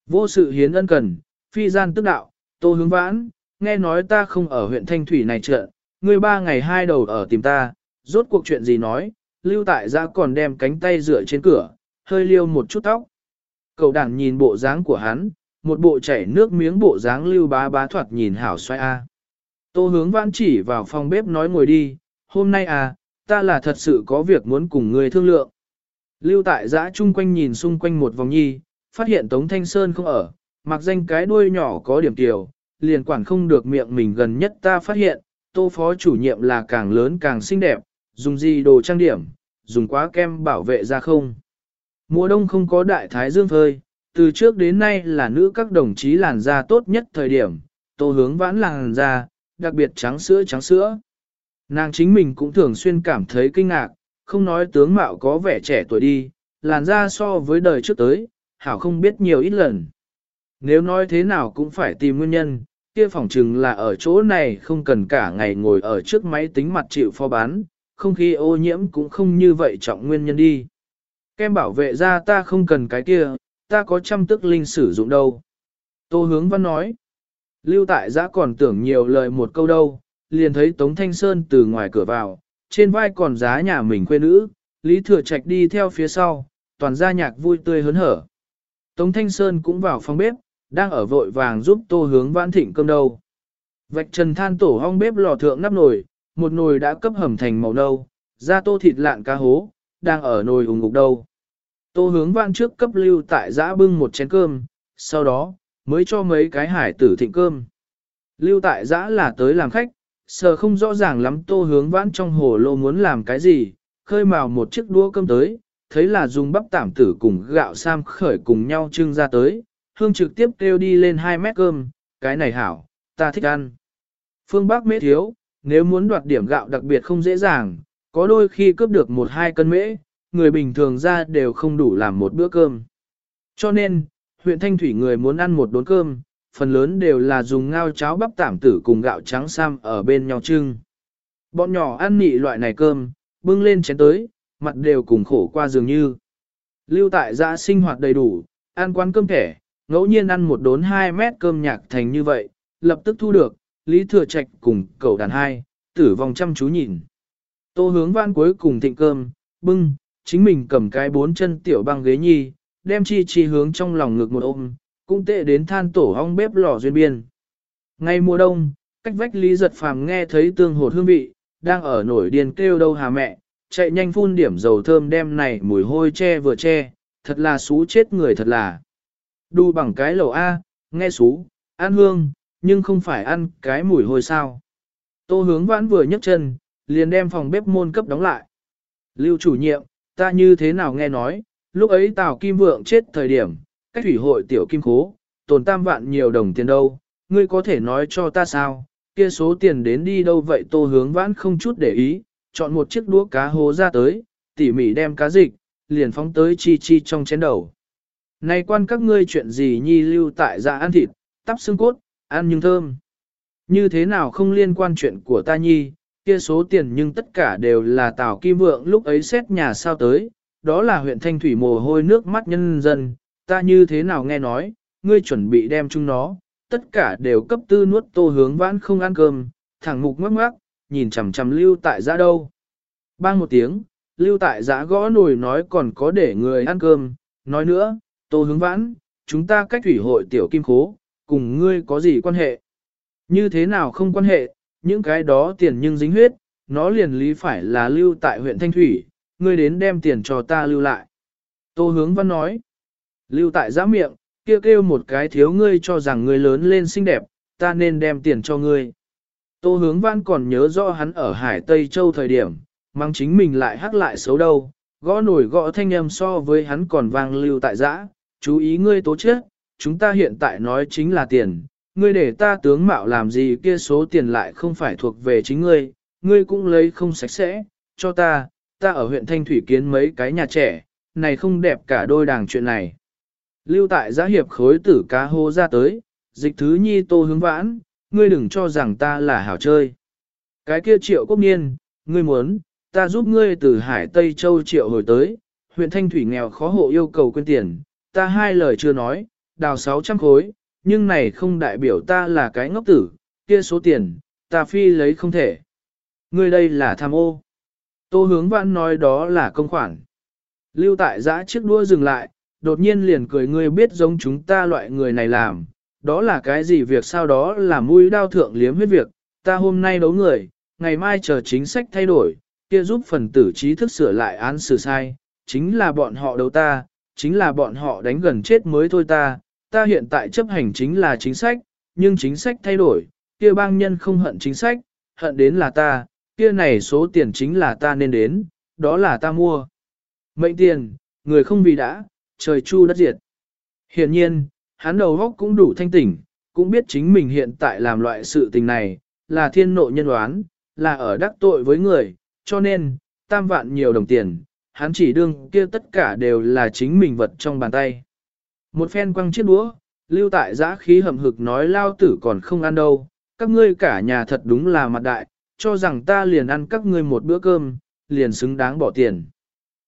A: Vô sự hiến ân cần, phi gian tức đạo, tô hướng vãn, nghe nói ta không ở huyện Thanh Thủy này trợ, ngươi ba ngày hai đầu ở tìm ta, rốt cuộc chuyện gì nói, lưu tại ra còn đem cánh tay rửa trên cửa, hơi liêu một chút tóc. Cậu đảng nhìn bộ dáng của hắn, một bộ chảy nước miếng bộ dáng lưu bá bá thoạt nhìn hảo xoay a. Tô hướng vãn chỉ vào phòng bếp nói ngồi đi, hôm nay à, ta là thật sự có việc muốn cùng người thương lượng. Lưu tại giã chung quanh nhìn xung quanh một vòng nhi, phát hiện Tống Thanh Sơn không ở, mặc danh cái đuôi nhỏ có điểm tiểu, liền quản không được miệng mình gần nhất ta phát hiện, tô phó chủ nhiệm là càng lớn càng xinh đẹp, dùng gì đồ trang điểm, dùng quá kem bảo vệ ra không. Mùa đông không có đại thái dương phơi, từ trước đến nay là nữ các đồng chí làn da tốt nhất thời điểm, tô hướng vãn làn da, đặc biệt trắng sữa trắng sữa. Nàng chính mình cũng thường xuyên cảm thấy kinh ngạc, không nói tướng mạo có vẻ trẻ tuổi đi, làn da so với đời trước tới, hảo không biết nhiều ít lần. Nếu nói thế nào cũng phải tìm nguyên nhân, kia phỏng chừng là ở chỗ này không cần cả ngày ngồi ở trước máy tính mặt chịu phó bán, không khí ô nhiễm cũng không như vậy trọng nguyên nhân đi. Kem bảo vệ ra ta không cần cái kia, ta có trăm tức linh sử dụng đâu. Tô hướng văn nói. Lưu tại giã còn tưởng nhiều lời một câu đâu, liền thấy Tống Thanh Sơn từ ngoài cửa vào, trên vai còn giá nhà mình quê nữ, Lý Thừa Trạch đi theo phía sau, toàn gia nhạc vui tươi hớn hở. Tống Thanh Sơn cũng vào phòng bếp, đang ở vội vàng giúp tô hướng vãn thịnh cơm đâu. Vạch trần than tổ hong bếp lò thượng nắp nồi, một nồi đã cấp hầm thành màu nâu, ra tô thịt lạn cá hố, đang ở nồi ủng ngục đâu. Tô hướng vãn trước cấp lưu tại giã bưng một chén cơm, sau đó, mới cho mấy cái hải tử thịnh cơm. Lưu tại giã là tới làm khách, sờ không rõ ràng lắm tô hướng vãn trong hồ lô muốn làm cái gì, khơi mào một chiếc đũa cơm tới, thấy là dùng bắp tảm tử cùng gạo sam khởi cùng nhau trưng ra tới, hương trực tiếp kêu đi lên 2 mét cơm, cái này hảo, ta thích ăn. Phương Bắc mễ thiếu, nếu muốn đoạt điểm gạo đặc biệt không dễ dàng, có đôi khi cướp được một hai cân mễ, người bình thường ra đều không đủ làm một bữa cơm. Cho nên, huyện Thanh Thủy người muốn ăn một đốn cơm, phần lớn đều là dùng ngao cháo bắp tảm tử cùng gạo trắng sam ở bên nhau trưng. Bọn nhỏ ăn nị loại này cơm, bưng lên chén tới, mặt đều cùng khổ qua dường như. Lưu tại gia sinh hoạt đầy đủ, ăn quán cơm thẻ, ngẫu nhiên ăn một đốn 2 mét cơm nhạc thành như vậy, lập tức thu được, Lý Thừa Trạch cùng cậu đàn hai, tử vòng chăm chú nhìn. Tô hướng văn cuối cùng thịnh cơm, bưng, chính mình cầm cái bốn chân tiểu băng ghế nhi, đem chi chi hướng trong lòng ngực một ôm, cũng tệ đến than tổ ong bếp lò duyên biên. Ngay mùa đông, cách vách Lý giật phàm nghe thấy tương hột hương vị, đang ở nổi điên kêu đâu hà mẹ, chạy nhanh phun điểm dầu thơm đem này mùi hôi che vừa che, thật là xú chết người thật là. Đu bằng cái lẩu A, nghe xú, ăn hương, nhưng không phải ăn cái mùi hôi sao. Tô hướng vãn vừa nhấc chân, liền đem phòng bếp môn cấp đóng lại. Lưu chủ nhiệm, ta như thế nào nghe nói, lúc ấy Tào Kim Vượng chết thời điểm, cách thủy hội tiểu kim khố, tồn tam vạn nhiều đồng tiền đâu, ngươi có thể nói cho ta sao, kia số tiền đến đi đâu vậy tô hướng vãn không chút để ý, chọn một chiếc đũa cá hố ra tới, tỉ mỉ đem cá dịch, liền phóng tới chi chi trong chén đầu. Này quan các ngươi chuyện gì nhi lưu tại dạ ăn thịt, tắp xương cốt, ăn nhưng thơm. Như thế nào không liên quan chuyện của ta nhi, kia số tiền nhưng tất cả đều là Tào Kim Vượng lúc ấy xét nhà sao tới, đó là huyện Thanh Thủy mồ hôi nước mắt nhân dân, ta như thế nào nghe nói, ngươi chuẩn bị đem chúng nó, tất cả đều cấp tư nuốt tô hướng vãn không ăn cơm, thẳng mục ngoắc ngoắc, nhìn chằm chằm lưu tại giã đâu. Bang một tiếng, lưu tại giã gõ nồi nói còn có để người ăn cơm, nói nữa, tô hướng vãn, chúng ta cách thủy hội tiểu kim khố, cùng ngươi có gì quan hệ? Như thế nào không quan hệ, những cái đó tiền nhưng dính huyết, nó liền lý phải là lưu tại huyện Thanh Thủy, ngươi đến đem tiền cho ta lưu lại. Tô hướng văn nói, lưu tại giã miệng, kêu kêu một cái thiếu ngươi cho rằng ngươi lớn lên xinh đẹp, ta nên đem tiền cho ngươi. Tô hướng văn còn nhớ rõ hắn ở Hải Tây Châu thời điểm, mang chính mình lại hắc lại xấu đâu, gõ nổi gõ thanh âm so với hắn còn vang lưu tại giã, chú ý ngươi tố chết, chúng ta hiện tại nói chính là tiền, ngươi để ta tướng mạo làm gì kia số tiền lại không phải thuộc về chính ngươi, ngươi cũng lấy không sạch sẽ, cho ta, ta ở huyện Thanh Thủy kiến mấy cái nhà trẻ, này không đẹp cả đôi đàng chuyện này. Lưu tại giá hiệp khối tử cá hô ra tới, dịch thứ nhi tô hướng vãn, ngươi đừng cho rằng ta là hảo chơi. Cái kia triệu quốc niên, ngươi muốn, ta giúp ngươi từ Hải Tây Châu triệu hồi tới, huyện Thanh Thủy nghèo khó hộ yêu cầu quên tiền, ta hai lời chưa nói, đào 600 khối, nhưng này không đại biểu ta là cái ngốc tử, kia số tiền, ta phi lấy không thể. Ngươi đây là tham ô. Tô hướng vãn nói đó là công khoản. Lưu tại giã chiếc đua dừng lại, đột nhiên liền cười ngươi biết giống chúng ta loại người này làm, đó là cái gì việc sau đó là mũi đao thượng liếm huyết việc, ta hôm nay đấu người, ngày mai chờ chính sách thay đổi, kia giúp phần tử trí thức sửa lại án xử sai, chính là bọn họ đấu ta, chính là bọn họ đánh gần chết mới thôi ta, ta hiện tại chấp hành chính là chính sách, nhưng chính sách thay đổi, kia bang nhân không hận chính sách, hận đến là ta, kia này số tiền chính là ta nên đến, đó là ta mua. Mệnh tiền, người không vì đã, trời chu đất diệt. Hiện nhiên, hắn đầu óc cũng đủ thanh tỉnh, cũng biết chính mình hiện tại làm loại sự tình này, là thiên nộ nhân oán là ở đắc tội với người, cho nên, tam vạn nhiều đồng tiền, hắn chỉ đương kia tất cả đều là chính mình vật trong bàn tay. Một phen quăng chiếc đũa, lưu tại giã khí hầm hực nói lao tử còn không ăn đâu, các ngươi cả nhà thật đúng là mặt đại, cho rằng ta liền ăn các ngươi một bữa cơm, liền xứng đáng bỏ tiền.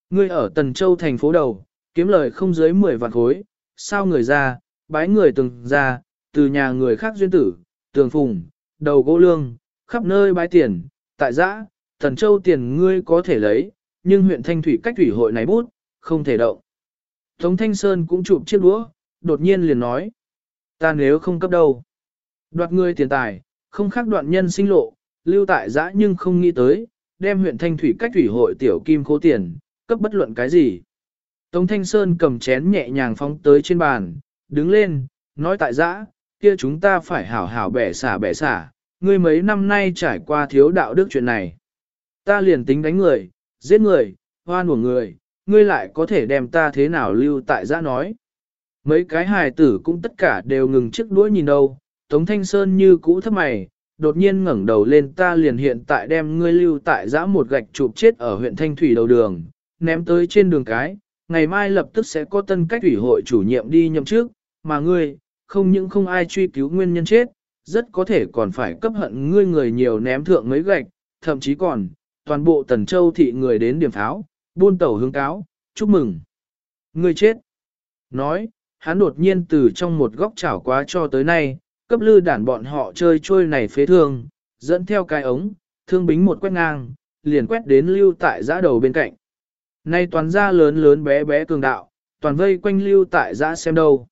A: Ngươi ở Tần Châu thành phố đầu, kiếm lời không dưới 10 vạn khối, sao người ra, bái người từng ra, từ nhà người khác duyên tử, tường phùng, đầu gỗ lương, khắp nơi bái tiền, tại giã, thần Châu tiền ngươi có thể lấy, nhưng huyện Thanh Thủy cách thủy hội này bút, không thể động. Tống Thanh Sơn cũng chụp chiếc đũa, đột nhiên liền nói. Ta nếu không cấp đâu. Đoạt ngươi tiền tài, không khác đoạn nhân sinh lộ, lưu tại giã nhưng không nghĩ tới, đem huyện Thanh Thủy cách thủy hội tiểu kim khố tiền, cấp bất luận cái gì. Tống Thanh Sơn cầm chén nhẹ nhàng phóng tới trên bàn, đứng lên, nói tại giã, kia chúng ta phải hảo hảo bẻ xả bẻ xả, ngươi mấy năm nay trải qua thiếu đạo đức chuyện này. Ta liền tính đánh người, giết người, hoan của người, ngươi lại có thể đem ta thế nào lưu tại giã nói. Mấy cái hài tử cũng tất cả đều ngừng chiếc đuôi nhìn đâu, Tống Thanh Sơn như cũ thấp mày, đột nhiên ngẩng đầu lên ta liền hiện tại đem ngươi lưu tại giã một gạch chụp chết ở huyện Thanh Thủy đầu đường, ném tới trên đường cái, ngày mai lập tức sẽ có tân cách ủy hội chủ nhiệm đi nhậm trước, mà ngươi, không những không ai truy cứu nguyên nhân chết, rất có thể còn phải cấp hận ngươi người nhiều ném thượng mấy gạch, thậm chí còn, toàn bộ tần châu thị người đến điểm pháo, buôn tẩu hướng cáo, chúc mừng. Ngươi chết. Nói, hắn đột nhiên từ trong một góc chảo quá cho tới nay, cấp lư đản bọn họ chơi trôi này phế thương, dẫn theo cái ống, thương bính một quét ngang, liền quét đến lưu tại giã đầu bên cạnh. Nay toàn ra lớn lớn bé bé cường đạo, toàn vây quanh lưu tại giã xem đâu.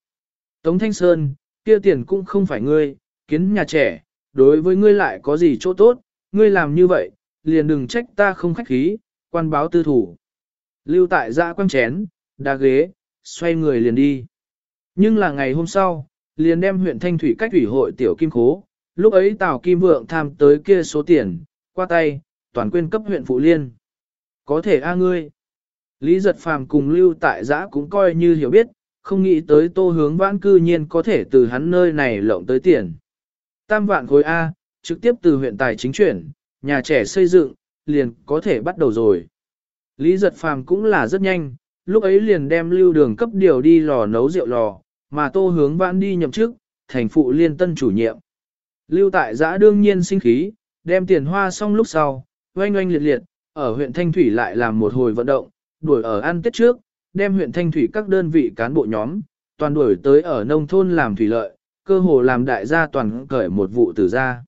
A: Tống Thanh Sơn, kia tiền cũng không phải ngươi, kiến nhà trẻ, đối với ngươi lại có gì chỗ tốt, ngươi làm như vậy, liền đừng trách ta không khách khí, quan báo tư thủ. Lưu tại giã quăng chén, đá ghế, xoay người liền đi. Nhưng là ngày hôm sau, liền đem huyện Thanh Thủy cách thủy hội tiểu kim khố, lúc ấy Tào Kim Vượng tham tới kia số tiền, qua tay, toàn quyên cấp huyện Phụ Liên. Có thể a ngươi. Lý giật phàm cùng lưu tại giã cũng coi như hiểu biết, không nghĩ tới tô hướng vãn cư nhiên có thể từ hắn nơi này lộng tới tiền. Tam vạn khối A, trực tiếp từ huyện tài chính chuyển, nhà trẻ xây dựng, liền có thể bắt đầu rồi. Lý giật phàm cũng là rất nhanh, lúc ấy liền đem lưu đường cấp điều đi lò nấu rượu lò, mà tô hướng vãn đi nhậm chức, thành phụ liên tân chủ nhiệm. Lưu tại giã đương nhiên sinh khí, đem tiền hoa xong lúc sau, oanh oanh liệt liệt, ở huyện Thanh Thủy lại làm một hồi vận động, đuổi ở ăn tết trước, đem huyện Thanh Thủy các đơn vị cán bộ nhóm, toàn đuổi tới ở nông thôn làm thủy lợi, cơ hồ làm đại gia toàn cởi một vụ tử ra.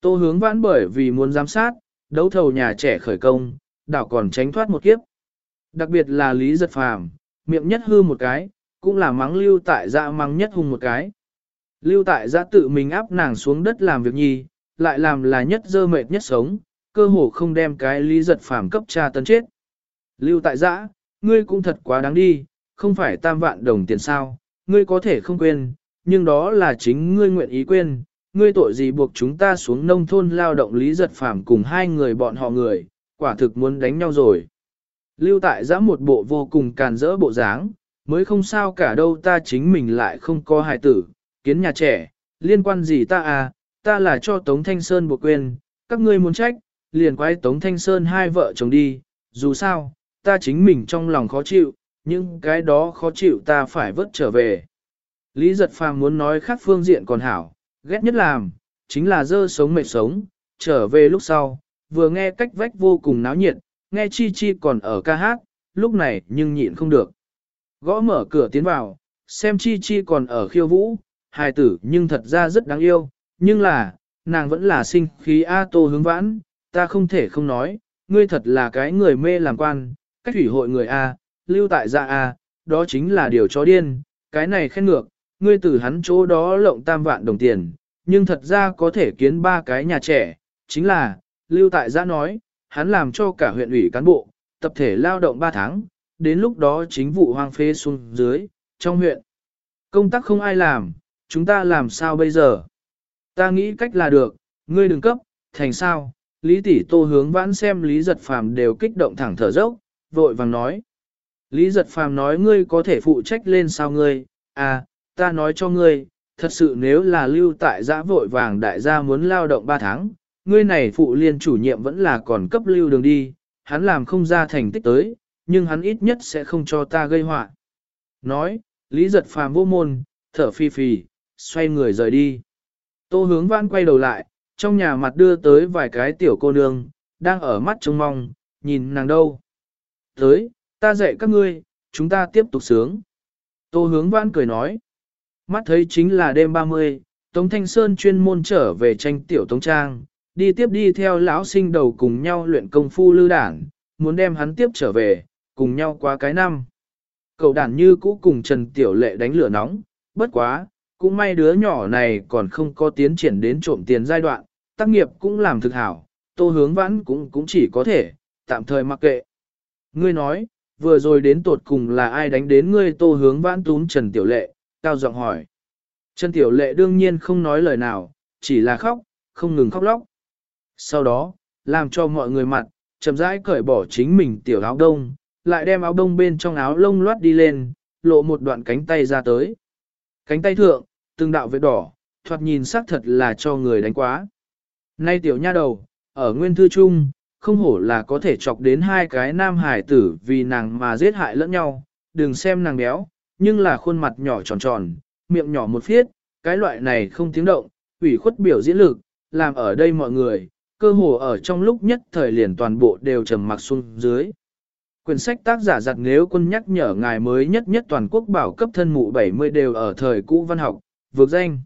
A: Tô hướng vãn bởi vì muốn giám sát, đấu thầu nhà trẻ khởi công, đảo còn tránh thoát một kiếp. Đặc biệt là Lý Giật Phàm, miệng nhất hư một cái, cũng là mắng lưu tại dạ mắng nhất hung một cái. Lưu tại dạ tự mình áp nàng xuống đất làm việc nhi, lại làm là nhất dơ mệt nhất sống, cơ hồ không đem cái Lý Giật Phàm cấp tra tấn chết. Lưu tại giã, ngươi cũng thật quá đáng đi, không phải tam vạn đồng tiền sao, ngươi có thể không quên, nhưng đó là chính ngươi nguyện ý quên, ngươi tội gì buộc chúng ta xuống nông thôn lao động lý giật phàm cùng hai người bọn họ người, quả thực muốn đánh nhau rồi. Lưu tại giã một bộ vô cùng càn rỡ bộ dáng, mới không sao cả đâu ta chính mình lại không có hài tử, kiến nhà trẻ, liên quan gì ta à, ta là cho Tống Thanh Sơn buộc quên, các ngươi muốn trách, liền quay Tống Thanh Sơn hai vợ chồng đi, dù sao, ta chính mình trong lòng khó chịu, nhưng cái đó khó chịu ta phải vớt trở về. Lý giật phàm muốn nói khác phương diện còn hảo, ghét nhất làm, chính là dơ sống mệt sống, trở về lúc sau, vừa nghe cách vách vô cùng náo nhiệt, nghe chi chi còn ở ca hát, lúc này nhưng nhịn không được. Gõ mở cửa tiến vào, xem chi chi còn ở khiêu vũ, hài tử nhưng thật ra rất đáng yêu, nhưng là, nàng vẫn là sinh khí A tô hướng vãn, ta không thể không nói, ngươi thật là cái người mê làm quan, cách thủy hội người A, lưu tại gia A, đó chính là điều chó điên, cái này khen ngược, ngươi từ hắn chỗ đó lộng tam vạn đồng tiền, nhưng thật ra có thể kiến ba cái nhà trẻ, chính là, lưu tại gia nói, hắn làm cho cả huyện ủy cán bộ, tập thể lao động 3 tháng, đến lúc đó chính vụ hoang phê xuống dưới, trong huyện. Công tác không ai làm, chúng ta làm sao bây giờ? Ta nghĩ cách là được, ngươi đừng cấp, thành sao? Lý tỷ tô hướng vãn xem Lý giật phàm đều kích động thẳng thở dốc, vội vàng nói. Lý giật phàm nói ngươi có thể phụ trách lên sao ngươi, à, ta nói cho ngươi, thật sự nếu là lưu tại giã vội vàng đại gia muốn lao động 3 tháng, ngươi này phụ liên chủ nhiệm vẫn là còn cấp lưu đường đi, hắn làm không ra thành tích tới, nhưng hắn ít nhất sẽ không cho ta gây họa. Nói, Lý giật phàm vô môn, thở phi phì, xoay người rời đi. Tô hướng vãn quay đầu lại, trong nhà mặt đưa tới vài cái tiểu cô nương, đang ở mắt trông mong, nhìn nàng đâu. Tới, ta dạy các ngươi, chúng ta tiếp tục sướng. Tô hướng vãn cười nói. Mắt thấy chính là đêm 30, Tống Thanh Sơn chuyên môn trở về tranh tiểu Tống Trang, đi tiếp đi theo lão sinh đầu cùng nhau luyện công phu lư đảng, muốn đem hắn tiếp trở về, cùng nhau qua cái năm. Cậu đàn như cũ cùng Trần Tiểu Lệ đánh lửa nóng, bất quá, cũng may đứa nhỏ này còn không có tiến triển đến trộm tiền giai đoạn, tác nghiệp cũng làm thực hảo, tô hướng vãn cũng cũng chỉ có thể, tạm thời mặc kệ. Ngươi nói, vừa rồi đến tột cùng là ai đánh đến ngươi tô hướng vãn túm Trần Tiểu Lệ, cao giọng hỏi. Trần Tiểu Lệ đương nhiên không nói lời nào, chỉ là khóc, không ngừng khóc lóc. Sau đó, làm cho mọi người mặt, chậm rãi cởi bỏ chính mình tiểu áo đông, lại đem áo đông bên trong áo lông loát đi lên, lộ một đoạn cánh tay ra tới. Cánh tay thượng, từng đạo vết đỏ, thoạt nhìn xác thật là cho người đánh quá. Nay tiểu nha đầu, ở nguyên thư Trung không hổ là có thể chọc đến hai cái nam hải tử vì nàng mà giết hại lẫn nhau, đừng xem nàng béo, nhưng là khuôn mặt nhỏ tròn tròn, miệng nhỏ một phiết, cái loại này không tiếng động, ủy khuất biểu diễn lực, làm ở đây mọi người, cơ hồ ở trong lúc nhất thời liền toàn bộ đều trầm mặc xuống dưới. Quyển sách tác giả giặt nếu quân nhắc nhở ngài mới nhất nhất toàn quốc bảo cấp thân mụ 70 đều ở thời cũ văn học, vượt danh.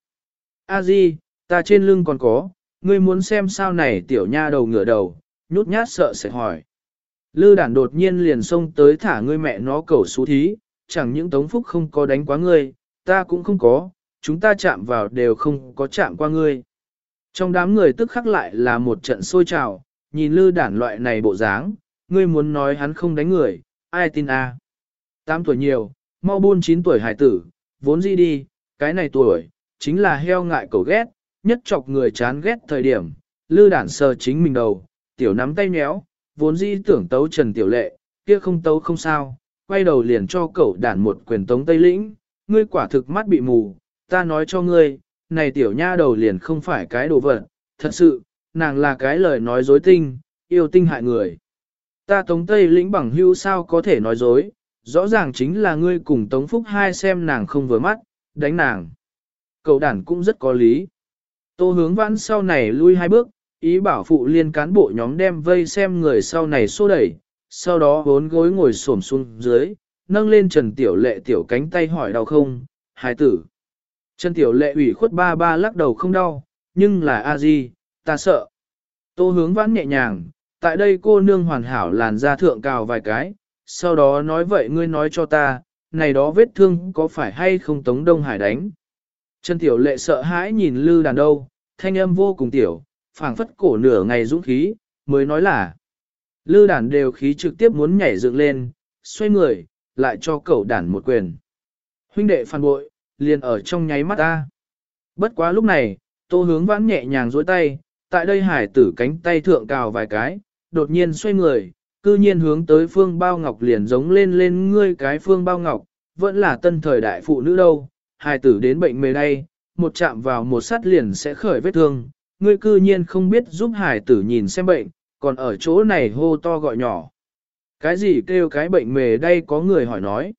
A: A Di, ta trên lưng còn có, ngươi muốn xem sao này tiểu nha đầu ngửa đầu, nhút nhát sợ sẽ hỏi. Lư đản đột nhiên liền xông tới thả ngươi mẹ nó cầu xú thí, chẳng những tống phúc không có đánh quá ngươi, ta cũng không có, chúng ta chạm vào đều không có chạm qua ngươi. Trong đám người tức khắc lại là một trận sôi trào, nhìn lư đản loại này bộ dáng, ngươi muốn nói hắn không đánh người, ai tin a? À? 8 tuổi nhiều, mau buôn chín tuổi hải tử, vốn gì đi, cái này tuổi, chính là heo ngại cầu ghét, nhất chọc người chán ghét thời điểm, lư đản sờ chính mình đầu, tiểu nắm tay méo, vốn dĩ tưởng tấu trần tiểu lệ, kia không tấu không sao, quay đầu liền cho cậu đản một quyền tống tây lĩnh, ngươi quả thực mắt bị mù, ta nói cho ngươi, này tiểu nha đầu liền không phải cái đồ vật, thật sự, nàng là cái lời nói dối tinh, yêu tinh hại người. Ta tống tây lĩnh bằng hưu sao có thể nói dối, rõ ràng chính là ngươi cùng tống phúc hai xem nàng không vừa mắt, đánh nàng. Cậu đản cũng rất có lý. Tô hướng vãn sau này lui hai bước, ý bảo phụ liên cán bộ nhóm đem vây xem người sau này xô đẩy, sau đó bốn gối ngồi xổm xuống dưới, nâng lên Trần Tiểu Lệ tiểu cánh tay hỏi đau không, hài tử. Trần Tiểu Lệ ủy khuất ba ba lắc đầu không đau, nhưng là a di, ta sợ. Tô hướng vãn nhẹ nhàng, tại đây cô nương hoàn hảo làn da thượng cào vài cái, sau đó nói vậy ngươi nói cho ta, này đó vết thương có phải hay không Tống Đông Hải đánh. Trần Tiểu Lệ sợ hãi nhìn lư đàn đâu, thanh âm vô cùng tiểu, phảng phất cổ nửa ngày dũng khí, mới nói là. Lư đàn đều khí trực tiếp muốn nhảy dựng lên, xoay người, lại cho cậu đàn một quyền. Huynh đệ phản bội, liền ở trong nháy mắt ta. Bất quá lúc này, tô hướng vãn nhẹ nhàng dối tay, tại đây hải tử cánh tay thượng cào vài cái, đột nhiên xoay người, cư nhiên hướng tới phương bao ngọc liền giống lên lên ngươi cái phương bao ngọc, vẫn là tân thời đại phụ nữ đâu, hải tử đến bệnh mề đây, một chạm vào một sắt liền sẽ khởi vết thương, ngươi cư nhiên không biết giúp hải tử nhìn xem bệnh, còn ở chỗ này hô to gọi nhỏ. Cái gì kêu cái bệnh mề đây có người hỏi nói.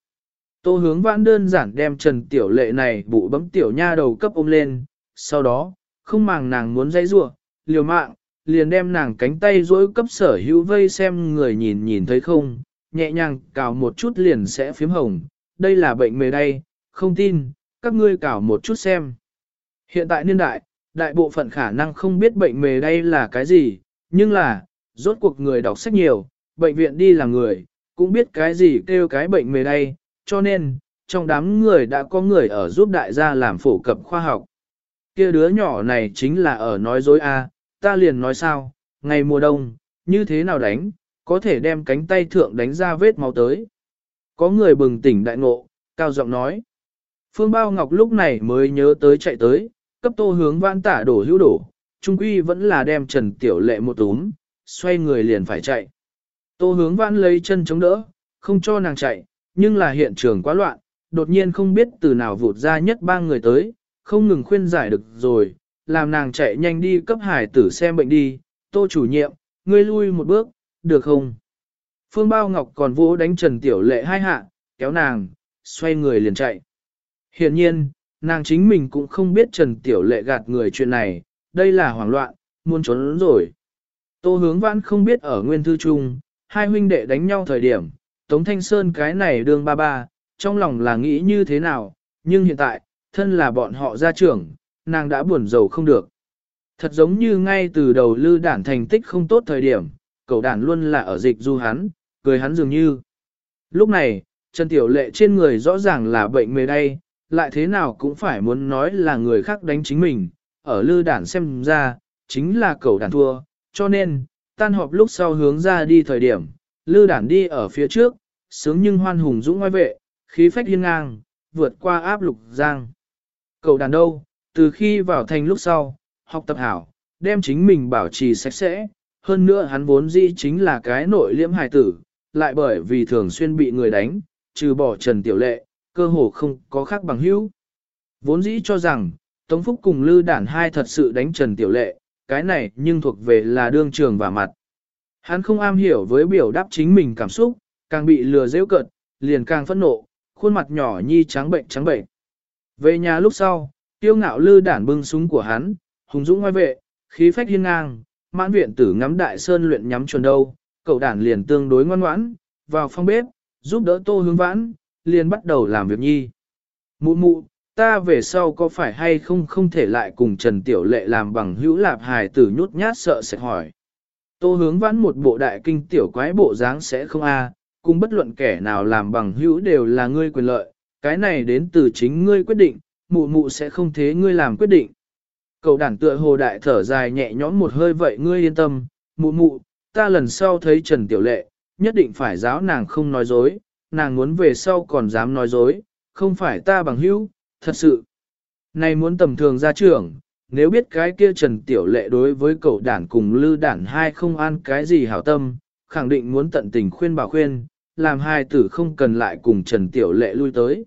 A: Tô hướng vãn đơn giản đem trần tiểu lệ này bụ bấm tiểu nha đầu cấp ôm lên, sau đó, không màng nàng muốn dây rua, liều mạng, liền đem nàng cánh tay dối cấp sở hữu vây xem người nhìn nhìn thấy không, nhẹ nhàng cào một chút liền sẽ phím hồng, đây là bệnh mề đây, không tin, các ngươi cào một chút xem. Hiện tại niên đại, đại bộ phận khả năng không biết bệnh mề đây là cái gì, nhưng là, rốt cuộc người đọc sách nhiều, bệnh viện đi là người, cũng biết cái gì kêu cái bệnh mề đây. cho nên, trong đám người đã có người ở giúp đại gia làm phổ cập khoa học. kia đứa nhỏ này chính là ở nói dối a, ta liền nói sao, ngày mùa đông, như thế nào đánh, có thể đem cánh tay thượng đánh ra vết máu tới. Có người bừng tỉnh đại ngộ, cao giọng nói. Phương Bao Ngọc lúc này mới nhớ tới chạy tới, cấp tô hướng vãn tả đổ hữu đổ, trung quy vẫn là đem Trần Tiểu Lệ một túm, xoay người liền phải chạy. Tô hướng vãn lấy chân chống đỡ, không cho nàng chạy, nhưng là hiện trường quá loạn, đột nhiên không biết từ nào vụt ra nhất ba người tới, không ngừng khuyên giải được rồi, làm nàng chạy nhanh đi cấp hải tử xem bệnh đi, tô chủ nhiệm, ngươi lui một bước, được không? Phương Bao Ngọc còn vỗ đánh Trần Tiểu Lệ hai hạ, kéo nàng, xoay người liền chạy. Hiện nhiên, nàng chính mình cũng không biết Trần Tiểu Lệ gạt người chuyện này, đây là hoảng loạn, muốn trốn rồi. Tô hướng vãn không biết ở nguyên thư trung, hai huynh đệ đánh nhau thời điểm, Tống Thanh Sơn cái này đương ba ba, trong lòng là nghĩ như thế nào, nhưng hiện tại, thân là bọn họ gia trưởng, nàng đã buồn giàu không được. Thật giống như ngay từ đầu lư đản thành tích không tốt thời điểm, cậu đản luôn là ở dịch du hắn, cười hắn dường như. Lúc này, Trần Tiểu Lệ trên người rõ ràng là bệnh mê đay, lại thế nào cũng phải muốn nói là người khác đánh chính mình, ở lư đản xem ra, chính là cậu đản thua, cho nên, tan họp lúc sau hướng ra đi thời điểm, lư đản đi ở phía trước, sướng nhưng hoan hùng dũng ngoài vệ, khí phách hiên ngang, vượt qua áp lục giang. Cậu đàn đâu, từ khi vào thành lúc sau, học tập hảo, đem chính mình bảo trì sạch sẽ, hơn nữa hắn vốn dĩ chính là cái nội liễm hài tử, lại bởi vì thường xuyên bị người đánh, trừ bỏ Trần Tiểu Lệ, cơ hồ không có khác bằng hữu. Vốn dĩ cho rằng, Tống Phúc cùng Lư Đản hai thật sự đánh Trần Tiểu Lệ, cái này nhưng thuộc về là đương trường và mặt. Hắn không am hiểu với biểu đáp chính mình cảm xúc, càng bị lừa dễ cợt, liền càng phẫn nộ, khuôn mặt nhỏ nhi trắng bệnh trắng bệnh. Về nhà lúc sau, tiêu ngạo lư đản bưng súng của hắn, hùng dũng ngoài vệ, khí phách hiên ngang, mãn viện tử ngắm đại sơn luyện nhắm chuẩn đâu, cậu đản liền tương đối ngoan ngoãn, vào phòng bếp, giúp đỡ tô hướng vãn, liền bắt đầu làm việc nhi. Mụ mụ, ta về sau có phải hay không không thể lại cùng Trần Tiểu Lệ làm bằng hữu lạp hài tử nhút nhát sợ sẽ hỏi. Tô hướng vãn một bộ đại kinh tiểu quái bộ dáng sẽ không a cùng bất luận kẻ nào làm bằng hữu đều là ngươi quyền lợi, cái này đến từ chính ngươi quyết định, mụ mụ sẽ không thế ngươi làm quyết định. Cậu đản tựa hồ đại thở dài nhẹ nhõm một hơi vậy ngươi yên tâm, mụ mụ, ta lần sau thấy Trần Tiểu Lệ, nhất định phải giáo nàng không nói dối, nàng muốn về sau còn dám nói dối, không phải ta bằng hữu, thật sự. Này muốn tầm thường ra trưởng, nếu biết cái kia Trần Tiểu Lệ đối với cậu đản cùng lư đản hai không an cái gì hảo tâm, khẳng định muốn tận tình khuyên bảo khuyên, làm hai tử không cần lại cùng Trần Tiểu Lệ lui tới.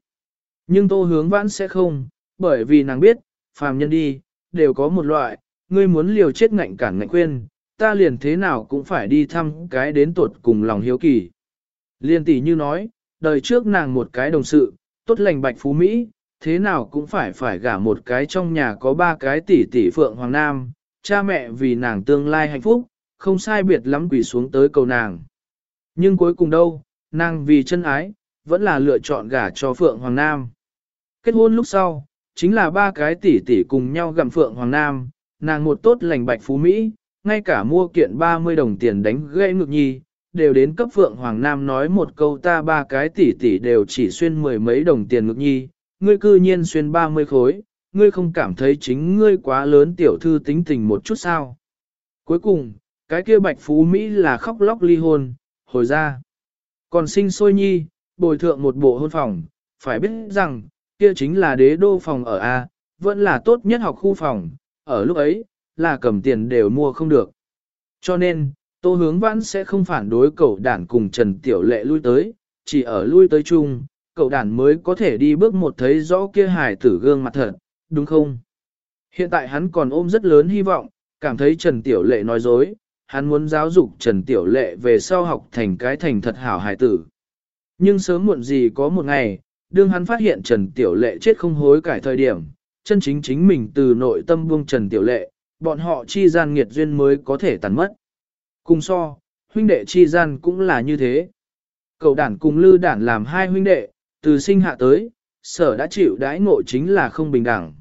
A: Nhưng tô hướng vãn sẽ không, bởi vì nàng biết, phàm nhân đi, đều có một loại, ngươi muốn liều chết ngạnh cản ngạnh khuyên, ta liền thế nào cũng phải đi thăm cái đến tuột cùng lòng hiếu kỳ. Liên tỷ như nói, đời trước nàng một cái đồng sự, tốt lành bạch phú Mỹ, thế nào cũng phải phải gả một cái trong nhà có ba cái tỷ tỷ phượng hoàng nam, cha mẹ vì nàng tương lai hạnh phúc, không sai biệt lắm quỷ xuống tới cầu nàng. Nhưng cuối cùng đâu, nàng vì chân ái, vẫn là lựa chọn gả cho Phượng Hoàng Nam. Kết hôn lúc sau, chính là ba cái tỷ tỷ cùng nhau gặm Phượng Hoàng Nam, nàng một tốt lành bạch phú Mỹ, ngay cả mua kiện 30 đồng tiền đánh gãy ngược nhi, đều đến cấp Phượng Hoàng Nam nói một câu ta ba cái tỷ tỷ đều chỉ xuyên mười mấy đồng tiền ngực nhi, ngươi cư nhiên xuyên 30 khối, ngươi không cảm thấy chính ngươi quá lớn tiểu thư tính tình một chút sao. Cuối cùng, cái kia bạch phú Mỹ là khóc lóc ly hôn, hồi ra. Còn sinh sôi nhi, bồi thượng một bộ hôn phòng, phải biết rằng, kia chính là đế đô phòng ở A, vẫn là tốt nhất học khu phòng, ở lúc ấy, là cầm tiền đều mua không được. Cho nên, Tô Hướng Vãn sẽ không phản đối cậu đản cùng Trần Tiểu Lệ lui tới, chỉ ở lui tới chung, cậu đản mới có thể đi bước một thấy rõ kia hài tử gương mặt thật, đúng không? Hiện tại hắn còn ôm rất lớn hy vọng, cảm thấy Trần Tiểu Lệ nói dối, hắn muốn giáo dục Trần Tiểu Lệ về sau học thành cái thành thật hảo hài tử. Nhưng sớm muộn gì có một ngày, đương hắn phát hiện Trần Tiểu Lệ chết không hối cải thời điểm, chân chính chính mình từ nội tâm buông Trần Tiểu Lệ, bọn họ chi gian nghiệt duyên mới có thể tàn mất. Cùng so, huynh đệ chi gian cũng là như thế. Cậu đản cùng lư đản làm hai huynh đệ, từ sinh hạ tới, sở đã chịu đãi ngộ chính là không bình đẳng.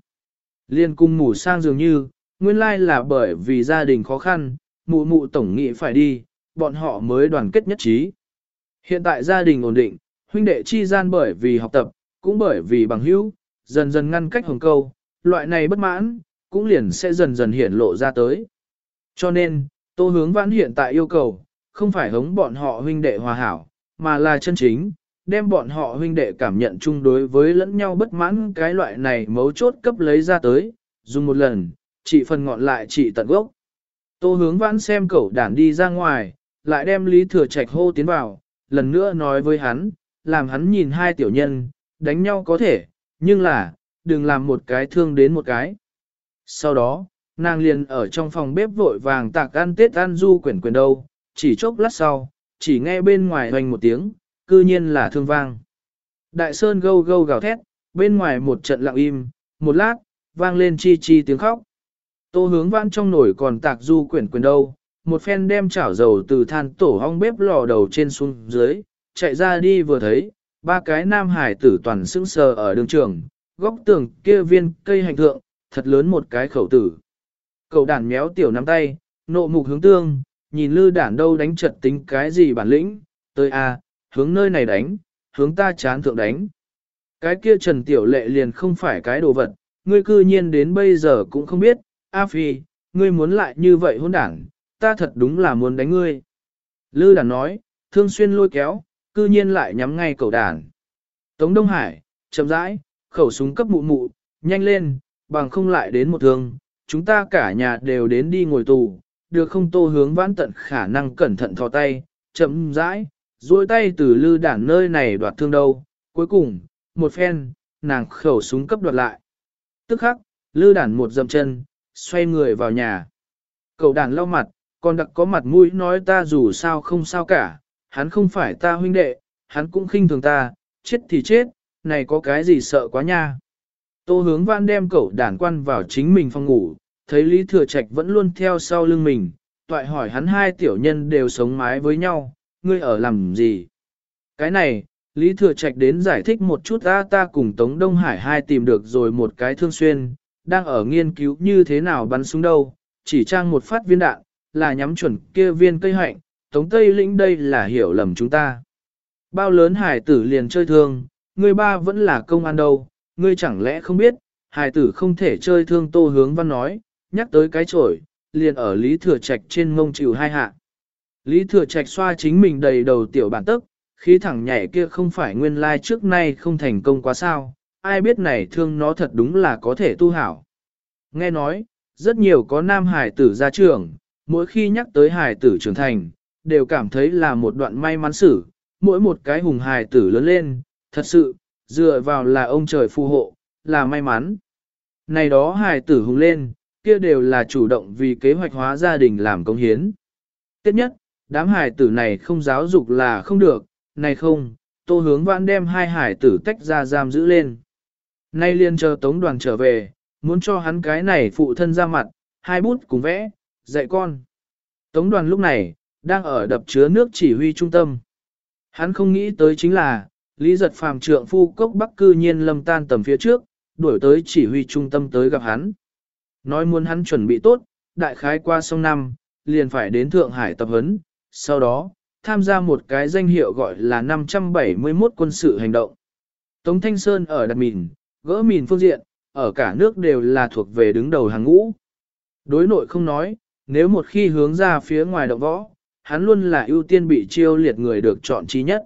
A: Liên cung mù sang dường như, nguyên lai là bởi vì gia đình khó khăn, mụ mụ tổng nghị phải đi, bọn họ mới đoàn kết nhất trí. Hiện tại gia đình ổn định, huynh đệ chi gian bởi vì học tập, cũng bởi vì bằng hữu, dần dần ngăn cách hồng câu, loại này bất mãn, cũng liền sẽ dần dần hiển lộ ra tới. Cho nên, tô hướng vãn hiện tại yêu cầu, không phải hống bọn họ huynh đệ hòa hảo, mà là chân chính, đem bọn họ huynh đệ cảm nhận chung đối với lẫn nhau bất mãn cái loại này mấu chốt cấp lấy ra tới, dùng một lần, chỉ phần ngọn lại chỉ tận gốc. Tô hướng vãn xem cậu đàn đi ra ngoài, lại đem Lý Thừa Trạch hô tiến vào, lần nữa nói với hắn, làm hắn nhìn hai tiểu nhân, đánh nhau có thể, nhưng là, đừng làm một cái thương đến một cái. Sau đó, nàng liền ở trong phòng bếp vội vàng tạc ăn tết ăn du quyển quyển đâu, chỉ chốc lát sau, chỉ nghe bên ngoài hoành một tiếng, cư nhiên là thương vang. Đại sơn gâu gâu gào thét, bên ngoài một trận lặng im, một lát, vang lên chi chi tiếng khóc. Tô hướng vãn trong nổi còn tạc du quyển quyển đâu, một phen đem chảo dầu từ than tổ hong bếp lò đầu trên xuống dưới, chạy ra đi vừa thấy, ba cái nam hải tử toàn sững sờ ở đường trường, góc tường kia viên cây hành thượng, thật lớn một cái khẩu tử. Cậu đàn méo tiểu nắm tay, nộ mục hướng tương, nhìn lư đản đâu đánh trật tính cái gì bản lĩnh, tới a, hướng nơi này đánh, hướng ta chán thượng đánh. Cái kia trần tiểu lệ liền không phải cái đồ vật, ngươi cư nhiên đến bây giờ cũng không biết, A Phi, ngươi muốn lại như vậy hôn đảng, ta thật đúng là muốn đánh ngươi. Lư đản nói, thương xuyên lôi kéo, cư nhiên lại nhắm ngay cậu đàn. Tống Đông Hải, chậm rãi, khẩu súng cấp mụ mụ, nhanh lên, bằng không lại đến một thương, chúng ta cả nhà đều đến đi ngồi tù, được không tô hướng vãn tận khả năng cẩn thận thò tay, chậm rãi, duỗi tay từ lư đản nơi này đoạt thương đâu, cuối cùng, một phen, nàng khẩu súng cấp đoạt lại. Tức khắc, lư đản một dầm chân, xoay người vào nhà. Cậu đản lau mặt, còn đặc có mặt mũi nói ta dù sao không sao cả, hắn không phải ta huynh đệ, hắn cũng khinh thường ta, chết thì chết, này có cái gì sợ quá nha. Tô hướng văn đem cậu đàn quan vào chính mình phòng ngủ, thấy Lý Thừa Trạch vẫn luôn theo sau lưng mình, toại hỏi hắn hai tiểu nhân đều sống mái với nhau, ngươi ở làm gì? Cái này, Lý Thừa Trạch đến giải thích một chút ta ta cùng Tống Đông Hải hai tìm được rồi một cái thương xuyên, đang ở nghiên cứu như thế nào bắn súng đâu, chỉ trang một phát viên đạn, là nhắm chuẩn kia viên cây hạnh, Tống Tây Lĩnh đây là hiểu lầm chúng ta. Bao lớn hải tử liền chơi thương, người ba vẫn là công an đâu, ngươi chẳng lẽ không biết, hải tử không thể chơi thương tô hướng văn nói, nhắc tới cái chổi, liền ở Lý Thừa Trạch trên mông chịu hai hạ. Lý Thừa Trạch xoa chính mình đầy đầu tiểu bản tức, khí thẳng nhảy kia không phải nguyên lai trước nay không thành công quá sao, ai biết này thương nó thật đúng là có thể tu hảo. Nghe nói, rất nhiều có nam hải tử ra trường, mỗi khi nhắc tới hải tử trưởng thành, đều cảm thấy là một đoạn may mắn xử, mỗi một cái hùng hải tử lớn lên, thật sự, dựa vào là ông trời phù hộ, là may mắn. Này đó hải tử hùng lên, kia đều là chủ động vì kế hoạch hóa gia đình làm công hiến. Tiếp nhất, đám hải tử này không giáo dục là không được, này không, tô hướng vãn đem hai hải tử tách ra giam giữ lên. Nay liên chờ tống đoàn trở về, muốn cho hắn cái này phụ thân ra mặt, hai bút cùng vẽ, dạy con. Tống đoàn lúc này, đang ở đập chứa nước chỉ huy trung tâm. Hắn không nghĩ tới chính là, Lý giật phàm trượng phu cốc bắc cư nhiên lâm tan tầm phía trước, đuổi tới chỉ huy trung tâm tới gặp hắn. Nói muốn hắn chuẩn bị tốt, đại khái qua sông năm, liền phải đến Thượng Hải tập huấn, sau đó, tham gia một cái danh hiệu gọi là 571 quân sự hành động. Tống Thanh Sơn ở đặt mìn, gỡ mìn phương diện, ở cả nước đều là thuộc về đứng đầu hàng ngũ. Đối nội không nói, nếu một khi hướng ra phía ngoài động võ, hắn luôn là ưu tiên bị chiêu liệt người được chọn trí nhất.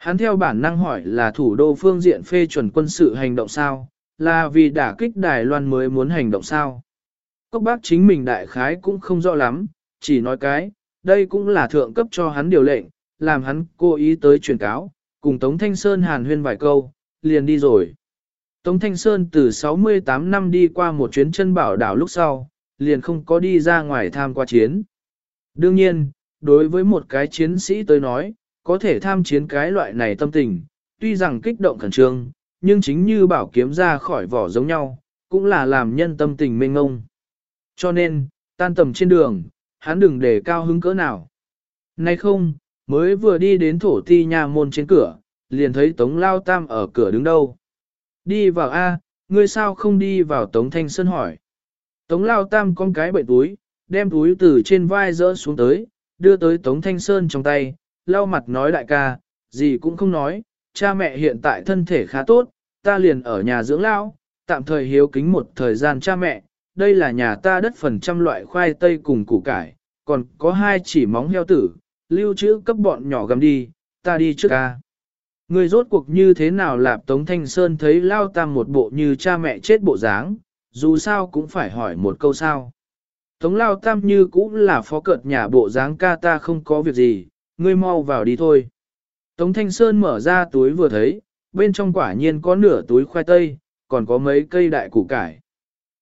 A: Hắn theo bản năng hỏi là thủ đô phương diện phê chuẩn quân sự hành động sao, là vì đả kích Đài Loan mới muốn hành động sao. Cốc bác chính mình đại khái cũng không rõ lắm, chỉ nói cái, đây cũng là thượng cấp cho hắn điều lệnh, làm hắn cố ý tới truyền cáo, cùng Tống Thanh Sơn hàn huyên vài câu, liền đi rồi. Tống Thanh Sơn từ 68 năm đi qua một chuyến chân bảo đảo lúc sau, liền không có đi ra ngoài tham qua chiến. Đương nhiên, đối với một cái chiến sĩ tới nói, có thể tham chiến cái loại này tâm tình, tuy rằng kích động khẩn trương, nhưng chính như bảo kiếm ra khỏi vỏ giống nhau, cũng là làm nhân tâm tình mênh ngông. Cho nên, tan tầm trên đường, hắn đừng để cao hứng cỡ nào. Nay không, Mới vừa đi đến thổ ti nhà môn trên cửa, liền thấy Tống Lao Tam ở cửa đứng đâu. Đi vào A, ngươi sao không đi vào Tống Thanh Sơn hỏi. Tống Lao Tam con cái bệnh túi, đem túi từ trên vai rỡ xuống tới, đưa tới Tống Thanh Sơn trong tay, lau mặt nói đại ca, gì cũng không nói, cha mẹ hiện tại thân thể khá tốt, ta liền ở nhà dưỡng lao, tạm thời hiếu kính một thời gian cha mẹ, đây là nhà ta đất phần trăm loại khoai tây cùng củ cải, còn có hai chỉ móng heo tử, lưu trữ cấp bọn nhỏ gầm đi, ta đi trước ca. Người rốt cuộc như thế nào lạp Tống Thanh Sơn thấy lao tam một bộ như cha mẹ chết bộ dáng, dù sao cũng phải hỏi một câu sao. Tống lao tam như cũng là phó cợt nhà bộ dáng ca ta không có việc gì, ngươi mau vào đi thôi. Tống Thanh Sơn mở ra túi vừa thấy, bên trong quả nhiên có nửa túi khoai tây, còn có mấy cây đại củ cải.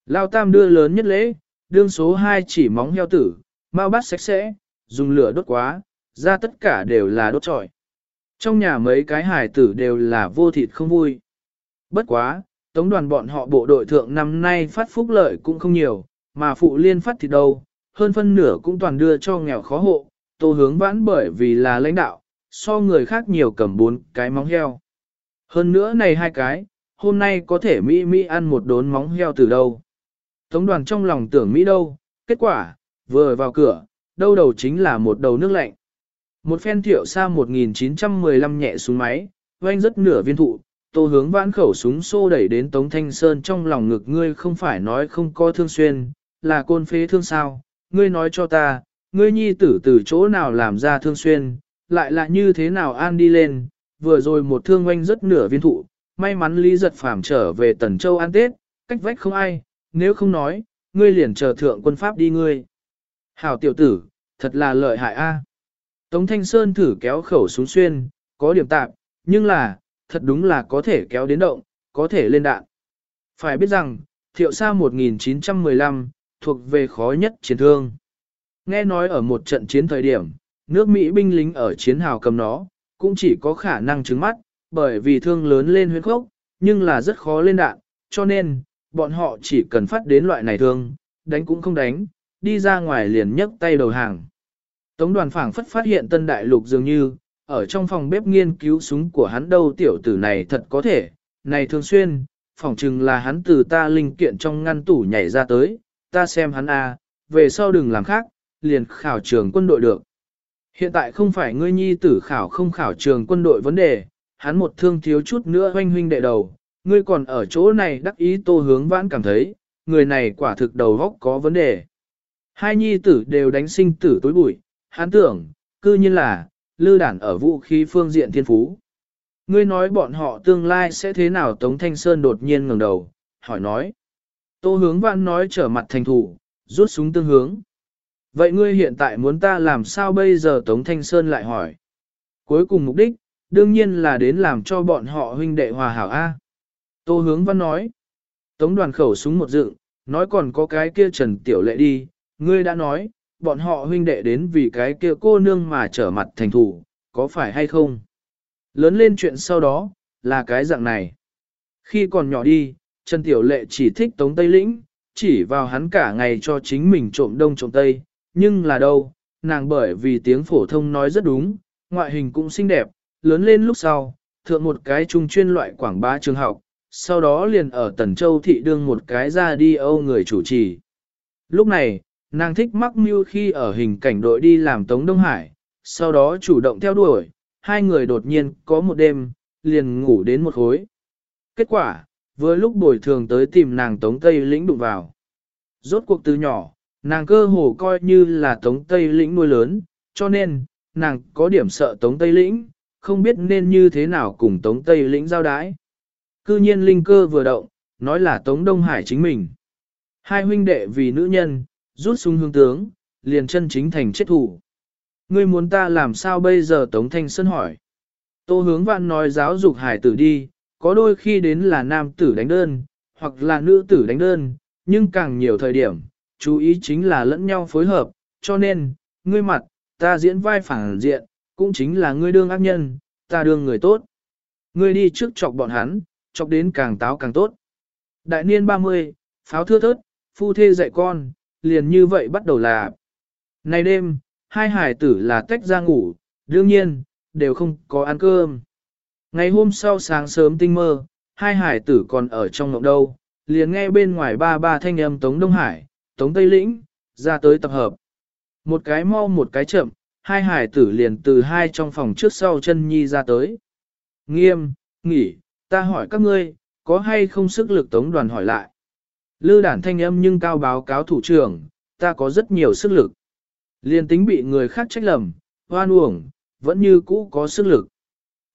A: Lao tam đưa lớn nhất lễ, đương số 2 chỉ móng heo tử, mau bắt sạch sẽ, dùng lửa đốt quá, ra tất cả đều là đốt trọi. Trong nhà mấy cái hải tử đều là vô thịt không vui. Bất quá, tống đoàn bọn họ bộ đội thượng năm nay phát phúc lợi cũng không nhiều, mà phụ liên phát thịt đâu, hơn phân nửa cũng toàn đưa cho nghèo khó hộ, tô hướng vãn bởi vì là lãnh đạo, so người khác nhiều cầm bốn cái móng heo. Hơn nữa này hai cái, hôm nay có thể Mỹ Mỹ ăn một đốn móng heo từ đâu. Tống đoàn trong lòng tưởng Mỹ đâu, kết quả, vừa vào cửa, đâu đầu chính là một đầu nước lạnh. Một phen thiệu xa 1915 nhẹ xuống máy, oanh rất nửa viên thụ, tô hướng vãn khẩu súng xô đẩy đến Tống Thanh Sơn trong lòng ngực ngươi không phải nói không có thương xuyên, là côn phế thương sao, ngươi nói cho ta, ngươi nhi tử từ chỗ nào làm ra thương xuyên, lại là như thế nào an đi lên, vừa rồi một thương oanh rất nửa viên thụ, may mắn Lý Giật Phàm trở về Tần Châu ăn Tết, cách vách không ai, nếu không nói, ngươi liền chờ thượng quân pháp đi ngươi. Hảo tiểu tử, thật là lợi hại a. Tống Thanh Sơn thử kéo khẩu xuống xuyên, có điểm tạm, nhưng là, thật đúng là có thể kéo đến động, có thể lên đạn. Phải biết rằng, thiệu sa 1915, thuộc về khó nhất chiến thương. Nghe nói ở một trận chiến thời điểm, nước Mỹ binh lính ở chiến hào cầm nó, cũng chỉ có khả năng trứng mắt, bởi vì thương lớn lên huyết khốc, nhưng là rất khó lên đạn, cho nên, bọn họ chỉ cần phát đến loại này thương, đánh cũng không đánh, đi ra ngoài liền nhấc tay đầu hàng. Tống đoàn phảng phất phát hiện tân đại lục dường như, ở trong phòng bếp nghiên cứu súng của hắn đâu tiểu tử này thật có thể, này thường xuyên, phỏng chừng là hắn từ ta linh kiện trong ngăn tủ nhảy ra tới, ta xem hắn a, à, về sau đừng làm khác, liền khảo trường quân đội được. Hiện tại không phải ngươi nhi tử khảo không khảo trường quân đội vấn đề, hắn một thương thiếu chút nữa hoanh huynh đệ đầu, ngươi còn ở chỗ này đắc ý tô hướng vãn cảm thấy, người này quả thực đầu góc có vấn đề. Hai nhi tử đều đánh sinh tử tối bụi, hắn tưởng, cư nhiên là, lư đản ở vũ khí phương diện thiên phú. Ngươi nói bọn họ tương lai sẽ thế nào Tống Thanh Sơn đột nhiên ngẩng đầu, hỏi nói. Tô hướng vãn nói trở mặt thành thủ, rút súng tương hướng. Vậy ngươi hiện tại muốn ta làm sao bây giờ Tống Thanh Sơn lại hỏi. Cuối cùng mục đích, đương nhiên là đến làm cho bọn họ huynh đệ hòa hảo A. Tô hướng văn nói. Tống đoàn khẩu súng một dựng, nói còn có cái kia Trần Tiểu Lệ đi, ngươi đã nói, bọn họ huynh đệ đến vì cái kia cô nương mà trở mặt thành thủ, có phải hay không? Lớn lên chuyện sau đó, là cái dạng này. Khi còn nhỏ đi, Trần Tiểu Lệ chỉ thích Tống Tây Lĩnh, chỉ vào hắn cả ngày cho chính mình trộm đông trộm Tây, nhưng là đâu, nàng bởi vì tiếng phổ thông nói rất đúng, ngoại hình cũng xinh đẹp, lớn lên lúc sau, thượng một cái trung chuyên loại quảng bá trường học, sau đó liền ở Tần Châu thị đương một cái ra đi âu người chủ trì. Lúc này, nàng thích mắc mưu khi ở hình cảnh đội đi làm Tống Đông Hải, sau đó chủ động theo đuổi, hai người đột nhiên có một đêm, liền ngủ đến một khối. Kết quả, với lúc bồi thường tới tìm nàng Tống Tây lĩnh đụng vào. Rốt cuộc từ nhỏ, nàng cơ hồ coi như là Tống Tây lĩnh nuôi lớn, cho nên, nàng có điểm sợ Tống Tây lĩnh, không biết nên như thế nào cùng Tống Tây lĩnh giao đái. Cư nhiên linh cơ vừa động, nói là Tống Đông Hải chính mình. Hai huynh đệ vì nữ nhân, rút súng hướng tướng, liền chân chính thành chết thủ. Ngươi muốn ta làm sao bây giờ Tống Thanh Sơn hỏi. Tô hướng vạn nói giáo dục hải tử đi, có đôi khi đến là nam tử đánh đơn, hoặc là nữ tử đánh đơn, nhưng càng nhiều thời điểm, chú ý chính là lẫn nhau phối hợp, cho nên, ngươi mặt, ta diễn vai phản diện, cũng chính là ngươi đương ác nhân, ta đương người tốt. Ngươi đi trước chọc bọn hắn, chọc đến càng táo càng tốt. Đại niên 30, pháo thưa thớt, phu thê dạy con, liền như vậy bắt đầu là. Này đêm, hai hải tử là tách ra ngủ, đương nhiên, đều không có ăn cơm. Ngày hôm sau sáng sớm tinh mơ, hai hải tử còn ở trong ngộng đâu, liền nghe bên ngoài ba ba thanh âm Tống Đông Hải, Tống Tây Lĩnh, ra tới tập hợp. Một cái mau một cái chậm, hai hải tử liền từ hai trong phòng trước sau chân nhi ra tới. Nghiêm, nghỉ, ta hỏi các ngươi, có hay không sức lực tống đoàn hỏi lại. Lư đản thanh âm nhưng cao báo cáo thủ trưởng, ta có rất nhiều sức lực. Liên tính bị người khác trách lầm, hoan uổng, vẫn như cũ có sức lực.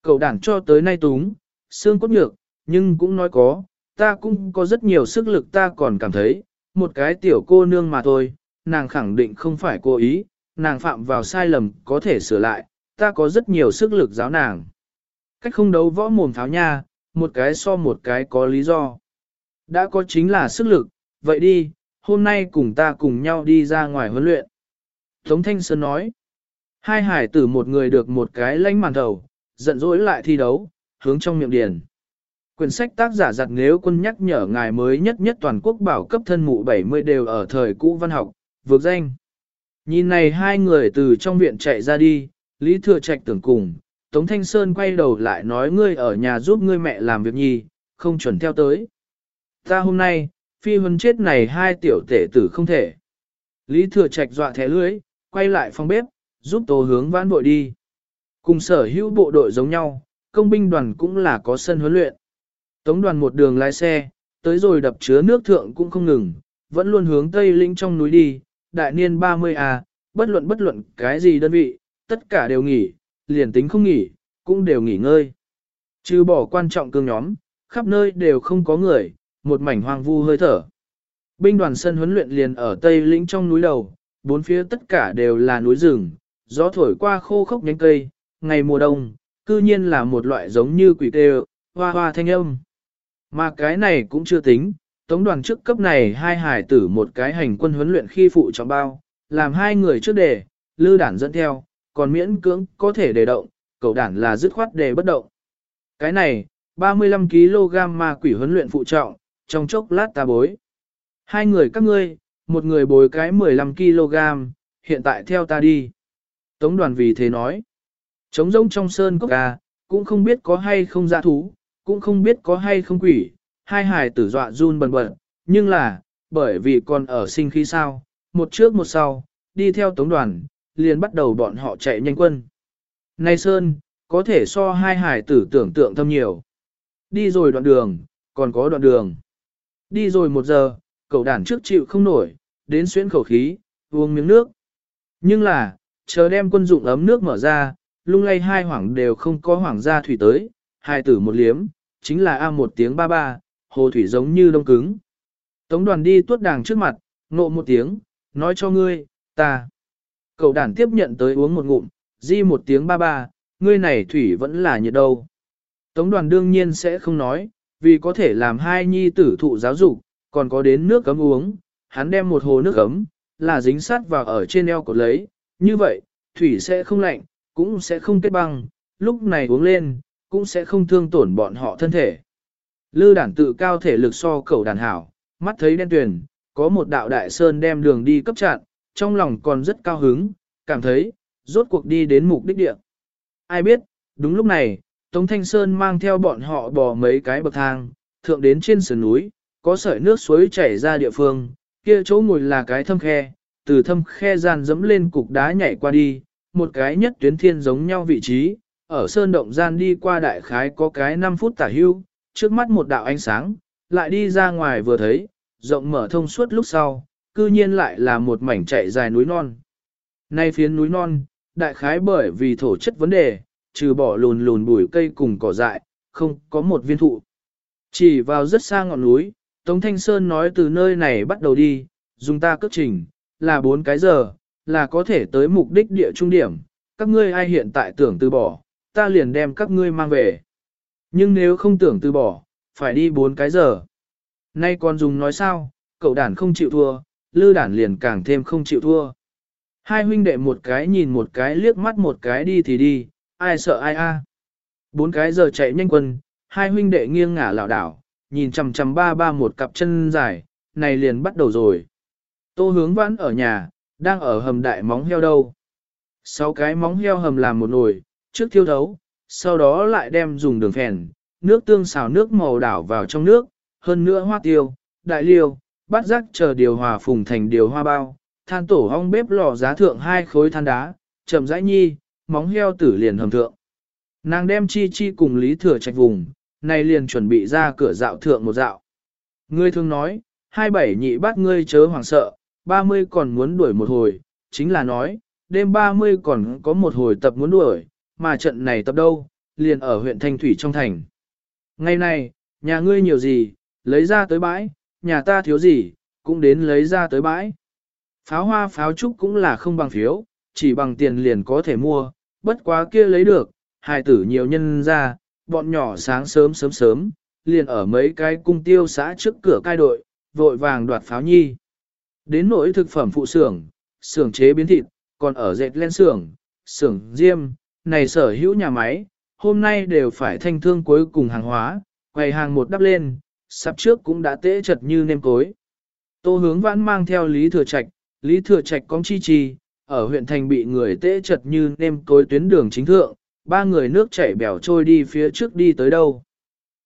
A: Cậu đản cho tới nay túng, xương cốt nhược, nhưng cũng nói có, ta cũng có rất nhiều sức lực ta còn cảm thấy, một cái tiểu cô nương mà thôi, nàng khẳng định không phải cố ý, nàng phạm vào sai lầm có thể sửa lại, ta có rất nhiều sức lực giáo nàng. Cách không đấu võ mồm tháo nha, một cái so một cái có lý do. Đã có chính là sức lực, vậy đi, hôm nay cùng ta cùng nhau đi ra ngoài huấn luyện. Tống Thanh Sơn nói, hai hải tử một người được một cái lánh màn đầu, giận dỗi lại thi đấu, hướng trong miệng điền. Quyển sách tác giả giặt nếu quân nhắc nhở ngài mới nhất nhất toàn quốc bảo cấp thân mụ 70 đều ở thời cũ văn học, vượt danh. Nhìn này hai người từ trong viện chạy ra đi, Lý Thừa Trạch tưởng cùng, Tống Thanh Sơn quay đầu lại nói ngươi ở nhà giúp ngươi mẹ làm việc nhi, không chuẩn theo tới. Ta hôm nay, phi huân chết này hai tiểu tể tử không thể. Lý Thừa Trạch dọa thẻ lưới, quay lại phòng bếp, giúp tổ hướng vãn vội đi. Cùng sở hữu bộ đội giống nhau, công binh đoàn cũng là có sân huấn luyện. Tống đoàn một đường lái xe, tới rồi đập chứa nước thượng cũng không ngừng, vẫn luôn hướng tây lĩnh trong núi đi, đại niên 30A, à, bất luận bất luận cái gì đơn vị, tất cả đều nghỉ, liền tính không nghỉ, cũng đều nghỉ ngơi. Trừ bỏ quan trọng cương nhóm, khắp nơi đều không có người, một mảnh hoang vu hơi thở. Binh đoàn sân huấn luyện liền ở tây lĩnh trong núi đầu, bốn phía tất cả đều là núi rừng, gió thổi qua khô khốc nhánh cây, ngày mùa đông, cư nhiên là một loại giống như quỷ tê hoa hoa thanh âm. Mà cái này cũng chưa tính, tống đoàn trước cấp này hai hải tử một cái hành quân huấn luyện khi phụ trọng bao, làm hai người trước đề, lư đản dẫn theo, còn miễn cưỡng có thể đề động, cầu đản là dứt khoát đề bất động. Cái này, 35kg ma quỷ huấn luyện phụ trọng, trong chốc lát ta bối. Hai người các ngươi, một người bồi cái 15kg, hiện tại theo ta đi. Tống đoàn vì thế nói, trống rông trong sơn cốc ca, cũng không biết có hay không ra thú, cũng không biết có hay không quỷ, hai hài tử dọa run bần bật, nhưng là, bởi vì còn ở sinh khí sao, một trước một sau, đi theo tống đoàn, liền bắt đầu bọn họ chạy nhanh quân. Này Sơn, có thể so hai hải tử tưởng tượng thâm nhiều. Đi rồi đoạn đường, còn có đoạn đường. Đi rồi một giờ, cậu đàn trước chịu không nổi, đến xuyên khẩu khí, uống miếng nước. Nhưng là, chờ đem quân dụng ấm nước mở ra, lung lay hai hoảng đều không có hoảng gia thủy tới, hai tử một liếm, chính là A một tiếng ba ba, hồ thủy giống như đông cứng. Tống đoàn đi tuốt đàng trước mặt, nộ một tiếng, nói cho ngươi, ta. Cậu đàn tiếp nhận tới uống một ngụm, di một tiếng ba ba, ngươi này thủy vẫn là nhiệt đâu. Tống đoàn đương nhiên sẽ không nói, vì có thể làm hai nhi tử thụ giáo dục, còn có đến nước cấm uống, hắn đem một hồ nước cấm, là dính sát vào ở trên eo của lấy, như vậy, thủy sẽ không lạnh, cũng sẽ không kết băng, lúc này uống lên, cũng sẽ không thương tổn bọn họ thân thể. Lư đản tự cao thể lực so cầu đàn hảo, mắt thấy đen tuyền, có một đạo đại sơn đem đường đi cấp chặn, trong lòng còn rất cao hứng, cảm thấy, rốt cuộc đi đến mục đích địa. Ai biết, đúng lúc này, Tống Thanh Sơn mang theo bọn họ bò mấy cái bậc thang, thượng đến trên sườn núi, có sợi nước suối chảy ra địa phương, kia chỗ ngồi là cái thâm khe, từ thâm khe gian dẫm lên cục đá nhảy qua đi, một cái nhất tuyến thiên giống nhau vị trí, ở sơn động gian đi qua đại khái có cái 5 phút tả hưu, trước mắt một đạo ánh sáng, lại đi ra ngoài vừa thấy, rộng mở thông suốt lúc sau, cư nhiên lại là một mảnh chạy dài núi non. Nay phiến núi non, đại khái bởi vì thổ chất vấn đề, trừ bỏ lùn lùn bụi cây cùng cỏ dại, không có một viên thụ. Chỉ vào rất xa ngọn núi, Tống Thanh Sơn nói từ nơi này bắt đầu đi, dùng ta cất trình, là 4 cái giờ, là có thể tới mục đích địa trung điểm, các ngươi ai hiện tại tưởng từ bỏ, ta liền đem các ngươi mang về. Nhưng nếu không tưởng từ bỏ, phải đi 4 cái giờ. Nay còn dùng nói sao, cậu đản không chịu thua, lư đản liền càng thêm không chịu thua. Hai huynh đệ một cái nhìn một cái liếc mắt một cái đi thì đi, ai sợ ai a. Bốn cái giờ chạy nhanh quân, hai huynh đệ nghiêng ngả lảo đảo, nhìn chằm chằm ba ba một cặp chân dài, này liền bắt đầu rồi. Tô hướng vãn ở nhà, đang ở hầm đại móng heo đâu. Sáu cái móng heo hầm làm một nồi, trước thiêu thấu, sau đó lại đem dùng đường phèn, nước tương xào nước màu đảo vào trong nước, hơn nữa hoa tiêu, đại liêu, bát giác chờ điều hòa phùng thành điều hoa bao, than tổ hong bếp lò giá thượng hai khối than đá, chậm rãi nhi, móng heo tử liền hầm thượng. Nàng đem chi chi cùng lý thừa trạch vùng, nay liền chuẩn bị ra cửa dạo thượng một dạo. Ngươi thường nói, hai bảy nhị bắt ngươi chớ hoảng sợ, ba mươi còn muốn đuổi một hồi, chính là nói, đêm ba mươi còn có một hồi tập muốn đuổi, mà trận này tập đâu, liền ở huyện Thanh Thủy trong thành. Ngày này, nhà ngươi nhiều gì, lấy ra tới bãi, nhà ta thiếu gì, cũng đến lấy ra tới bãi. Pháo hoa pháo trúc cũng là không bằng phiếu, chỉ bằng tiền liền có thể mua, bất quá kia lấy được, hài tử nhiều nhân ra, bọn nhỏ sáng sớm sớm sớm, liền ở mấy cái cung tiêu xã trước cửa cai đội, vội vàng đoạt pháo nhi. Đến nỗi thực phẩm phụ xưởng, xưởng chế biến thịt, còn ở dệt len xưởng, xưởng diêm, này sở hữu nhà máy, hôm nay đều phải thanh thương cuối cùng hàng hóa, quầy hàng một đắp lên, sắp trước cũng đã tễ chật như nêm cối. Tô hướng vãn mang theo Lý Thừa Trạch, Lý Thừa Trạch có chi chi, ở huyện thành bị người tễ chật như nêm cối tuyến đường chính thượng, ba người nước chảy bèo trôi đi phía trước đi tới đâu.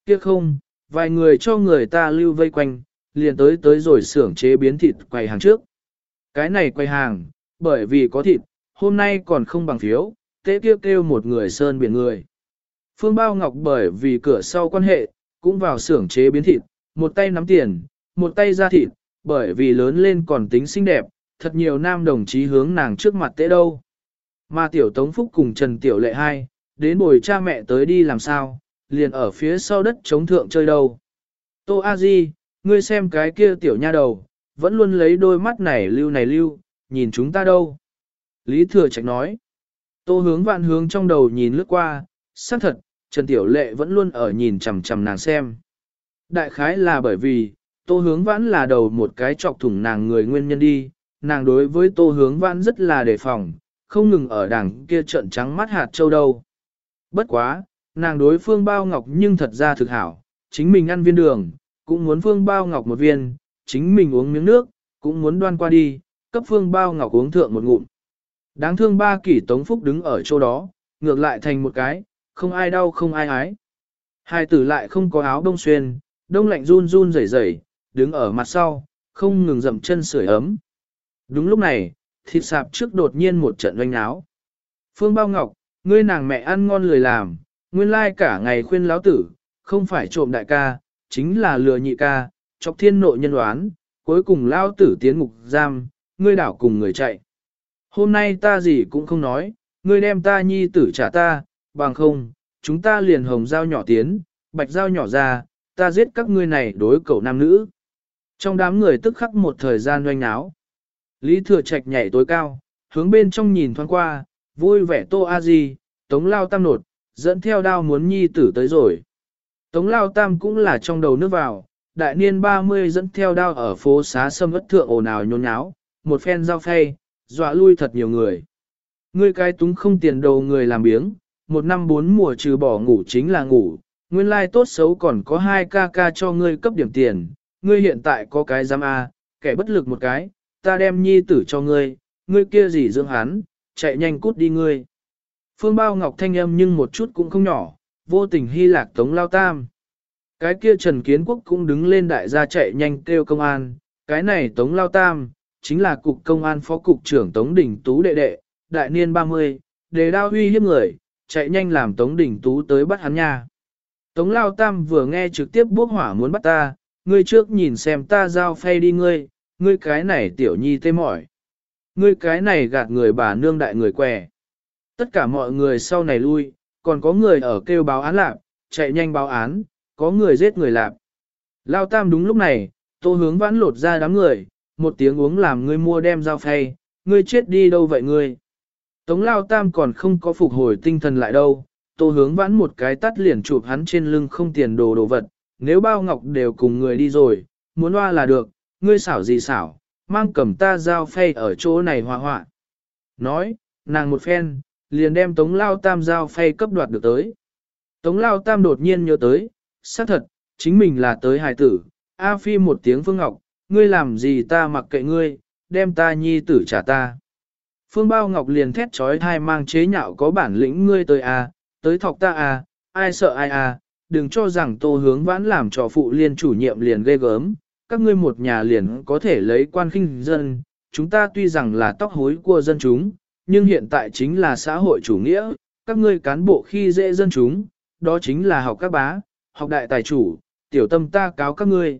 A: Tiếc không, vài người cho người ta lưu vây quanh, liền tới tới rồi xưởng chế biến thịt quầy hàng trước. Cái này quầy hàng, bởi vì có thịt, hôm nay còn không bằng phiếu, tế kêu kêu một người sơn biển người. Phương Bao Ngọc bởi vì cửa sau quan hệ, cũng vào xưởng chế biến thịt, một tay nắm tiền, một tay ra thịt, bởi vì lớn lên còn tính xinh đẹp, thật nhiều nam đồng chí hướng nàng trước mặt tế đâu. Mà Tiểu Tống Phúc cùng Trần Tiểu Lệ hai, đến bồi cha mẹ tới đi làm sao, liền ở phía sau đất chống thượng chơi đâu. Tô A Di, ngươi xem cái kia tiểu nha đầu, vẫn luôn lấy đôi mắt này lưu này lưu, nhìn chúng ta đâu. Lý Thừa Trạch nói. Tô hướng vạn hướng trong đầu nhìn lướt qua, xác thật, Trần Tiểu Lệ vẫn luôn ở nhìn chằm chằm nàng xem. Đại khái là bởi vì, Tô hướng vãn là đầu một cái chọc thủng nàng người nguyên nhân đi, nàng đối với Tô hướng vãn rất là đề phòng, không ngừng ở đằng kia trận trắng mắt hạt châu đâu. Bất quá, nàng đối phương bao ngọc nhưng thật ra thực hảo, chính mình ăn viên đường, cũng muốn phương bao ngọc một viên, chính mình uống miếng nước, cũng muốn đoan qua đi, cấp phương bao ngọc uống thượng một ngụm. Đáng thương ba kỷ tống phúc đứng ở chỗ đó, ngược lại thành một cái, không ai đau không ai ái. Hai tử lại không có áo đông xuyên, đông lạnh run run rẩy rẩy, đứng ở mặt sau, không ngừng dậm chân sưởi ấm. Đúng lúc này, thịt sạp trước đột nhiên một trận oanh áo. Phương Bao Ngọc, ngươi nàng mẹ ăn ngon lười làm, nguyên lai cả ngày khuyên láo tử, không phải trộm đại ca, chính là lừa nhị ca, chọc thiên nội nhân đoán, cuối cùng lao tử tiến ngục giam, ngươi đảo cùng người chạy. Hôm nay ta gì cũng không nói, ngươi đem ta nhi tử trả ta, bằng không, chúng ta liền hồng dao nhỏ tiến, bạch dao nhỏ ra, ta giết các ngươi này đối cậu nam nữ. Trong đám người tức khắc một thời gian doanh áo, Lý thừa trạch nhảy tối cao, hướng bên trong nhìn thoáng qua, vui vẻ tô a di, tống lao tam nột, dẫn theo đao muốn nhi tử tới rồi. Tống lao tam cũng là trong đầu nước vào, đại niên 30 dẫn theo đao ở phố xá sâm ất thượng ồn ào nhốn nháo, một phen giao phay, dọa lui thật nhiều người. Ngươi cái túng không tiền đầu người làm biếng, một năm bốn mùa trừ bỏ ngủ chính là ngủ, nguyên lai tốt xấu còn có hai ca ca cho ngươi cấp điểm tiền, ngươi hiện tại có cái giam A, kẻ bất lực một cái, ta đem nhi tử cho ngươi, ngươi kia gì dưỡng hắn, chạy nhanh cút đi ngươi. Phương Bao Ngọc thanh âm nhưng một chút cũng không nhỏ, vô tình hy lạc tống lao tam. Cái kia Trần Kiến Quốc cũng đứng lên đại gia chạy nhanh kêu công an, cái này tống lao tam, chính là cục công an phó cục trưởng tống đình tú đệ đệ, đại niên 30, đề đao huy hiếp người, chạy nhanh làm tống đình tú tới bắt hắn nha. Tống lao tam vừa nghe trực tiếp bốc hỏa muốn bắt ta, ngươi trước nhìn xem ta giao phay đi ngươi, ngươi cái này tiểu nhi tê mỏi. Ngươi cái này gạt người bà nương đại người què. Tất cả mọi người sau này lui, còn có người ở kêu báo án lạc, chạy nhanh báo án, có người giết người lạc. Lao tam đúng lúc này, tô hướng vãn lột ra đám người, một tiếng uống làm ngươi mua đem dao phay, ngươi chết đi đâu vậy ngươi. Tống Lao tam còn không có phục hồi tinh thần lại đâu, tô hướng vãn một cái tắt liền chụp hắn trên lưng không tiền đồ đồ vật, nếu bao ngọc đều cùng người đi rồi, muốn hoa là được, ngươi xảo gì xảo, mang cầm ta dao phay ở chỗ này hoa hoa. Nói, nàng một phen, liền đem Tống Lao Tam giao phay cấp đoạt được tới. Tống Lao Tam đột nhiên nhớ tới, xác thật, chính mình là tới hài tử, A Phi một tiếng Phương Ngọc, ngươi làm gì ta mặc kệ ngươi, đem ta nhi tử trả ta. Phương Bao Ngọc liền thét trói thai mang chế nhạo có bản lĩnh ngươi tới à, tới thọc ta à, ai sợ ai à, đừng cho rằng tô hướng vãn làm trò phụ liên chủ nhiệm liền ghê gớm, các ngươi một nhà liền có thể lấy quan khinh dân, chúng ta tuy rằng là tóc hối của dân chúng, nhưng hiện tại chính là xã hội chủ nghĩa, các ngươi cán bộ khi dễ dân chúng, đó chính là học các bá, học đại tài chủ, tiểu tâm ta cáo các ngươi.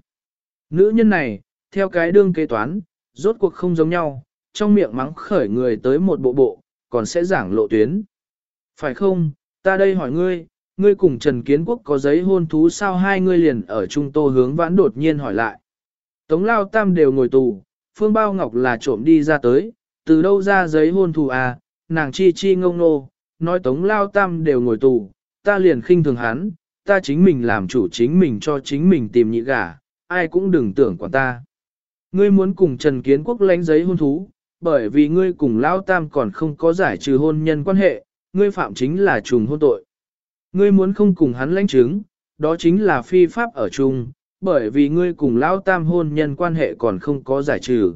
A: Nữ nhân này, theo cái đương kế toán, rốt cuộc không giống nhau, trong miệng mắng khởi người tới một bộ bộ, còn sẽ giảng lộ tuyến. Phải không, ta đây hỏi ngươi, ngươi cùng Trần Kiến Quốc có giấy hôn thú sao hai ngươi liền ở trung tô hướng vãn đột nhiên hỏi lại. Tống Lao Tam đều ngồi tù, Phương Bao Ngọc là trộm đi ra tới, từ đâu ra giấy hôn thú à, nàng chi chi ngông nô, nói Tống Lao Tam đều ngồi tù, ta liền khinh thường hắn, ta chính mình làm chủ chính mình cho chính mình tìm nhị gả, ai cũng đừng tưởng quản ta. Ngươi muốn cùng Trần Kiến Quốc lãnh giấy hôn thú, bởi vì ngươi cùng Lao Tam còn không có giải trừ hôn nhân quan hệ, ngươi phạm chính là trùng hôn tội. Ngươi muốn không cùng hắn lãnh chứng, đó chính là phi pháp ở chung, bởi vì ngươi cùng Lao Tam hôn nhân quan hệ còn không có giải trừ.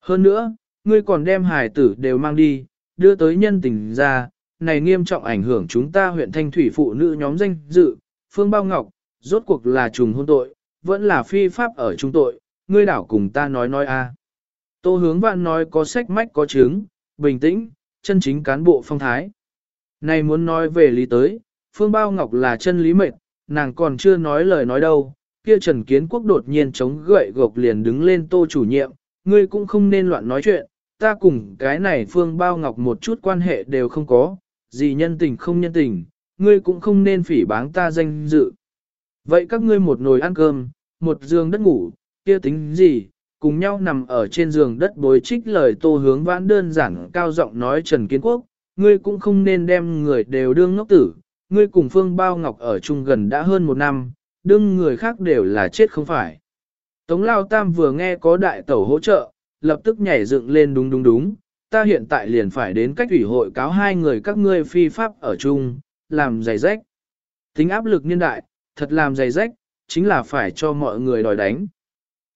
A: Hơn nữa, ngươi còn đem hài tử đều mang đi, đưa tới nhân tình ra, này nghiêm trọng ảnh hưởng chúng ta huyện Thanh Thủy phụ nữ nhóm danh dự, Phương Bao Ngọc, rốt cuộc là trùng hôn tội, vẫn là phi pháp ở trung tội, ngươi đảo cùng ta nói nói a. Tô hướng vạn nói có sách mách có chứng, bình tĩnh, chân chính cán bộ phong thái. Này muốn nói về lý tới, Phương Bao Ngọc là chân lý mệnh, nàng còn chưa nói lời nói đâu, kia Trần Kiến Quốc đột nhiên chống gậy gộc liền đứng lên tô chủ nhiệm, ngươi cũng không nên loạn nói chuyện, ta cùng cái này Phương Bao Ngọc một chút quan hệ đều không có, gì nhân tình không nhân tình, ngươi cũng không nên phỉ báng ta danh dự. Vậy các ngươi một nồi ăn cơm, một giường đất ngủ, kia tính gì, cùng nhau nằm ở trên giường đất bối trích lời tô hướng vãn đơn giản cao giọng nói Trần Kiến Quốc, ngươi cũng không nên đem người đều đương ngốc tử, ngươi cùng Phương Bao Ngọc ở chung gần đã hơn một năm, đương người khác đều là chết không phải. Tống Lao Tam vừa nghe có đại tẩu hỗ trợ, lập tức nhảy dựng lên đúng đúng đúng, ta hiện tại liền phải đến cách ủy hội cáo hai người các ngươi phi pháp ở chung, làm giày rách. Tính áp lực niên đại, thật làm giày rách, chính là phải cho mọi người đòi đánh.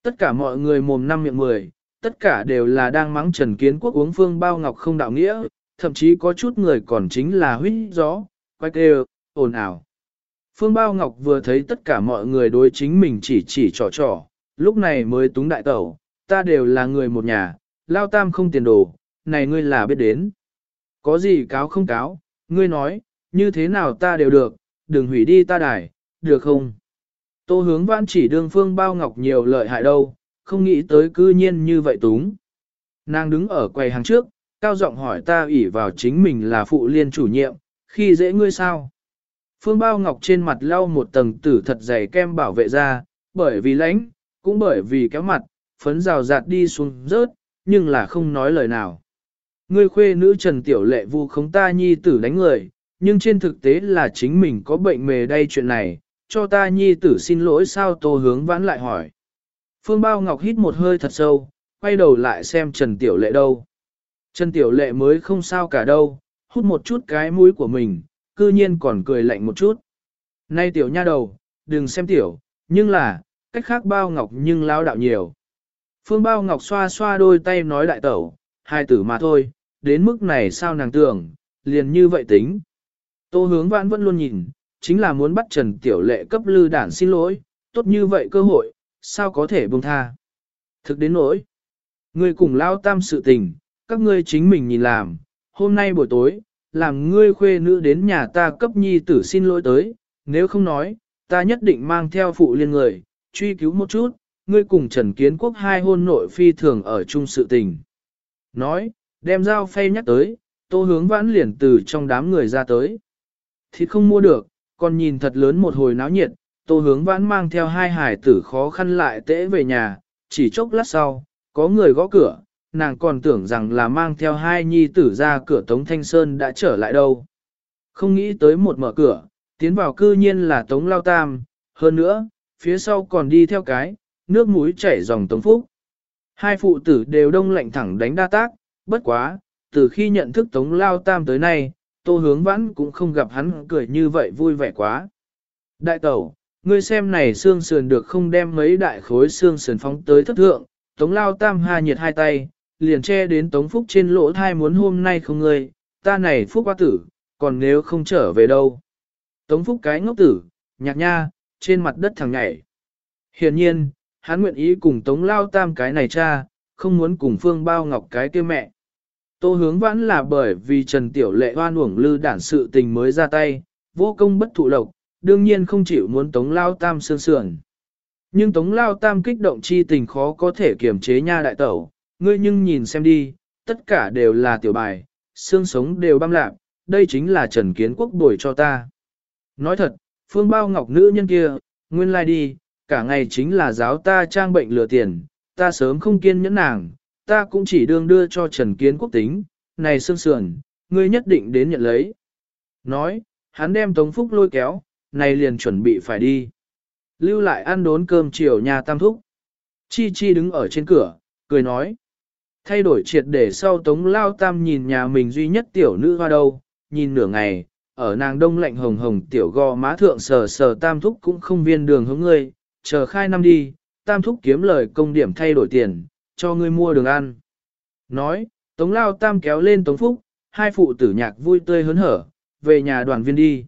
A: Tất cả mọi người mồm năm miệng mười, tất cả đều là đang mắng Trần Kiến Quốc uống phương bao ngọc không đạo nghĩa, thậm chí có chút người còn chính là huyết gió, quay kêu, ồn ào. Phương Bao Ngọc vừa thấy tất cả mọi người đối chính mình chỉ chỉ trò trò, lúc này mới túng đại tẩu, ta đều là người một nhà, lao tam không tiền đồ, này ngươi là biết đến. Có gì cáo không cáo, ngươi nói, như thế nào ta đều được, đừng hủy đi ta đài, được không? Tô hướng vãn chỉ đương phương bao ngọc nhiều lợi hại đâu, không nghĩ tới cư nhiên như vậy túng. Nàng đứng ở quầy hàng trước, cao giọng hỏi ta ủy vào chính mình là phụ liên chủ nhiệm, khi dễ ngươi sao? Phương bao ngọc trên mặt lau một tầng tử thật dày kem bảo vệ ra, bởi vì lãnh, cũng bởi vì kéo mặt, phấn rào rạt đi xuống rớt, nhưng là không nói lời nào. Ngươi khuê nữ Trần Tiểu Lệ vu khống ta nhi tử đánh người, nhưng trên thực tế là chính mình có bệnh mề đây chuyện này, cho ta nhi tử xin lỗi sao tô hướng vãn lại hỏi. Phương Bao Ngọc hít một hơi thật sâu, quay đầu lại xem Trần Tiểu Lệ đâu. Trần Tiểu Lệ mới không sao cả đâu, hút một chút cái mũi của mình, cư nhiên còn cười lạnh một chút. Nay Tiểu nha đầu, đừng xem Tiểu, nhưng là, cách khác Bao Ngọc nhưng lao đạo nhiều. Phương Bao Ngọc xoa xoa đôi tay nói đại tẩu, hai tử mà thôi, đến mức này sao nàng tưởng, liền như vậy tính. Tô hướng vãn vẫn luôn nhìn, chính là muốn bắt Trần Tiểu Lệ cấp lư đản xin lỗi, tốt như vậy cơ hội, sao có thể buông tha. Thực đến nỗi, ngươi cùng lao tam sự tình, các ngươi chính mình nhìn làm, hôm nay buổi tối, làm ngươi khuê nữ đến nhà ta cấp nhi tử xin lỗi tới, nếu không nói, ta nhất định mang theo phụ liên người, truy cứu một chút, ngươi cùng Trần Kiến Quốc hai hôn nội phi thường ở chung sự tình. Nói, đem dao phay nhắc tới, tô hướng vãn liền từ trong đám người ra tới. Thịt không mua được, còn nhìn thật lớn một hồi náo nhiệt, tô hướng vãn mang theo hai hải tử khó khăn lại tễ về nhà, chỉ chốc lát sau, có người gõ cửa, nàng còn tưởng rằng là mang theo hai nhi tử ra cửa Tống Thanh Sơn đã trở lại đâu. Không nghĩ tới một mở cửa, tiến vào cư nhiên là Tống Lao Tam, hơn nữa, phía sau còn đi theo cái, nước mũi chảy dòng Tống Phúc. Hai phụ tử đều đông lạnh thẳng đánh đa tác, bất quá, từ khi nhận thức Tống Lao Tam tới nay, Tô Hướng Vãn cũng không gặp hắn cười như vậy vui vẻ quá. Đại tẩu, ngươi xem này xương sườn được không đem mấy đại khối xương sườn phóng tới thất thượng, Tống Lao Tam ha nhiệt hai tay, liền che đến Tống Phúc trên lỗ thai muốn hôm nay không ngươi, ta này Phúc qua tử, còn nếu không trở về đâu. Tống Phúc cái ngốc tử, nhạc nha, trên mặt đất thằng nhảy. Hiển nhiên, hắn nguyện ý cùng Tống Lao Tam cái này cha, không muốn cùng Phương Bao Ngọc cái kia mẹ. Tô hướng vãn là bởi vì Trần Tiểu Lệ hoan uổng lư đản sự tình mới ra tay, vô công bất thụ lộc, đương nhiên không chịu muốn Tống Lao Tam sương sườn. Nhưng Tống Lao Tam kích động chi tình khó có thể kiềm chế nha đại tẩu, ngươi nhưng nhìn xem đi, tất cả đều là tiểu bài, xương sống đều băm lạp, đây chính là Trần Kiến Quốc đổi cho ta. Nói thật, Phương Bao Ngọc nữ nhân kia, nguyên lai like đi, cả ngày chính là giáo ta trang bệnh lừa tiền, ta sớm không kiên nhẫn nàng, ta cũng chỉ đương đưa cho Trần Kiến Quốc tính, này sương sườn, ngươi nhất định đến nhận lấy. Nói, hắn đem Tống Phúc lôi kéo, này liền chuẩn bị phải đi. Lưu lại ăn đốn cơm chiều nhà tam thúc. Chi Chi đứng ở trên cửa, cười nói. Thay đổi triệt để sau Tống Lao Tam nhìn nhà mình duy nhất tiểu nữ hoa đâu, nhìn nửa ngày, ở nàng đông lạnh hồng hồng tiểu gò má thượng sờ sờ Tam thúc cũng không viên đường hướng ngươi, chờ khai năm đi, Tam thúc kiếm lời công điểm thay đổi tiền, cho ngươi mua đường ăn. Nói, Tống Lao Tam kéo lên Tống Phúc, hai phụ tử nhạc vui tươi hớn hở, về nhà đoàn viên đi.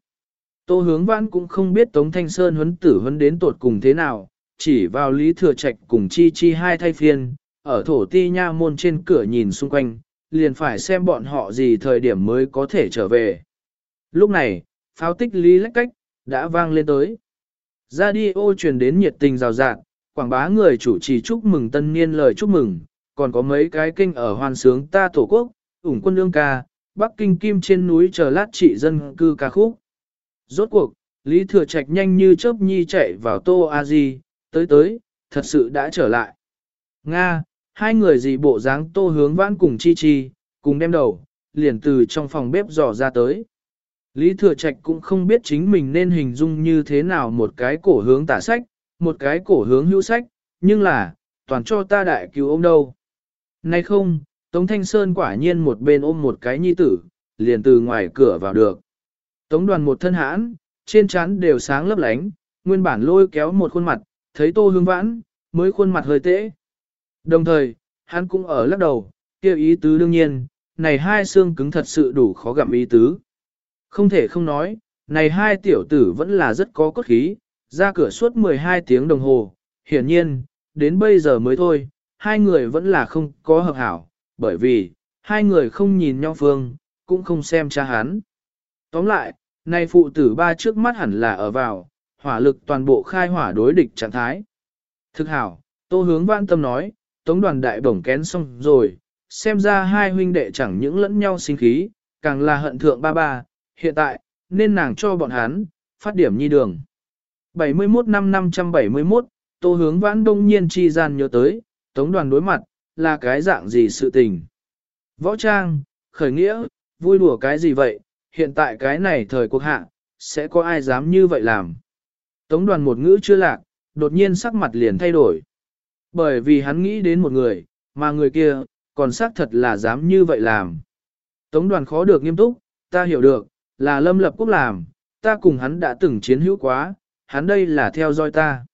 A: Tô hướng vãn cũng không biết Tống Thanh Sơn huấn tử huấn đến tột cùng thế nào, chỉ vào Lý Thừa Trạch cùng Chi Chi hai thay phiên, ở thổ ti nha môn trên cửa nhìn xung quanh, liền phải xem bọn họ gì thời điểm mới có thể trở về. Lúc này, pháo tích lý lách cách, đã vang lên tới. Radio truyền đến nhiệt tình rào rạng, quảng bá người chủ trì chúc mừng tân niên lời chúc mừng, còn có mấy cái kinh ở hoàn sướng ta tổ quốc, ủng quân lương ca, Bắc Kinh Kim trên núi chờ lát trị dân cư ca khúc. Rốt cuộc, Lý Thừa Trạch nhanh như chớp nhi chạy vào Tô A Di, tới tới, thật sự đã trở lại. Nga, hai người gì bộ dáng Tô hướng vãn cùng chi chi, cùng đem đầu, liền từ trong phòng bếp dò ra tới. Lý Thừa Trạch cũng không biết chính mình nên hình dung như thế nào một cái cổ hướng tả sách, một cái cổ hướng hữu sách, nhưng là, toàn cho ta đại cứu ông đâu. Nay không, Tống Thanh Sơn quả nhiên một bên ôm một cái nhi tử, liền từ ngoài cửa vào được. Tống đoàn một thân hãn, trên trán đều sáng lấp lánh, nguyên bản lôi kéo một khuôn mặt, thấy tô hương vãn, mới khuôn mặt hơi tễ. Đồng thời, hắn cũng ở lắc đầu, kêu ý tứ đương nhiên, này hai xương cứng thật sự đủ khó gặm ý tứ. Không thể không nói, này hai tiểu tử vẫn là rất có cốt khí, ra cửa suốt 12 tiếng đồng hồ, hiển nhiên, đến bây giờ mới thôi, hai người vẫn là không có hợp hảo, bởi vì, hai người không nhìn nhau phương, cũng không xem cha hắn. Tóm lại, nay phụ tử ba trước mắt hẳn là ở vào, hỏa lực toàn bộ khai hỏa đối địch trạng thái. Thực hảo, tô hướng vãn tâm nói, tống đoàn đại bổng kén xong rồi, xem ra hai huynh đệ chẳng những lẫn nhau sinh khí, càng là hận thượng ba ba, hiện tại, nên nàng cho bọn hắn, phát điểm nhi đường. 71 năm 571, tô hướng vãn đông nhiên chi gian nhớ tới, tống đoàn đối mặt, là cái dạng gì sự tình. Võ trang, khởi nghĩa, vui đùa cái gì vậy, hiện tại cái này thời cuộc hạ, sẽ có ai dám như vậy làm. Tống đoàn một ngữ chưa lạc, đột nhiên sắc mặt liền thay đổi. Bởi vì hắn nghĩ đến một người, mà người kia, còn xác thật là dám như vậy làm. Tống đoàn khó được nghiêm túc, ta hiểu được, là lâm lập quốc làm, ta cùng hắn đã từng chiến hữu quá, hắn đây là theo dõi ta.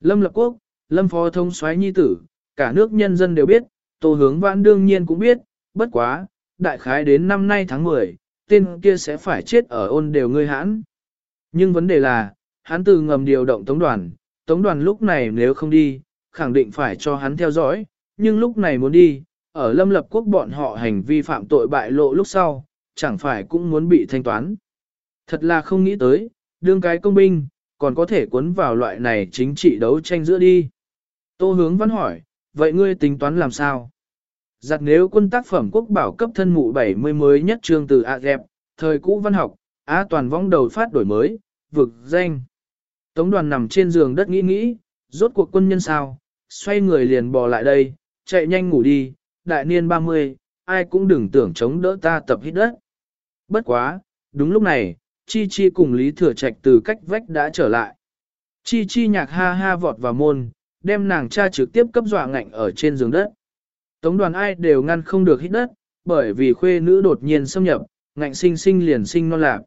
A: Lâm lập quốc, lâm phó thông xoáy nhi tử, cả nước nhân dân đều biết, tô hướng vãn đương nhiên cũng biết, bất quá, đại khái đến năm nay tháng 10, tên kia sẽ phải chết ở ôn đều ngươi hãn. Nhưng vấn đề là, hắn từ ngầm điều động tống đoàn, tống đoàn lúc này nếu không đi, khẳng định phải cho hắn theo dõi, nhưng lúc này muốn đi, ở lâm lập quốc bọn họ hành vi phạm tội bại lộ lúc sau, chẳng phải cũng muốn bị thanh toán. Thật là không nghĩ tới, đương cái công binh, còn có thể cuốn vào loại này chính trị đấu tranh giữa đi. Tô hướng văn hỏi, vậy ngươi tính toán làm sao? Giặt nếu quân tác phẩm quốc bảo cấp thân mụ 70 mới nhất trương từ A dẹp, thời cũ văn học, Á toàn vong đầu phát đổi mới, vực danh. Tống đoàn nằm trên giường đất nghĩ nghĩ, rốt cuộc quân nhân sao, xoay người liền bò lại đây, chạy nhanh ngủ đi, đại niên 30, ai cũng đừng tưởng chống đỡ ta tập hít đất. Bất quá, đúng lúc này, Chi Chi cùng Lý Thừa Trạch từ cách vách đã trở lại. Chi Chi nhạc ha ha vọt vào môn, đem nàng cha trực tiếp cấp dọa ngạnh ở trên giường đất. Tống đoàn ai đều ngăn không được hít đất, bởi vì khuê nữ đột nhiên xâm nhập, ngạnh sinh sinh liền sinh non lạc.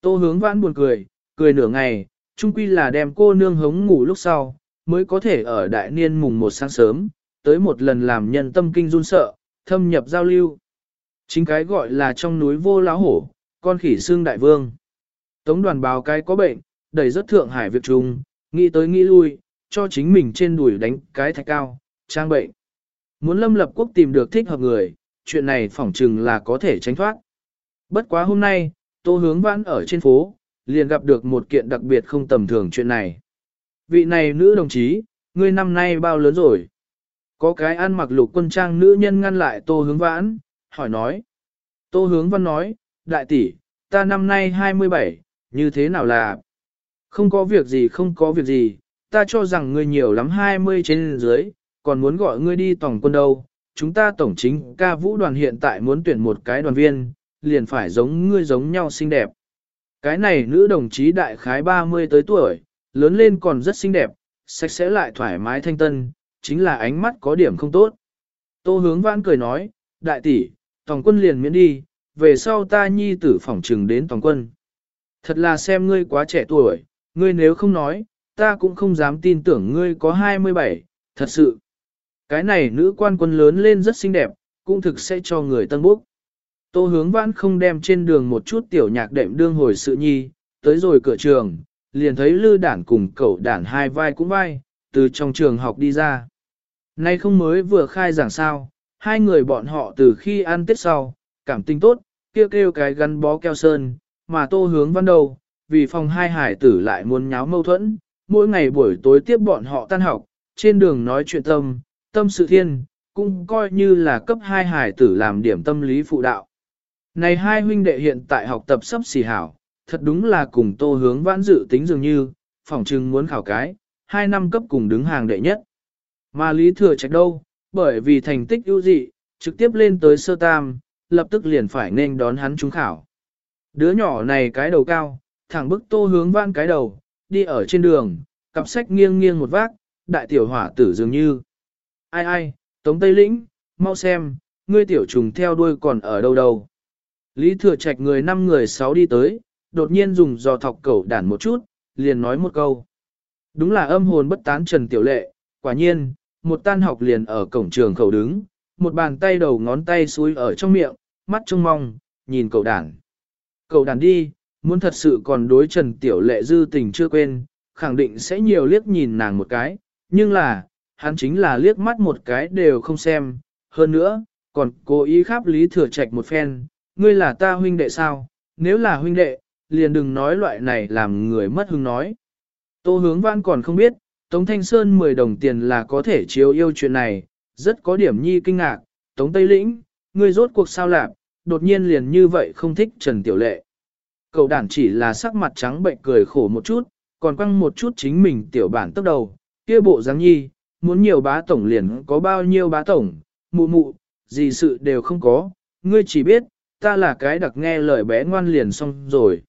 A: Tô hướng vãn buồn cười, cười nửa ngày, chung quy là đem cô nương hống ngủ lúc sau, mới có thể ở đại niên mùng một sáng sớm, tới một lần làm nhân tâm kinh run sợ, thâm nhập giao lưu. Chính cái gọi là trong núi vô láo hổ, con khỉ xương đại vương. Tống đoàn báo cái có bệnh, đẩy rất thượng hải việc trùng, nghĩ tới nghĩ lui, cho chính mình trên đùi đánh cái thạch cao, trang bệnh. Muốn lâm lập quốc tìm được thích hợp người, chuyện này phỏng chừng là có thể tránh thoát. Bất quá hôm nay, tô hướng vãn ở trên phố, liền gặp được một kiện đặc biệt không tầm thường chuyện này. Vị này nữ đồng chí, ngươi năm nay bao lớn rồi? Có cái ăn mặc lục quân trang nữ nhân ngăn lại tô hướng vãn, hỏi nói. Tô hướng văn nói, đại tỷ, ta năm nay 27, như thế nào là? Không có việc gì không có việc gì, ta cho rằng ngươi nhiều lắm 20 trên dưới, còn muốn gọi ngươi đi tổng quân đâu. Chúng ta tổng chính ca vũ đoàn hiện tại muốn tuyển một cái đoàn viên, liền phải giống ngươi giống nhau xinh đẹp. Cái này nữ đồng chí đại khái 30 tới tuổi, lớn lên còn rất xinh đẹp, sạch sẽ lại thoải mái thanh tân, chính là ánh mắt có điểm không tốt. Tô hướng vãn cười nói, đại tỷ, tổng quân liền miễn đi, về sau ta nhi tử phỏng trừng đến tổng quân. Thật là xem ngươi quá trẻ tuổi, ngươi nếu không nói, ta cũng không dám tin tưởng ngươi có 27, thật sự. Cái này nữ quan quân lớn lên rất xinh đẹp, cũng thực sẽ cho người tân bốc. Tô hướng vãn không đem trên đường một chút tiểu nhạc đệm đương hồi sự nhi, tới rồi cửa trường, liền thấy lư đản cùng cậu đản hai vai cũng vai, từ trong trường học đi ra. Nay không mới vừa khai giảng sao, hai người bọn họ từ khi ăn tết sau, cảm tình tốt, kêu kêu cái gắn bó keo sơn, mà tô hướng văn đầu, vì phòng hai hải tử lại muốn nháo mâu thuẫn, mỗi ngày buổi tối tiếp bọn họ tan học, trên đường nói chuyện tâm, tâm sự thiên, cũng coi như là cấp hai hải tử làm điểm tâm lý phụ đạo. Này hai huynh đệ hiện tại học tập sắp xỉ hảo, thật đúng là cùng tô hướng vãn dự tính dường như, phỏng chừng muốn khảo cái, hai năm cấp cùng đứng hàng đệ nhất. Mà Lý Thừa Trạch đâu, bởi vì thành tích ưu dị, trực tiếp lên tới sơ tam, lập tức liền phải nên đón hắn trúng khảo. Đứa nhỏ này cái đầu cao, thẳng bức tô hướng vãn cái đầu, đi ở trên đường, cặp sách nghiêng nghiêng một vác, đại tiểu hỏa tử dường như. Ai ai, Tống Tây Lĩnh, mau xem, ngươi tiểu trùng theo đuôi còn ở đâu đâu. Lý thừa trạch người năm người sáu đi tới, đột nhiên dùng giò thọc cẩu đản một chút, liền nói một câu. Đúng là âm hồn bất tán Trần Tiểu Lệ, quả nhiên, một tan học liền ở cổng trường khẩu đứng, một bàn tay đầu ngón tay suối ở trong miệng, mắt trông mong, nhìn cậu đảng. Cậu đàn đi, muốn thật sự còn đối Trần Tiểu Lệ dư tình chưa quên, khẳng định sẽ nhiều liếc nhìn nàng một cái, nhưng là, hắn chính là liếc mắt một cái đều không xem, hơn nữa, còn cố ý khắp lý thừa trạch một phen, ngươi là ta huynh đệ sao, nếu là huynh đệ, liền đừng nói loại này làm người mất hứng nói. Tô hướng văn còn không biết, Tống Thanh Sơn 10 đồng tiền là có thể chiếu yêu chuyện này, rất có điểm nhi kinh ngạc, Tống Tây Lĩnh, ngươi rốt cuộc sao lạc, đột nhiên liền như vậy không thích Trần Tiểu Lệ. Cậu đản chỉ là sắc mặt trắng bệnh cười khổ một chút, còn quăng một chút chính mình tiểu bản tốc đầu, kia bộ dáng nhi, muốn nhiều bá tổng liền có bao nhiêu bá tổng, mụ mụ, gì sự đều không có, ngươi chỉ biết, ta là cái đặc nghe lời bé ngoan liền xong rồi.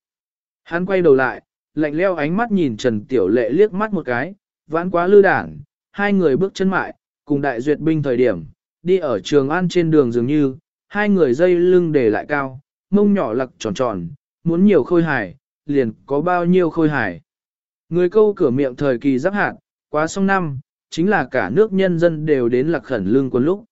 A: Hắn quay đầu lại, lạnh leo ánh mắt nhìn Trần Tiểu Lệ liếc mắt một cái, vãn quá lư đảng, hai người bước chân mại, cùng đại duyệt binh thời điểm, đi ở trường an trên đường dường như, hai người dây lưng để lại cao, mông nhỏ lặc tròn tròn, muốn nhiều khôi hài, liền có bao nhiêu khôi hài. Người câu cửa miệng thời kỳ giáp hạt, quá xong năm, chính là cả nước nhân dân đều đến lạc khẩn lương quân lúc.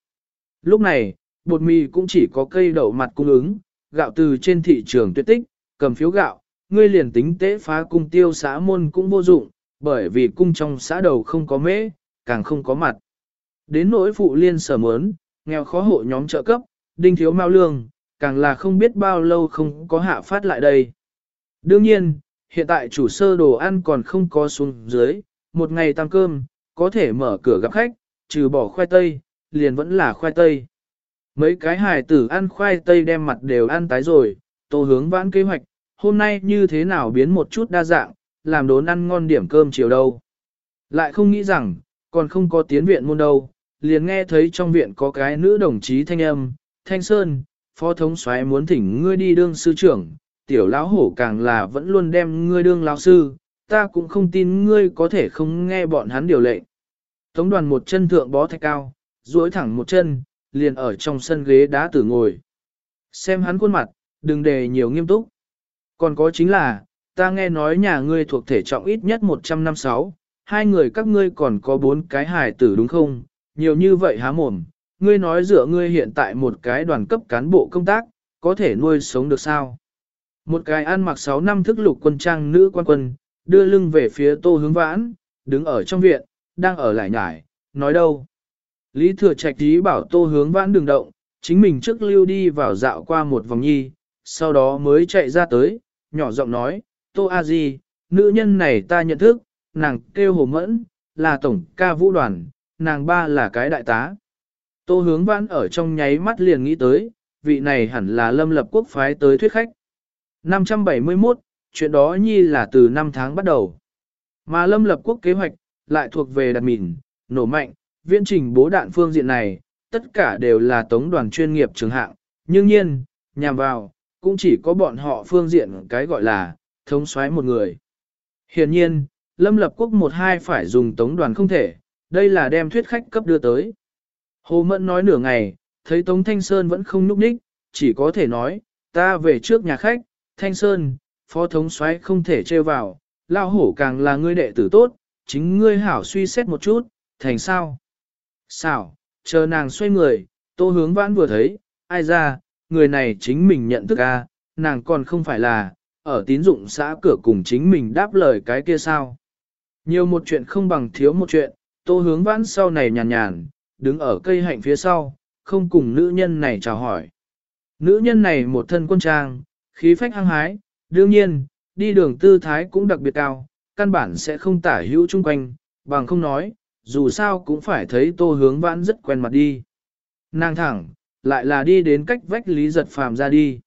A: Lúc này, bột mì cũng chỉ có cây đậu mặt cung ứng, gạo từ trên thị trường tuyệt tích, cầm phiếu gạo, ngươi liền tính tế phá cung tiêu xã môn cũng vô dụng, bởi vì cung trong xã đầu không có mễ, càng không có mặt. Đến nỗi phụ liên sở mớn, nghèo khó hộ nhóm trợ cấp, đinh thiếu mao lương, càng là không biết bao lâu không có hạ phát lại đây. Đương nhiên, hiện tại chủ sơ đồ ăn còn không có xuống dưới, một ngày tăng cơm, có thể mở cửa gặp khách, trừ bỏ khoai tây, liền vẫn là khoai tây. Mấy cái hài tử ăn khoai tây đem mặt đều ăn tái rồi, tô hướng vãn kế hoạch, hôm nay như thế nào biến một chút đa dạng, làm đốn ăn ngon điểm cơm chiều đâu. Lại không nghĩ rằng, còn không có tiến viện môn đâu, liền nghe thấy trong viện có cái nữ đồng chí thanh âm, thanh sơn, phó thống soái muốn thỉnh ngươi đi đương sư trưởng, tiểu lão hổ càng là vẫn luôn đem ngươi đương lão sư, ta cũng không tin ngươi có thể không nghe bọn hắn điều lệnh. Tống đoàn một chân thượng bó thạch cao, duỗi thẳng một chân, liền ở trong sân ghế đá tử ngồi. Xem hắn khuôn mặt, đừng đề nhiều nghiêm túc. Còn có chính là, ta nghe nói nhà ngươi thuộc thể trọng ít nhất 156, hai người các ngươi còn có bốn cái hài tử đúng không? nhiều như vậy há mồm, ngươi nói dựa ngươi hiện tại một cái đoàn cấp cán bộ công tác, có thể nuôi sống được sao? Một cái ăn mặc 6 năm thức lục quân trang nữ quan quân, đưa lưng về phía tô hướng vãn, đứng ở trong viện, đang ở lại nhải, nói đâu. Lý thừa trạch ý bảo tô hướng vãn đừng động, chính mình trước lưu đi vào dạo qua một vòng nhi, sau đó mới chạy ra tới, nhỏ giọng nói, tô a di, nữ nhân này ta nhận thức, nàng kêu hồ mẫn, là tổng ca vũ đoàn, nàng ba là cái đại tá. Tô hướng vãn ở trong nháy mắt liền nghĩ tới, vị này hẳn là lâm lập quốc phái tới thuyết khách. 571, chuyện đó nhi là từ năm tháng bắt đầu. Mà lâm lập quốc kế hoạch, lại thuộc về đặt mìn, nổ mạnh, viễn trình bố đạn phương diện này, tất cả đều là tống đoàn chuyên nghiệp trường hạng, nhưng nhiên, nhằm vào, cũng chỉ có bọn họ phương diện cái gọi là, thống soái một người. Hiện nhiên, lâm lập quốc một hai phải dùng tống đoàn không thể, đây là đem thuyết khách cấp đưa tới. Hồ Mẫn nói nửa ngày, thấy Tống Thanh Sơn vẫn không núp ních, chỉ có thể nói, ta về trước nhà khách, Thanh Sơn, phó thống soái không thể trêu vào, lao hổ càng là ngươi đệ tử tốt, chính ngươi hảo suy xét một chút, thành sao? Sao, chờ nàng xoay người, tô hướng vãn vừa thấy, ai ra, người này chính mình nhận thức a, à, nàng còn không phải là, ở tín dụng xã cửa cùng chính mình đáp lời cái kia sao. Nhiều một chuyện không bằng thiếu một chuyện, tô hướng vãn sau này nhàn nhàn, đứng ở cây hạnh phía sau, không cùng nữ nhân này chào hỏi. Nữ nhân này một thân quân trang, khí phách hăng hái, đương nhiên, đi đường tư thái cũng đặc biệt cao, căn bản sẽ không tả hữu chung quanh, bằng không nói, dù sao cũng phải thấy tô hướng vãn rất quen mặt đi. Nàng thẳng, lại là đi đến cách vách lý giật phàm ra đi.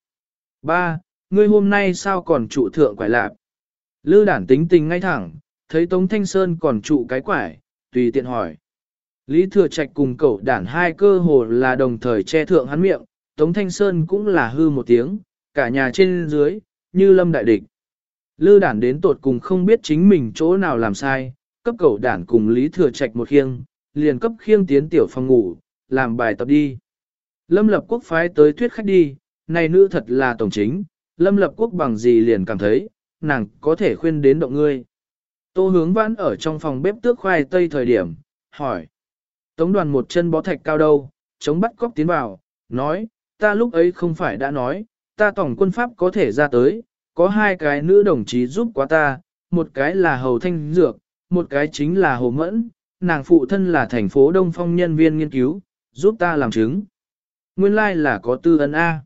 A: Ba, ngươi hôm nay sao còn trụ thượng quải lạp? Lư đản tính tình ngay thẳng, thấy Tống Thanh Sơn còn trụ cái quải, tùy tiện hỏi. Lý Thừa Trạch cùng cậu đản hai cơ hồ là đồng thời che thượng hắn miệng, Tống Thanh Sơn cũng là hư một tiếng, cả nhà trên dưới, như lâm đại địch. Lư đản đến tột cùng không biết chính mình chỗ nào làm sai, cấp cậu đản cùng Lý Thừa Trạch một khiêng, liền cấp khiêng tiến tiểu phòng ngủ, làm bài tập đi. Lâm lập quốc phái tới thuyết khách đi, này nữ thật là tổng chính, lâm lập quốc bằng gì liền cảm thấy, nàng có thể khuyên đến động ngươi. Tô hướng vãn ở trong phòng bếp tước khoai tây thời điểm, hỏi. Tống đoàn một chân bó thạch cao đâu, chống bắt cóc tiến vào, nói, ta lúc ấy không phải đã nói, ta tổng quân pháp có thể ra tới, có hai cái nữ đồng chí giúp quá ta, một cái là Hầu Thanh Dược, một cái chính là Hồ Mẫn, nàng phụ thân là thành phố Đông Phong nhân viên nghiên cứu, giúp ta làm chứng. Nguyên lai like là có tư ấn A.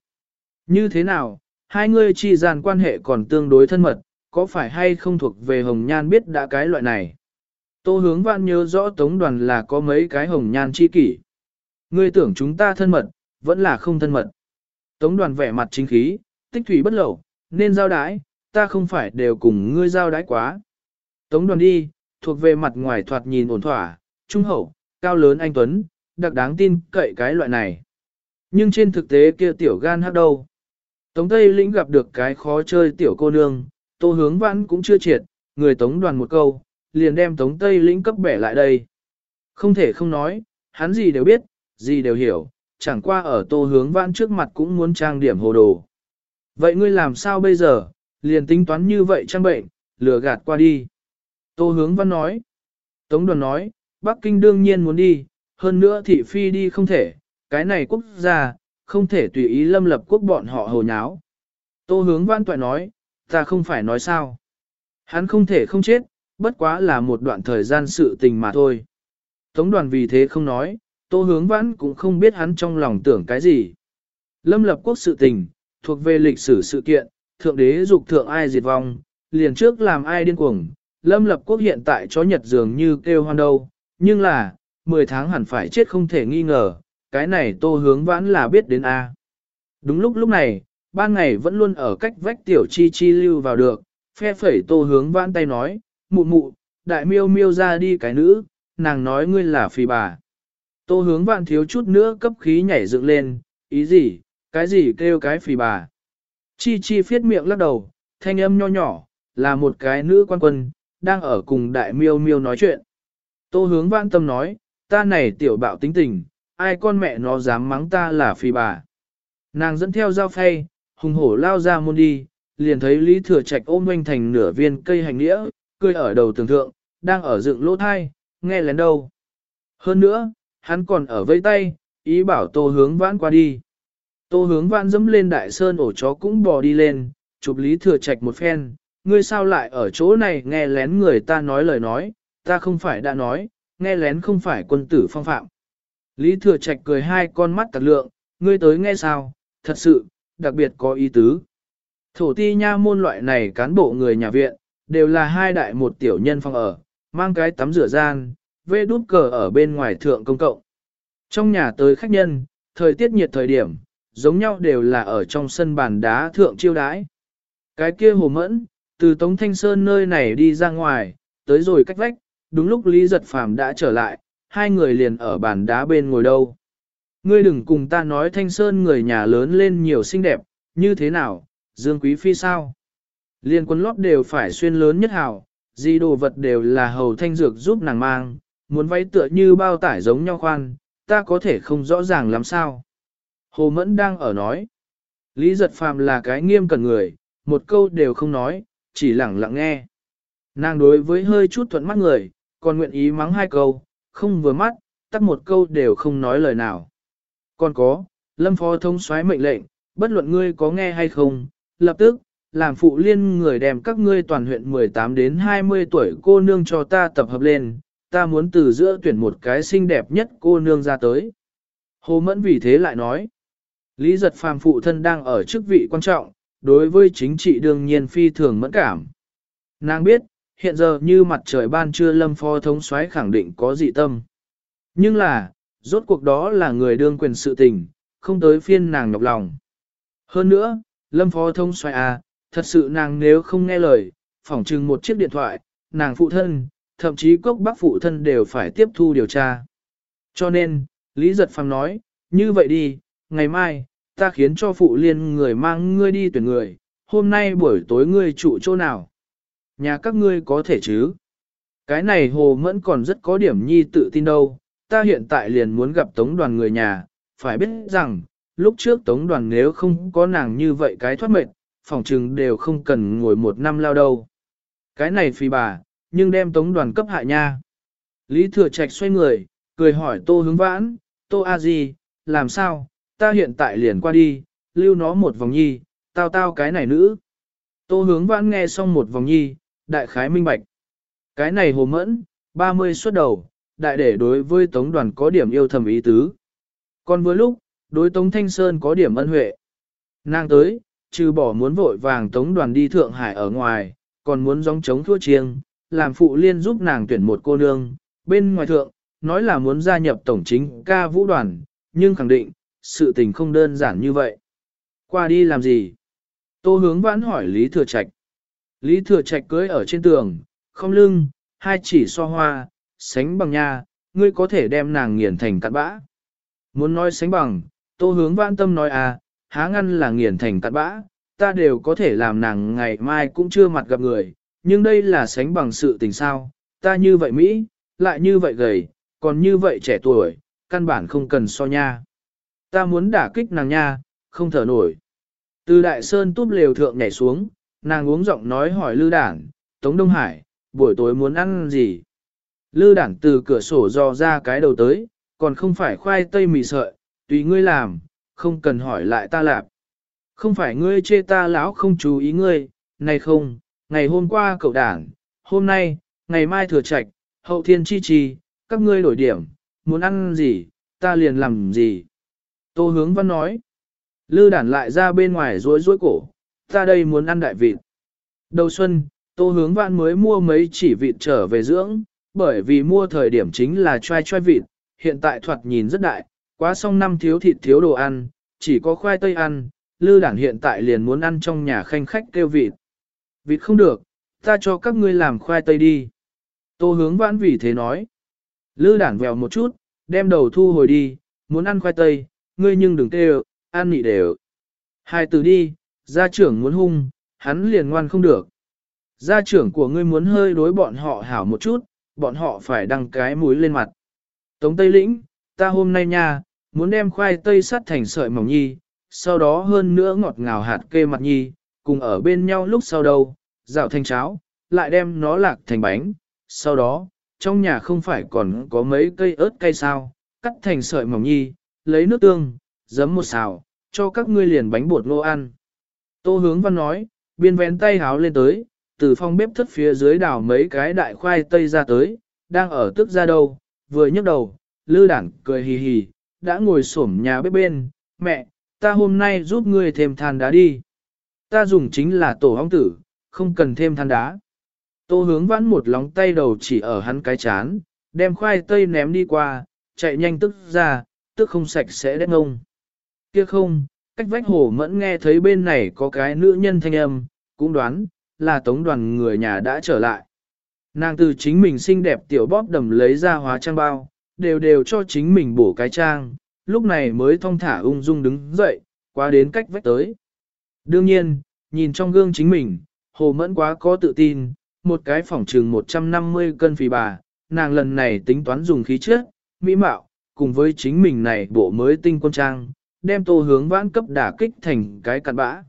A: Như thế nào, hai người chi gian quan hệ còn tương đối thân mật, có phải hay không thuộc về Hồng Nhan biết đã cái loại này. Tô hướng vạn nhớ rõ tống đoàn là có mấy cái hồng nhan chi kỷ. Ngươi tưởng chúng ta thân mật, vẫn là không thân mật. Tống đoàn vẻ mặt chính khí, tích thủy bất lẩu, nên giao đái, ta không phải đều cùng ngươi giao đái quá. Tống đoàn đi, thuộc về mặt ngoài thoạt nhìn ổn thỏa, trung hậu, cao lớn anh Tuấn, đặc đáng tin cậy cái loại này. Nhưng trên thực tế kia tiểu gan hát đâu. Tống Tây lĩnh gặp được cái khó chơi tiểu cô nương, tô hướng vãn cũng chưa triệt, người tống đoàn một câu, liền đem tống Tây lĩnh cấp bẻ lại đây. Không thể không nói, hắn gì đều biết, gì đều hiểu, chẳng qua ở tô hướng vãn trước mặt cũng muốn trang điểm hồ đồ. Vậy ngươi làm sao bây giờ, liền tính toán như vậy trang bệnh, lừa gạt qua đi. Tô hướng văn nói. Tống đoàn nói, Bắc Kinh đương nhiên muốn đi, hơn nữa thị phi đi không thể, cái này quốc gia, không thể tùy ý lâm lập quốc bọn họ hồ nháo. Tô hướng văn toại nói, ta không phải nói sao. Hắn không thể không chết, bất quá là một đoạn thời gian sự tình mà thôi. Tống đoàn vì thế không nói, tô hướng vãn cũng không biết hắn trong lòng tưởng cái gì. Lâm lập quốc sự tình, thuộc về lịch sử sự kiện, thượng đế dục thượng ai diệt vong, liền trước làm ai điên cuồng. Lâm lập quốc hiện tại chó nhật dường như kêu hoan đâu, nhưng là, 10 tháng hẳn phải chết không thể nghi ngờ, cái này tô hướng vãn là biết đến A. Đúng lúc lúc này, ba ngày vẫn luôn ở cách vách tiểu chi chi lưu vào được, phe phẩy tô hướng vãn tay nói, mụ mụ, đại miêu miêu ra đi cái nữ, nàng nói ngươi là phì bà. Tô hướng vạn thiếu chút nữa cấp khí nhảy dựng lên, ý gì, cái gì kêu cái phì bà. Chi chi phiết miệng lắc đầu, thanh âm nho nhỏ, là một cái nữ quan quân, đang ở cùng đại miêu miêu nói chuyện. Tô hướng vạn tâm nói, ta này tiểu bạo tính tình, ai con mẹ nó dám mắng ta là phì bà. Nàng dẫn theo dao phay, hùng hổ lao ra môn đi, liền thấy Lý Thừa Trạch ôm doanh thành nửa viên cây hành nghĩa, cười ở đầu tường thượng, đang ở dựng lỗ thai, nghe lén đâu. Hơn nữa, Hắn còn ở vây tay, ý bảo tô hướng vãn qua đi. Tô hướng vãn dẫm lên đại sơn ổ chó cũng bò đi lên, chụp lý thừa trạch một phen, ngươi sao lại ở chỗ này nghe lén người ta nói lời nói, ta không phải đã nói, nghe lén không phải quân tử phong phạm. Lý thừa trạch cười hai con mắt tạc lượng, ngươi tới nghe sao, thật sự, đặc biệt có ý tứ. Thổ ti nha môn loại này cán bộ người nhà viện, đều là hai đại một tiểu nhân phòng ở, mang cái tắm rửa gian, vê đút cờ ở bên ngoài thượng công cộng. Trong nhà tới khách nhân, thời tiết nhiệt thời điểm, giống nhau đều là ở trong sân bàn đá thượng chiêu đãi. Cái kia hồ mẫn, từ Tống Thanh Sơn nơi này đi ra ngoài, tới rồi cách vách, đúng lúc Lý Giật Phàm đã trở lại, hai người liền ở bàn đá bên ngồi đâu. Ngươi đừng cùng ta nói Thanh Sơn người nhà lớn lên nhiều xinh đẹp, như thế nào, Dương Quý Phi sao? Liên quân lót đều phải xuyên lớn nhất hảo, gì đồ vật đều là hầu thanh dược giúp nàng mang, muốn váy tựa như bao tải giống nhau khoan, ta có thể không rõ ràng làm sao. Hồ Mẫn đang ở nói. Lý giật phàm là cái nghiêm cẩn người, một câu đều không nói, chỉ lặng lặng nghe. Nàng đối với hơi chút thuận mắt người, còn nguyện ý mắng hai câu, không vừa mắt, tắt một câu đều không nói lời nào. Còn có, lâm phó thông xoáy mệnh lệnh, bất luận ngươi có nghe hay không, lập tức, làm phụ liên người đem các ngươi toàn huyện 18 đến 20 tuổi cô nương cho ta tập hợp lên, ta muốn từ giữa tuyển một cái xinh đẹp nhất cô nương ra tới. Hồ Mẫn vì thế lại nói, Lý giật phàm phụ thân đang ở chức vị quan trọng, đối với chính trị đương nhiên phi thường mẫn cảm. Nàng biết, hiện giờ như mặt trời ban trưa lâm phó thống soái khẳng định có dị tâm. Nhưng là, rốt cuộc đó là người đương quyền sự tình, không tới phiên nàng nhọc lòng. Hơn nữa, lâm phó thống soái à, thật sự nàng nếu không nghe lời, phỏng chừng một chiếc điện thoại, nàng phụ thân, thậm chí cốc bác phụ thân đều phải tiếp thu điều tra. Cho nên, Lý Giật Phàm nói, như vậy đi, ngày mai, ta khiến cho phụ liên người mang ngươi đi tuyển người, hôm nay buổi tối ngươi trụ chỗ nào? Nhà các ngươi có thể chứ? Cái này hồ mẫn còn rất có điểm nhi tự tin đâu, ta hiện tại liền muốn gặp tống đoàn người nhà, phải biết rằng, lúc trước tống đoàn nếu không có nàng như vậy cái thoát mệt, phòng trừng đều không cần ngồi một năm lao đâu. Cái này phi bà, nhưng đem tống đoàn cấp hại nha. Lý thừa trạch xoay người, cười hỏi tô hướng vãn, tô a gì, làm sao, ta hiện tại liền qua đi, lưu nó một vòng nhi, tao tao cái này nữ. Tô hướng vãn nghe xong một vòng nhi, đại khái minh bạch. Cái này hồ mẫn, 30 xuất đầu, đại để đối với tống đoàn có điểm yêu thầm ý tứ. Còn với lúc, đối tống thanh sơn có điểm ân huệ. Nàng tới, trừ bỏ muốn vội vàng tống đoàn đi Thượng Hải ở ngoài, còn muốn gióng chống thua chiêng, làm phụ liên giúp nàng tuyển một cô nương, bên ngoài thượng, nói là muốn gia nhập tổng chính ca vũ đoàn, nhưng khẳng định, sự tình không đơn giản như vậy. Qua đi làm gì? Tô hướng vãn hỏi Lý Thừa Trạch. Lý Thừa Trạch cưới ở trên tường, không lưng, hai chỉ so hoa, sánh bằng nha, ngươi có thể đem nàng nghiền thành cặn bã. Muốn nói sánh bằng, tô hướng vãn tâm nói à, há ngăn là nghiền thành cặn bã, ta đều có thể làm nàng ngày mai cũng chưa mặt gặp người, nhưng đây là sánh bằng sự tình sao, ta như vậy Mỹ, lại như vậy gầy, còn như vậy trẻ tuổi, căn bản không cần so nha. Ta muốn đả kích nàng nha, không thở nổi. Từ đại sơn túp lều thượng nhảy xuống, nàng uống giọng nói hỏi lư đảng, Tống Đông Hải, buổi tối muốn ăn gì? Lư đảng từ cửa sổ dò ra cái đầu tới, còn không phải khoai tây mì sợi, tùy ngươi làm, không cần hỏi lại ta lạp. Không phải ngươi chê ta lão không chú ý ngươi, này không, ngày hôm qua cậu đảng, hôm nay, ngày mai thừa trạch, hậu thiên chi trì, các ngươi đổi điểm, muốn ăn gì, ta liền làm gì. Tô hướng văn nói. Lư đản lại ra bên ngoài rối rối cổ, ta đây muốn ăn đại vịt. Đầu xuân, tô hướng văn mới mua mấy chỉ vịt trở về dưỡng, bởi vì mua thời điểm chính là choai choai vịt, hiện tại thoạt nhìn rất đại, quá xong năm thiếu thịt thiếu đồ ăn, chỉ có khoai tây ăn, lư đản hiện tại liền muốn ăn trong nhà khanh khách kêu vịt. Vịt không được, ta cho các ngươi làm khoai tây đi. Tô hướng vãn vì thế nói. Lư đản vèo một chút, đem đầu thu hồi đi, muốn ăn khoai tây, ngươi nhưng đừng kêu, ăn nị đều. Hai từ đi, gia trưởng muốn hung, hắn liền ngoan không được. Gia trưởng của ngươi muốn hơi đối bọn họ hảo một chút, bọn họ phải đăng cái mũi lên mặt. Tống Tây Lĩnh, ta hôm nay nha, muốn đem khoai tây sắt thành sợi mỏng nhi, sau đó hơn nữa ngọt ngào hạt kê mặt nhi, cùng ở bên nhau lúc sau đâu, dạo thành cháo, lại đem nó lạc thành bánh, sau đó, trong nhà không phải còn có mấy cây ớt cây sao, cắt thành sợi mỏng nhi, lấy nước tương, giấm một xào, cho các ngươi liền bánh bột ngô ăn. Tô hướng văn nói, biên vén tay háo lên tới, từ phòng bếp thất phía dưới đảo mấy cái đại khoai tây ra tới, đang ở tức ra đâu, vừa nhấc đầu, lư đảng cười hì hì, đã ngồi xổm nhà bếp bên, mẹ, ta hôm nay giúp ngươi thêm than đá đi. Ta dùng chính là tổ hong tử, không cần thêm than đá. Tô hướng vãn một lóng tay đầu chỉ ở hắn cái chán, đem khoai tây ném đi qua, chạy nhanh tức ra, tức không sạch sẽ đét ngông. Kia không, cách vách hồ mẫn nghe thấy bên này có cái nữ nhân thanh âm, cũng đoán, là tống đoàn người nhà đã trở lại. Nàng từ chính mình xinh đẹp tiểu bóp đầm lấy ra hóa trang bao, đều đều cho chính mình bổ cái trang, lúc này mới thong thả ung dung đứng dậy, qua đến cách vách tới. Đương nhiên, nhìn trong gương chính mình, hồ mẫn quá có tự tin, một cái phòng trừng 150 cân phì bà, nàng lần này tính toán dùng khí chất, mỹ mạo, cùng với chính mình này bộ mới tinh quân trang, đem tô hướng vãn cấp đả kích thành cái cặn bã.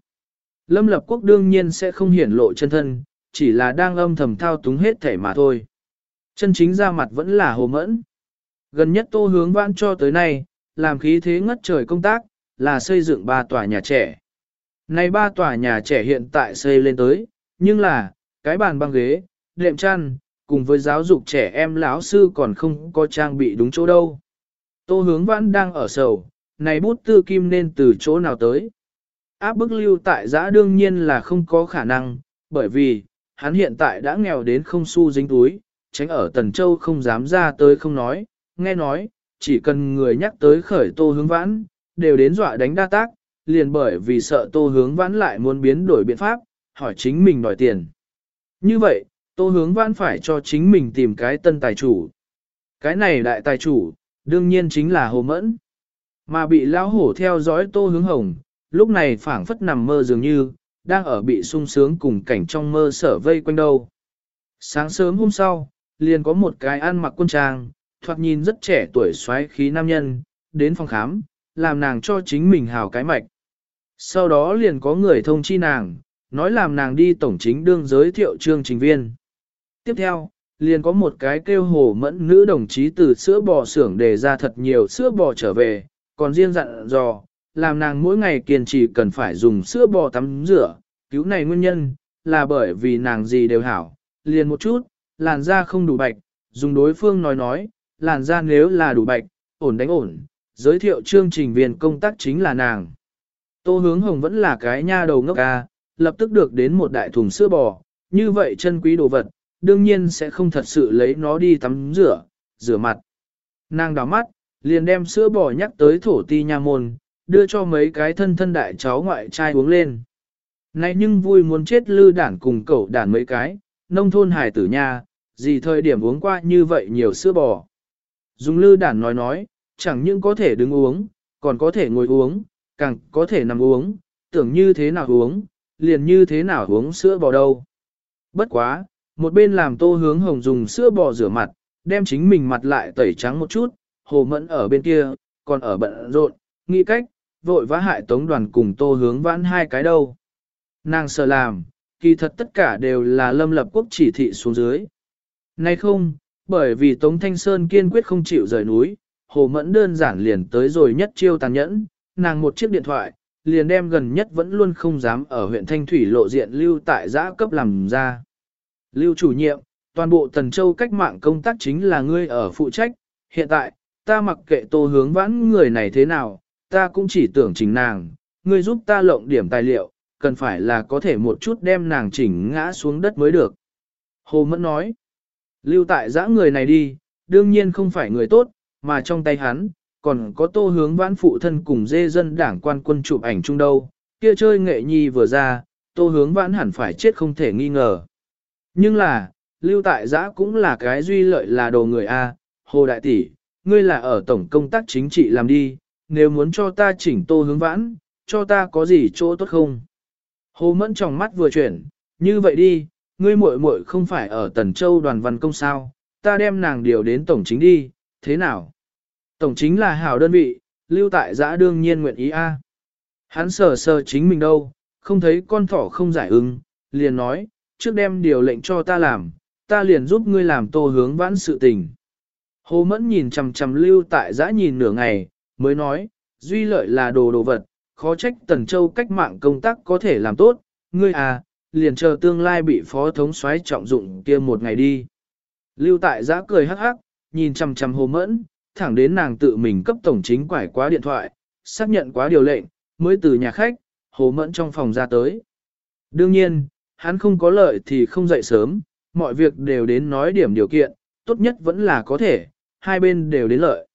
A: Lâm lập quốc đương nhiên sẽ không hiển lộ chân thân, chỉ là đang âm thầm thao túng hết thể mà thôi. Chân chính ra mặt vẫn là hồ mẫn. Gần nhất tô hướng vãn cho tới nay, làm khí thế ngất trời công tác, là xây dựng ba tòa nhà trẻ. Này ba tòa nhà trẻ hiện tại xây lên tới, nhưng là, cái bàn băng ghế, đệm chăn, cùng với giáo dục trẻ em lão sư còn không có trang bị đúng chỗ đâu. Tô hướng vãn đang ở sầu, này bút tư kim nên từ chỗ nào tới. Áp bức lưu tại giã đương nhiên là không có khả năng, bởi vì, hắn hiện tại đã nghèo đến không xu dính túi, tránh ở Tần Châu không dám ra tới không nói, nghe nói, chỉ cần người nhắc tới khởi tô hướng vãn, đều đến dọa đánh đa tác, liền bởi vì sợ tô hướng vãn lại muốn biến đổi biện pháp, hỏi chính mình đòi tiền. Như vậy, tô hướng vãn phải cho chính mình tìm cái tân tài chủ. Cái này đại tài chủ, đương nhiên chính là hồ mẫn. Mà bị lão hổ theo dõi tô hướng hồng, lúc này phảng phất nằm mơ dường như, đang ở bị sung sướng cùng cảnh trong mơ sở vây quanh đâu. Sáng sớm hôm sau, liền có một cái ăn mặc quân trang, thoạt nhìn rất trẻ tuổi xoáy khí nam nhân, đến phòng khám, làm nàng cho chính mình hào cái mạch. Sau đó liền có người thông chi nàng, nói làm nàng đi tổng chính đương giới thiệu trương trình viên. Tiếp theo, liền có một cái kêu hồ mẫn nữ đồng chí từ sữa bò xưởng để ra thật nhiều sữa bò trở về, còn riêng dặn dò, làm nàng mỗi ngày kiên trì cần phải dùng sữa bò tắm rửa, cứu này nguyên nhân, là bởi vì nàng gì đều hảo, liền một chút, làn da không đủ bạch, dùng đối phương nói nói, làn da nếu là đủ bạch, ổn đánh ổn, giới thiệu chương trình viên công tác chính là nàng. Tô hướng hồng vẫn là cái nha đầu ngốc ca, lập tức được đến một đại thùng sữa bò, như vậy chân quý đồ vật, đương nhiên sẽ không thật sự lấy nó đi tắm rửa, rửa mặt. Nàng đỏ mắt, liền đem sữa bò nhắc tới thổ ti nha môn, đưa cho mấy cái thân thân đại cháu ngoại trai uống lên. Này nhưng vui muốn chết lư đản cùng cậu đản mấy cái, nông thôn hải tử nha, gì thời điểm uống qua như vậy nhiều sữa bò. Dùng lư đản nói nói, chẳng những có thể đứng uống, còn có thể ngồi uống, càng có thể nằm uống, tưởng như thế nào uống, liền như thế nào uống sữa bò đâu. Bất quá, một bên làm tô hướng hồng dùng sữa bò rửa mặt, đem chính mình mặt lại tẩy trắng một chút, hồ mẫn ở bên kia, còn ở bận rộn, nghĩ cách, vội vã hại tống đoàn cùng tô hướng vãn hai cái đâu. Nàng sợ làm, kỳ thật tất cả đều là lâm lập quốc chỉ thị xuống dưới. Nay không, bởi vì Tống Thanh Sơn kiên quyết không chịu rời núi, Hồ Mẫn đơn giản liền tới rồi nhất chiêu tàn nhẫn, nàng một chiếc điện thoại, liền đem gần nhất vẫn luôn không dám ở huyện Thanh Thủy lộ diện lưu tại giã cấp làm ra. Lưu chủ nhiệm, toàn bộ Tần Châu cách mạng công tác chính là ngươi ở phụ trách, hiện tại, ta mặc kệ tô hướng vãn người này thế nào, ta cũng chỉ tưởng chỉnh nàng, ngươi giúp ta lộng điểm tài liệu, cần phải là có thể một chút đem nàng chỉnh ngã xuống đất mới được. Hồ Mẫn nói, lưu tại giã người này đi, đương nhiên không phải người tốt, mà trong tay hắn, còn có tô hướng vãn phụ thân cùng dê dân đảng quan quân chụp ảnh chung đâu, kia chơi nghệ nhi vừa ra, tô hướng vãn hẳn phải chết không thể nghi ngờ. Nhưng là, lưu tại giã cũng là cái duy lợi là đồ người A, hồ đại tỷ, ngươi là ở tổng công tác chính trị làm đi, nếu muốn cho ta chỉnh tô hướng vãn, cho ta có gì chỗ tốt không? Hồ mẫn trong mắt vừa chuyển, như vậy đi, ngươi muội muội không phải ở Tần Châu đoàn văn công sao, ta đem nàng điều đến tổng chính đi, thế nào? Tổng chính là hảo đơn vị, lưu tại giã đương nhiên nguyện ý a. Hắn sờ sờ chính mình đâu, không thấy con thỏ không giải ứng, liền nói, trước đem điều lệnh cho ta làm, ta liền giúp ngươi làm tô hướng vãn sự tình. Hồ Mẫn nhìn chằm chằm lưu tại giã nhìn nửa ngày, mới nói, duy lợi là đồ đồ vật, khó trách Tần Châu cách mạng công tác có thể làm tốt, ngươi à, liền chờ tương lai bị phó thống soái trọng dụng kia một ngày đi. Lưu tại giã cười hắc hắc, nhìn chằm chằm Hồ Mẫn, thẳng đến nàng tự mình cấp tổng chính quải quá điện thoại, xác nhận quá điều lệnh, mới từ nhà khách, Hồ Mẫn trong phòng ra tới. Đương nhiên, hắn không có lợi thì không dậy sớm, mọi việc đều đến nói điểm điều kiện, tốt nhất vẫn là có thể, hai bên đều đến lợi.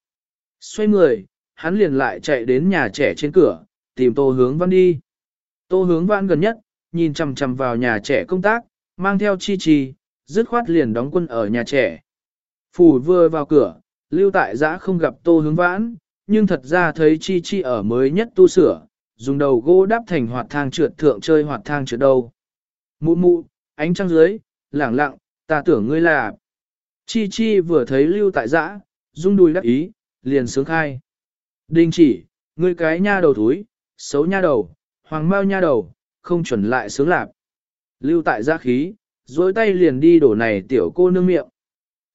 A: Xoay người, hắn liền lại chạy đến nhà trẻ trên cửa, tìm tô hướng văn đi. Tô hướng văn gần nhất, nhìn chằm chằm vào nhà trẻ công tác, mang theo chi chi, dứt khoát liền đóng quân ở nhà trẻ. Phủ vừa vào cửa, lưu tại giã không gặp tô hướng vãn, nhưng thật ra thấy chi chi ở mới nhất tu sửa, dùng đầu gỗ đắp thành hoạt thang trượt thượng chơi hoạt thang trượt đâu. Mụ mụ, ánh trăng dưới, lẳng lặng, ta tưởng ngươi là. Chi chi vừa thấy lưu tại giã, rung đùi đắc ý, liền sướng khai. Đình chỉ, ngươi cái nha đầu thúi, xấu nha đầu, hoàng mau nha đầu, không chuẩn lại sướng lạp. Lưu tại giã khí, dối tay liền đi đổ này tiểu cô nương miệng.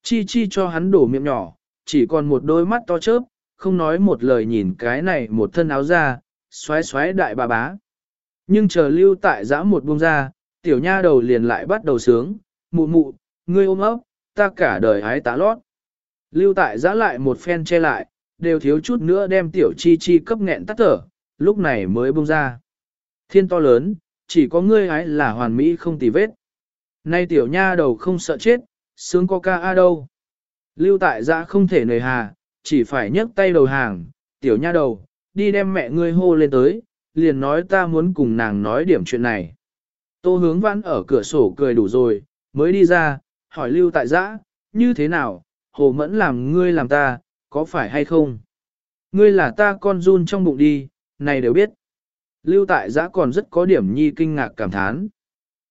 A: Chi chi cho hắn đổ miệng nhỏ, chỉ còn một đôi mắt to chớp, không nói một lời nhìn cái này một thân áo ra, xoáy xoáy đại bà bá. Nhưng chờ lưu tại giã một buông ra, tiểu nha đầu liền lại bắt đầu sướng, mụ mụ, ngươi ôm ấp, ta cả đời hái tá lót. Lưu tại giã lại một phen che lại, đều thiếu chút nữa đem tiểu chi chi cấp nghẹn tắt thở, lúc này mới buông ra. Thiên to lớn, chỉ có ngươi ấy là hoàn mỹ không tì vết. Nay tiểu nha đầu không sợ chết, sướng có ca a đâu. Lưu tại giã không thể nời hà, chỉ phải nhấc tay đầu hàng, tiểu nha đầu, đi đem mẹ ngươi hô lên tới, liền nói ta muốn cùng nàng nói điểm chuyện này. Tô hướng văn ở cửa sổ cười đủ rồi, mới đi ra, hỏi lưu tại giã, như thế nào, hồ mẫn làm ngươi làm ta, có phải hay không? Ngươi là ta con run trong bụng đi, này đều biết. Lưu tại giã còn rất có điểm nhi kinh ngạc cảm thán.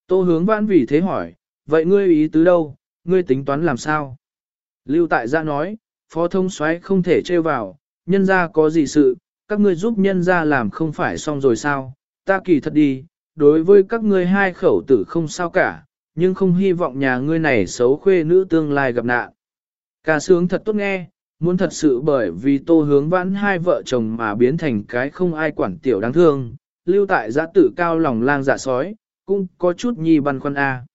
A: Tô hướng Vãn vì thế hỏi, vậy ngươi ý tứ đâu, ngươi tính toán làm sao? Lưu tại giã nói, phó thông xoáy không thể trêu vào, nhân ra có gì sự, các ngươi giúp nhân ra làm không phải xong rồi sao, ta kỳ thật đi, đối với các ngươi hai khẩu tử không sao cả, nhưng không hy vọng nhà ngươi này xấu khuê nữ tương lai gặp nạn. Ca sướng thật tốt nghe, muốn thật sự bởi vì tô hướng vãn hai vợ chồng mà biến thành cái không ai quản tiểu đáng thương, lưu tại giã tử cao lòng lang dạ sói, cũng có chút nhi băn khoăn a.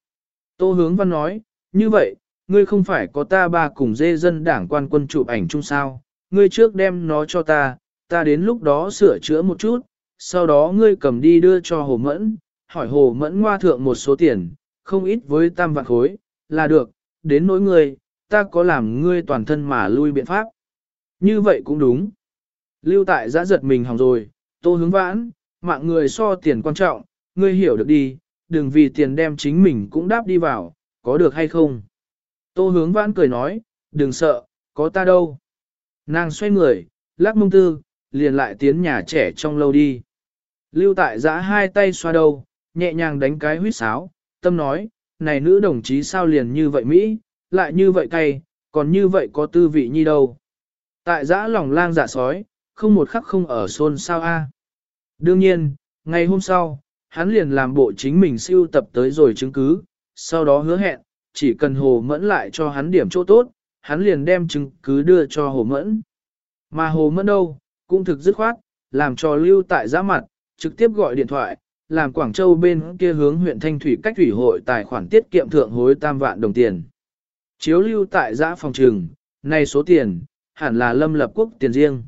A: Tô hướng văn nói, như vậy, ngươi không phải có ta ba cùng dê dân đảng quan quân chụp ảnh chung sao, ngươi trước đem nó cho ta, ta đến lúc đó sửa chữa một chút, sau đó ngươi cầm đi đưa cho Hồ Mẫn, hỏi Hồ Mẫn ngoa thượng một số tiền, không ít với tam vạn khối, là được, đến nỗi ngươi, ta có làm ngươi toàn thân mà lui biện pháp. Như vậy cũng đúng. Lưu tại giã giật mình hỏng rồi, tô hướng vãn, mạng người so tiền quan trọng, ngươi hiểu được đi, đừng vì tiền đem chính mình cũng đáp đi vào, có được hay không. Tô hướng vãn cười nói, đừng sợ, có ta đâu. Nàng xoay người, lắc mông tư, liền lại tiến nhà trẻ trong lâu đi. Lưu tại giã hai tay xoa đầu, nhẹ nhàng đánh cái huyết sáo, tâm nói, này nữ đồng chí sao liền như vậy Mỹ, lại như vậy cay, còn như vậy có tư vị như đâu. Tại giã lòng lang dạ sói, không một khắc không ở xôn sao a. Đương nhiên, ngày hôm sau, hắn liền làm bộ chính mình siêu tập tới rồi chứng cứ, sau đó hứa hẹn, chỉ cần hồ mẫn lại cho hắn điểm chỗ tốt, hắn liền đem chứng cứ đưa cho hồ mẫn. Mà hồ mẫn đâu, cũng thực dứt khoát, làm cho lưu tại giã mặt, trực tiếp gọi điện thoại, làm Quảng Châu bên kia hướng huyện Thanh Thủy cách thủy hội tài khoản tiết kiệm thượng hối tam vạn đồng tiền. Chiếu lưu tại giã phòng trường, này số tiền, hẳn là lâm lập quốc tiền riêng.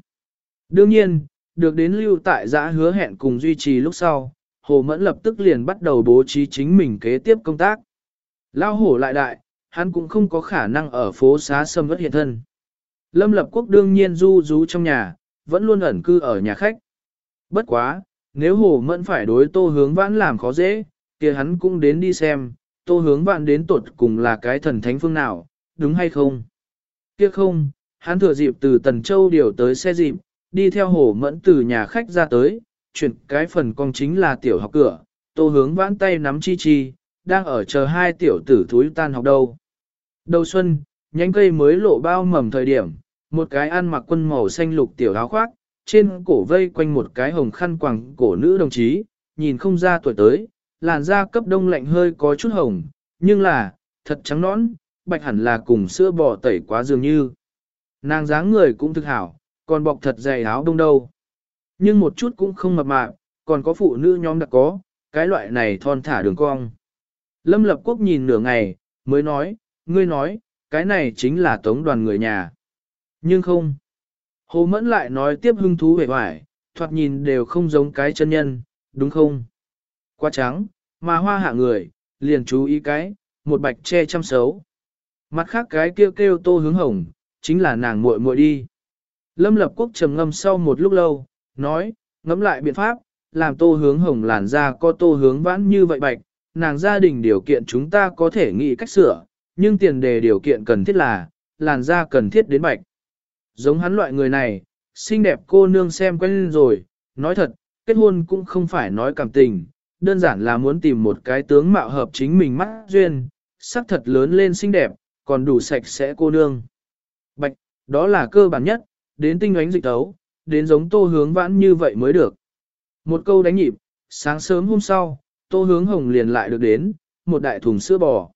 A: Đương nhiên, được đến lưu tại giã hứa hẹn cùng duy trì lúc sau, Hồ Mẫn lập tức liền bắt đầu bố trí chính mình kế tiếp công tác. Lao hổ lại đại, hắn cũng không có khả năng ở phố xá sâm vất hiện thân. Lâm lập quốc đương nhiên du rú trong nhà, vẫn luôn ẩn cư ở nhà khách. Bất quá, nếu hồ mẫn phải đối tô hướng vãn làm khó dễ, kia hắn cũng đến đi xem, tô hướng vãn đến tuột cùng là cái thần thánh phương nào, đúng hay không? Kia không, hắn thừa dịp từ Tần Châu điều tới xe dịp, đi theo hồ mẫn từ nhà khách ra tới, chuyển cái phần con chính là tiểu học cửa, tô hướng vãn tay nắm chi chi, đang ở chờ hai tiểu tử thúi tan học đâu. Đầu xuân, nhánh cây mới lộ bao mầm thời điểm, một cái ăn mặc quân màu xanh lục tiểu áo khoác, trên cổ vây quanh một cái hồng khăn quàng cổ nữ đồng chí, nhìn không ra tuổi tới, làn da cấp đông lạnh hơi có chút hồng, nhưng là, thật trắng nõn, bạch hẳn là cùng sữa bò tẩy quá dường như. Nàng dáng người cũng thực hảo, còn bọc thật dày áo đông đâu. Nhưng một chút cũng không mập mạp, còn có phụ nữ nhóm đặc có, cái loại này thon thả đường cong. Lâm Lập Quốc nhìn nửa ngày, mới nói, ngươi nói, cái này chính là tống đoàn người nhà. Nhưng không. Hồ Mẫn lại nói tiếp hưng thú vẻ vải, thoạt nhìn đều không giống cái chân nhân, đúng không? Quá trắng, mà hoa hạ người, liền chú ý cái, một bạch che chăm xấu. Mặt khác cái kêu kêu tô hướng hồng, chính là nàng muội muội đi. Lâm Lập Quốc trầm ngâm sau một lúc lâu, nói, ngẫm lại biện pháp, làm tô hướng hồng làn da có tô hướng vãn như vậy bạch, nàng gia đình điều kiện chúng ta có thể nghĩ cách sửa, nhưng tiền đề điều kiện cần thiết là, làn da cần thiết đến bạch. Giống hắn loại người này, xinh đẹp cô nương xem quen rồi, nói thật, kết hôn cũng không phải nói cảm tình, đơn giản là muốn tìm một cái tướng mạo hợp chính mình mắt duyên, sắc thật lớn lên xinh đẹp, còn đủ sạch sẽ cô nương. Bạch, đó là cơ bản nhất, đến tinh ánh dịch tấu, đến giống tô hướng vãn như vậy mới được. Một câu đánh nhịp, sáng sớm hôm sau, tô hướng hồng liền lại được đến, một đại thùng sữa bò.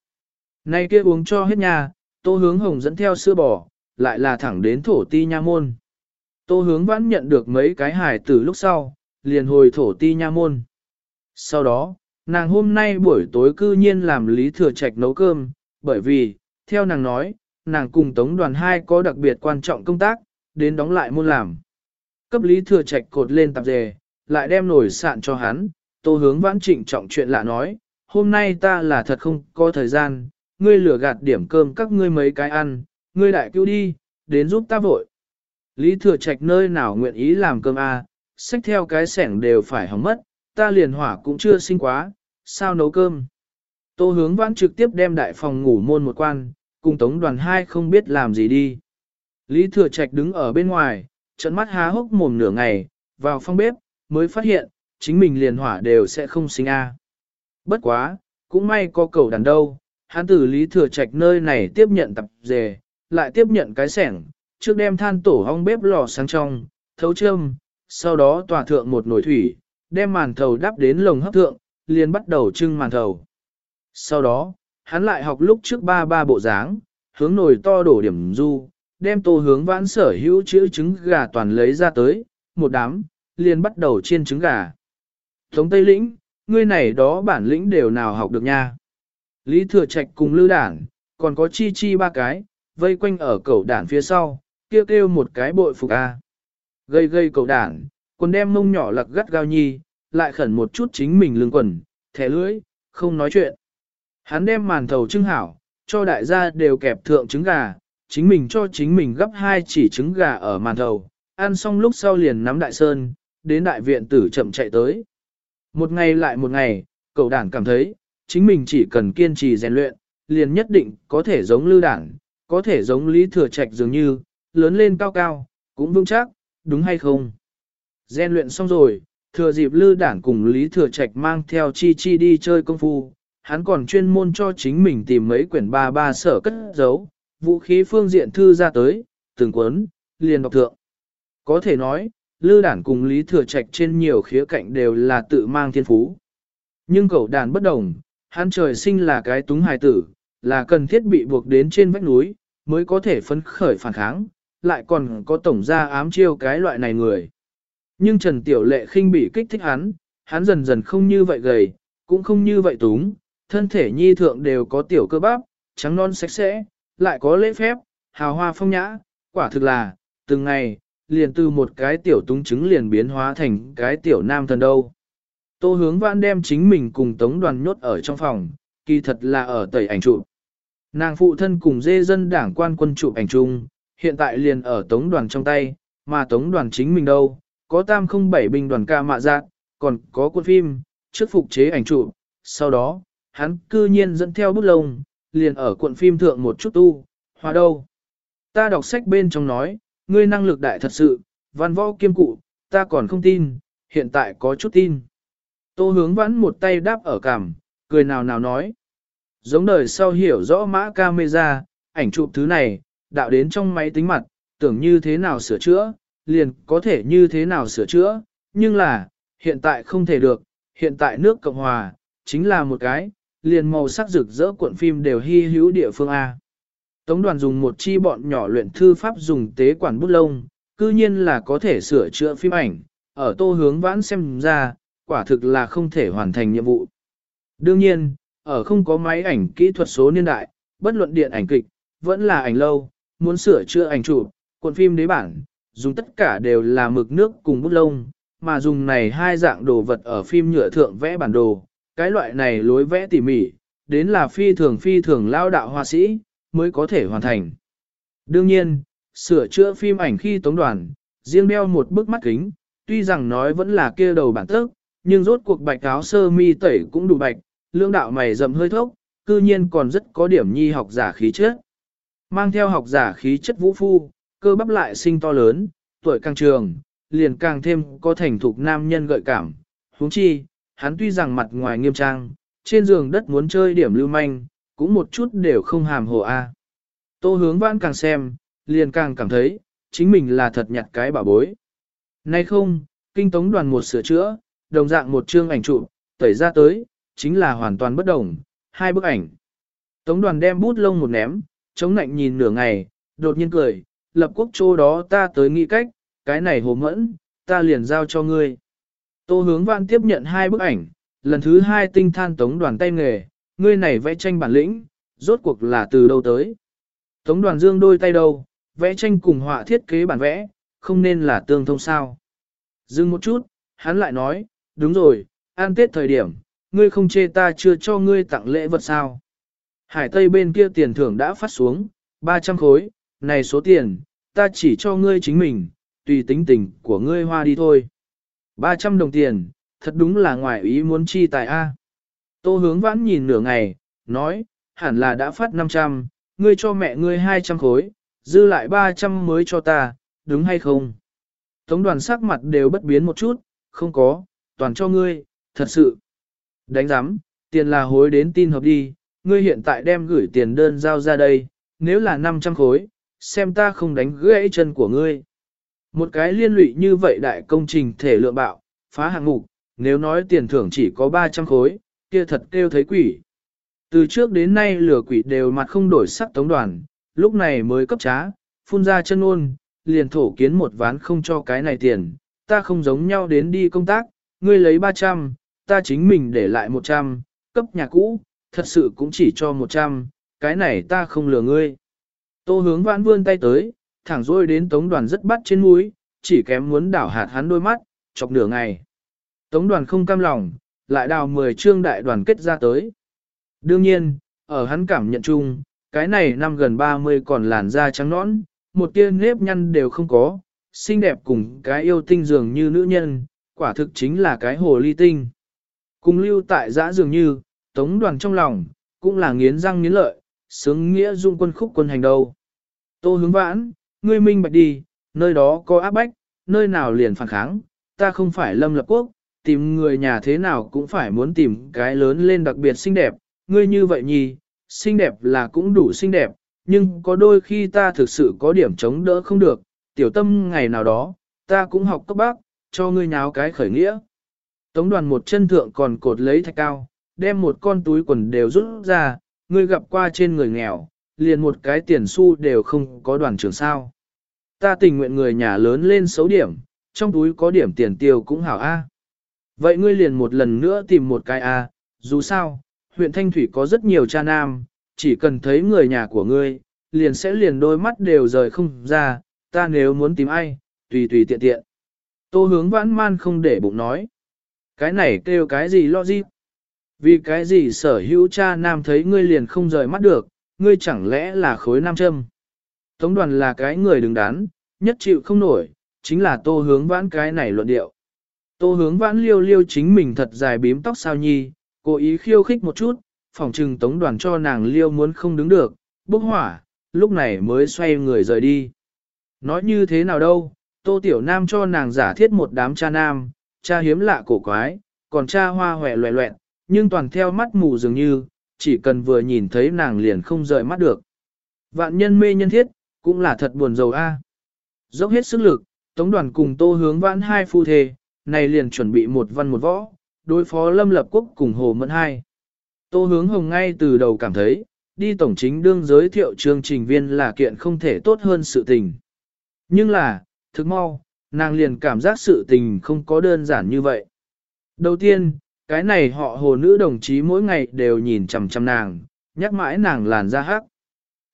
A: Nay kia uống cho hết nhà, tô hướng hồng dẫn theo sữa bò, lại là thẳng đến thổ ti nha môn. Tô hướng vãn nhận được mấy cái hài tử lúc sau, liền hồi thổ ti nha môn. Sau đó, nàng hôm nay buổi tối cư nhiên làm lý thừa trạch nấu cơm, bởi vì, theo nàng nói, nàng cùng tống đoàn hai có đặc biệt quan trọng công tác, đến đóng lại môn làm. Cấp lý thừa trạch cột lên tạp dề, lại đem nổi sạn cho hắn, tô hướng vãn trịnh trọng chuyện lạ nói, hôm nay ta là thật không có thời gian, ngươi lửa gạt điểm cơm các ngươi mấy cái ăn, ngươi đại cứu đi, đến giúp ta vội. Lý thừa trạch nơi nào nguyện ý làm cơm a, à, xách theo cái sẻng đều phải hỏng mất, ta liền hỏa cũng chưa sinh quá, sao nấu cơm. Tô hướng vãn trực tiếp đem đại phòng ngủ môn một quan, cùng tống đoàn hai không biết làm gì đi. Lý thừa trạch đứng ở bên ngoài, trận mắt há hốc mồm nửa ngày, vào phòng bếp, mới phát hiện, chính mình liền hỏa đều sẽ không sinh a. Bất quá, cũng may có cầu đàn đâu, hắn từ Lý Thừa Trạch nơi này tiếp nhận tập dề, lại tiếp nhận cái sẻng, trước đem than tổ hong bếp lò sáng trong, thấu châm, sau đó tỏa thượng một nồi thủy, đem màn thầu đắp đến lồng hấp thượng, liền bắt đầu trưng màn thầu. Sau đó, hắn lại học lúc trước ba ba bộ dáng, hướng nồi to đổ điểm du, đem tô hướng vãn sở hữu chữ trứng gà toàn lấy ra tới, một đám, liền bắt đầu chiên trứng gà. Tống Tây Lĩnh, ngươi này đó bản lĩnh đều nào học được nha. Lý Thừa Trạch cùng Lư Đản, còn có Chi Chi ba cái, vây quanh ở cầu đản phía sau, kêu kêu một cái bội phục a. Gây gây cầu đản, quần đem mông nhỏ lặc gắt gao nhi, lại khẩn một chút chính mình lưng quần, thẻ lưỡi, không nói chuyện. Hắn đem màn thầu trưng hảo, cho đại gia đều kẹp thượng trứng gà, chính mình cho chính mình gấp hai chỉ trứng gà ở màn thầu, ăn xong lúc sau liền nắm đại sơn, đến đại viện tử chậm chạy tới. Một ngày lại một ngày, cậu đảng cảm thấy, chính mình chỉ cần kiên trì rèn luyện, liền nhất định có thể giống lưu đảng, có thể giống lý thừa trạch dường như, lớn lên cao cao, cũng vững chắc, đúng hay không? Rèn luyện xong rồi, thừa dịp lư đảng cùng lý thừa trạch mang theo chi chi đi chơi công phu, hắn còn chuyên môn cho chính mình tìm mấy quyển ba ba sở cất giấu, vũ khí phương diện thư ra tới, từng cuốn, liền đọc thượng. Có thể nói, lư đản cùng lý thừa trạch trên nhiều khía cạnh đều là tự mang thiên phú. Nhưng cậu đàn bất đồng, hắn trời sinh là cái túng hài tử, là cần thiết bị buộc đến trên vách núi, mới có thể phấn khởi phản kháng, lại còn có tổng gia ám chiêu cái loại này người. Nhưng Trần Tiểu Lệ khinh bị kích thích hắn, hắn dần dần không như vậy gầy, cũng không như vậy túng, thân thể nhi thượng đều có tiểu cơ bắp, trắng non sạch sẽ, lại có lễ phép, hào hoa phong nhã, quả thực là, từng ngày, liền từ một cái tiểu túng chứng liền biến hóa thành cái tiểu nam thần đâu. Tô hướng vãn đem chính mình cùng tống đoàn nhốt ở trong phòng, kỳ thật là ở tẩy ảnh chụp. Nàng phụ thân cùng dê dân đảng quan quân chụp ảnh chung, hiện tại liền ở tống đoàn trong tay, mà tống đoàn chính mình đâu, có tam không bảy binh đoàn ca mạ giác, còn có quân phim, trước phục chế ảnh chụp, sau đó, hắn cư nhiên dẫn theo bút lông, liền ở cuộn phim thượng một chút tu, hòa đâu. Ta đọc sách bên trong nói, ngươi năng lực đại thật sự, văn võ kiêm cụ, ta còn không tin, hiện tại có chút tin. Tô hướng vãn một tay đáp ở cằm, cười nào nào nói. Giống đời sau hiểu rõ mã camera, ảnh chụp thứ này, đạo đến trong máy tính mặt, tưởng như thế nào sửa chữa, liền có thể như thế nào sửa chữa, nhưng là, hiện tại không thể được, hiện tại nước Cộng Hòa, chính là một cái, liền màu sắc rực rỡ cuộn phim đều hy hữu địa phương A. Tống đoàn dùng một chi bọn nhỏ luyện thư pháp dùng tế quản bút lông, cư nhiên là có thể sửa chữa phim ảnh, ở tô hướng vãn xem ra, quả thực là không thể hoàn thành nhiệm vụ. Đương nhiên, ở không có máy ảnh kỹ thuật số niên đại, bất luận điện ảnh kịch, vẫn là ảnh lâu, muốn sửa chữa ảnh chụp, cuộn phim đế bản, dùng tất cả đều là mực nước cùng bút lông, mà dùng này hai dạng đồ vật ở phim nhựa thượng vẽ bản đồ, cái loại này lối vẽ tỉ mỉ, đến là phi thường phi thường lao đạo hoa sĩ, mới có thể hoàn thành. Đương nhiên, sửa chữa phim ảnh khi tống đoàn, riêng đeo một bức mắt kính, tuy rằng nói vẫn là kia đầu bản tức, nhưng rốt cuộc bạch áo sơ mi tẩy cũng đủ bạch, lương đạo mày rậm hơi thốc, cư nhiên còn rất có điểm nhi học giả khí chất. Mang theo học giả khí chất vũ phu, cơ bắp lại sinh to lớn, tuổi càng trường, liền càng thêm có thành thục nam nhân gợi cảm. huống chi, hắn tuy rằng mặt ngoài nghiêm trang, trên giường đất muốn chơi điểm lưu manh, cũng một chút đều không hàm hồ a. Tô hướng vãn càng xem, liền càng cảm thấy, chính mình là thật nhặt cái bảo bối. Nay không, kinh tống đoàn một sửa chữa, đồng dạng một chương ảnh trụ, tẩy ra tới, chính là hoàn toàn bất đồng, hai bức ảnh. Tống đoàn đem bút lông một ném, chống nạnh nhìn nửa ngày, đột nhiên cười, lập quốc chỗ đó ta tới nghĩ cách, cái này hồ mẫn, ta liền giao cho ngươi. Tô hướng vạn tiếp nhận hai bức ảnh, lần thứ hai tinh than tống đoàn tay nghề, ngươi này vẽ tranh bản lĩnh, rốt cuộc là từ đâu tới. Tống đoàn dương đôi tay đâu, vẽ tranh cùng họa thiết kế bản vẽ, không nên là tương thông sao. Dừng một chút, hắn lại nói, đúng rồi, an tết thời điểm, ngươi không chê ta chưa cho ngươi tặng lễ vật sao. Hải Tây bên kia tiền thưởng đã phát xuống, 300 khối, này số tiền, ta chỉ cho ngươi chính mình, tùy tính tình của ngươi hoa đi thôi. 300 đồng tiền, thật đúng là ngoài ý muốn chi tài A. Tô hướng vãn nhìn nửa ngày, nói, hẳn là đã phát 500, ngươi cho mẹ ngươi 200 khối, dư lại 300 mới cho ta, đúng hay không? Tống đoàn sắc mặt đều bất biến một chút, không có, toàn cho ngươi, thật sự. Đánh giám, tiền là hối đến tin hợp đi, ngươi hiện tại đem gửi tiền đơn giao ra đây, nếu là 500 khối, xem ta không đánh gãy chân của ngươi. Một cái liên lụy như vậy đại công trình thể lượng bạo, phá hạng mục, nếu nói tiền thưởng chỉ có 300 khối, kia thật kêu thấy quỷ. Từ trước đến nay lửa quỷ đều mặt không đổi sắc tống đoàn, lúc này mới cấp trá, phun ra chân ôn, liền thổ kiến một ván không cho cái này tiền, ta không giống nhau đến đi công tác, ngươi lấy 300, ta chính mình để lại 100, cấp nhà cũ, thật sự cũng chỉ cho 100, cái này ta không lừa ngươi. Tô hướng vãn vươn tay tới, thẳng rôi đến tống đoàn rất bắt trên mũi, chỉ kém muốn đảo hạt hắn đôi mắt, chọc nửa ngày. Tống đoàn không cam lòng, lại đào 10 trương đại đoàn kết ra tới. Đương nhiên, ở hắn cảm nhận chung, cái này năm gần 30 còn làn da trắng nõn, một tia nếp nhăn đều không có, xinh đẹp cùng cái yêu tinh dường như nữ nhân, quả thực chính là cái hồ ly tinh. Cùng lưu tại giã dường như, tống đoàn trong lòng, cũng là nghiến răng nghiến lợi, sướng nghĩa dung quân khúc quân hành đâu. Tô hướng vãn, ngươi minh bạch đi, nơi đó có áp bách, nơi nào liền phản kháng, ta không phải lâm lập quốc, tìm người nhà thế nào cũng phải muốn tìm cái lớn lên đặc biệt xinh đẹp, ngươi như vậy nhì, xinh đẹp là cũng đủ xinh đẹp, nhưng có đôi khi ta thực sự có điểm chống đỡ không được, tiểu tâm ngày nào đó, ta cũng học cấp bác, cho ngươi nháo cái khởi nghĩa. Tống đoàn một chân thượng còn cột lấy thạch cao, đem một con túi quần đều rút ra, ngươi gặp qua trên người nghèo, liền một cái tiền xu đều không có đoàn trưởng sao. Ta tình nguyện người nhà lớn lên xấu điểm, trong túi có điểm tiền tiêu cũng hảo A. Vậy ngươi liền một lần nữa tìm một cái A, dù sao, huyện Thanh Thủy có rất nhiều cha nam, chỉ cần thấy người nhà của ngươi, liền sẽ liền đôi mắt đều rời không ra, ta nếu muốn tìm ai, tùy tùy tiện tiện. Tô hướng vãn man không để bụng nói. Cái này kêu cái gì lo gì? Vì cái gì sở hữu cha nam thấy ngươi liền không rời mắt được, ngươi chẳng lẽ là khối nam châm? Tống đoàn là cái người đứng đắn, nhất chịu không nổi, chính là tô hướng vãn cái này luận điệu. Tô hướng vãn liêu liêu chính mình thật dài bím tóc sao nhi, cố ý khiêu khích một chút, phòng trừng tống đoàn cho nàng liêu muốn không đứng được, bốc hỏa, lúc này mới xoay người rời đi. Nói như thế nào đâu, tô tiểu nam cho nàng giả thiết một đám cha nam, cha hiếm lạ cổ quái, còn cha hoa hòe loẹ loẹn, nhưng toàn theo mắt mù dường như, chỉ cần vừa nhìn thấy nàng liền không rời mắt được. Vạn nhân mê nhân thiết, cũng là thật buồn giàu a. Dốc hết sức lực, tống đoàn cùng tô hướng vãn hai phu thề, này liền chuẩn bị một văn một võ, đối phó lâm lập quốc cùng hồ mẫn hai. Tô hướng hồng ngay từ đầu cảm thấy, đi tổng chính đương giới thiệu chương trình viên là kiện không thể tốt hơn sự tình. Nhưng là, thực mau, nàng liền cảm giác sự tình không có đơn giản như vậy. Đầu tiên, cái này họ hồ nữ đồng chí mỗi ngày đều nhìn chằm chằm nàng, nhắc mãi nàng làn da hắc.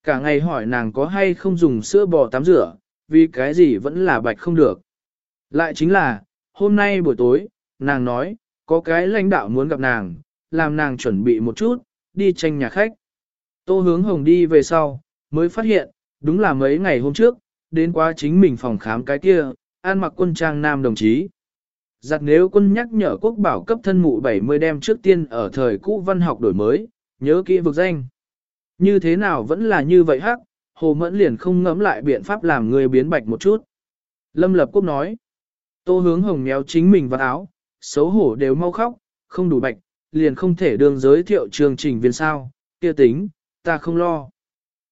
A: Cả ngày hỏi nàng có hay không dùng sữa bò tắm rửa, vì cái gì vẫn là bạch không được. Lại chính là, hôm nay buổi tối, nàng nói, có cái lãnh đạo muốn gặp nàng, làm nàng chuẩn bị một chút, đi tranh nhà khách. Tô hướng hồng đi về sau, mới phát hiện, đúng là mấy ngày hôm trước, đến quá chính mình phòng khám cái kia, an mặc quân trang nam đồng chí. Giặt nếu quân nhắc nhở quốc bảo cấp thân mụ 70 đem trước tiên ở thời cũ văn học đổi mới, nhớ kỹ vực danh. Như thế nào vẫn là như vậy hắc, hồ mẫn liền không ngẫm lại biện pháp làm người biến bạch một chút. Lâm lập quốc nói, tô hướng hồng méo chính mình vào áo, xấu hổ đều mau khóc, không đủ bạch, liền không thể đương giới thiệu chương trình viên sao, kia tính, ta không lo.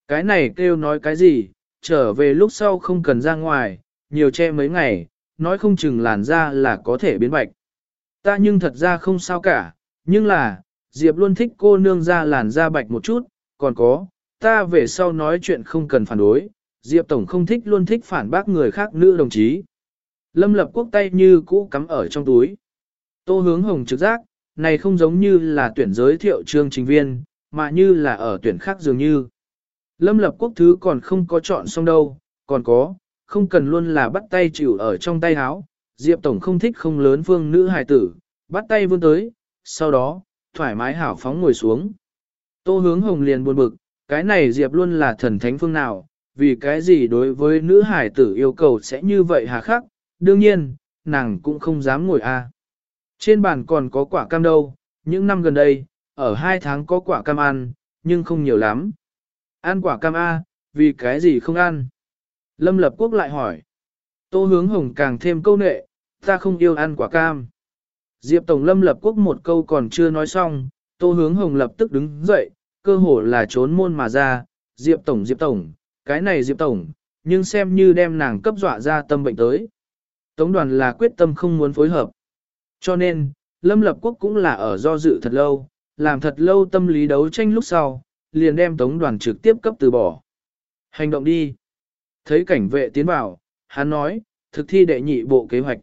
A: Cái này kêu nói cái gì, trở về lúc sau không cần ra ngoài, nhiều che mấy ngày, nói không chừng làn da là có thể biến bạch. Ta nhưng thật ra không sao cả, nhưng là, Diệp luôn thích cô nương ra làn da bạch một chút, còn có, ta về sau nói chuyện không cần phản đối, Diệp Tổng không thích luôn thích phản bác người khác nữ đồng chí. Lâm lập quốc tay như cũ cắm ở trong túi. Tô hướng hồng trực giác, này không giống như là tuyển giới thiệu trương trình viên, mà như là ở tuyển khác dường như. Lâm lập quốc thứ còn không có chọn xong đâu, còn có, không cần luôn là bắt tay chịu ở trong tay háo Diệp Tổng không thích không lớn phương nữ hài tử, bắt tay vươn tới, sau đó, thoải mái hảo phóng ngồi xuống. Tô hướng hồng liền buồn bực, cái này Diệp luôn là thần thánh phương nào, vì cái gì đối với nữ hải tử yêu cầu sẽ như vậy hà khắc, đương nhiên, nàng cũng không dám ngồi a. Trên bàn còn có quả cam đâu, những năm gần đây, ở hai tháng có quả cam ăn, nhưng không nhiều lắm. Ăn quả cam A, vì cái gì không ăn? Lâm Lập Quốc lại hỏi. Tô hướng hồng càng thêm câu nệ, ta không yêu ăn quả cam. Diệp Tổng Lâm Lập Quốc một câu còn chưa nói xong, Tô hướng hồng lập tức đứng dậy, cơ hồ là trốn môn mà ra, Diệp Tổng Diệp Tổng, cái này Diệp Tổng, nhưng xem như đem nàng cấp dọa ra tâm bệnh tới. Tống đoàn là quyết tâm không muốn phối hợp. Cho nên, Lâm Lập Quốc cũng là ở do dự thật lâu, làm thật lâu tâm lý đấu tranh lúc sau, liền đem tống đoàn trực tiếp cấp từ bỏ. Hành động đi. Thấy cảnh vệ tiến vào, hắn nói, thực thi đệ nhị bộ kế hoạch.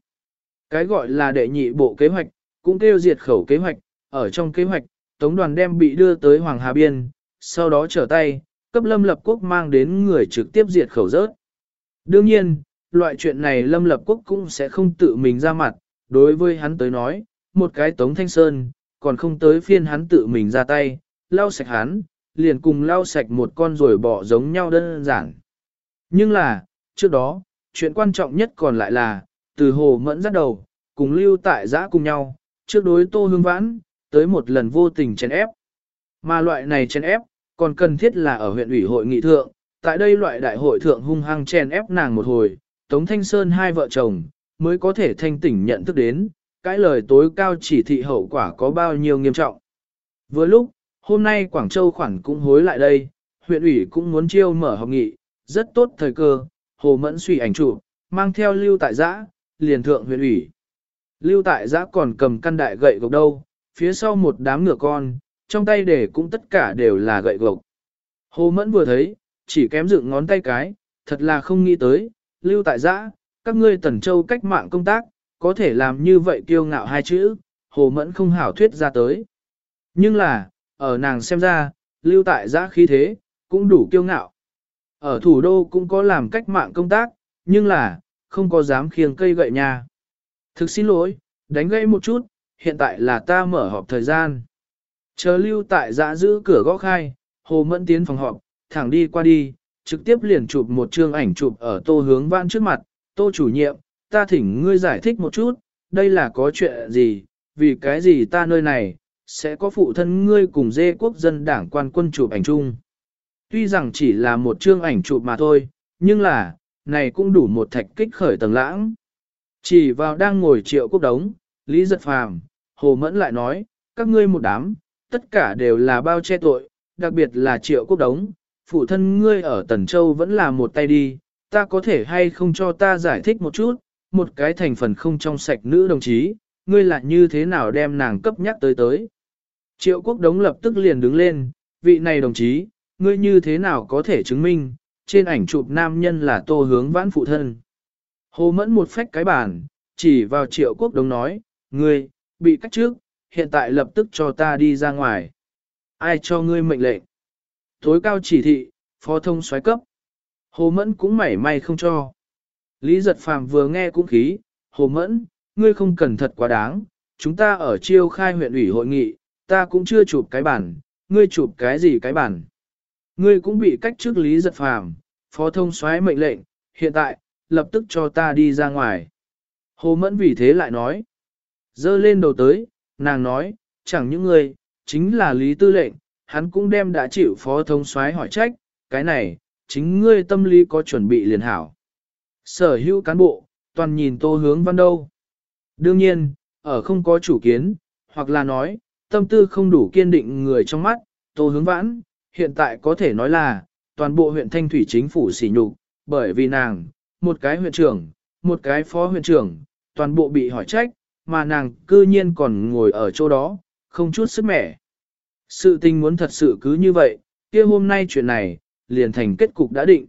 A: Cái gọi là đệ nhị bộ kế hoạch, cũng kêu diệt khẩu kế hoạch, ở trong kế hoạch, tống đoàn đem bị đưa tới Hoàng Hà Biên, sau đó trở tay, cấp lâm lập quốc mang đến người trực tiếp diệt khẩu rớt. Đương nhiên, loại chuyện này lâm lập quốc cũng sẽ không tự mình ra mặt, đối với hắn tới nói, một cái tống thanh sơn, còn không tới phiên hắn tự mình ra tay, lau sạch hắn, liền cùng lau sạch một con rồi bỏ giống nhau đơn giản. Nhưng là, trước đó, chuyện quan trọng nhất còn lại là, từ hồ mẫn dắt đầu, cùng lưu tại giã cùng nhau, trước đối tô hương vãn, tới một lần vô tình chèn ép. Mà loại này chèn ép, còn cần thiết là ở huyện ủy hội nghị thượng, tại đây loại đại hội thượng hung hăng chèn ép nàng một hồi, Tống Thanh Sơn hai vợ chồng, mới có thể thanh tỉnh nhận thức đến, cái lời tối cao chỉ thị hậu quả có bao nhiêu nghiêm trọng. Với lúc, hôm nay Quảng Châu khoản cũng hối lại đây, huyện ủy cũng muốn chiêu mở học nghị, rất tốt thời cơ, Hồ Mẫn suy ảnh chụp, mang theo lưu tại giã, liền thượng huyện ủy. Lưu tại giã còn cầm căn đại gậy gộc đâu, phía sau một đám ngựa con, trong tay để cũng tất cả đều là gậy gộc. Hồ Mẫn vừa thấy, chỉ kém dựng ngón tay cái, thật là không nghĩ tới, lưu tại giã, các ngươi tần châu cách mạng công tác, có thể làm như vậy kiêu ngạo hai chữ, hồ mẫn không hảo thuyết ra tới. Nhưng là, ở nàng xem ra, lưu tại giã khí thế, cũng đủ kiêu ngạo. Ở thủ đô cũng có làm cách mạng công tác, nhưng là, không có dám khiêng cây gậy nhà. Thực xin lỗi, đánh gãy một chút, hiện tại là ta mở họp thời gian. Chờ lưu tại giã giữ cửa gõ khai, hồ mẫn tiến phòng họp, thẳng đi qua đi, trực tiếp liền chụp một chương ảnh chụp ở tô hướng vãn trước mặt, tô chủ nhiệm, ta thỉnh ngươi giải thích một chút, đây là có chuyện gì, vì cái gì ta nơi này, sẽ có phụ thân ngươi cùng dê quốc dân đảng quan quân chụp ảnh chung. Tuy rằng chỉ là một chương ảnh chụp mà thôi, nhưng là, này cũng đủ một thạch kích khởi tầng lãng. Chỉ vào đang ngồi triệu quốc đống, Lý Giật Phàm, Hồ Mẫn lại nói, các ngươi một đám, tất cả đều là bao che tội, đặc biệt là triệu quốc đống, phụ thân ngươi ở Tần Châu vẫn là một tay đi, ta có thể hay không cho ta giải thích một chút, một cái thành phần không trong sạch nữ đồng chí, ngươi lại như thế nào đem nàng cấp nhắc tới tới. Triệu quốc đống lập tức liền đứng lên, vị này đồng chí, ngươi như thế nào có thể chứng minh, trên ảnh chụp nam nhân là tô hướng vãn phụ thân. Hồ mẫn một phách cái bàn, chỉ vào triệu quốc đồng nói, ngươi, bị cách trước, hiện tại lập tức cho ta đi ra ngoài. Ai cho ngươi mệnh lệnh? Tối cao chỉ thị, phó thông xoáy cấp. Hồ mẫn cũng mảy may không cho. Lý giật phàm vừa nghe cũng khí, hồ mẫn, ngươi không cần thật quá đáng, chúng ta ở chiêu khai huyện ủy hội nghị, ta cũng chưa chụp cái bản, ngươi chụp cái gì cái bản. Ngươi cũng bị cách trước lý giật phàm, phó thông xoáy mệnh lệnh, hiện tại, lập tức cho ta đi ra ngoài. Hồ mẫn vì thế lại nói, dơ lên đầu tới, nàng nói, chẳng những ngươi, chính là lý tư lệnh, hắn cũng đem đã chịu phó thông xoáy hỏi trách, cái này, chính ngươi tâm lý có chuẩn bị liền hảo. Sở hữu cán bộ, toàn nhìn tô hướng văn đâu. Đương nhiên, ở không có chủ kiến, hoặc là nói, tâm tư không đủ kiên định người trong mắt, tô hướng vãn, hiện tại có thể nói là, toàn bộ huyện Thanh Thủy chính phủ sỉ nhục, bởi vì nàng, một cái huyện trưởng, một cái phó huyện trưởng, toàn bộ bị hỏi trách, mà nàng cư nhiên còn ngồi ở chỗ đó, không chút sức mẻ. Sự tình muốn thật sự cứ như vậy, kia hôm nay chuyện này, liền thành kết cục đã định.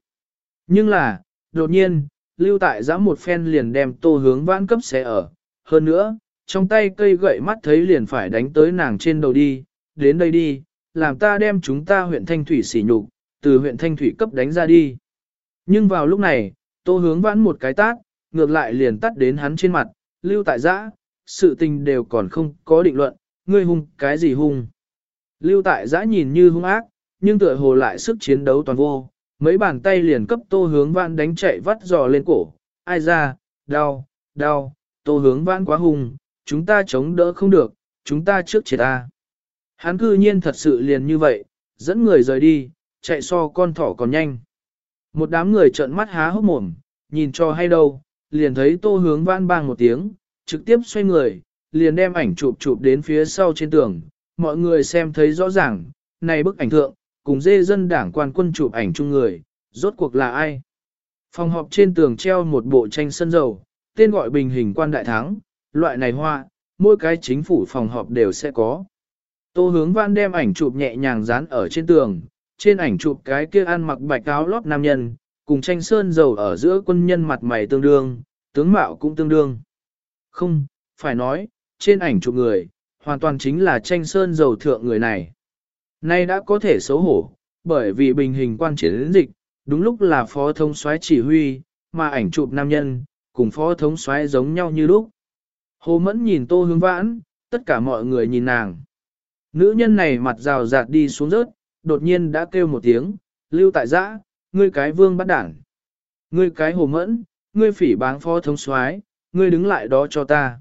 A: Nhưng là, đột nhiên, lưu tại giã một phen liền đem tô hướng vãn cấp xe ở. Hơn nữa, trong tay cây gậy mắt thấy liền phải đánh tới nàng trên đầu đi, đến đây đi, làm ta đem chúng ta huyện Thanh Thủy xỉ nhục, từ huyện Thanh Thủy cấp đánh ra đi. Nhưng vào lúc này, tô hướng vãn một cái tát, ngược lại liền tắt đến hắn trên mặt, lưu tại giã, sự tình đều còn không có định luận, ngươi hung cái gì hung. Lưu tại giã nhìn như hung ác, nhưng tựa hồ lại sức chiến đấu toàn vô, mấy bàn tay liền cấp tô hướng vãn đánh chạy vắt giò lên cổ, ai ra, đau, đau, tô hướng vãn quá hung, chúng ta chống đỡ không được, chúng ta trước chết ta. Hắn cư nhiên thật sự liền như vậy, dẫn người rời đi, chạy so con thỏ còn nhanh. Một đám người trợn mắt há hốc mồm, nhìn cho hay đâu, liền thấy tô hướng vãn bang một tiếng, trực tiếp xoay người, liền đem ảnh chụp chụp đến phía sau trên tường, mọi người xem thấy rõ ràng, này bức ảnh thượng, cùng dê dân đảng quan quân chụp ảnh chung người, rốt cuộc là ai? Phòng họp trên tường treo một bộ tranh sân dầu, tên gọi bình hình quan đại thắng, loại này hoa, mỗi cái chính phủ phòng họp đều sẽ có. Tô hướng văn đem ảnh chụp nhẹ nhàng dán ở trên tường, trên ảnh chụp cái kia ăn mặc bạch áo lót nam nhân, cùng tranh sơn dầu ở giữa quân nhân mặt mày tương đương, tướng mạo cũng tương đương. Không, phải nói, trên ảnh chụp người, hoàn toàn chính là tranh sơn dầu thượng người này. Nay đã có thể xấu hổ, bởi vì bình hình quan chiến dịch, đúng lúc là phó thống soái chỉ huy, mà ảnh chụp nam nhân, cùng phó thống soái giống nhau như lúc. Hồ Mẫn nhìn Tô Hướng Vãn, tất cả mọi người nhìn nàng. Nữ nhân này mặt rào rạt đi xuống rớt, đột nhiên đã kêu một tiếng, lưu tại giã, ngươi cái vương bắt đảng. Ngươi cái Hồ Mẫn, ngươi phỉ báng phó thống soái, ngươi đứng lại đó cho ta.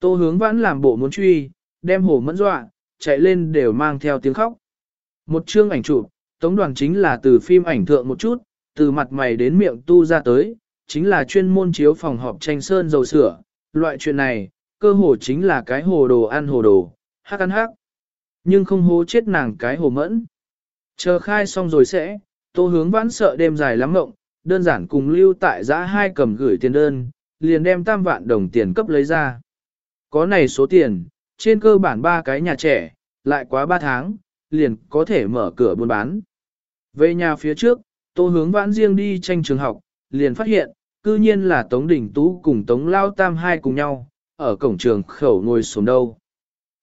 A: Tô Hướng Vãn làm bộ muốn truy, đem Hồ Mẫn dọa, chạy lên đều mang theo tiếng khóc. Một chương ảnh chụp, tống đoàn chính là từ phim ảnh thượng một chút, từ mặt mày đến miệng tu ra tới, chính là chuyên môn chiếu phòng họp tranh sơn dầu sửa. Loại chuyện này, cơ hồ chính là cái hồ đồ ăn hồ đồ, hắc ăn hắc. Nhưng không hố chết nàng cái hồ mẫn. Chờ khai xong rồi sẽ, tô hướng vãn sợ đêm dài lắm mộng, đơn giản cùng lưu tại giã hai cầm gửi tiền đơn, liền đem tam vạn đồng tiền cấp lấy ra. Có này số tiền, trên cơ bản ba cái nhà trẻ, lại quá ba tháng, liền có thể mở cửa buôn bán. Về nhà phía trước, tô hướng vãn riêng đi tranh trường học, liền phát hiện, cư nhiên là Tống Đình Tú cùng Tống Lao Tam hai cùng nhau, ở cổng trường khẩu ngồi xuống đâu.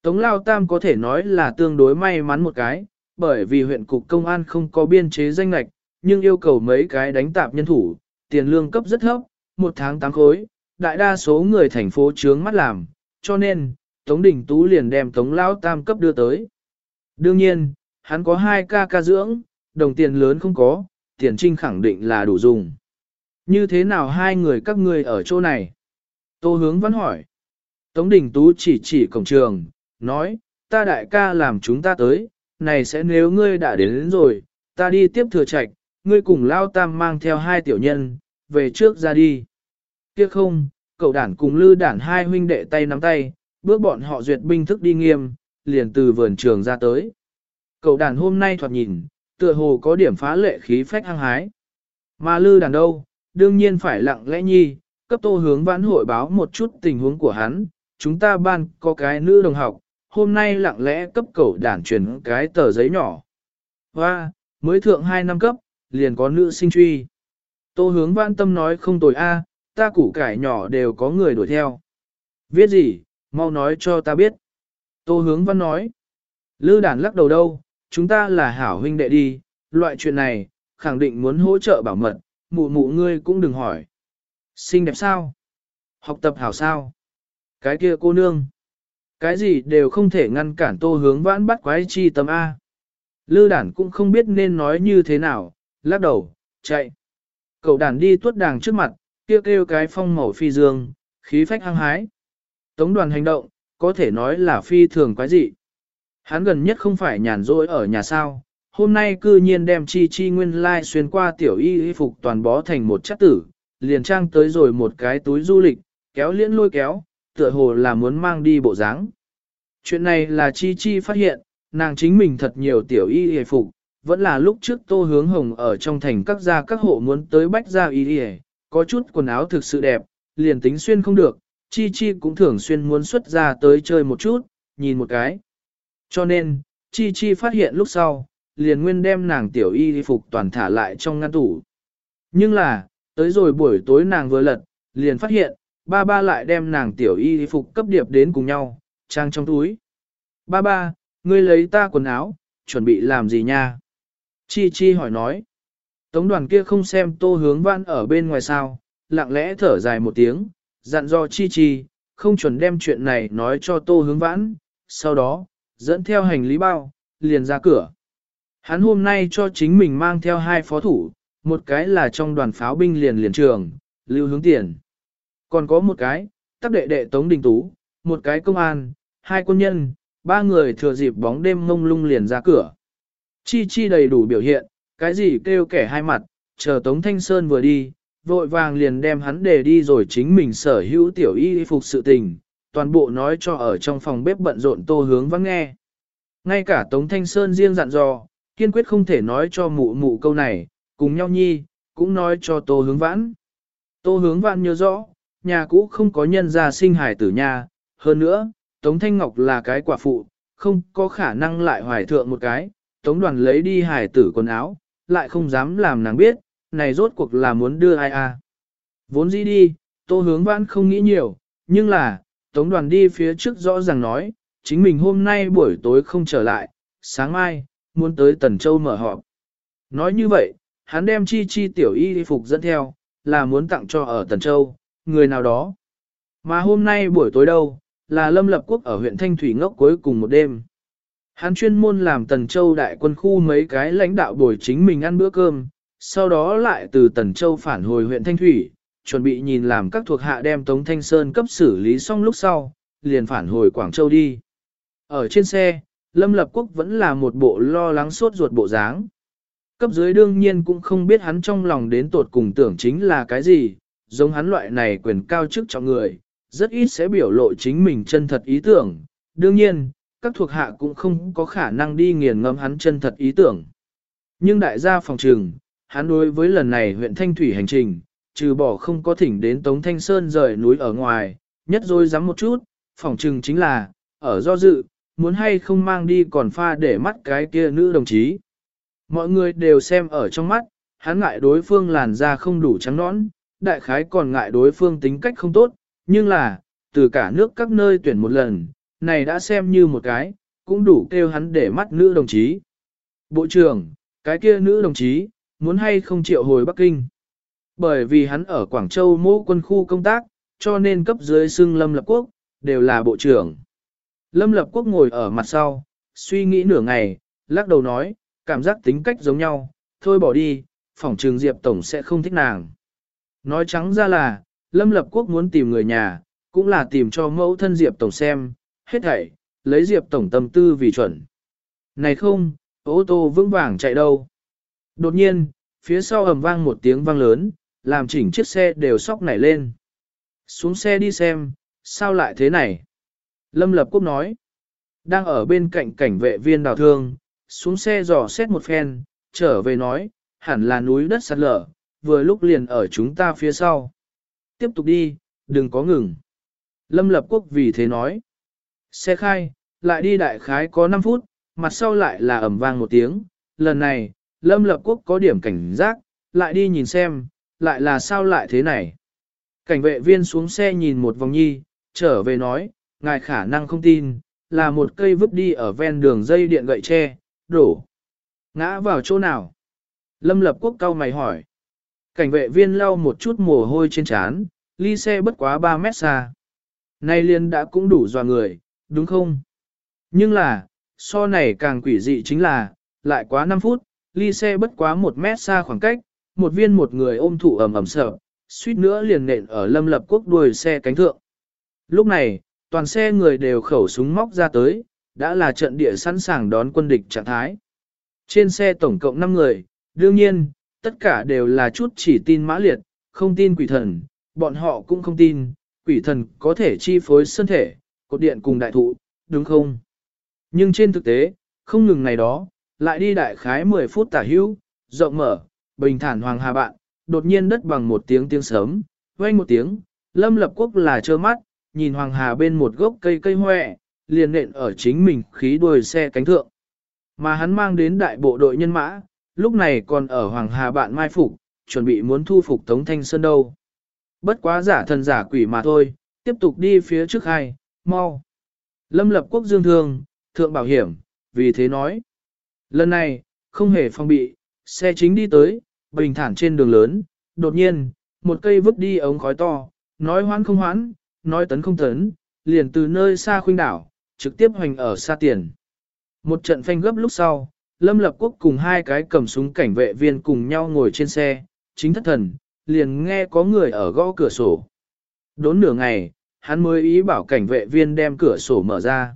A: Tống Lao Tam có thể nói là tương đối may mắn một cái, bởi vì huyện cục công an không có biên chế danh lạch, nhưng yêu cầu mấy cái đánh tạp nhân thủ, tiền lương cấp rất thấp, một tháng tám khối, đại đa số người thành phố trướng mắt làm, cho nên, Tống Đình Tú liền đem Tống Lao Tam cấp đưa tới. Đương nhiên, hắn có hai ca ca dưỡng, đồng tiền lớn không có, tiền trinh khẳng định là đủ dùng. Như thế nào hai người các ngươi ở chỗ này? Tô hướng vẫn hỏi. Tống Đình Tú chỉ chỉ cổng trường, nói, ta đại ca làm chúng ta tới, này sẽ nếu ngươi đã đến, đến rồi, ta đi tiếp thừa trạch, ngươi cùng lao tam mang theo hai tiểu nhân, về trước ra đi. Tiếc không, cậu đản cùng lư đản hai huynh đệ tay nắm tay, bước bọn họ duyệt binh thức đi nghiêm, liền từ vườn trường ra tới. Cậu đản hôm nay thoạt nhìn, tựa hồ có điểm phá lệ khí phách hăng hái. Mà lư đản đâu, đương nhiên phải lặng lẽ nhi, cấp tô hướng vãn hội báo một chút tình huống của hắn. Chúng ta ban có cái nữ đồng học, hôm nay lặng lẽ cấp cậu đản truyền cái tờ giấy nhỏ. Và, mới thượng 2 năm cấp, liền có nữ sinh truy. Tô hướng Văn tâm nói không tồi a, ta củ cải nhỏ đều có người đuổi theo. Viết gì, mau nói cho ta biết. Tô hướng văn nói. Lư đản lắc đầu đâu, chúng ta là hảo huynh đệ đi, loại chuyện này, khẳng định muốn hỗ trợ bảo mật, mụ mụ ngươi cũng đừng hỏi. Xinh đẹp sao? Học tập hảo sao? Cái kia cô nương. Cái gì đều không thể ngăn cản tô hướng vãn bắt quái chi tâm A. Lư đản cũng không biết nên nói như thế nào, lắc đầu, chạy. Cậu đản đi tuốt đàng trước mặt, kia kêu cái phong màu phi dương, khí phách hăng hái. Tống đoàn hành động, có thể nói là phi thường quái dị. Hắn gần nhất không phải nhàn rỗi ở nhà sao, hôm nay cư nhiên đem chi chi nguyên lai xuyên qua tiểu y y phục toàn bó thành một chất tử, liền trang tới rồi một cái túi du lịch, kéo liễn lôi kéo, tựa hồ là muốn mang đi bộ dáng. Chuyện này là chi chi phát hiện, nàng chính mình thật nhiều tiểu y y phục, vẫn là lúc trước tô hướng hồng ở trong thành các gia các hộ muốn tới bách gia y hề, có chút quần áo thực sự đẹp, liền tính xuyên không được, chi chi cũng thường xuyên muốn xuất ra tới chơi một chút, nhìn một cái. Cho nên, chi chi phát hiện lúc sau, liền nguyên đem nàng tiểu y phục toàn thả lại trong ngăn tủ. Nhưng là, tới rồi buổi tối nàng vừa lật, liền phát hiện, ba ba lại đem nàng tiểu y phục cấp điệp đến cùng nhau, trang trong túi. Ba ba, ngươi lấy ta quần áo, chuẩn bị làm gì nha? Chi chi hỏi nói. Tống đoàn kia không xem tô hướng văn ở bên ngoài sao, lặng lẽ thở dài một tiếng, dặn do chi chi, không chuẩn đem chuyện này nói cho tô hướng vãn, sau đó, dẫn theo hành lý bao, liền ra cửa. Hắn hôm nay cho chính mình mang theo hai phó thủ, một cái là trong đoàn pháo binh liền liền trường, lưu hướng tiền. Còn có một cái, tắc đệ đệ Tống Đình Tú, một cái công an, hai quân nhân, ba người thừa dịp bóng đêm mông lung liền ra cửa. Chi chi đầy đủ biểu hiện, cái gì kêu kẻ hai mặt, chờ Tống Thanh Sơn vừa đi, vội vàng liền đem hắn để đi rồi chính mình sở hữu tiểu y phục sự tình, toàn bộ nói cho ở trong phòng bếp bận rộn tô hướng vắng nghe. Ngay cả Tống Thanh Sơn riêng dặn dò, kiên quyết không thể nói cho mụ mụ câu này, cùng nhau nhi, cũng nói cho tô hướng vãn. Tô hướng vãn nhớ rõ, nhà cũ không có nhân gia sinh hải tử nhà, hơn nữa, Tống Thanh Ngọc là cái quả phụ, không có khả năng lại hoài thượng một cái, Tống đoàn lấy đi hải tử quần áo, lại không dám làm nàng biết, này rốt cuộc là muốn đưa ai à. Vốn dĩ đi, tô hướng vãn không nghĩ nhiều, nhưng là, Tống đoàn đi phía trước rõ ràng nói, chính mình hôm nay buổi tối không trở lại, sáng mai, muốn tới Tần Châu mở họp. Nói như vậy, hắn đem chi chi tiểu y phục dẫn theo, là muốn tặng cho ở Tần Châu, người nào đó. Mà hôm nay buổi tối đâu, là Lâm Lập Quốc ở huyện Thanh Thủy ngốc cuối cùng một đêm. Hắn chuyên môn làm Tần Châu đại quân khu mấy cái lãnh đạo buổi chính mình ăn bữa cơm, sau đó lại từ Tần Châu phản hồi huyện Thanh Thủy, chuẩn bị nhìn làm các thuộc hạ đem Tống Thanh Sơn cấp xử lý xong lúc sau, liền phản hồi Quảng Châu đi. Ở trên xe, Lâm Lập Quốc vẫn là một bộ lo lắng suốt ruột bộ dáng. Cấp dưới đương nhiên cũng không biết hắn trong lòng đến tột cùng tưởng chính là cái gì, giống hắn loại này quyền cao chức trọng người, rất ít sẽ biểu lộ chính mình chân thật ý tưởng. Đương nhiên, các thuộc hạ cũng không có khả năng đi nghiền ngẫm hắn chân thật ý tưởng. Nhưng đại gia phòng trường, hắn đối với lần này huyện Thanh Thủy hành trình, trừ bỏ không có thỉnh đến Tống Thanh Sơn rời núi ở ngoài, nhất rồi dám một chút, phòng trừng chính là, ở do dự, muốn hay không mang đi còn pha để mắt cái kia nữ đồng chí. Mọi người đều xem ở trong mắt, hắn ngại đối phương làn da không đủ trắng nõn, đại khái còn ngại đối phương tính cách không tốt, nhưng là, từ cả nước các nơi tuyển một lần, này đã xem như một cái, cũng đủ kêu hắn để mắt nữ đồng chí. Bộ trưởng, cái kia nữ đồng chí, muốn hay không triệu hồi Bắc Kinh. Bởi vì hắn ở Quảng Châu mô quân khu công tác, cho nên cấp dưới xưng Lâm Lập Quốc, đều là bộ trưởng. Lâm Lập Quốc ngồi ở mặt sau, suy nghĩ nửa ngày, lắc đầu nói, cảm giác tính cách giống nhau, thôi bỏ đi, phỏng trường Diệp Tổng sẽ không thích nàng. Nói trắng ra là, Lâm Lập Quốc muốn tìm người nhà, cũng là tìm cho mẫu thân Diệp Tổng xem, hết thảy, lấy Diệp Tổng tâm tư vì chuẩn. Này không, ô tô vững vàng chạy đâu. Đột nhiên, phía sau ầm vang một tiếng vang lớn, làm chỉnh chiếc xe đều sóc nảy lên. Xuống xe đi xem, sao lại thế này? Lâm Lập Quốc nói, đang ở bên cạnh cảnh vệ viên đào thương, xuống xe dò xét một phen, trở về nói, hẳn là núi đất sạt lở, vừa lúc liền ở chúng ta phía sau. Tiếp tục đi, đừng có ngừng. Lâm Lập Quốc vì thế nói, xe khai, lại đi đại khái có 5 phút, mặt sau lại là ầm vang một tiếng, lần này, Lâm Lập Quốc có điểm cảnh giác, lại đi nhìn xem, lại là sao lại thế này. Cảnh vệ viên xuống xe nhìn một vòng nhi, trở về nói, ngài khả năng không tin, là một cây vứt đi ở ven đường dây điện gậy tre, đổ. Ngã vào chỗ nào? Lâm Lập Quốc cao mày hỏi. Cảnh vệ viên lau một chút mồ hôi trên trán, ly xe bất quá 3 mét xa. Nay liền đã cũng đủ dò người, đúng không? Nhưng là, so này càng quỷ dị chính là, lại quá 5 phút, ly xe bất quá 1 mét xa khoảng cách, một viên một người ôm thủ ẩm ẩm sợ, suýt nữa liền nện ở lâm lập quốc đuôi xe cánh thượng. Lúc này, toàn xe người đều khẩu súng móc ra tới, đã là trận địa sẵn sàng đón quân địch trạng thái. Trên xe tổng cộng 5 người, đương nhiên, tất cả đều là chút chỉ tin mã liệt, không tin quỷ thần, bọn họ cũng không tin, quỷ thần có thể chi phối thân thể, cột điện cùng đại thụ, đúng không? Nhưng trên thực tế, không ngừng ngày đó, lại đi đại khái 10 phút tả hữu, rộng mở, bình thản hoàng hà bạn, đột nhiên đất bằng một tiếng tiếng sớm, vang một tiếng, lâm lập quốc là trơ mắt, nhìn hoàng hà bên một gốc cây cây hoẹ, liền nện ở chính mình khí đuôi xe cánh thượng. Mà hắn mang đến đại bộ đội nhân mã, lúc này còn ở hoàng hà bạn mai phục, chuẩn bị muốn thu phục Tống Thanh Sơn đâu. Bất quá giả thần giả quỷ mà thôi, tiếp tục đi phía trước hai, mau. Lâm lập quốc dương thương, thượng bảo hiểm, vì thế nói. Lần này, không hề phong bị, xe chính đi tới, bình thản trên đường lớn, đột nhiên, một cây vứt đi ống khói to, nói hoãn không hoãn, nói tấn không tấn, liền từ nơi xa khuynh đảo, trực tiếp hoành ở xa tiền. Một trận phanh gấp lúc sau, Lâm Lập Quốc cùng hai cái cầm súng cảnh vệ viên cùng nhau ngồi trên xe, chính thất thần, liền nghe có người ở gõ cửa sổ. Đốn nửa ngày, hắn mới ý bảo cảnh vệ viên đem cửa sổ mở ra.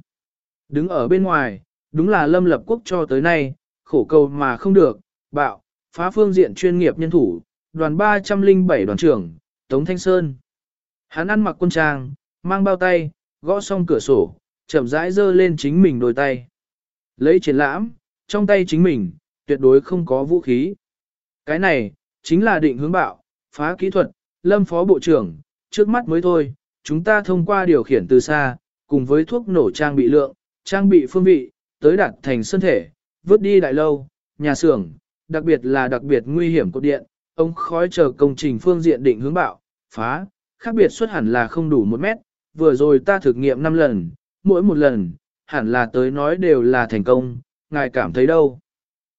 A: Đứng ở bên ngoài, đúng là Lâm Lập Quốc cho tới nay, khổ cầu mà không được, bạo, phá phương diện chuyên nghiệp nhân thủ, đoàn 307 đoàn trưởng, Tống Thanh Sơn. Hắn ăn mặc quân trang, mang bao tay, gõ xong cửa sổ, chậm rãi dơ lên chính mình đôi tay. Lấy triển lãm, trong tay chính mình, tuyệt đối không có vũ khí. Cái này, chính là định hướng bạo, phá kỹ thuật, lâm phó bộ trưởng, trước mắt mới thôi, chúng ta thông qua điều khiển từ xa, cùng với thuốc nổ trang bị lượng, trang bị phương vị, tới đạt thành sân thể, vứt đi đại lâu, nhà xưởng, đặc biệt là đặc biệt nguy hiểm cột điện, ống khói chờ công trình phương diện định hướng bạo, phá, khác biệt xuất hẳn là không đủ một mét, vừa rồi ta thực nghiệm 5 lần, mỗi một lần, hẳn là tới nói đều là thành công, ngài cảm thấy đâu.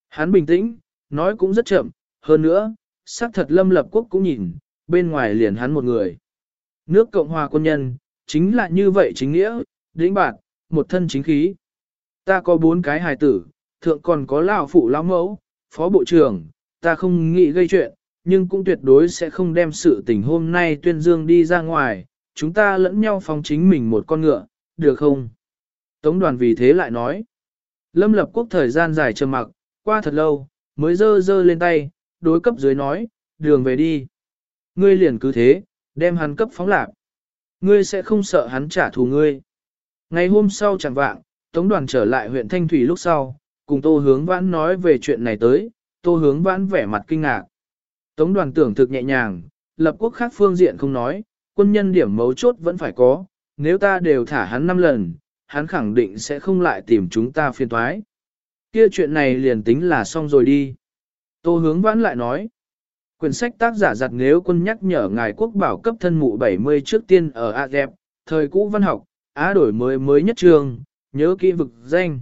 A: Hắn bình tĩnh, nói cũng rất chậm, hơn nữa, xác thật lâm lập quốc cũng nhìn, bên ngoài liền hắn một người. Nước Cộng hòa quân nhân, chính là như vậy chính nghĩa, đĩnh bạn, một thân chính khí. Ta có bốn cái hài tử, thượng còn có lão phụ lão mẫu, phó bộ trưởng, ta không nghĩ gây chuyện, nhưng cũng tuyệt đối sẽ không đem sự tình hôm nay tuyên dương đi ra ngoài, chúng ta lẫn nhau phòng chính mình một con ngựa, được không? Tống đoàn vì thế lại nói. Lâm lập quốc thời gian dài trầm mặc, qua thật lâu, mới dơ dơ lên tay, đối cấp dưới nói, đường về đi. Ngươi liền cứ thế, đem hắn cấp phóng lạc. Ngươi sẽ không sợ hắn trả thù ngươi. Ngày hôm sau chẳng vạng, Tống đoàn trở lại huyện Thanh Thủy lúc sau, cùng Tô Hướng Vãn nói về chuyện này tới, Tô Hướng Vãn vẻ mặt kinh ngạc. Tống đoàn tưởng thực nhẹ nhàng, lập quốc khác phương diện không nói, quân nhân điểm mấu chốt vẫn phải có, nếu ta đều thả hắn 5 lần, hắn khẳng định sẽ không lại tìm chúng ta phiền toái. Kia chuyện này liền tính là xong rồi đi. Tô hướng vãn lại nói, quyển sách tác giả giặt nếu quân nhắc nhở ngài quốc bảo cấp thân mụ 70 trước tiên ở A Dẹp, thời cũ văn học, Á đổi mới mới nhất trường, nhớ kỹ vực danh.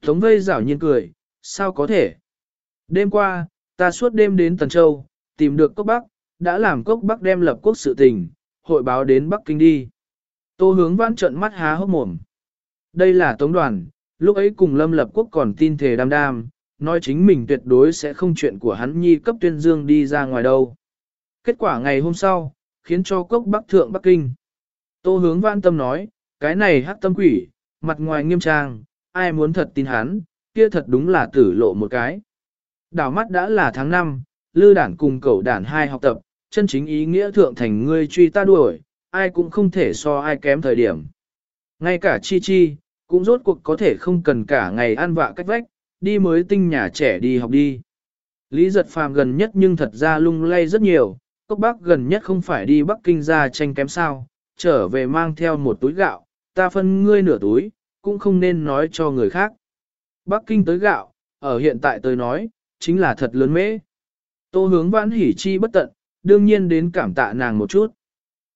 A: Tống vây rảo nhiên cười, sao có thể? Đêm qua, ta suốt đêm đến Tần Châu, tìm được cốc Bắc, đã làm cốc Bắc đem lập quốc sự tình, hội báo đến Bắc Kinh đi. Tô hướng vãn trận mắt há hốc mồm. Đây là tống đoàn, lúc ấy cùng Lâm Lập Quốc còn tin thề đam đam, nói chính mình tuyệt đối sẽ không chuyện của hắn nhi cấp tuyên dương đi ra ngoài đâu. Kết quả ngày hôm sau, khiến cho cốc Bắc Thượng Bắc Kinh. Tô hướng vãn tâm nói, cái này hắc tâm quỷ, mặt ngoài nghiêm trang, ai muốn thật tin hắn, kia thật đúng là tử lộ một cái. Đảo mắt đã là tháng 5, lư đản cùng cậu đản hai học tập, chân chính ý nghĩa thượng thành ngươi truy ta đuổi, ai cũng không thể so ai kém thời điểm. Ngay cả chi chi, cũng rốt cuộc có thể không cần cả ngày ăn vạ cách vách, đi mới tinh nhà trẻ đi học đi. Lý giật phàm gần nhất nhưng thật ra lung lay rất nhiều, cốc bác gần nhất không phải đi Bắc Kinh ra tranh kém sao, trở về mang theo một túi gạo, ta phân ngươi nửa túi, cũng không nên nói cho người khác. Bắc Kinh tới gạo, ở hiện tại tới nói, chính là thật lớn mễ. Tô hướng vãn hỉ chi bất tận, đương nhiên đến cảm tạ nàng một chút.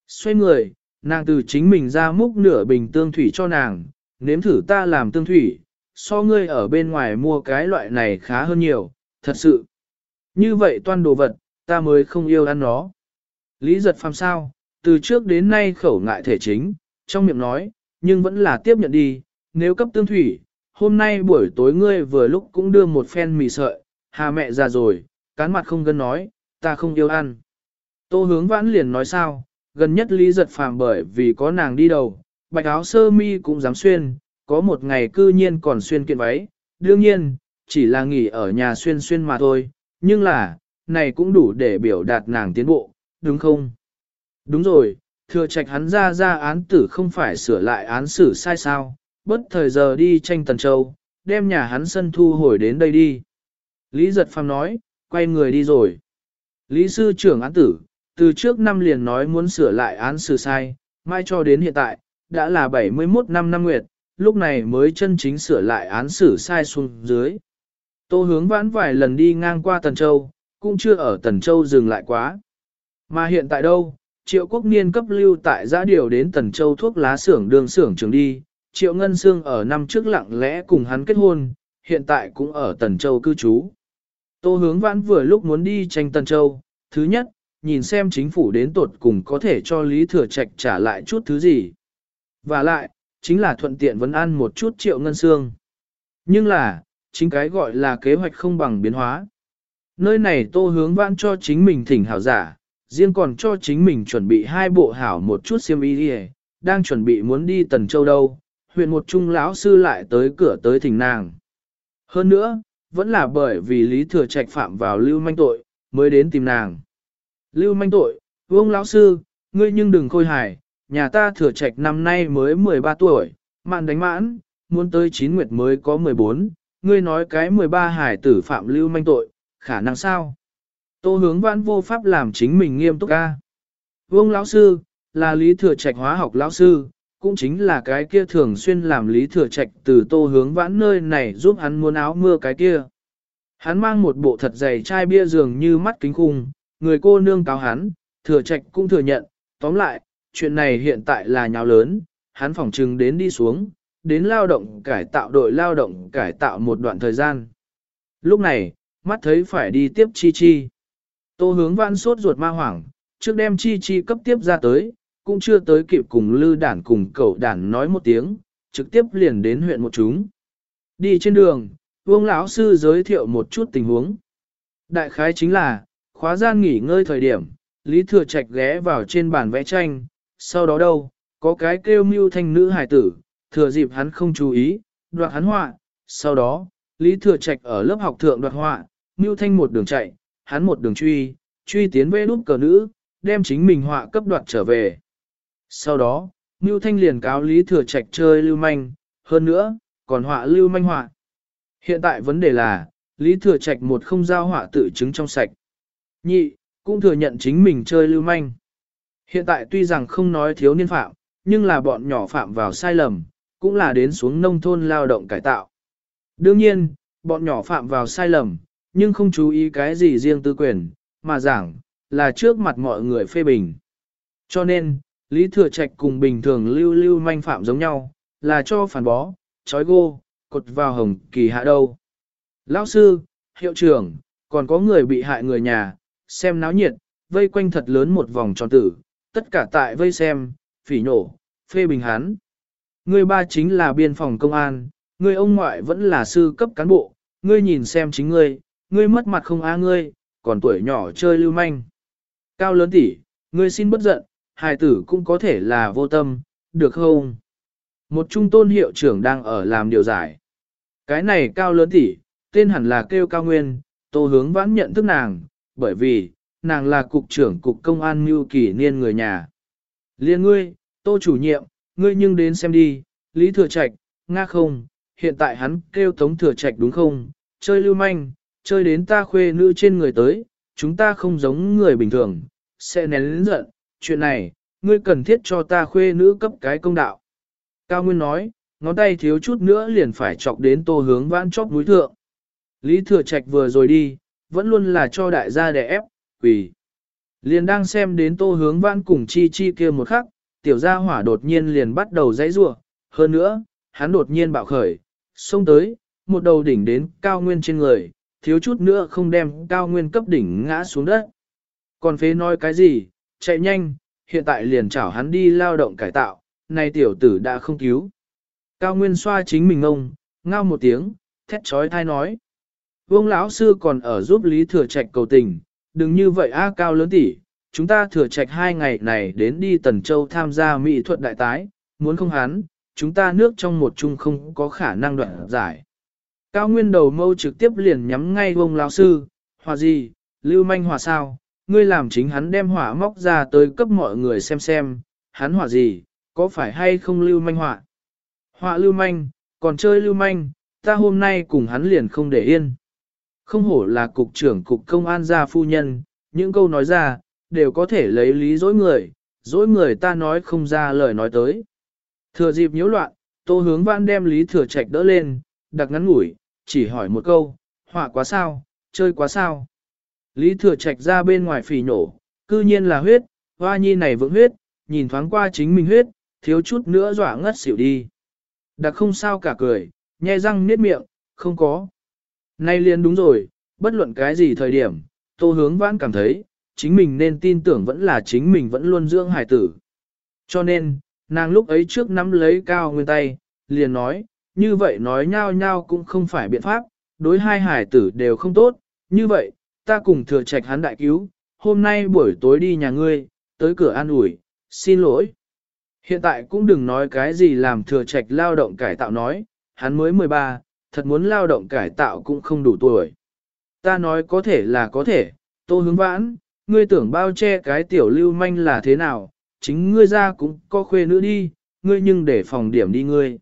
A: Xoay người, nàng từ chính mình ra múc nửa bình tương thủy cho nàng, nếm thử ta làm tương thủy, so ngươi ở bên ngoài mua cái loại này khá hơn nhiều, thật sự. Như vậy toan đồ vật, ta mới không yêu ăn nó. Lý giật phàm sao, từ trước đến nay khẩu ngại thể chính, trong miệng nói, nhưng vẫn là tiếp nhận đi, nếu cấp tương thủy, hôm nay buổi tối ngươi vừa lúc cũng đưa một phen mì sợi, hà mẹ già rồi, cán mặt không gân nói, ta không yêu ăn. Tô hướng vãn liền nói sao, gần nhất Lý giật phàm bởi vì có nàng đi đầu, bạch áo sơ mi cũng dám xuyên, có một ngày cư nhiên còn xuyên kiện váy, đương nhiên, chỉ là nghỉ ở nhà xuyên xuyên mà thôi, nhưng là, này cũng đủ để biểu đạt nàng tiến bộ, đúng không? Đúng rồi, thừa trạch hắn ra ra án tử không phải sửa lại án xử sai sao, bất thời giờ đi tranh Tần Châu, đem nhà hắn sân thu hồi đến đây đi. Lý giật phàm nói, quay người đi rồi. Lý sư trưởng án tử, từ trước năm liền nói muốn sửa lại án xử sai, mai cho đến hiện tại, đã là 71 năm năm nguyệt, lúc này mới chân chính sửa lại án xử sai xuống dưới. Tô hướng vãn vài lần đi ngang qua Tần Châu, cũng chưa ở Tần Châu dừng lại quá. Mà hiện tại đâu, triệu quốc niên cấp lưu tại giã điều đến Tần Châu thuốc lá xưởng đường xưởng trường đi, triệu ngân xương ở năm trước lặng lẽ cùng hắn kết hôn, hiện tại cũng ở Tần Châu cư trú. Tô hướng vãn vừa lúc muốn đi tranh Tần Châu, thứ nhất, nhìn xem chính phủ đến tột cùng có thể cho Lý Thừa Trạch trả lại chút thứ gì. Và lại, chính là thuận tiện vấn ăn một chút triệu ngân xương. Nhưng là, chính cái gọi là kế hoạch không bằng biến hóa. Nơi này tô hướng vãn cho chính mình thỉnh hảo giả, riêng còn cho chính mình chuẩn bị hai bộ hảo một chút xiêm y đi đang chuẩn bị muốn đi Tần Châu đâu, huyện một trung lão sư lại tới cửa tới thỉnh nàng. Hơn nữa, vẫn là bởi vì Lý Thừa Trạch phạm vào lưu manh tội, mới đến tìm nàng. Lưu manh tội, vương lão sư, ngươi nhưng đừng khôi hài, nhà ta Thừa Trạch năm nay mới 13 tuổi, mạn đánh mãn, muốn tới 9 nguyệt mới có 14, ngươi nói cái 13 hải tử phạm lưu manh tội, khả năng sao? Tô hướng vãn vô pháp làm chính mình nghiêm túc ca. Vương lão sư, là lý thừa trạch hóa học lão sư, cũng chính là cái kia thường xuyên làm lý thừa trạch từ tô hướng vãn nơi này giúp hắn muốn áo mưa cái kia. Hắn mang một bộ thật dày chai bia dường như mắt kính khung, người cô nương cáo hắn, thừa trạch cũng thừa nhận, tóm lại, chuyện này hiện tại là nhào lớn, hắn phỏng trừng đến đi xuống, đến lao động cải tạo đội lao động cải tạo một đoạn thời gian. Lúc này, mắt thấy phải đi tiếp chi chi. Tô hướng văn sốt ruột ma hoảng, trước đem chi chi cấp tiếp ra tới, cũng chưa tới kịp cùng lư đản cùng cậu đản nói một tiếng, trực tiếp liền đến huyện một chúng. Đi trên đường, vương lão sư giới thiệu một chút tình huống. Đại khái chính là, khóa gian nghỉ ngơi thời điểm, Lý Thừa Trạch ghé vào trên bàn vẽ tranh, sau đó đâu, có cái kêu mưu thanh nữ hài tử, thừa dịp hắn không chú ý, đoạt hắn họa, sau đó, Lý Thừa Trạch ở lớp học thượng đoạt họa, mưu thanh một đường chạy, hắn một đường truy, truy tiến về đút cờ nữ, đem chính mình họa cấp đoạt trở về. Sau đó, Mưu Thanh liền cáo Lý Thừa Trạch chơi lưu manh, hơn nữa, còn họa lưu manh họa. Hiện tại vấn đề là, Lý Thừa Trạch một không giao họa tự chứng trong sạch. Nhị, cũng thừa nhận chính mình chơi lưu manh. Hiện tại tuy rằng không nói thiếu niên phạm, nhưng là bọn nhỏ phạm vào sai lầm, cũng là đến xuống nông thôn lao động cải tạo. Đương nhiên, bọn nhỏ phạm vào sai lầm, nhưng không chú ý cái gì riêng tư quyền, mà giảng, là trước mặt mọi người phê bình. Cho nên, Lý Thừa Trạch cùng bình thường lưu lưu manh phạm giống nhau, là cho phản bó, trói gô, cột vào hồng kỳ hạ đâu. Lão sư, hiệu trưởng, còn có người bị hại người nhà, xem náo nhiệt, vây quanh thật lớn một vòng tròn tử, tất cả tại vây xem, phỉ nổ, phê bình hắn. Người ba chính là biên phòng công an, người ông ngoại vẫn là sư cấp cán bộ, ngươi nhìn xem chính ngươi, ngươi mất mặt không á ngươi, còn tuổi nhỏ chơi lưu manh. Cao lớn tỷ, ngươi xin bất giận, hài tử cũng có thể là vô tâm, được không? Một trung tôn hiệu trưởng đang ở làm điều giải. Cái này cao lớn tỷ, tên hẳn là kêu cao nguyên, tô hướng vãn nhận thức nàng, bởi vì, nàng là cục trưởng cục công an mưu kỷ niên người nhà. Liên ngươi, tô chủ nhiệm, ngươi nhưng đến xem đi, Lý Thừa Trạch, Nga không, hiện tại hắn kêu Tống Thừa Trạch đúng không, chơi lưu manh, chơi đến ta khuê nữ trên người tới, chúng ta không giống người bình thường, sẽ nén lĩnh giận, chuyện này, ngươi cần thiết cho ta khuê nữ cấp cái công đạo. Cao Nguyên nói, ngón tay thiếu chút nữa liền phải chọc đến tô hướng vãn chóp núi thượng. Lý Thừa Trạch vừa rồi đi, vẫn luôn là cho đại gia đè ép, quỳ. Liền đang xem đến tô hướng vãn cùng chi chi kia một khắc, tiểu gia hỏa đột nhiên liền bắt đầu dãy rủa hơn nữa, hắn đột nhiên bạo khởi, xông tới, một đầu đỉnh đến cao nguyên trên người, thiếu chút nữa không đem cao nguyên cấp đỉnh ngã xuống đất. Còn phế nói cái gì, chạy nhanh, hiện tại liền chảo hắn đi lao động cải tạo, nay tiểu tử đã không cứu. Cao nguyên xoa chính mình ông, ngao một tiếng, thét trói thai nói. Vương lão sư còn ở giúp Lý Thừa Trạch cầu tình, đừng như vậy a cao lớn tỷ, chúng ta thừa trạch hai ngày này đến đi Tần Châu tham gia mỹ thuật đại tái, muốn không hắn, chúng ta nước trong một chung không có khả năng đoạn giải. Cao nguyên đầu mâu trực tiếp liền nhắm ngay Vương lão sư, hòa gì, lưu manh hòa sao, ngươi làm chính hắn đem hỏa móc ra tới cấp mọi người xem xem, hắn hỏa gì, có phải hay không lưu manh hỏa. Họa lưu manh, còn chơi lưu manh, ta hôm nay cùng hắn liền không để yên. Không hổ là cục trưởng cục công an gia phu nhân, những câu nói ra, đều có thể lấy lý dối người, dối người ta nói không ra lời nói tới. Thừa dịp nhiễu loạn, tô hướng vãn đem lý thừa trạch đỡ lên, đặc ngắn ngủi, chỉ hỏi một câu, họa quá sao, chơi quá sao. Lý thừa trạch ra bên ngoài phỉ nổ, cư nhiên là huyết, hoa nhi này vững huyết, nhìn thoáng qua chính mình huyết, thiếu chút nữa dọa ngất xỉu đi. Đặc không sao cả cười, nhe răng niết miệng, không có. Nay liền đúng rồi, bất luận cái gì thời điểm, tô hướng vãn cảm thấy, chính mình nên tin tưởng vẫn là chính mình vẫn luôn dưỡng hải tử. Cho nên, nàng lúc ấy trước nắm lấy cao nguyên tay, liền nói, như vậy nói nhau nhau cũng không phải biện pháp, đối hai hải tử đều không tốt, như vậy, ta cùng thừa trạch hắn đại cứu, hôm nay buổi tối đi nhà ngươi, tới cửa an ủi, xin lỗi. Hiện tại cũng đừng nói cái gì làm thừa trạch lao động cải tạo nói, hắn mới 13, thật muốn lao động cải tạo cũng không đủ tuổi. Ta nói có thể là có thể, tô hướng vãn, ngươi tưởng bao che cái tiểu lưu manh là thế nào, chính ngươi ra cũng có khuê nữ đi, ngươi nhưng để phòng điểm đi ngươi.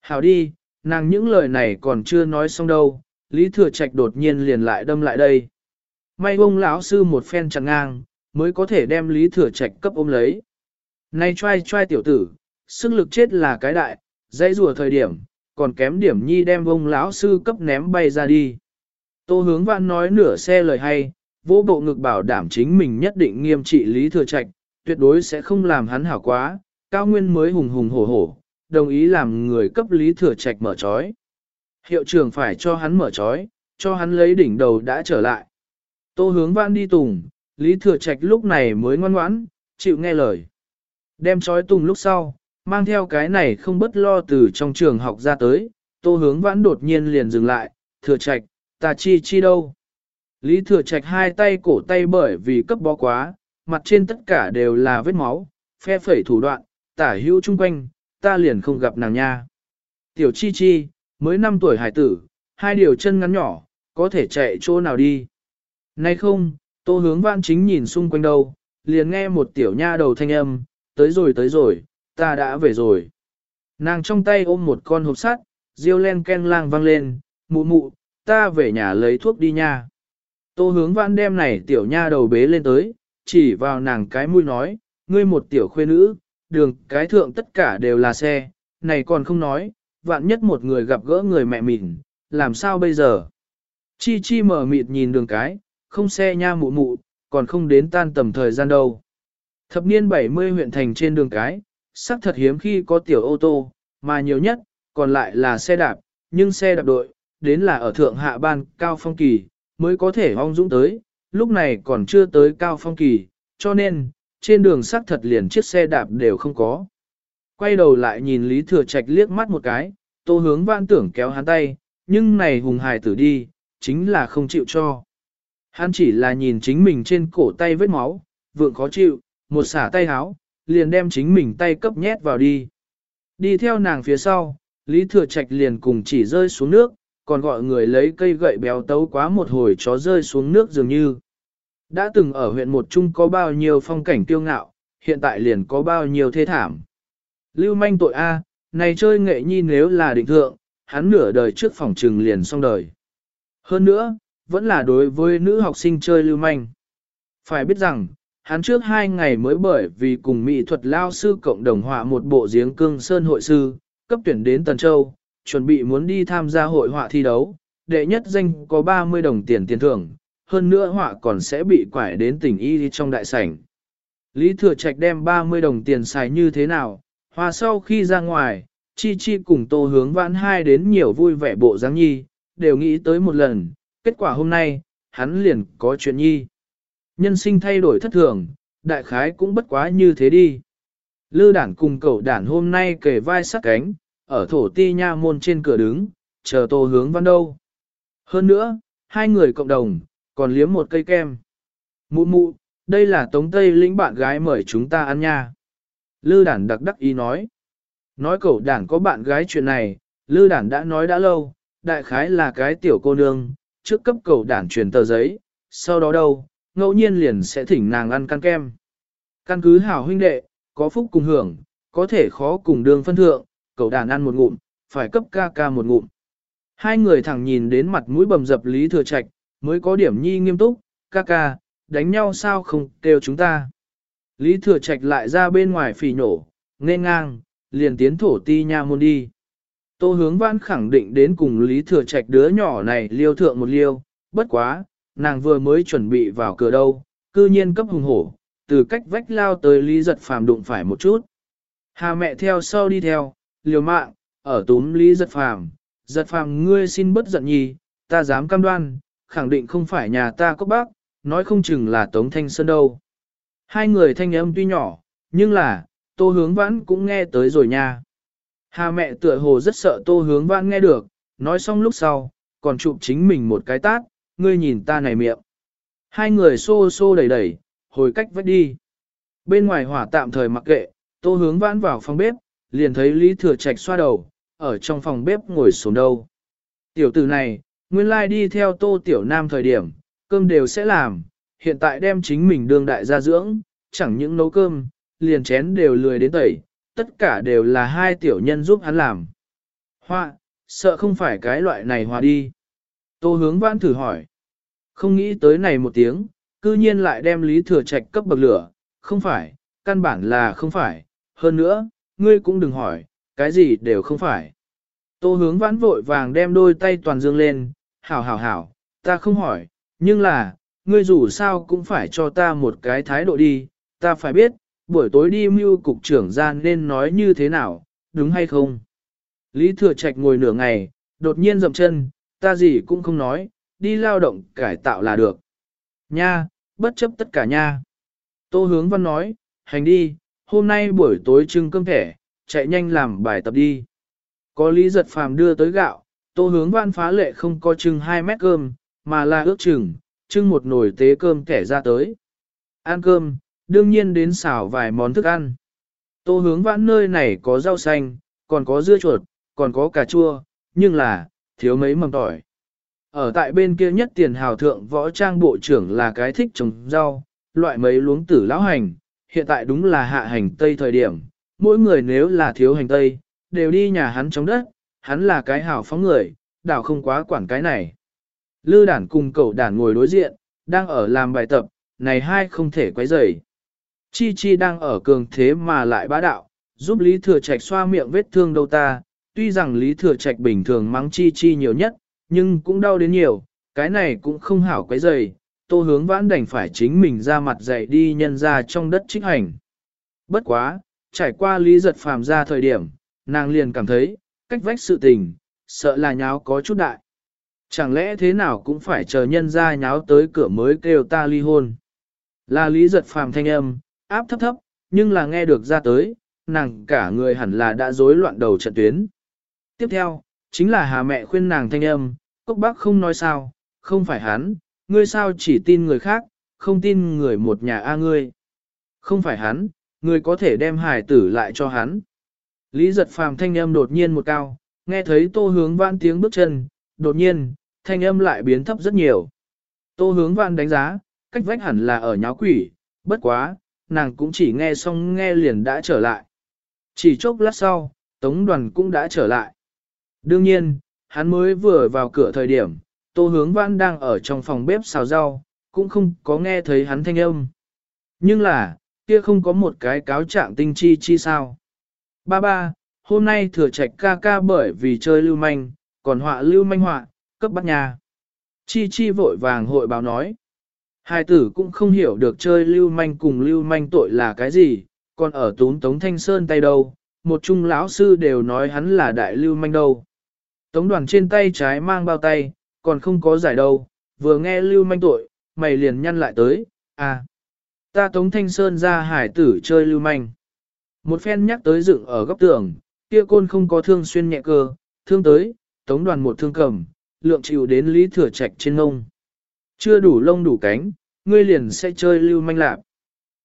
A: Hảo đi, nàng những lời này còn chưa nói xong đâu, Lý Thừa Trạch đột nhiên liền lại đâm lại đây. May ông lão sư một phen chặn ngang, mới có thể đem Lý Thừa Trạch cấp ôm lấy. Nay trai trai tiểu tử, sức lực chết là cái đại, dãy rùa thời điểm, còn kém điểm nhi đem vông lão sư cấp ném bay ra đi. Tô hướng vãn nói nửa xe lời hay, vô bộ ngực bảo đảm chính mình nhất định nghiêm trị Lý Thừa Trạch, tuyệt đối sẽ không làm hắn hảo quá, cao nguyên mới hùng hùng hổ hổ, đồng ý làm người cấp Lý Thừa Trạch mở trói. Hiệu trưởng phải cho hắn mở trói, cho hắn lấy đỉnh đầu đã trở lại. Tô hướng vãn đi tùng, Lý Thừa Trạch lúc này mới ngoan ngoãn, chịu nghe lời. Đem trói tùng lúc sau, mang theo cái này không bất lo từ trong trường học ra tới, tô hướng vãn đột nhiên liền dừng lại, thừa trạch, ta chi chi đâu. Lý thừa trạch hai tay cổ tay bởi vì cấp bó quá, mặt trên tất cả đều là vết máu, phe phẩy thủ đoạn, tả hữu chung quanh, ta liền không gặp nàng nha. Tiểu chi chi, mới 5 tuổi hải tử, hai điều chân ngắn nhỏ, có thể chạy chỗ nào đi. Nay không, tô hướng vãn chính nhìn xung quanh đâu, liền nghe một tiểu nha đầu thanh âm, tới rồi tới rồi, ta đã về rồi. Nàng trong tay ôm một con hộp sắt, riêu len ken lang vang lên, mụ mụ, ta về nhà lấy thuốc đi nha. Tô hướng văn đem này tiểu nha đầu bế lên tới, chỉ vào nàng cái mũi nói, ngươi một tiểu khuê nữ, đường cái thượng tất cả đều là xe, này còn không nói, vạn nhất một người gặp gỡ người mẹ mình, làm sao bây giờ? Chi chi mở mịt nhìn đường cái, không xe nha mụ mụ, còn không đến tan tầm thời gian đâu. Thập niên 70 huyện thành trên đường cái, xác thật hiếm khi có tiểu ô tô, mà nhiều nhất, còn lại là xe đạp, nhưng xe đạp đội, đến là ở thượng hạ ban cao phong kỳ, mới có thể ong dũng tới, lúc này còn chưa tới cao phong kỳ, cho nên, trên đường xác thật liền chiếc xe đạp đều không có. Quay đầu lại nhìn Lý Thừa Trạch liếc mắt một cái, tô hướng vãn tưởng kéo hắn tay, nhưng này hùng hài tử đi, chính là không chịu cho. Hắn chỉ là nhìn chính mình trên cổ tay vết máu, vượng khó chịu, một xả tay háo, liền đem chính mình tay cấp nhét vào đi. Đi theo nàng phía sau, Lý Thừa Trạch liền cùng chỉ rơi xuống nước, còn gọi người lấy cây gậy béo tấu quá một hồi chó rơi xuống nước dường như. Đã từng ở huyện một trung có bao nhiêu phong cảnh tiêu ngạo, hiện tại liền có bao nhiêu thê thảm. Lưu manh tội A, này chơi nghệ nhi nếu là định thượng, hắn nửa đời trước phòng trừng liền xong đời. Hơn nữa, vẫn là đối với nữ học sinh chơi lưu manh. Phải biết rằng, hắn trước hai ngày mới bởi vì cùng mỹ thuật lao sư cộng đồng họa một bộ giếng cương sơn hội sư, cấp tuyển đến Tần Châu, chuẩn bị muốn đi tham gia hội họa thi đấu, đệ nhất danh có 30 đồng tiền tiền thưởng, hơn nữa họa còn sẽ bị quải đến tỉnh y trong đại sảnh. Lý Thừa Trạch đem 30 đồng tiền xài như thế nào, hòa sau khi ra ngoài, Chi Chi cùng Tô Hướng Vãn hai đến nhiều vui vẻ bộ dáng nhi, đều nghĩ tới một lần, kết quả hôm nay, hắn liền có chuyện nhi. Nhân sinh thay đổi thất thường, đại khái cũng bất quá như thế đi. Lư đản cùng cậu đản hôm nay kề vai sát cánh, ở thổ ti nha môn trên cửa đứng, chờ Tô Hướng văn đâu. Hơn nữa, hai người cộng đồng, còn liếm một cây kem. Mụ mụ, đây là Tống Tây lĩnh bạn gái mời chúng ta ăn nha. Lư đản đặc đắc ý nói. Nói cậu đản có bạn gái chuyện này, lư đản đã nói đã lâu, đại khái là cái tiểu cô nương, trước cấp cậu đản truyền tờ giấy, sau đó đâu, ngẫu nhiên liền sẽ thỉnh nàng ăn căn kem. Căn cứ hảo huynh đệ, có phúc cùng hưởng, có thể khó cùng đường phân thượng, cậu đàn ăn một ngụm, phải cấp ca ca một ngụm. Hai người thẳng nhìn đến mặt mũi bầm dập Lý Thừa Trạch, mới có điểm nhi nghiêm túc, ca ca, đánh nhau sao không kêu chúng ta. Lý Thừa Trạch lại ra bên ngoài phỉ nổ, nên ngang, liền tiến thổ ti nha môn đi. Tô hướng văn khẳng định đến cùng Lý Thừa Trạch đứa nhỏ này liêu thượng một liêu, bất quá, nàng vừa mới chuẩn bị vào cửa đâu, cư nhiên cấp hùng hổ, từ cách vách lao tới Lý giật phàm đụng phải một chút. Hà mẹ theo sau đi theo, liều mạng, ở túm Lý giật phàm, giật phàm ngươi xin bất giận nhì, ta dám cam đoan, khẳng định không phải nhà ta có bác, nói không chừng là Tống Thanh Sơn đâu. Hai người thanh âm tuy nhỏ, nhưng là, tô hướng vãn cũng nghe tới rồi nha. Hà mẹ tựa hồ rất sợ tô hướng vãn nghe được, nói xong lúc sau, còn chụp chính mình một cái tát, ngươi nhìn ta này miệng. Hai người xô xô đẩy đẩy, hồi cách vách đi. Bên ngoài hỏa tạm thời mặc kệ, tô hướng vãn vào phòng bếp, liền thấy Lý Thừa Trạch xoa đầu, ở trong phòng bếp ngồi xuống đâu. Tiểu tử này, nguyên lai đi theo tô tiểu nam thời điểm, cơm đều sẽ làm, hiện tại đem chính mình đương đại gia dưỡng, chẳng những nấu cơm, liền chén đều lười đến tẩy, tất cả đều là hai tiểu nhân giúp hắn làm. Hoa, sợ không phải cái loại này hòa đi. Tô hướng vãn thử hỏi. Không nghĩ tới này một tiếng, cư nhiên lại đem lý thừa trạch cấp bậc lửa, không phải, căn bản là không phải, hơn nữa, ngươi cũng đừng hỏi, cái gì đều không phải. Tô hướng vãn vội vàng đem đôi tay toàn dương lên, hảo hảo hảo, ta không hỏi, nhưng là, ngươi dù sao cũng phải cho ta một cái thái độ đi, ta phải biết, buổi tối đi mưu cục trưởng ra nên nói như thế nào, đúng hay không? Lý Thừa Trạch ngồi nửa ngày, đột nhiên dậm chân, ta gì cũng không nói, đi lao động cải tạo là được. Nha, bất chấp tất cả nha. Tô hướng văn nói, hành đi, hôm nay buổi tối trưng cơm thẻ, chạy nhanh làm bài tập đi. Có lý giật phàm đưa tới gạo, tô hướng văn phá lệ không có trưng 2 mét cơm, mà là ước chừng, trưng một nồi tế cơm kẻ ra tới. Ăn cơm, đương nhiên đến xào vài món thức ăn. Tô hướng vãn nơi này có rau xanh, còn có dưa chuột, còn có cà chua, nhưng là, thiếu mấy mầm tỏi. Ở tại bên kia nhất tiền hào thượng võ trang bộ trưởng là cái thích trồng rau, loại mấy luống tử lão hành, hiện tại đúng là hạ hành tây thời điểm, mỗi người nếu là thiếu hành tây, đều đi nhà hắn trong đất, hắn là cái hào phóng người, đảo không quá quản cái này. Lư đản cùng cậu đản ngồi đối diện, đang ở làm bài tập, này hai không thể quấy rầy. Chi Chi đang ở cường thế mà lại bá đạo, giúp Lý Thừa Trạch xoa miệng vết thương đâu ta, tuy rằng Lý Thừa Trạch bình thường mắng Chi Chi nhiều nhất, nhưng cũng đau đến nhiều, cái này cũng không hảo quấy dày, tô hướng vãn đành phải chính mình ra mặt dạy đi nhân ra trong đất trích hành. Bất quá, trải qua Lý giật phàm ra thời điểm, nàng liền cảm thấy, cách vách sự tình, sợ là nháo có chút đại. Chẳng lẽ thế nào cũng phải chờ nhân ra nháo tới cửa mới kêu ta ly hôn. Là lý giật phàm thanh âm, áp thấp thấp, nhưng là nghe được ra tới, nàng cả người hẳn là đã rối loạn đầu trận tuyến. Tiếp theo, chính là hà mẹ khuyên nàng thanh âm, cốc bác không nói sao, không phải hắn, ngươi sao chỉ tin người khác, không tin người một nhà A ngươi. Không phải hắn, ngươi có thể đem hải tử lại cho hắn. Lý giật phàm thanh âm đột nhiên một cao, nghe thấy tô hướng vãn tiếng bước chân, đột nhiên, thanh âm lại biến thấp rất nhiều. Tô hướng vãn đánh giá, cách vách hẳn là ở nháo quỷ, bất quá, nàng cũng chỉ nghe xong nghe liền đã trở lại. Chỉ chốc lát sau, tống đoàn cũng đã trở lại. Đương nhiên, hắn mới vừa vào cửa thời điểm, tô hướng văn đang ở trong phòng bếp xào rau, cũng không có nghe thấy hắn thanh âm. Nhưng là, kia không có một cái cáo trạng tinh chi chi sao. Ba ba, hôm nay thừa trạch ca ca bởi vì chơi lưu manh, còn họa lưu manh họa, cấp bắt nhà. Chi chi vội vàng hội báo nói. Hai tử cũng không hiểu được chơi lưu manh cùng lưu manh tội là cái gì, còn ở tún Tống Thanh Sơn tay đâu, một trung lão sư đều nói hắn là đại lưu manh đâu. Tống đoàn trên tay trái mang bao tay, còn không có giải đâu, vừa nghe lưu manh tội, mày liền nhăn lại tới, à, ta Tống Thanh Sơn ra hải tử chơi lưu manh. Một phen nhắc tới dựng ở góc tường, kia côn không có thương xuyên nhẹ cơ, thương tới, Tống đoàn một thương cầm, lượng chịu đến lý thừa trạch trên ngông. Chưa đủ lông đủ cánh, ngươi liền sẽ chơi lưu manh lạp.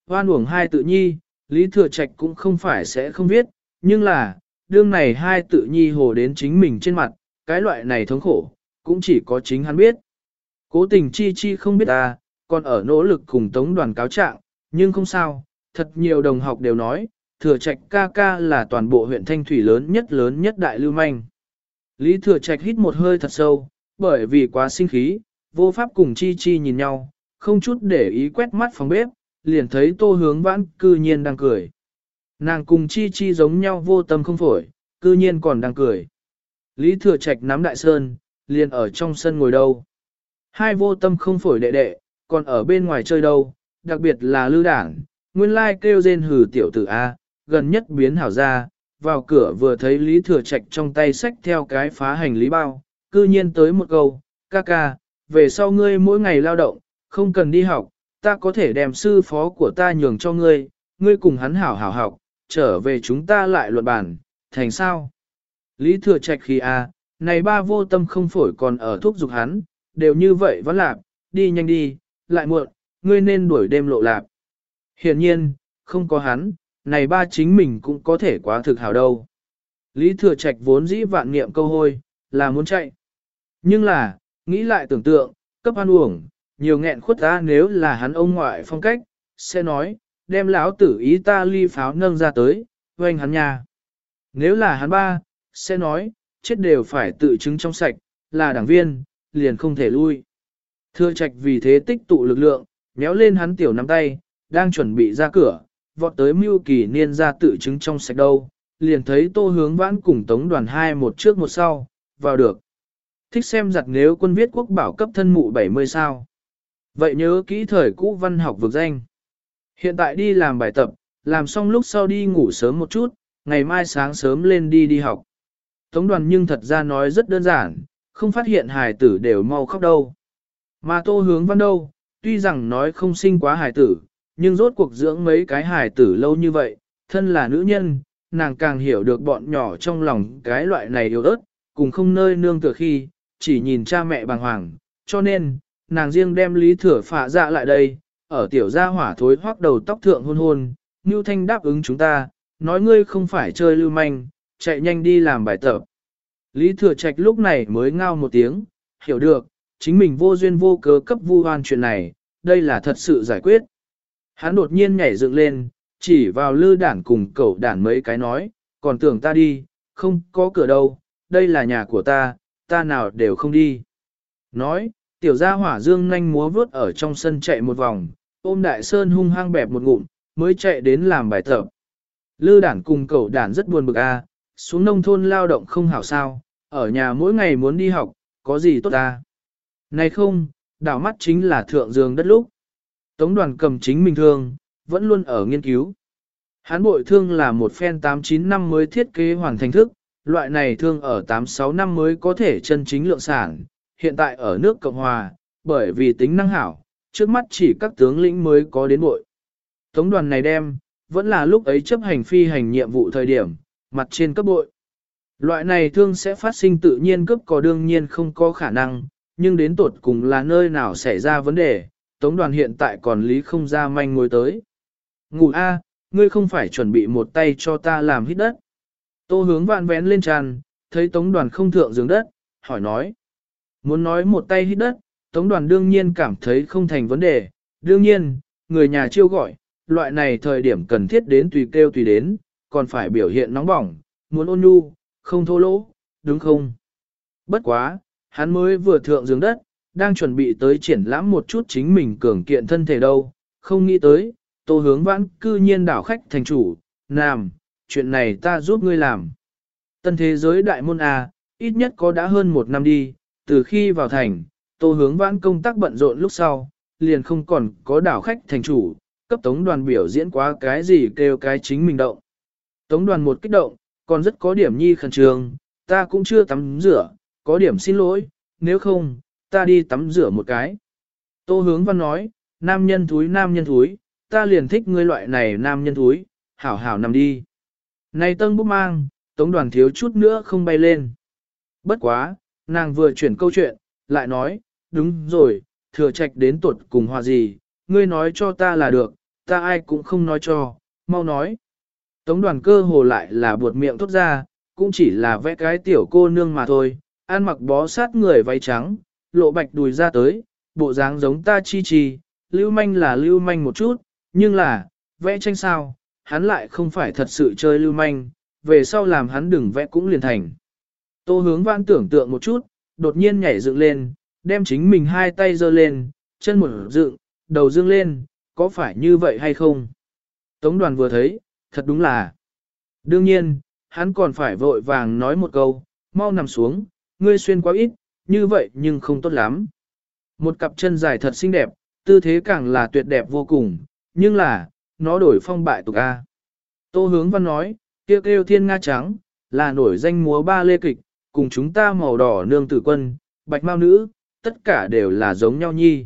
A: Hoan uổng hai tự nhi, lý thừa trạch cũng không phải sẽ không biết, nhưng là, đương này hai tự nhi hồ đến chính mình trên mặt, cái loại này thống khổ, cũng chỉ có chính hắn biết. Cố tình chi chi không biết ta, còn ở nỗ lực cùng tống đoàn cáo trạng, nhưng không sao, thật nhiều đồng học đều nói, thừa trạch ca ca là toàn bộ huyện Thanh Thủy lớn nhất lớn nhất đại lưu manh. Lý thừa trạch hít một hơi thật sâu, bởi vì quá sinh khí, vô pháp cùng chi chi nhìn nhau, không chút để ý quét mắt phòng bếp, liền thấy tô hướng vãn cư nhiên đang cười. Nàng cùng chi chi giống nhau vô tâm không phổi, cư nhiên còn đang cười. Lý thừa trạch nắm đại sơn, liền ở trong sân ngồi đâu. Hai vô tâm không phổi đệ đệ, còn ở bên ngoài chơi đâu, đặc biệt là lư đảng, nguyên lai kêu rên hử tiểu tử A, gần nhất biến hảo ra, vào cửa vừa thấy Lý Thừa Trạch trong tay sách theo cái phá hành lý bao, cư nhiên tới một câu, ca ca, về sau ngươi mỗi ngày lao động, không cần đi học, ta có thể đem sư phó của ta nhường cho ngươi, ngươi cùng hắn hảo hảo học, trở về chúng ta lại luận bản, thành sao? Lý Thừa Trạch khi a, này ba vô tâm không phổi còn ở thuốc dục hắn, đều như vậy vẫn lạc, đi nhanh đi, lại muộn, ngươi nên đuổi đêm lộ lạp. Hiện nhiên, không có hắn, này ba chính mình cũng có thể quá thực hảo đâu. Lý Thừa Trạch vốn dĩ vạn niệm câu hôi, là muốn chạy. Nhưng là, nghĩ lại tưởng tượng, cấp ăn uổng, nhiều nghẹn khuất ta nếu là hắn ông ngoại phong cách, sẽ nói, đem lão tử ý ta ly pháo nâng ra tới, quanh hắn nhà. Nếu là hắn ba, sẽ nói, chết đều phải tự chứng trong sạch, là đảng viên, liền không thể lui. thưa trạch vì thế tích tụ lực lượng, méo lên hắn tiểu nắm tay, đang chuẩn bị ra cửa, vọt tới mưu kỳ niên ra tự chứng trong sạch đâu, liền thấy tô hướng vãn cùng tống đoàn hai một trước một sau, vào được. Thích xem giặt nếu quân viết quốc bảo cấp thân mụ 70 sao. Vậy nhớ kỹ thời cũ văn học vực danh. Hiện tại đi làm bài tập, làm xong lúc sau đi ngủ sớm một chút, ngày mai sáng sớm lên đi đi học. Tống đoàn nhưng thật ra nói rất đơn giản, không phát hiện hài tử đều mau khóc đâu. Mà tô hướng văn đâu, tuy rằng nói không sinh quá hài tử, nhưng rốt cuộc dưỡng mấy cái hài tử lâu như vậy, thân là nữ nhân, nàng càng hiểu được bọn nhỏ trong lòng cái loại này yếu ớt, cùng không nơi nương tựa khi, chỉ nhìn cha mẹ bàng hoàng, cho nên, nàng riêng đem lý thừa phạ dạ lại đây, ở tiểu gia hỏa thối hoác đầu tóc thượng hôn hôn, Ngưu Thanh đáp ứng chúng ta, nói ngươi không phải chơi lưu manh, chạy nhanh đi làm bài tập. Lý thừa trạch lúc này mới ngao một tiếng, hiểu được, chính mình vô duyên vô cớ cấp vu hoan chuyện này, đây là thật sự giải quyết. Hắn đột nhiên nhảy dựng lên, chỉ vào lư đản cùng cậu đản mấy cái nói, còn tưởng ta đi, không có cửa đâu, đây là nhà của ta, ta nào đều không đi. Nói, tiểu gia hỏa dương nhanh múa vướt ở trong sân chạy một vòng, ôm đại sơn hung hăng bẹp một ngụm, mới chạy đến làm bài tập. Lư đản cùng cậu đản rất buồn bực a, xuống nông thôn lao động không hảo sao, ở nhà mỗi ngày muốn đi học, có gì tốt ta. Này không, đảo mắt chính là thượng dương đất lúc. Tống đoàn cầm chính mình thương, vẫn luôn ở nghiên cứu. Hán bội thương là một phen 8-9 năm mới thiết kế hoàn thành thức, loại này thương ở 8-6 năm mới có thể chân chính lượng sản, hiện tại ở nước Cộng Hòa, bởi vì tính năng hảo, trước mắt chỉ các tướng lĩnh mới có đến bội. Tống đoàn này đem, vẫn là lúc ấy chấp hành phi hành nhiệm vụ thời điểm, mặt trên cấp bội. Loại này thương sẽ phát sinh tự nhiên cấp có đương nhiên không có khả năng, nhưng đến tột cùng là nơi nào xảy ra vấn đề, tống đoàn hiện tại còn lý không ra manh ngồi tới. Ngủ A, ngươi không phải chuẩn bị một tay cho ta làm hít đất. Tô hướng vạn vén lên tràn, thấy tống đoàn không thượng giường đất, hỏi nói. Muốn nói một tay hít đất, tống đoàn đương nhiên cảm thấy không thành vấn đề, đương nhiên, người nhà chiêu gọi, loại này thời điểm cần thiết đến tùy kêu tùy đến, còn phải biểu hiện nóng bỏng, muốn ôn nhu, không thô lỗ, đúng không? Bất quá, hắn mới vừa thượng giường đất, đang chuẩn bị tới triển lãm một chút chính mình cường kiện thân thể đâu, không nghĩ tới, tô hướng vãn cư nhiên đảo khách thành chủ, làm, chuyện này ta giúp ngươi làm. Tân thế giới đại môn A, ít nhất có đã hơn một năm đi, từ khi vào thành, tô hướng vãn công tác bận rộn lúc sau, liền không còn có đảo khách thành chủ, cấp tống đoàn biểu diễn quá cái gì kêu cái chính mình động. Tống đoàn một kích động, còn rất có điểm nhi khẩn trương, ta cũng chưa tắm rửa, có điểm xin lỗi, nếu không, ta đi tắm rửa một cái. Tô hướng văn nói, nam nhân thúi nam nhân thúi, ta liền thích ngươi loại này nam nhân thúi, hảo hảo nằm đi. Này tân bút mang, tống đoàn thiếu chút nữa không bay lên. Bất quá, nàng vừa chuyển câu chuyện, lại nói, đúng rồi, thừa trạch đến tuột cùng hòa gì, ngươi nói cho ta là được, ta ai cũng không nói cho, mau nói. Tống đoàn cơ hồ lại là buột miệng thốt ra, cũng chỉ là vẽ cái tiểu cô nương mà thôi, ăn mặc bó sát người váy trắng, lộ bạch đùi ra tới, bộ dáng giống ta chi chi, lưu manh là lưu manh một chút, nhưng là, vẽ tranh sao, hắn lại không phải thật sự chơi lưu manh, về sau làm hắn đừng vẽ cũng liền thành. Tô hướng vãn tưởng tượng một chút, đột nhiên nhảy dựng lên, đem chính mình hai tay giơ lên, chân một dựng, đầu dương lên, có phải như vậy hay không? Tống đoàn vừa thấy, thật đúng là. Đương nhiên, hắn còn phải vội vàng nói một câu, mau nằm xuống, ngươi xuyên quá ít, như vậy nhưng không tốt lắm. Một cặp chân dài thật xinh đẹp, tư thế càng là tuyệt đẹp vô cùng, nhưng là, nó đổi phong bại tục A. Tô hướng văn nói, kêu kêu thiên nga trắng, là nổi danh múa ba lê kịch, cùng chúng ta màu đỏ nương tử quân, bạch mau nữ, tất cả đều là giống nhau nhi.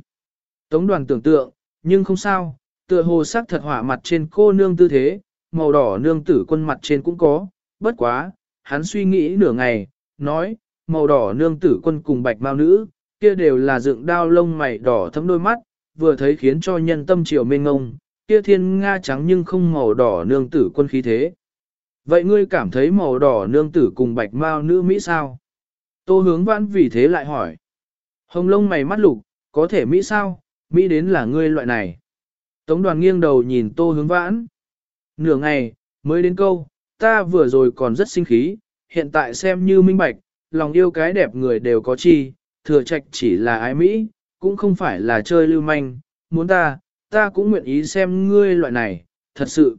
A: Tống đoàn tưởng tượng, nhưng không sao, tựa hồ sắc thật hỏa mặt trên cô nương tư thế, màu đỏ nương tử quân mặt trên cũng có, bất quá, hắn suy nghĩ nửa ngày, nói, màu đỏ nương tử quân cùng bạch mao nữ, kia đều là dựng đao lông mày đỏ thấm đôi mắt, vừa thấy khiến cho nhân tâm triều mênh ngông, kia thiên nga trắng nhưng không màu đỏ nương tử quân khí thế. Vậy ngươi cảm thấy màu đỏ nương tử cùng bạch mao nữ Mỹ sao? Tô hướng vãn vì thế lại hỏi. Hồng lông mày mắt lục, có thể Mỹ sao? Mỹ đến là ngươi loại này. Tống đoàn nghiêng đầu nhìn tô hướng vãn. Nửa ngày, mới đến câu, ta vừa rồi còn rất sinh khí, hiện tại xem như minh bạch, lòng yêu cái đẹp người đều có chi, thừa trạch chỉ là ái Mỹ, cũng không phải là chơi lưu manh, muốn ta, ta cũng nguyện ý xem ngươi loại này, thật sự.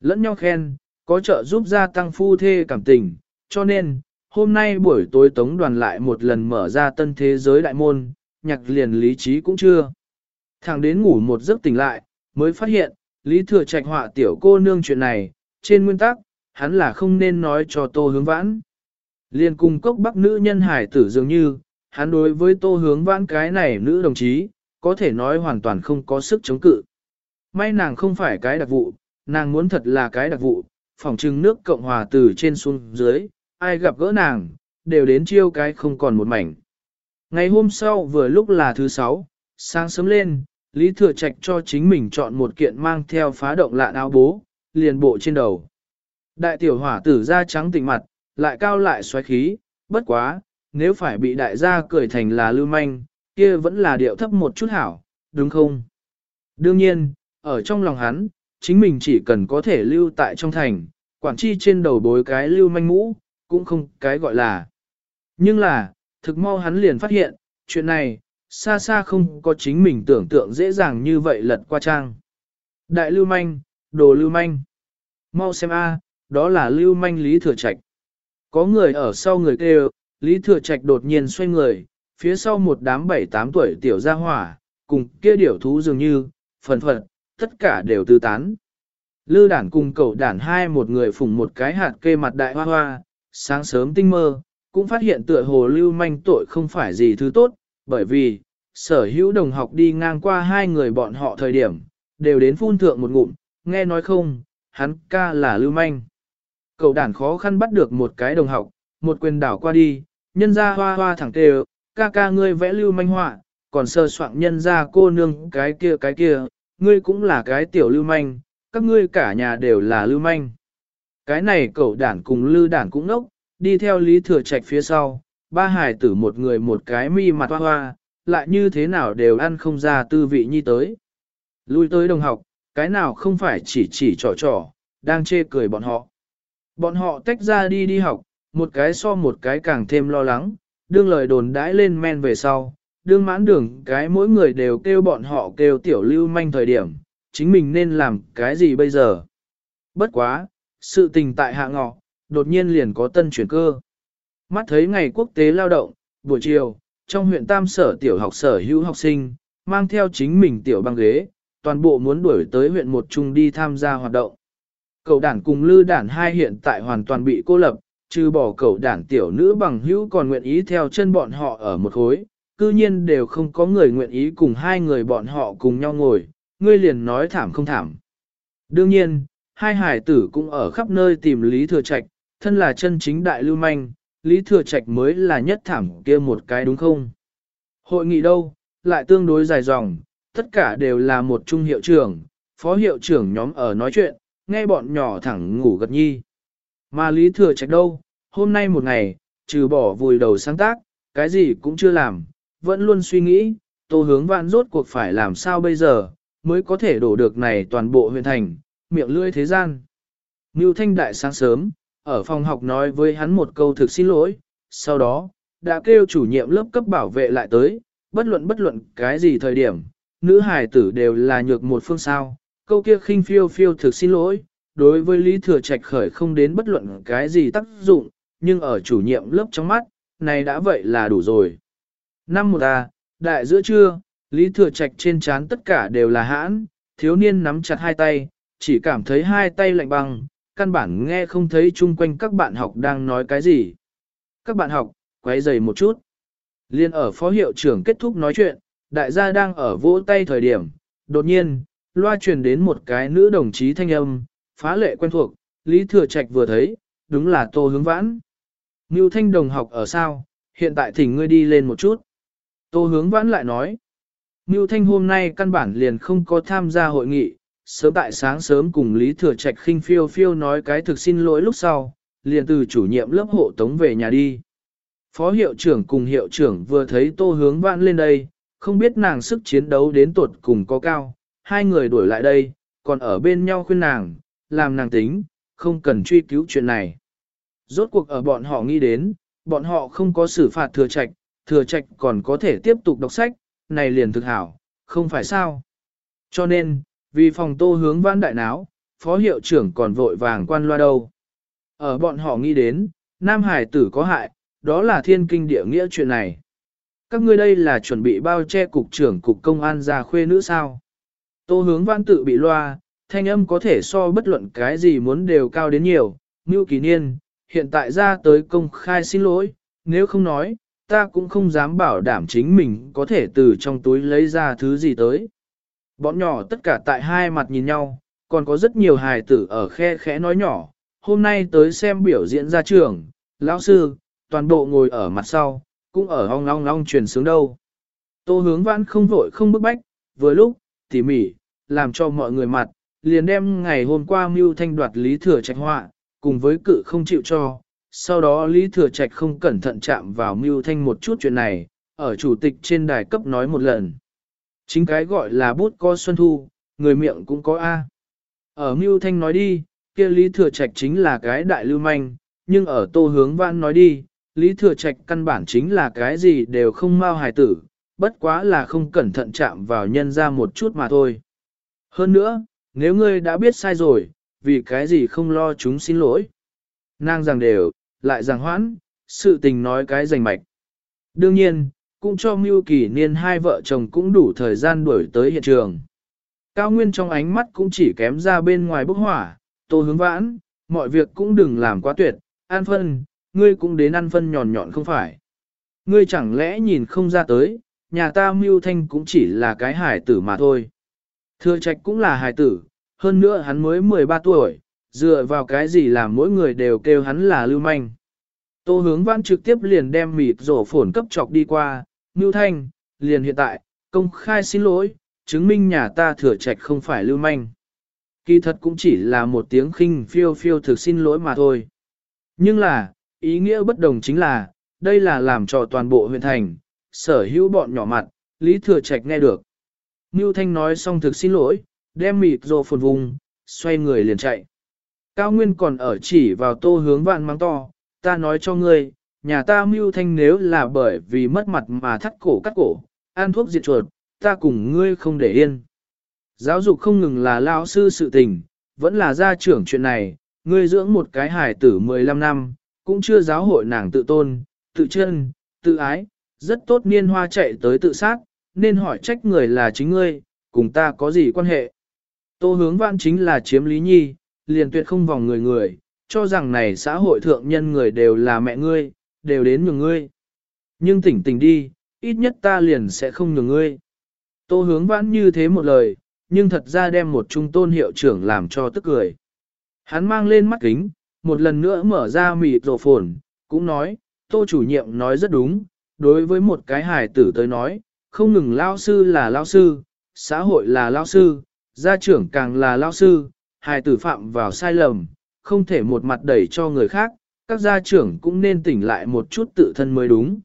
A: Lẫn nhau khen, có trợ giúp gia tăng phu thê cảm tình, cho nên, hôm nay buổi tối tống đoàn lại một lần mở ra tân thế giới đại môn, nhạc liền lý trí cũng chưa. Thằng đến ngủ một giấc tỉnh lại, mới phát hiện, lý thừa trạch họa tiểu cô nương chuyện này, trên nguyên tắc, hắn là không nên nói cho tô hướng vãn. Liên cùng cốc bắc nữ nhân hải tử dường như, hắn đối với tô hướng vãn cái này nữ đồng chí, có thể nói hoàn toàn không có sức chống cự. May nàng không phải cái đặc vụ, nàng muốn thật là cái đặc vụ, phòng trưng nước Cộng Hòa từ trên xuống dưới, ai gặp gỡ nàng, đều đến chiêu cái không còn một mảnh. Ngày hôm sau vừa lúc là thứ sáu, sáng sớm lên, Lý Thừa Trạch cho chính mình chọn một kiện mang theo phá động lạ áo bố, liền bộ trên đầu. Đại tiểu hỏa tử da trắng tỉnh mặt, lại cao lại xoáy khí, bất quá, nếu phải bị đại gia cười thành là lưu manh, kia vẫn là điệu thấp một chút hảo, đúng không? Đương nhiên, ở trong lòng hắn, chính mình chỉ cần có thể lưu tại trong thành, quản chi trên đầu bối cái lưu manh mũ, cũng không cái gọi là. Nhưng là, thực mau hắn liền phát hiện, chuyện này, xa xa không có chính mình tưởng tượng dễ dàng như vậy lật qua trang. Đại lưu manh, đồ lưu manh. Mau xem a, đó là lưu manh Lý Thừa Trạch. Có người ở sau người kêu, Lý Thừa Trạch đột nhiên xoay người, phía sau một đám bảy tám tuổi tiểu gia hỏa, cùng kia điểu thú dường như, phần phật, tất cả đều tư tán. Lư đản cùng cậu đản hai một người phủng một cái hạt kê mặt đại hoa hoa, sáng sớm tinh mơ, cũng phát hiện tựa hồ lưu manh tội không phải gì thứ tốt, bởi vì, sở hữu đồng học đi ngang qua hai người bọn họ thời điểm, đều đến phun thượng một ngụm, nghe nói không, hắn ca là lưu manh. Cậu đản khó khăn bắt được một cái đồng học, một quyền đảo qua đi, nhân ra hoa hoa thẳng tề, ca ca ngươi vẽ lưu manh họa, còn sơ soạn nhân ra cô nương cái kia cái kia, ngươi cũng là cái tiểu lưu manh, các ngươi cả nhà đều là lưu manh. Cái này cậu đản cùng lưu đản cũng nốc, đi theo lý thừa trạch phía sau, ba hải tử một người một cái mi mặt hoa hoa, lại như thế nào đều ăn không ra tư vị nhi tới. Lui tới đồng học, cái nào không phải chỉ chỉ trò trò, đang chê cười bọn họ. Bọn họ tách ra đi đi học, một cái so một cái càng thêm lo lắng, đương lời đồn đãi lên men về sau, đương mãn đường cái mỗi người đều kêu bọn họ kêu tiểu lưu manh thời điểm, chính mình nên làm cái gì bây giờ. Bất quá, sự tình tại hạ ngọ, đột nhiên liền có tân chuyển cơ. Mắt thấy ngày quốc tế lao động, buổi chiều, trong huyện Tam Sở tiểu học sở hữu học sinh, mang theo chính mình tiểu băng ghế, toàn bộ muốn đuổi tới huyện một trung đi tham gia hoạt động. Cậu đản cùng lư đản hai hiện tại hoàn toàn bị cô lập, trừ bỏ cậu đản tiểu nữ bằng hữu còn nguyện ý theo chân bọn họ ở một khối, cư nhiên đều không có người nguyện ý cùng hai người bọn họ cùng nhau ngồi, ngươi liền nói thảm không thảm. Đương nhiên, hai hải tử cũng ở khắp nơi tìm Lý Thừa Trạch, thân là chân chính đại lưu manh, Lý Thừa Trạch mới là nhất thảm kia một cái đúng không? Hội nghị đâu, lại tương đối dài dòng, tất cả đều là một trung hiệu trưởng, phó hiệu trưởng nhóm ở nói chuyện, nghe bọn nhỏ thẳng ngủ gật nhi. Mà Lý Thừa Trạch đâu, hôm nay một ngày, trừ bỏ vùi đầu sáng tác, cái gì cũng chưa làm, vẫn luôn suy nghĩ, tô hướng vạn rốt cuộc phải làm sao bây giờ, mới có thể đổ được này toàn bộ huyện thành, miệng lưỡi thế gian. Ngưu Thanh Đại sáng sớm, ở phòng học nói với hắn một câu thực xin lỗi, sau đó, đã kêu chủ nhiệm lớp cấp bảo vệ lại tới, bất luận bất luận cái gì thời điểm, nữ hài tử đều là nhược một phương sao, câu kia khinh phiêu phiêu thực xin lỗi, đối với Lý Thừa Trạch khởi không đến bất luận cái gì tác dụng, nhưng ở chủ nhiệm lớp trong mắt, này đã vậy là đủ rồi. Năm một à, đại giữa trưa, Lý Thừa Trạch trên trán tất cả đều là hãn, thiếu niên nắm chặt hai tay, chỉ cảm thấy hai tay lạnh băng, căn bản nghe không thấy chung quanh các bạn học đang nói cái gì. Các bạn học, quay dày một chút. Liên ở phó hiệu trưởng kết thúc nói chuyện, đại gia đang ở vỗ tay thời điểm, đột nhiên, loa truyền đến một cái nữ đồng chí thanh âm, phá lệ quen thuộc, Lý Thừa Trạch vừa thấy, đúng là Tô Hướng Vãn. Ngưu Thanh đồng học ở sao, hiện tại thỉnh ngươi đi lên một chút. Tô Hướng Vãn lại nói, Ngưu Thanh hôm nay căn bản liền không có tham gia hội nghị, sớm tại sáng sớm cùng Lý Thừa Trạch khinh phiêu phiêu nói cái thực xin lỗi lúc sau, liền từ chủ nhiệm lớp hộ tống về nhà đi. Phó hiệu trưởng cùng hiệu trưởng vừa thấy Tô Hướng Vãn lên đây, không biết nàng sức chiến đấu đến tuột cùng có cao, hai người đuổi lại đây, còn ở bên nhau khuyên nàng, làm nàng tính, không cần truy cứu chuyện này. Rốt cuộc ở bọn họ nghĩ đến, bọn họ không có xử phạt thừa trạch, thừa trạch còn có thể tiếp tục đọc sách, này liền thực hảo, không phải sao. Cho nên, vì phòng tô hướng vãn đại náo, phó hiệu trưởng còn vội vàng quan loa đâu. Ở bọn họ nghĩ đến, Nam Hải tử có hại, đó là thiên kinh địa nghĩa chuyện này. Các ngươi đây là chuẩn bị bao che cục trưởng cục công an ra khuê nữ sao. Tô hướng văn tự bị loa, thanh âm có thể so bất luận cái gì muốn đều cao đến nhiều, Ngưu Kỳ Niên, hiện tại ra tới công khai xin lỗi, nếu không nói, ta cũng không dám bảo đảm chính mình có thể từ trong túi lấy ra thứ gì tới. Bọn nhỏ tất cả tại hai mặt nhìn nhau, còn có rất nhiều hài tử ở khe khẽ nói nhỏ, hôm nay tới xem biểu diễn ra trường, lão sư, toàn bộ ngồi ở mặt sau, cũng ở hong long long truyền sướng đâu. Tô hướng vãn không vội không bức bách, vừa lúc, tỉ mỉ, làm cho mọi người mặt, liền đem ngày hôm qua mưu thanh đoạt Lý Thừa Trạch họa, cùng với cự không chịu cho. Sau đó Lý Thừa Trạch không cẩn thận chạm vào mưu thanh một chút chuyện này, ở chủ tịch trên đài cấp nói một lần. Chính cái gọi là bút có xuân thu, người miệng cũng có A. Ở mưu thanh nói đi, kia Lý Thừa Trạch chính là cái đại lưu manh, nhưng ở tô hướng vãn nói đi, Lý Thừa Trạch căn bản chính là cái gì đều không mau hài tử, bất quá là không cẩn thận chạm vào nhân ra một chút mà thôi. Hơn nữa, nếu ngươi đã biết sai rồi, vì cái gì không lo chúng xin lỗi. Nàng rằng đều, lại rằng hoãn, sự tình nói cái rành mạch. Đương nhiên, cũng cho mưu kỳ niên hai vợ chồng cũng đủ thời gian đuổi tới hiện trường. Cao Nguyên trong ánh mắt cũng chỉ kém ra bên ngoài bốc hỏa, tô hướng vãn, mọi việc cũng đừng làm quá tuyệt, an phân, ngươi cũng đến ăn phân nhọn nhọn không phải. Ngươi chẳng lẽ nhìn không ra tới, nhà ta mưu thanh cũng chỉ là cái hải tử mà thôi. Thừa trạch cũng là hải tử, hơn nữa hắn mới 13 tuổi, dựa vào cái gì làm mỗi người đều kêu hắn là lưu manh. Tô hướng văn trực tiếp liền đem mịt rổ phổn cấp chọc đi qua, Ngưu thanh, liền hiện tại, công khai xin lỗi, chứng minh nhà ta thừa trạch không phải lưu manh. Kỳ thật cũng chỉ là một tiếng khinh phiêu phiêu thực xin lỗi mà thôi. Nhưng là, ý nghĩa bất đồng chính là, đây là làm cho toàn bộ huyện thành, sở hữu bọn nhỏ mặt, Lý Thừa Trạch nghe được. Ngưu Thanh nói xong thực xin lỗi, đem mịt rồ phồn vùng, xoay người liền chạy. Cao Nguyên còn ở chỉ vào tô hướng vạn mang to, ta nói cho ngươi, nhà ta Mưu Thanh nếu là bởi vì mất mặt mà thắt cổ cắt cổ, ăn thuốc diệt chuột, ta cùng ngươi không để yên. Giáo dục không ngừng là lao sư sự tình, vẫn là gia trưởng chuyện này, ngươi dưỡng một cái hài tử 15 năm, cũng chưa giáo hội nàng tự tôn, tự chân, tự ái, rất tốt niên hoa chạy tới tự sát, nên hỏi trách người là chính ngươi, cùng ta có gì quan hệ. Tô hướng vãn chính là chiếm lý nhi, liền tuyệt không vòng người người, cho rằng này xã hội thượng nhân người đều là mẹ ngươi, đều đến nhường ngươi. Nhưng tỉnh tỉnh đi, ít nhất ta liền sẽ không nhường ngươi. Tô hướng vãn như thế một lời, nhưng thật ra đem một trung tôn hiệu trưởng làm cho tức cười. Hắn mang lên mắt kính, một lần nữa mở ra mịt rổ phồn, cũng nói, tô chủ nhiệm nói rất đúng, đối với một cái hài tử tới nói, không ngừng lao sư là lao sư, xã hội là lao sư, gia trưởng càng là lao sư, hài tử phạm vào sai lầm, không thể một mặt đẩy cho người khác, các gia trưởng cũng nên tỉnh lại một chút tự thân mới đúng.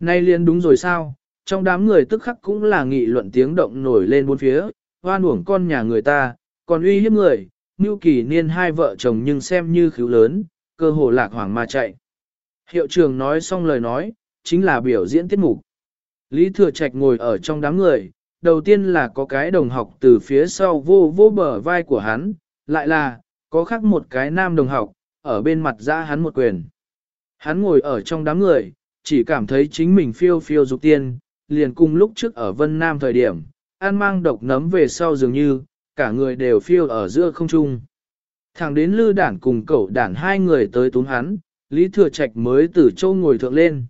A: Nay liền đúng rồi sao, trong đám người tức khắc cũng là nghị luận tiếng động nổi lên bốn phía, hoan uổng con nhà người ta, còn uy hiếp người, mưu Kỳ Niên hai vợ chồng nhưng xem như khíu lớn, cơ hồ lạc hoàng mà chạy. Hiệu trưởng nói xong lời nói, chính là biểu diễn tiết mục. Lý Thừa Trạch ngồi ở trong đám người, đầu tiên là có cái đồng học từ phía sau vô vô bờ vai của hắn, lại là, có khác một cái nam đồng học, ở bên mặt ra hắn một quyền. Hắn ngồi ở trong đám người, chỉ cảm thấy chính mình phiêu phiêu dục tiên, liền cùng lúc trước ở Vân Nam thời điểm, an mang độc nấm về sau dường như, cả người đều phiêu ở giữa không trung. Thẳng đến lư đản cùng cậu đản hai người tới tún hắn, Lý Thừa Trạch mới từ châu ngồi thượng lên.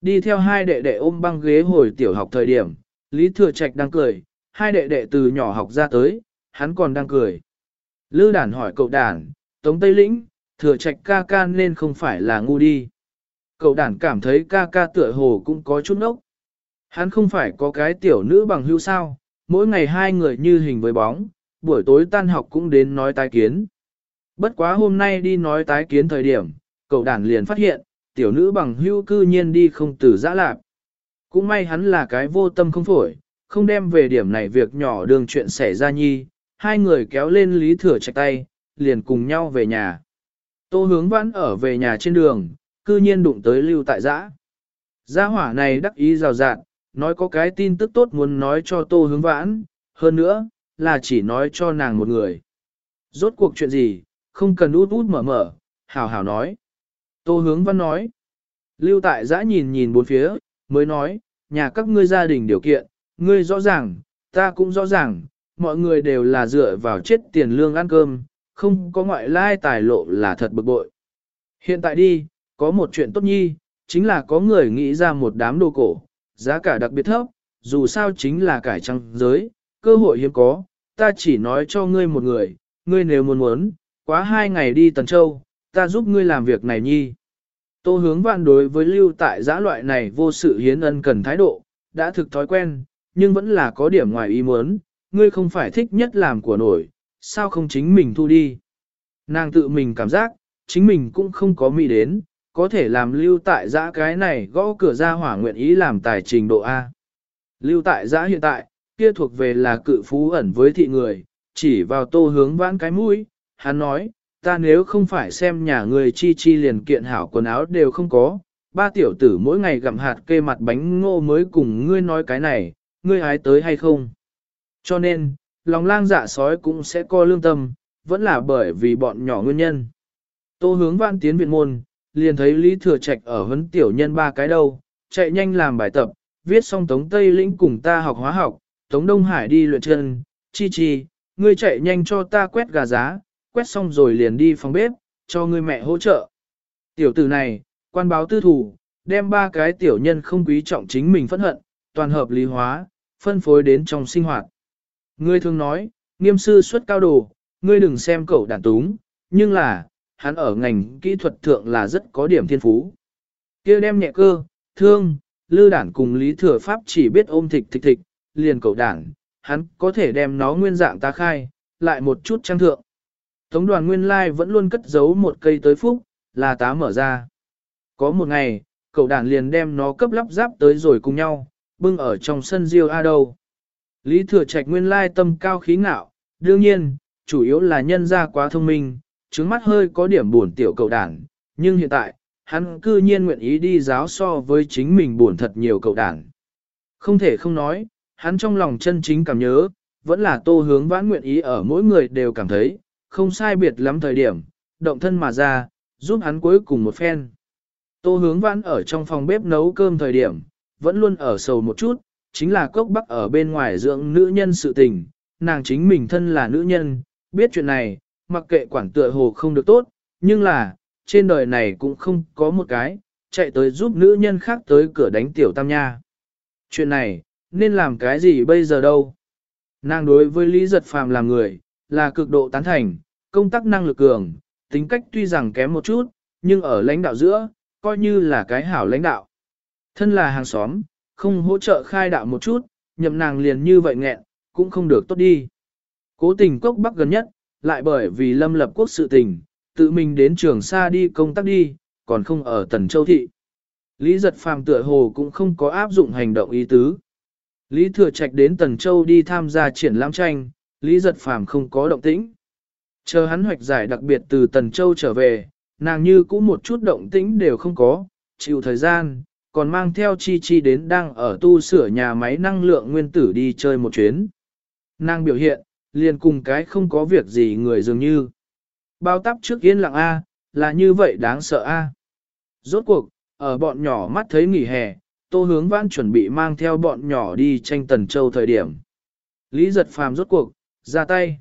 A: Đi theo hai đệ đệ ôm băng ghế hồi tiểu học thời điểm, Lý Thừa Trạch đang cười, hai đệ đệ từ nhỏ học ra tới, hắn còn đang cười. Lư đản hỏi cậu đản, Tống Tây Lĩnh, Thừa Trạch ca ca nên không phải là ngu đi. Cậu đản cảm thấy ca ca tựa hồ cũng có chút nốc. Hắn không phải có cái tiểu nữ bằng hữu sao, mỗi ngày hai người như hình với bóng, buổi tối tan học cũng đến nói tái kiến. Bất quá hôm nay đi nói tái kiến thời điểm, cậu đản liền phát hiện, tiểu nữ bằng hữu cư nhiên đi không từ giã lạc. Cũng may hắn là cái vô tâm không phổi, không đem về điểm này việc nhỏ đường chuyện xảy ra nhi, hai người kéo lên lý thừa chạy tay, liền cùng nhau về nhà. Tô hướng vãn ở về nhà trên đường, cư nhiên đụng tới lưu tại giã. Gia hỏa này đắc ý rào rạt, nói có cái tin tức tốt muốn nói cho tô hướng vãn, hơn nữa, là chỉ nói cho nàng một người. Rốt cuộc chuyện gì, không cần út út mở mở, hào hào nói. Tô hướng văn nói. Lưu tại giã nhìn nhìn bốn phía, mới nói, nhà các ngươi gia đình điều kiện, ngươi rõ ràng, ta cũng rõ ràng, mọi người đều là dựa vào chết tiền lương ăn cơm, không có ngoại lai tài lộ là thật bực bội. Hiện tại đi, có một chuyện tốt nhi, chính là có người nghĩ ra một đám đồ cổ, giá cả đặc biệt thấp, dù sao chính là cải trăng giới, cơ hội hiếm có, ta chỉ nói cho ngươi một người, ngươi nếu muốn muốn, quá hai ngày đi Tần Châu, ta giúp ngươi làm việc này nhi. Tô hướng vạn đối với lưu tại giã loại này vô sự hiến ân cần thái độ, đã thực thói quen, nhưng vẫn là có điểm ngoài ý muốn, ngươi không phải thích nhất làm của nổi, sao không chính mình thu đi. Nàng tự mình cảm giác, chính mình cũng không có mỹ đến, có thể làm lưu tại giã cái này gõ cửa ra hỏa nguyện ý làm tài trình độ A. Lưu tại giã hiện tại, kia thuộc về là cự phú ẩn với thị người, chỉ vào tô hướng vãn cái mũi, hắn nói, ta nếu không phải xem nhà người chi chi liền kiện hảo quần áo đều không có, ba tiểu tử mỗi ngày gặm hạt kê mặt bánh ngô mới cùng ngươi nói cái này, ngươi hái tới hay không. Cho nên, lòng lang dạ sói cũng sẽ co lương tâm, vẫn là bởi vì bọn nhỏ nguyên nhân. Tô hướng vạn tiến viện môn, liền thấy Lý Thừa Trạch ở huấn tiểu nhân ba cái đâu, chạy nhanh làm bài tập, viết xong Tống Tây Lĩnh cùng ta học hóa học, Tống Đông Hải đi luyện chân, chi chi, ngươi chạy nhanh cho ta quét gà giá, quét xong rồi liền đi phòng bếp, cho ngươi mẹ hỗ trợ. Tiểu tử này, quan báo tư thủ, đem ba cái tiểu nhân không quý trọng chính mình phẫn hận, toàn hợp lý hóa, phân phối đến trong sinh hoạt. Ngươi thường nói, nghiêm sư xuất cao đồ, ngươi đừng xem cậu đàn túng, nhưng là, hắn ở ngành kỹ thuật thượng là rất có điểm thiên phú. kia đem nhẹ cơ, thương, lư đản cùng lý thừa pháp chỉ biết ôm thịt thịt thịt, liền cậu đản, hắn có thể đem nó nguyên dạng ta khai, lại một chút trang thượng. Tống đoàn nguyên lai vẫn luôn cất giấu một cây tới phúc, là tá mở ra. Có một ngày, cậu đản liền đem nó cấp lắp ráp tới rồi cùng nhau, bưng ở trong sân riêu A đâu. Lý thừa trạch nguyên lai tâm cao khí ngạo, đương nhiên, chủ yếu là nhân ra quá thông minh, trứng mắt hơi có điểm buồn tiểu cậu đản, nhưng hiện tại, hắn cư nhiên nguyện ý đi giáo so với chính mình buồn thật nhiều cậu đản. Không thể không nói, hắn trong lòng chân chính cảm nhớ, vẫn là tô hướng vãn nguyện ý ở mỗi người đều cảm thấy, không sai biệt lắm thời điểm, động thân mà ra, giúp hắn cuối cùng một phen. Tô hướng vãn ở trong phòng bếp nấu cơm thời điểm, vẫn luôn ở sầu một chút, chính là cốc bắc ở bên ngoài dưỡng nữ nhân sự tình, nàng chính mình thân là nữ nhân, biết chuyện này, mặc kệ quản tựa hồ không được tốt, nhưng là, trên đời này cũng không có một cái, chạy tới giúp nữ nhân khác tới cửa đánh tiểu tam nha. Chuyện này, nên làm cái gì bây giờ đâu? Nàng đối với Lý Giật Phàm làm người, là cực độ tán thành, công tác năng lực cường, tính cách tuy rằng kém một chút, nhưng ở lãnh đạo giữa, coi như là cái hảo lãnh đạo. Thân là hàng xóm, không hỗ trợ khai đạo một chút, nhậm nàng liền như vậy nghẹn, cũng không được tốt đi. Cố tình cốc bắc gần nhất, lại bởi vì lâm lập quốc sự tình, tự mình đến trường xa đi công tác đi, còn không ở Tần Châu Thị. Lý giật phàm tựa hồ cũng không có áp dụng hành động ý tứ. Lý thừa trạch đến Tần Châu đi tham gia triển lãm tranh, Lý giật phàm không có động tĩnh. Chờ hắn hoạch giải đặc biệt từ Tần Châu trở về, nàng như cũng một chút động tĩnh đều không có, chịu thời gian, còn mang theo chi chi đến đang ở tu sửa nhà máy năng lượng nguyên tử đi chơi một chuyến. Nàng biểu hiện, liền cùng cái không có việc gì người dường như. Bao tắp trước yên lặng A, là như vậy đáng sợ A. Rốt cuộc, ở bọn nhỏ mắt thấy nghỉ hè, tô hướng vãn chuẩn bị mang theo bọn nhỏ đi tranh tần châu thời điểm. Lý giật phàm rốt cuộc, ra tay.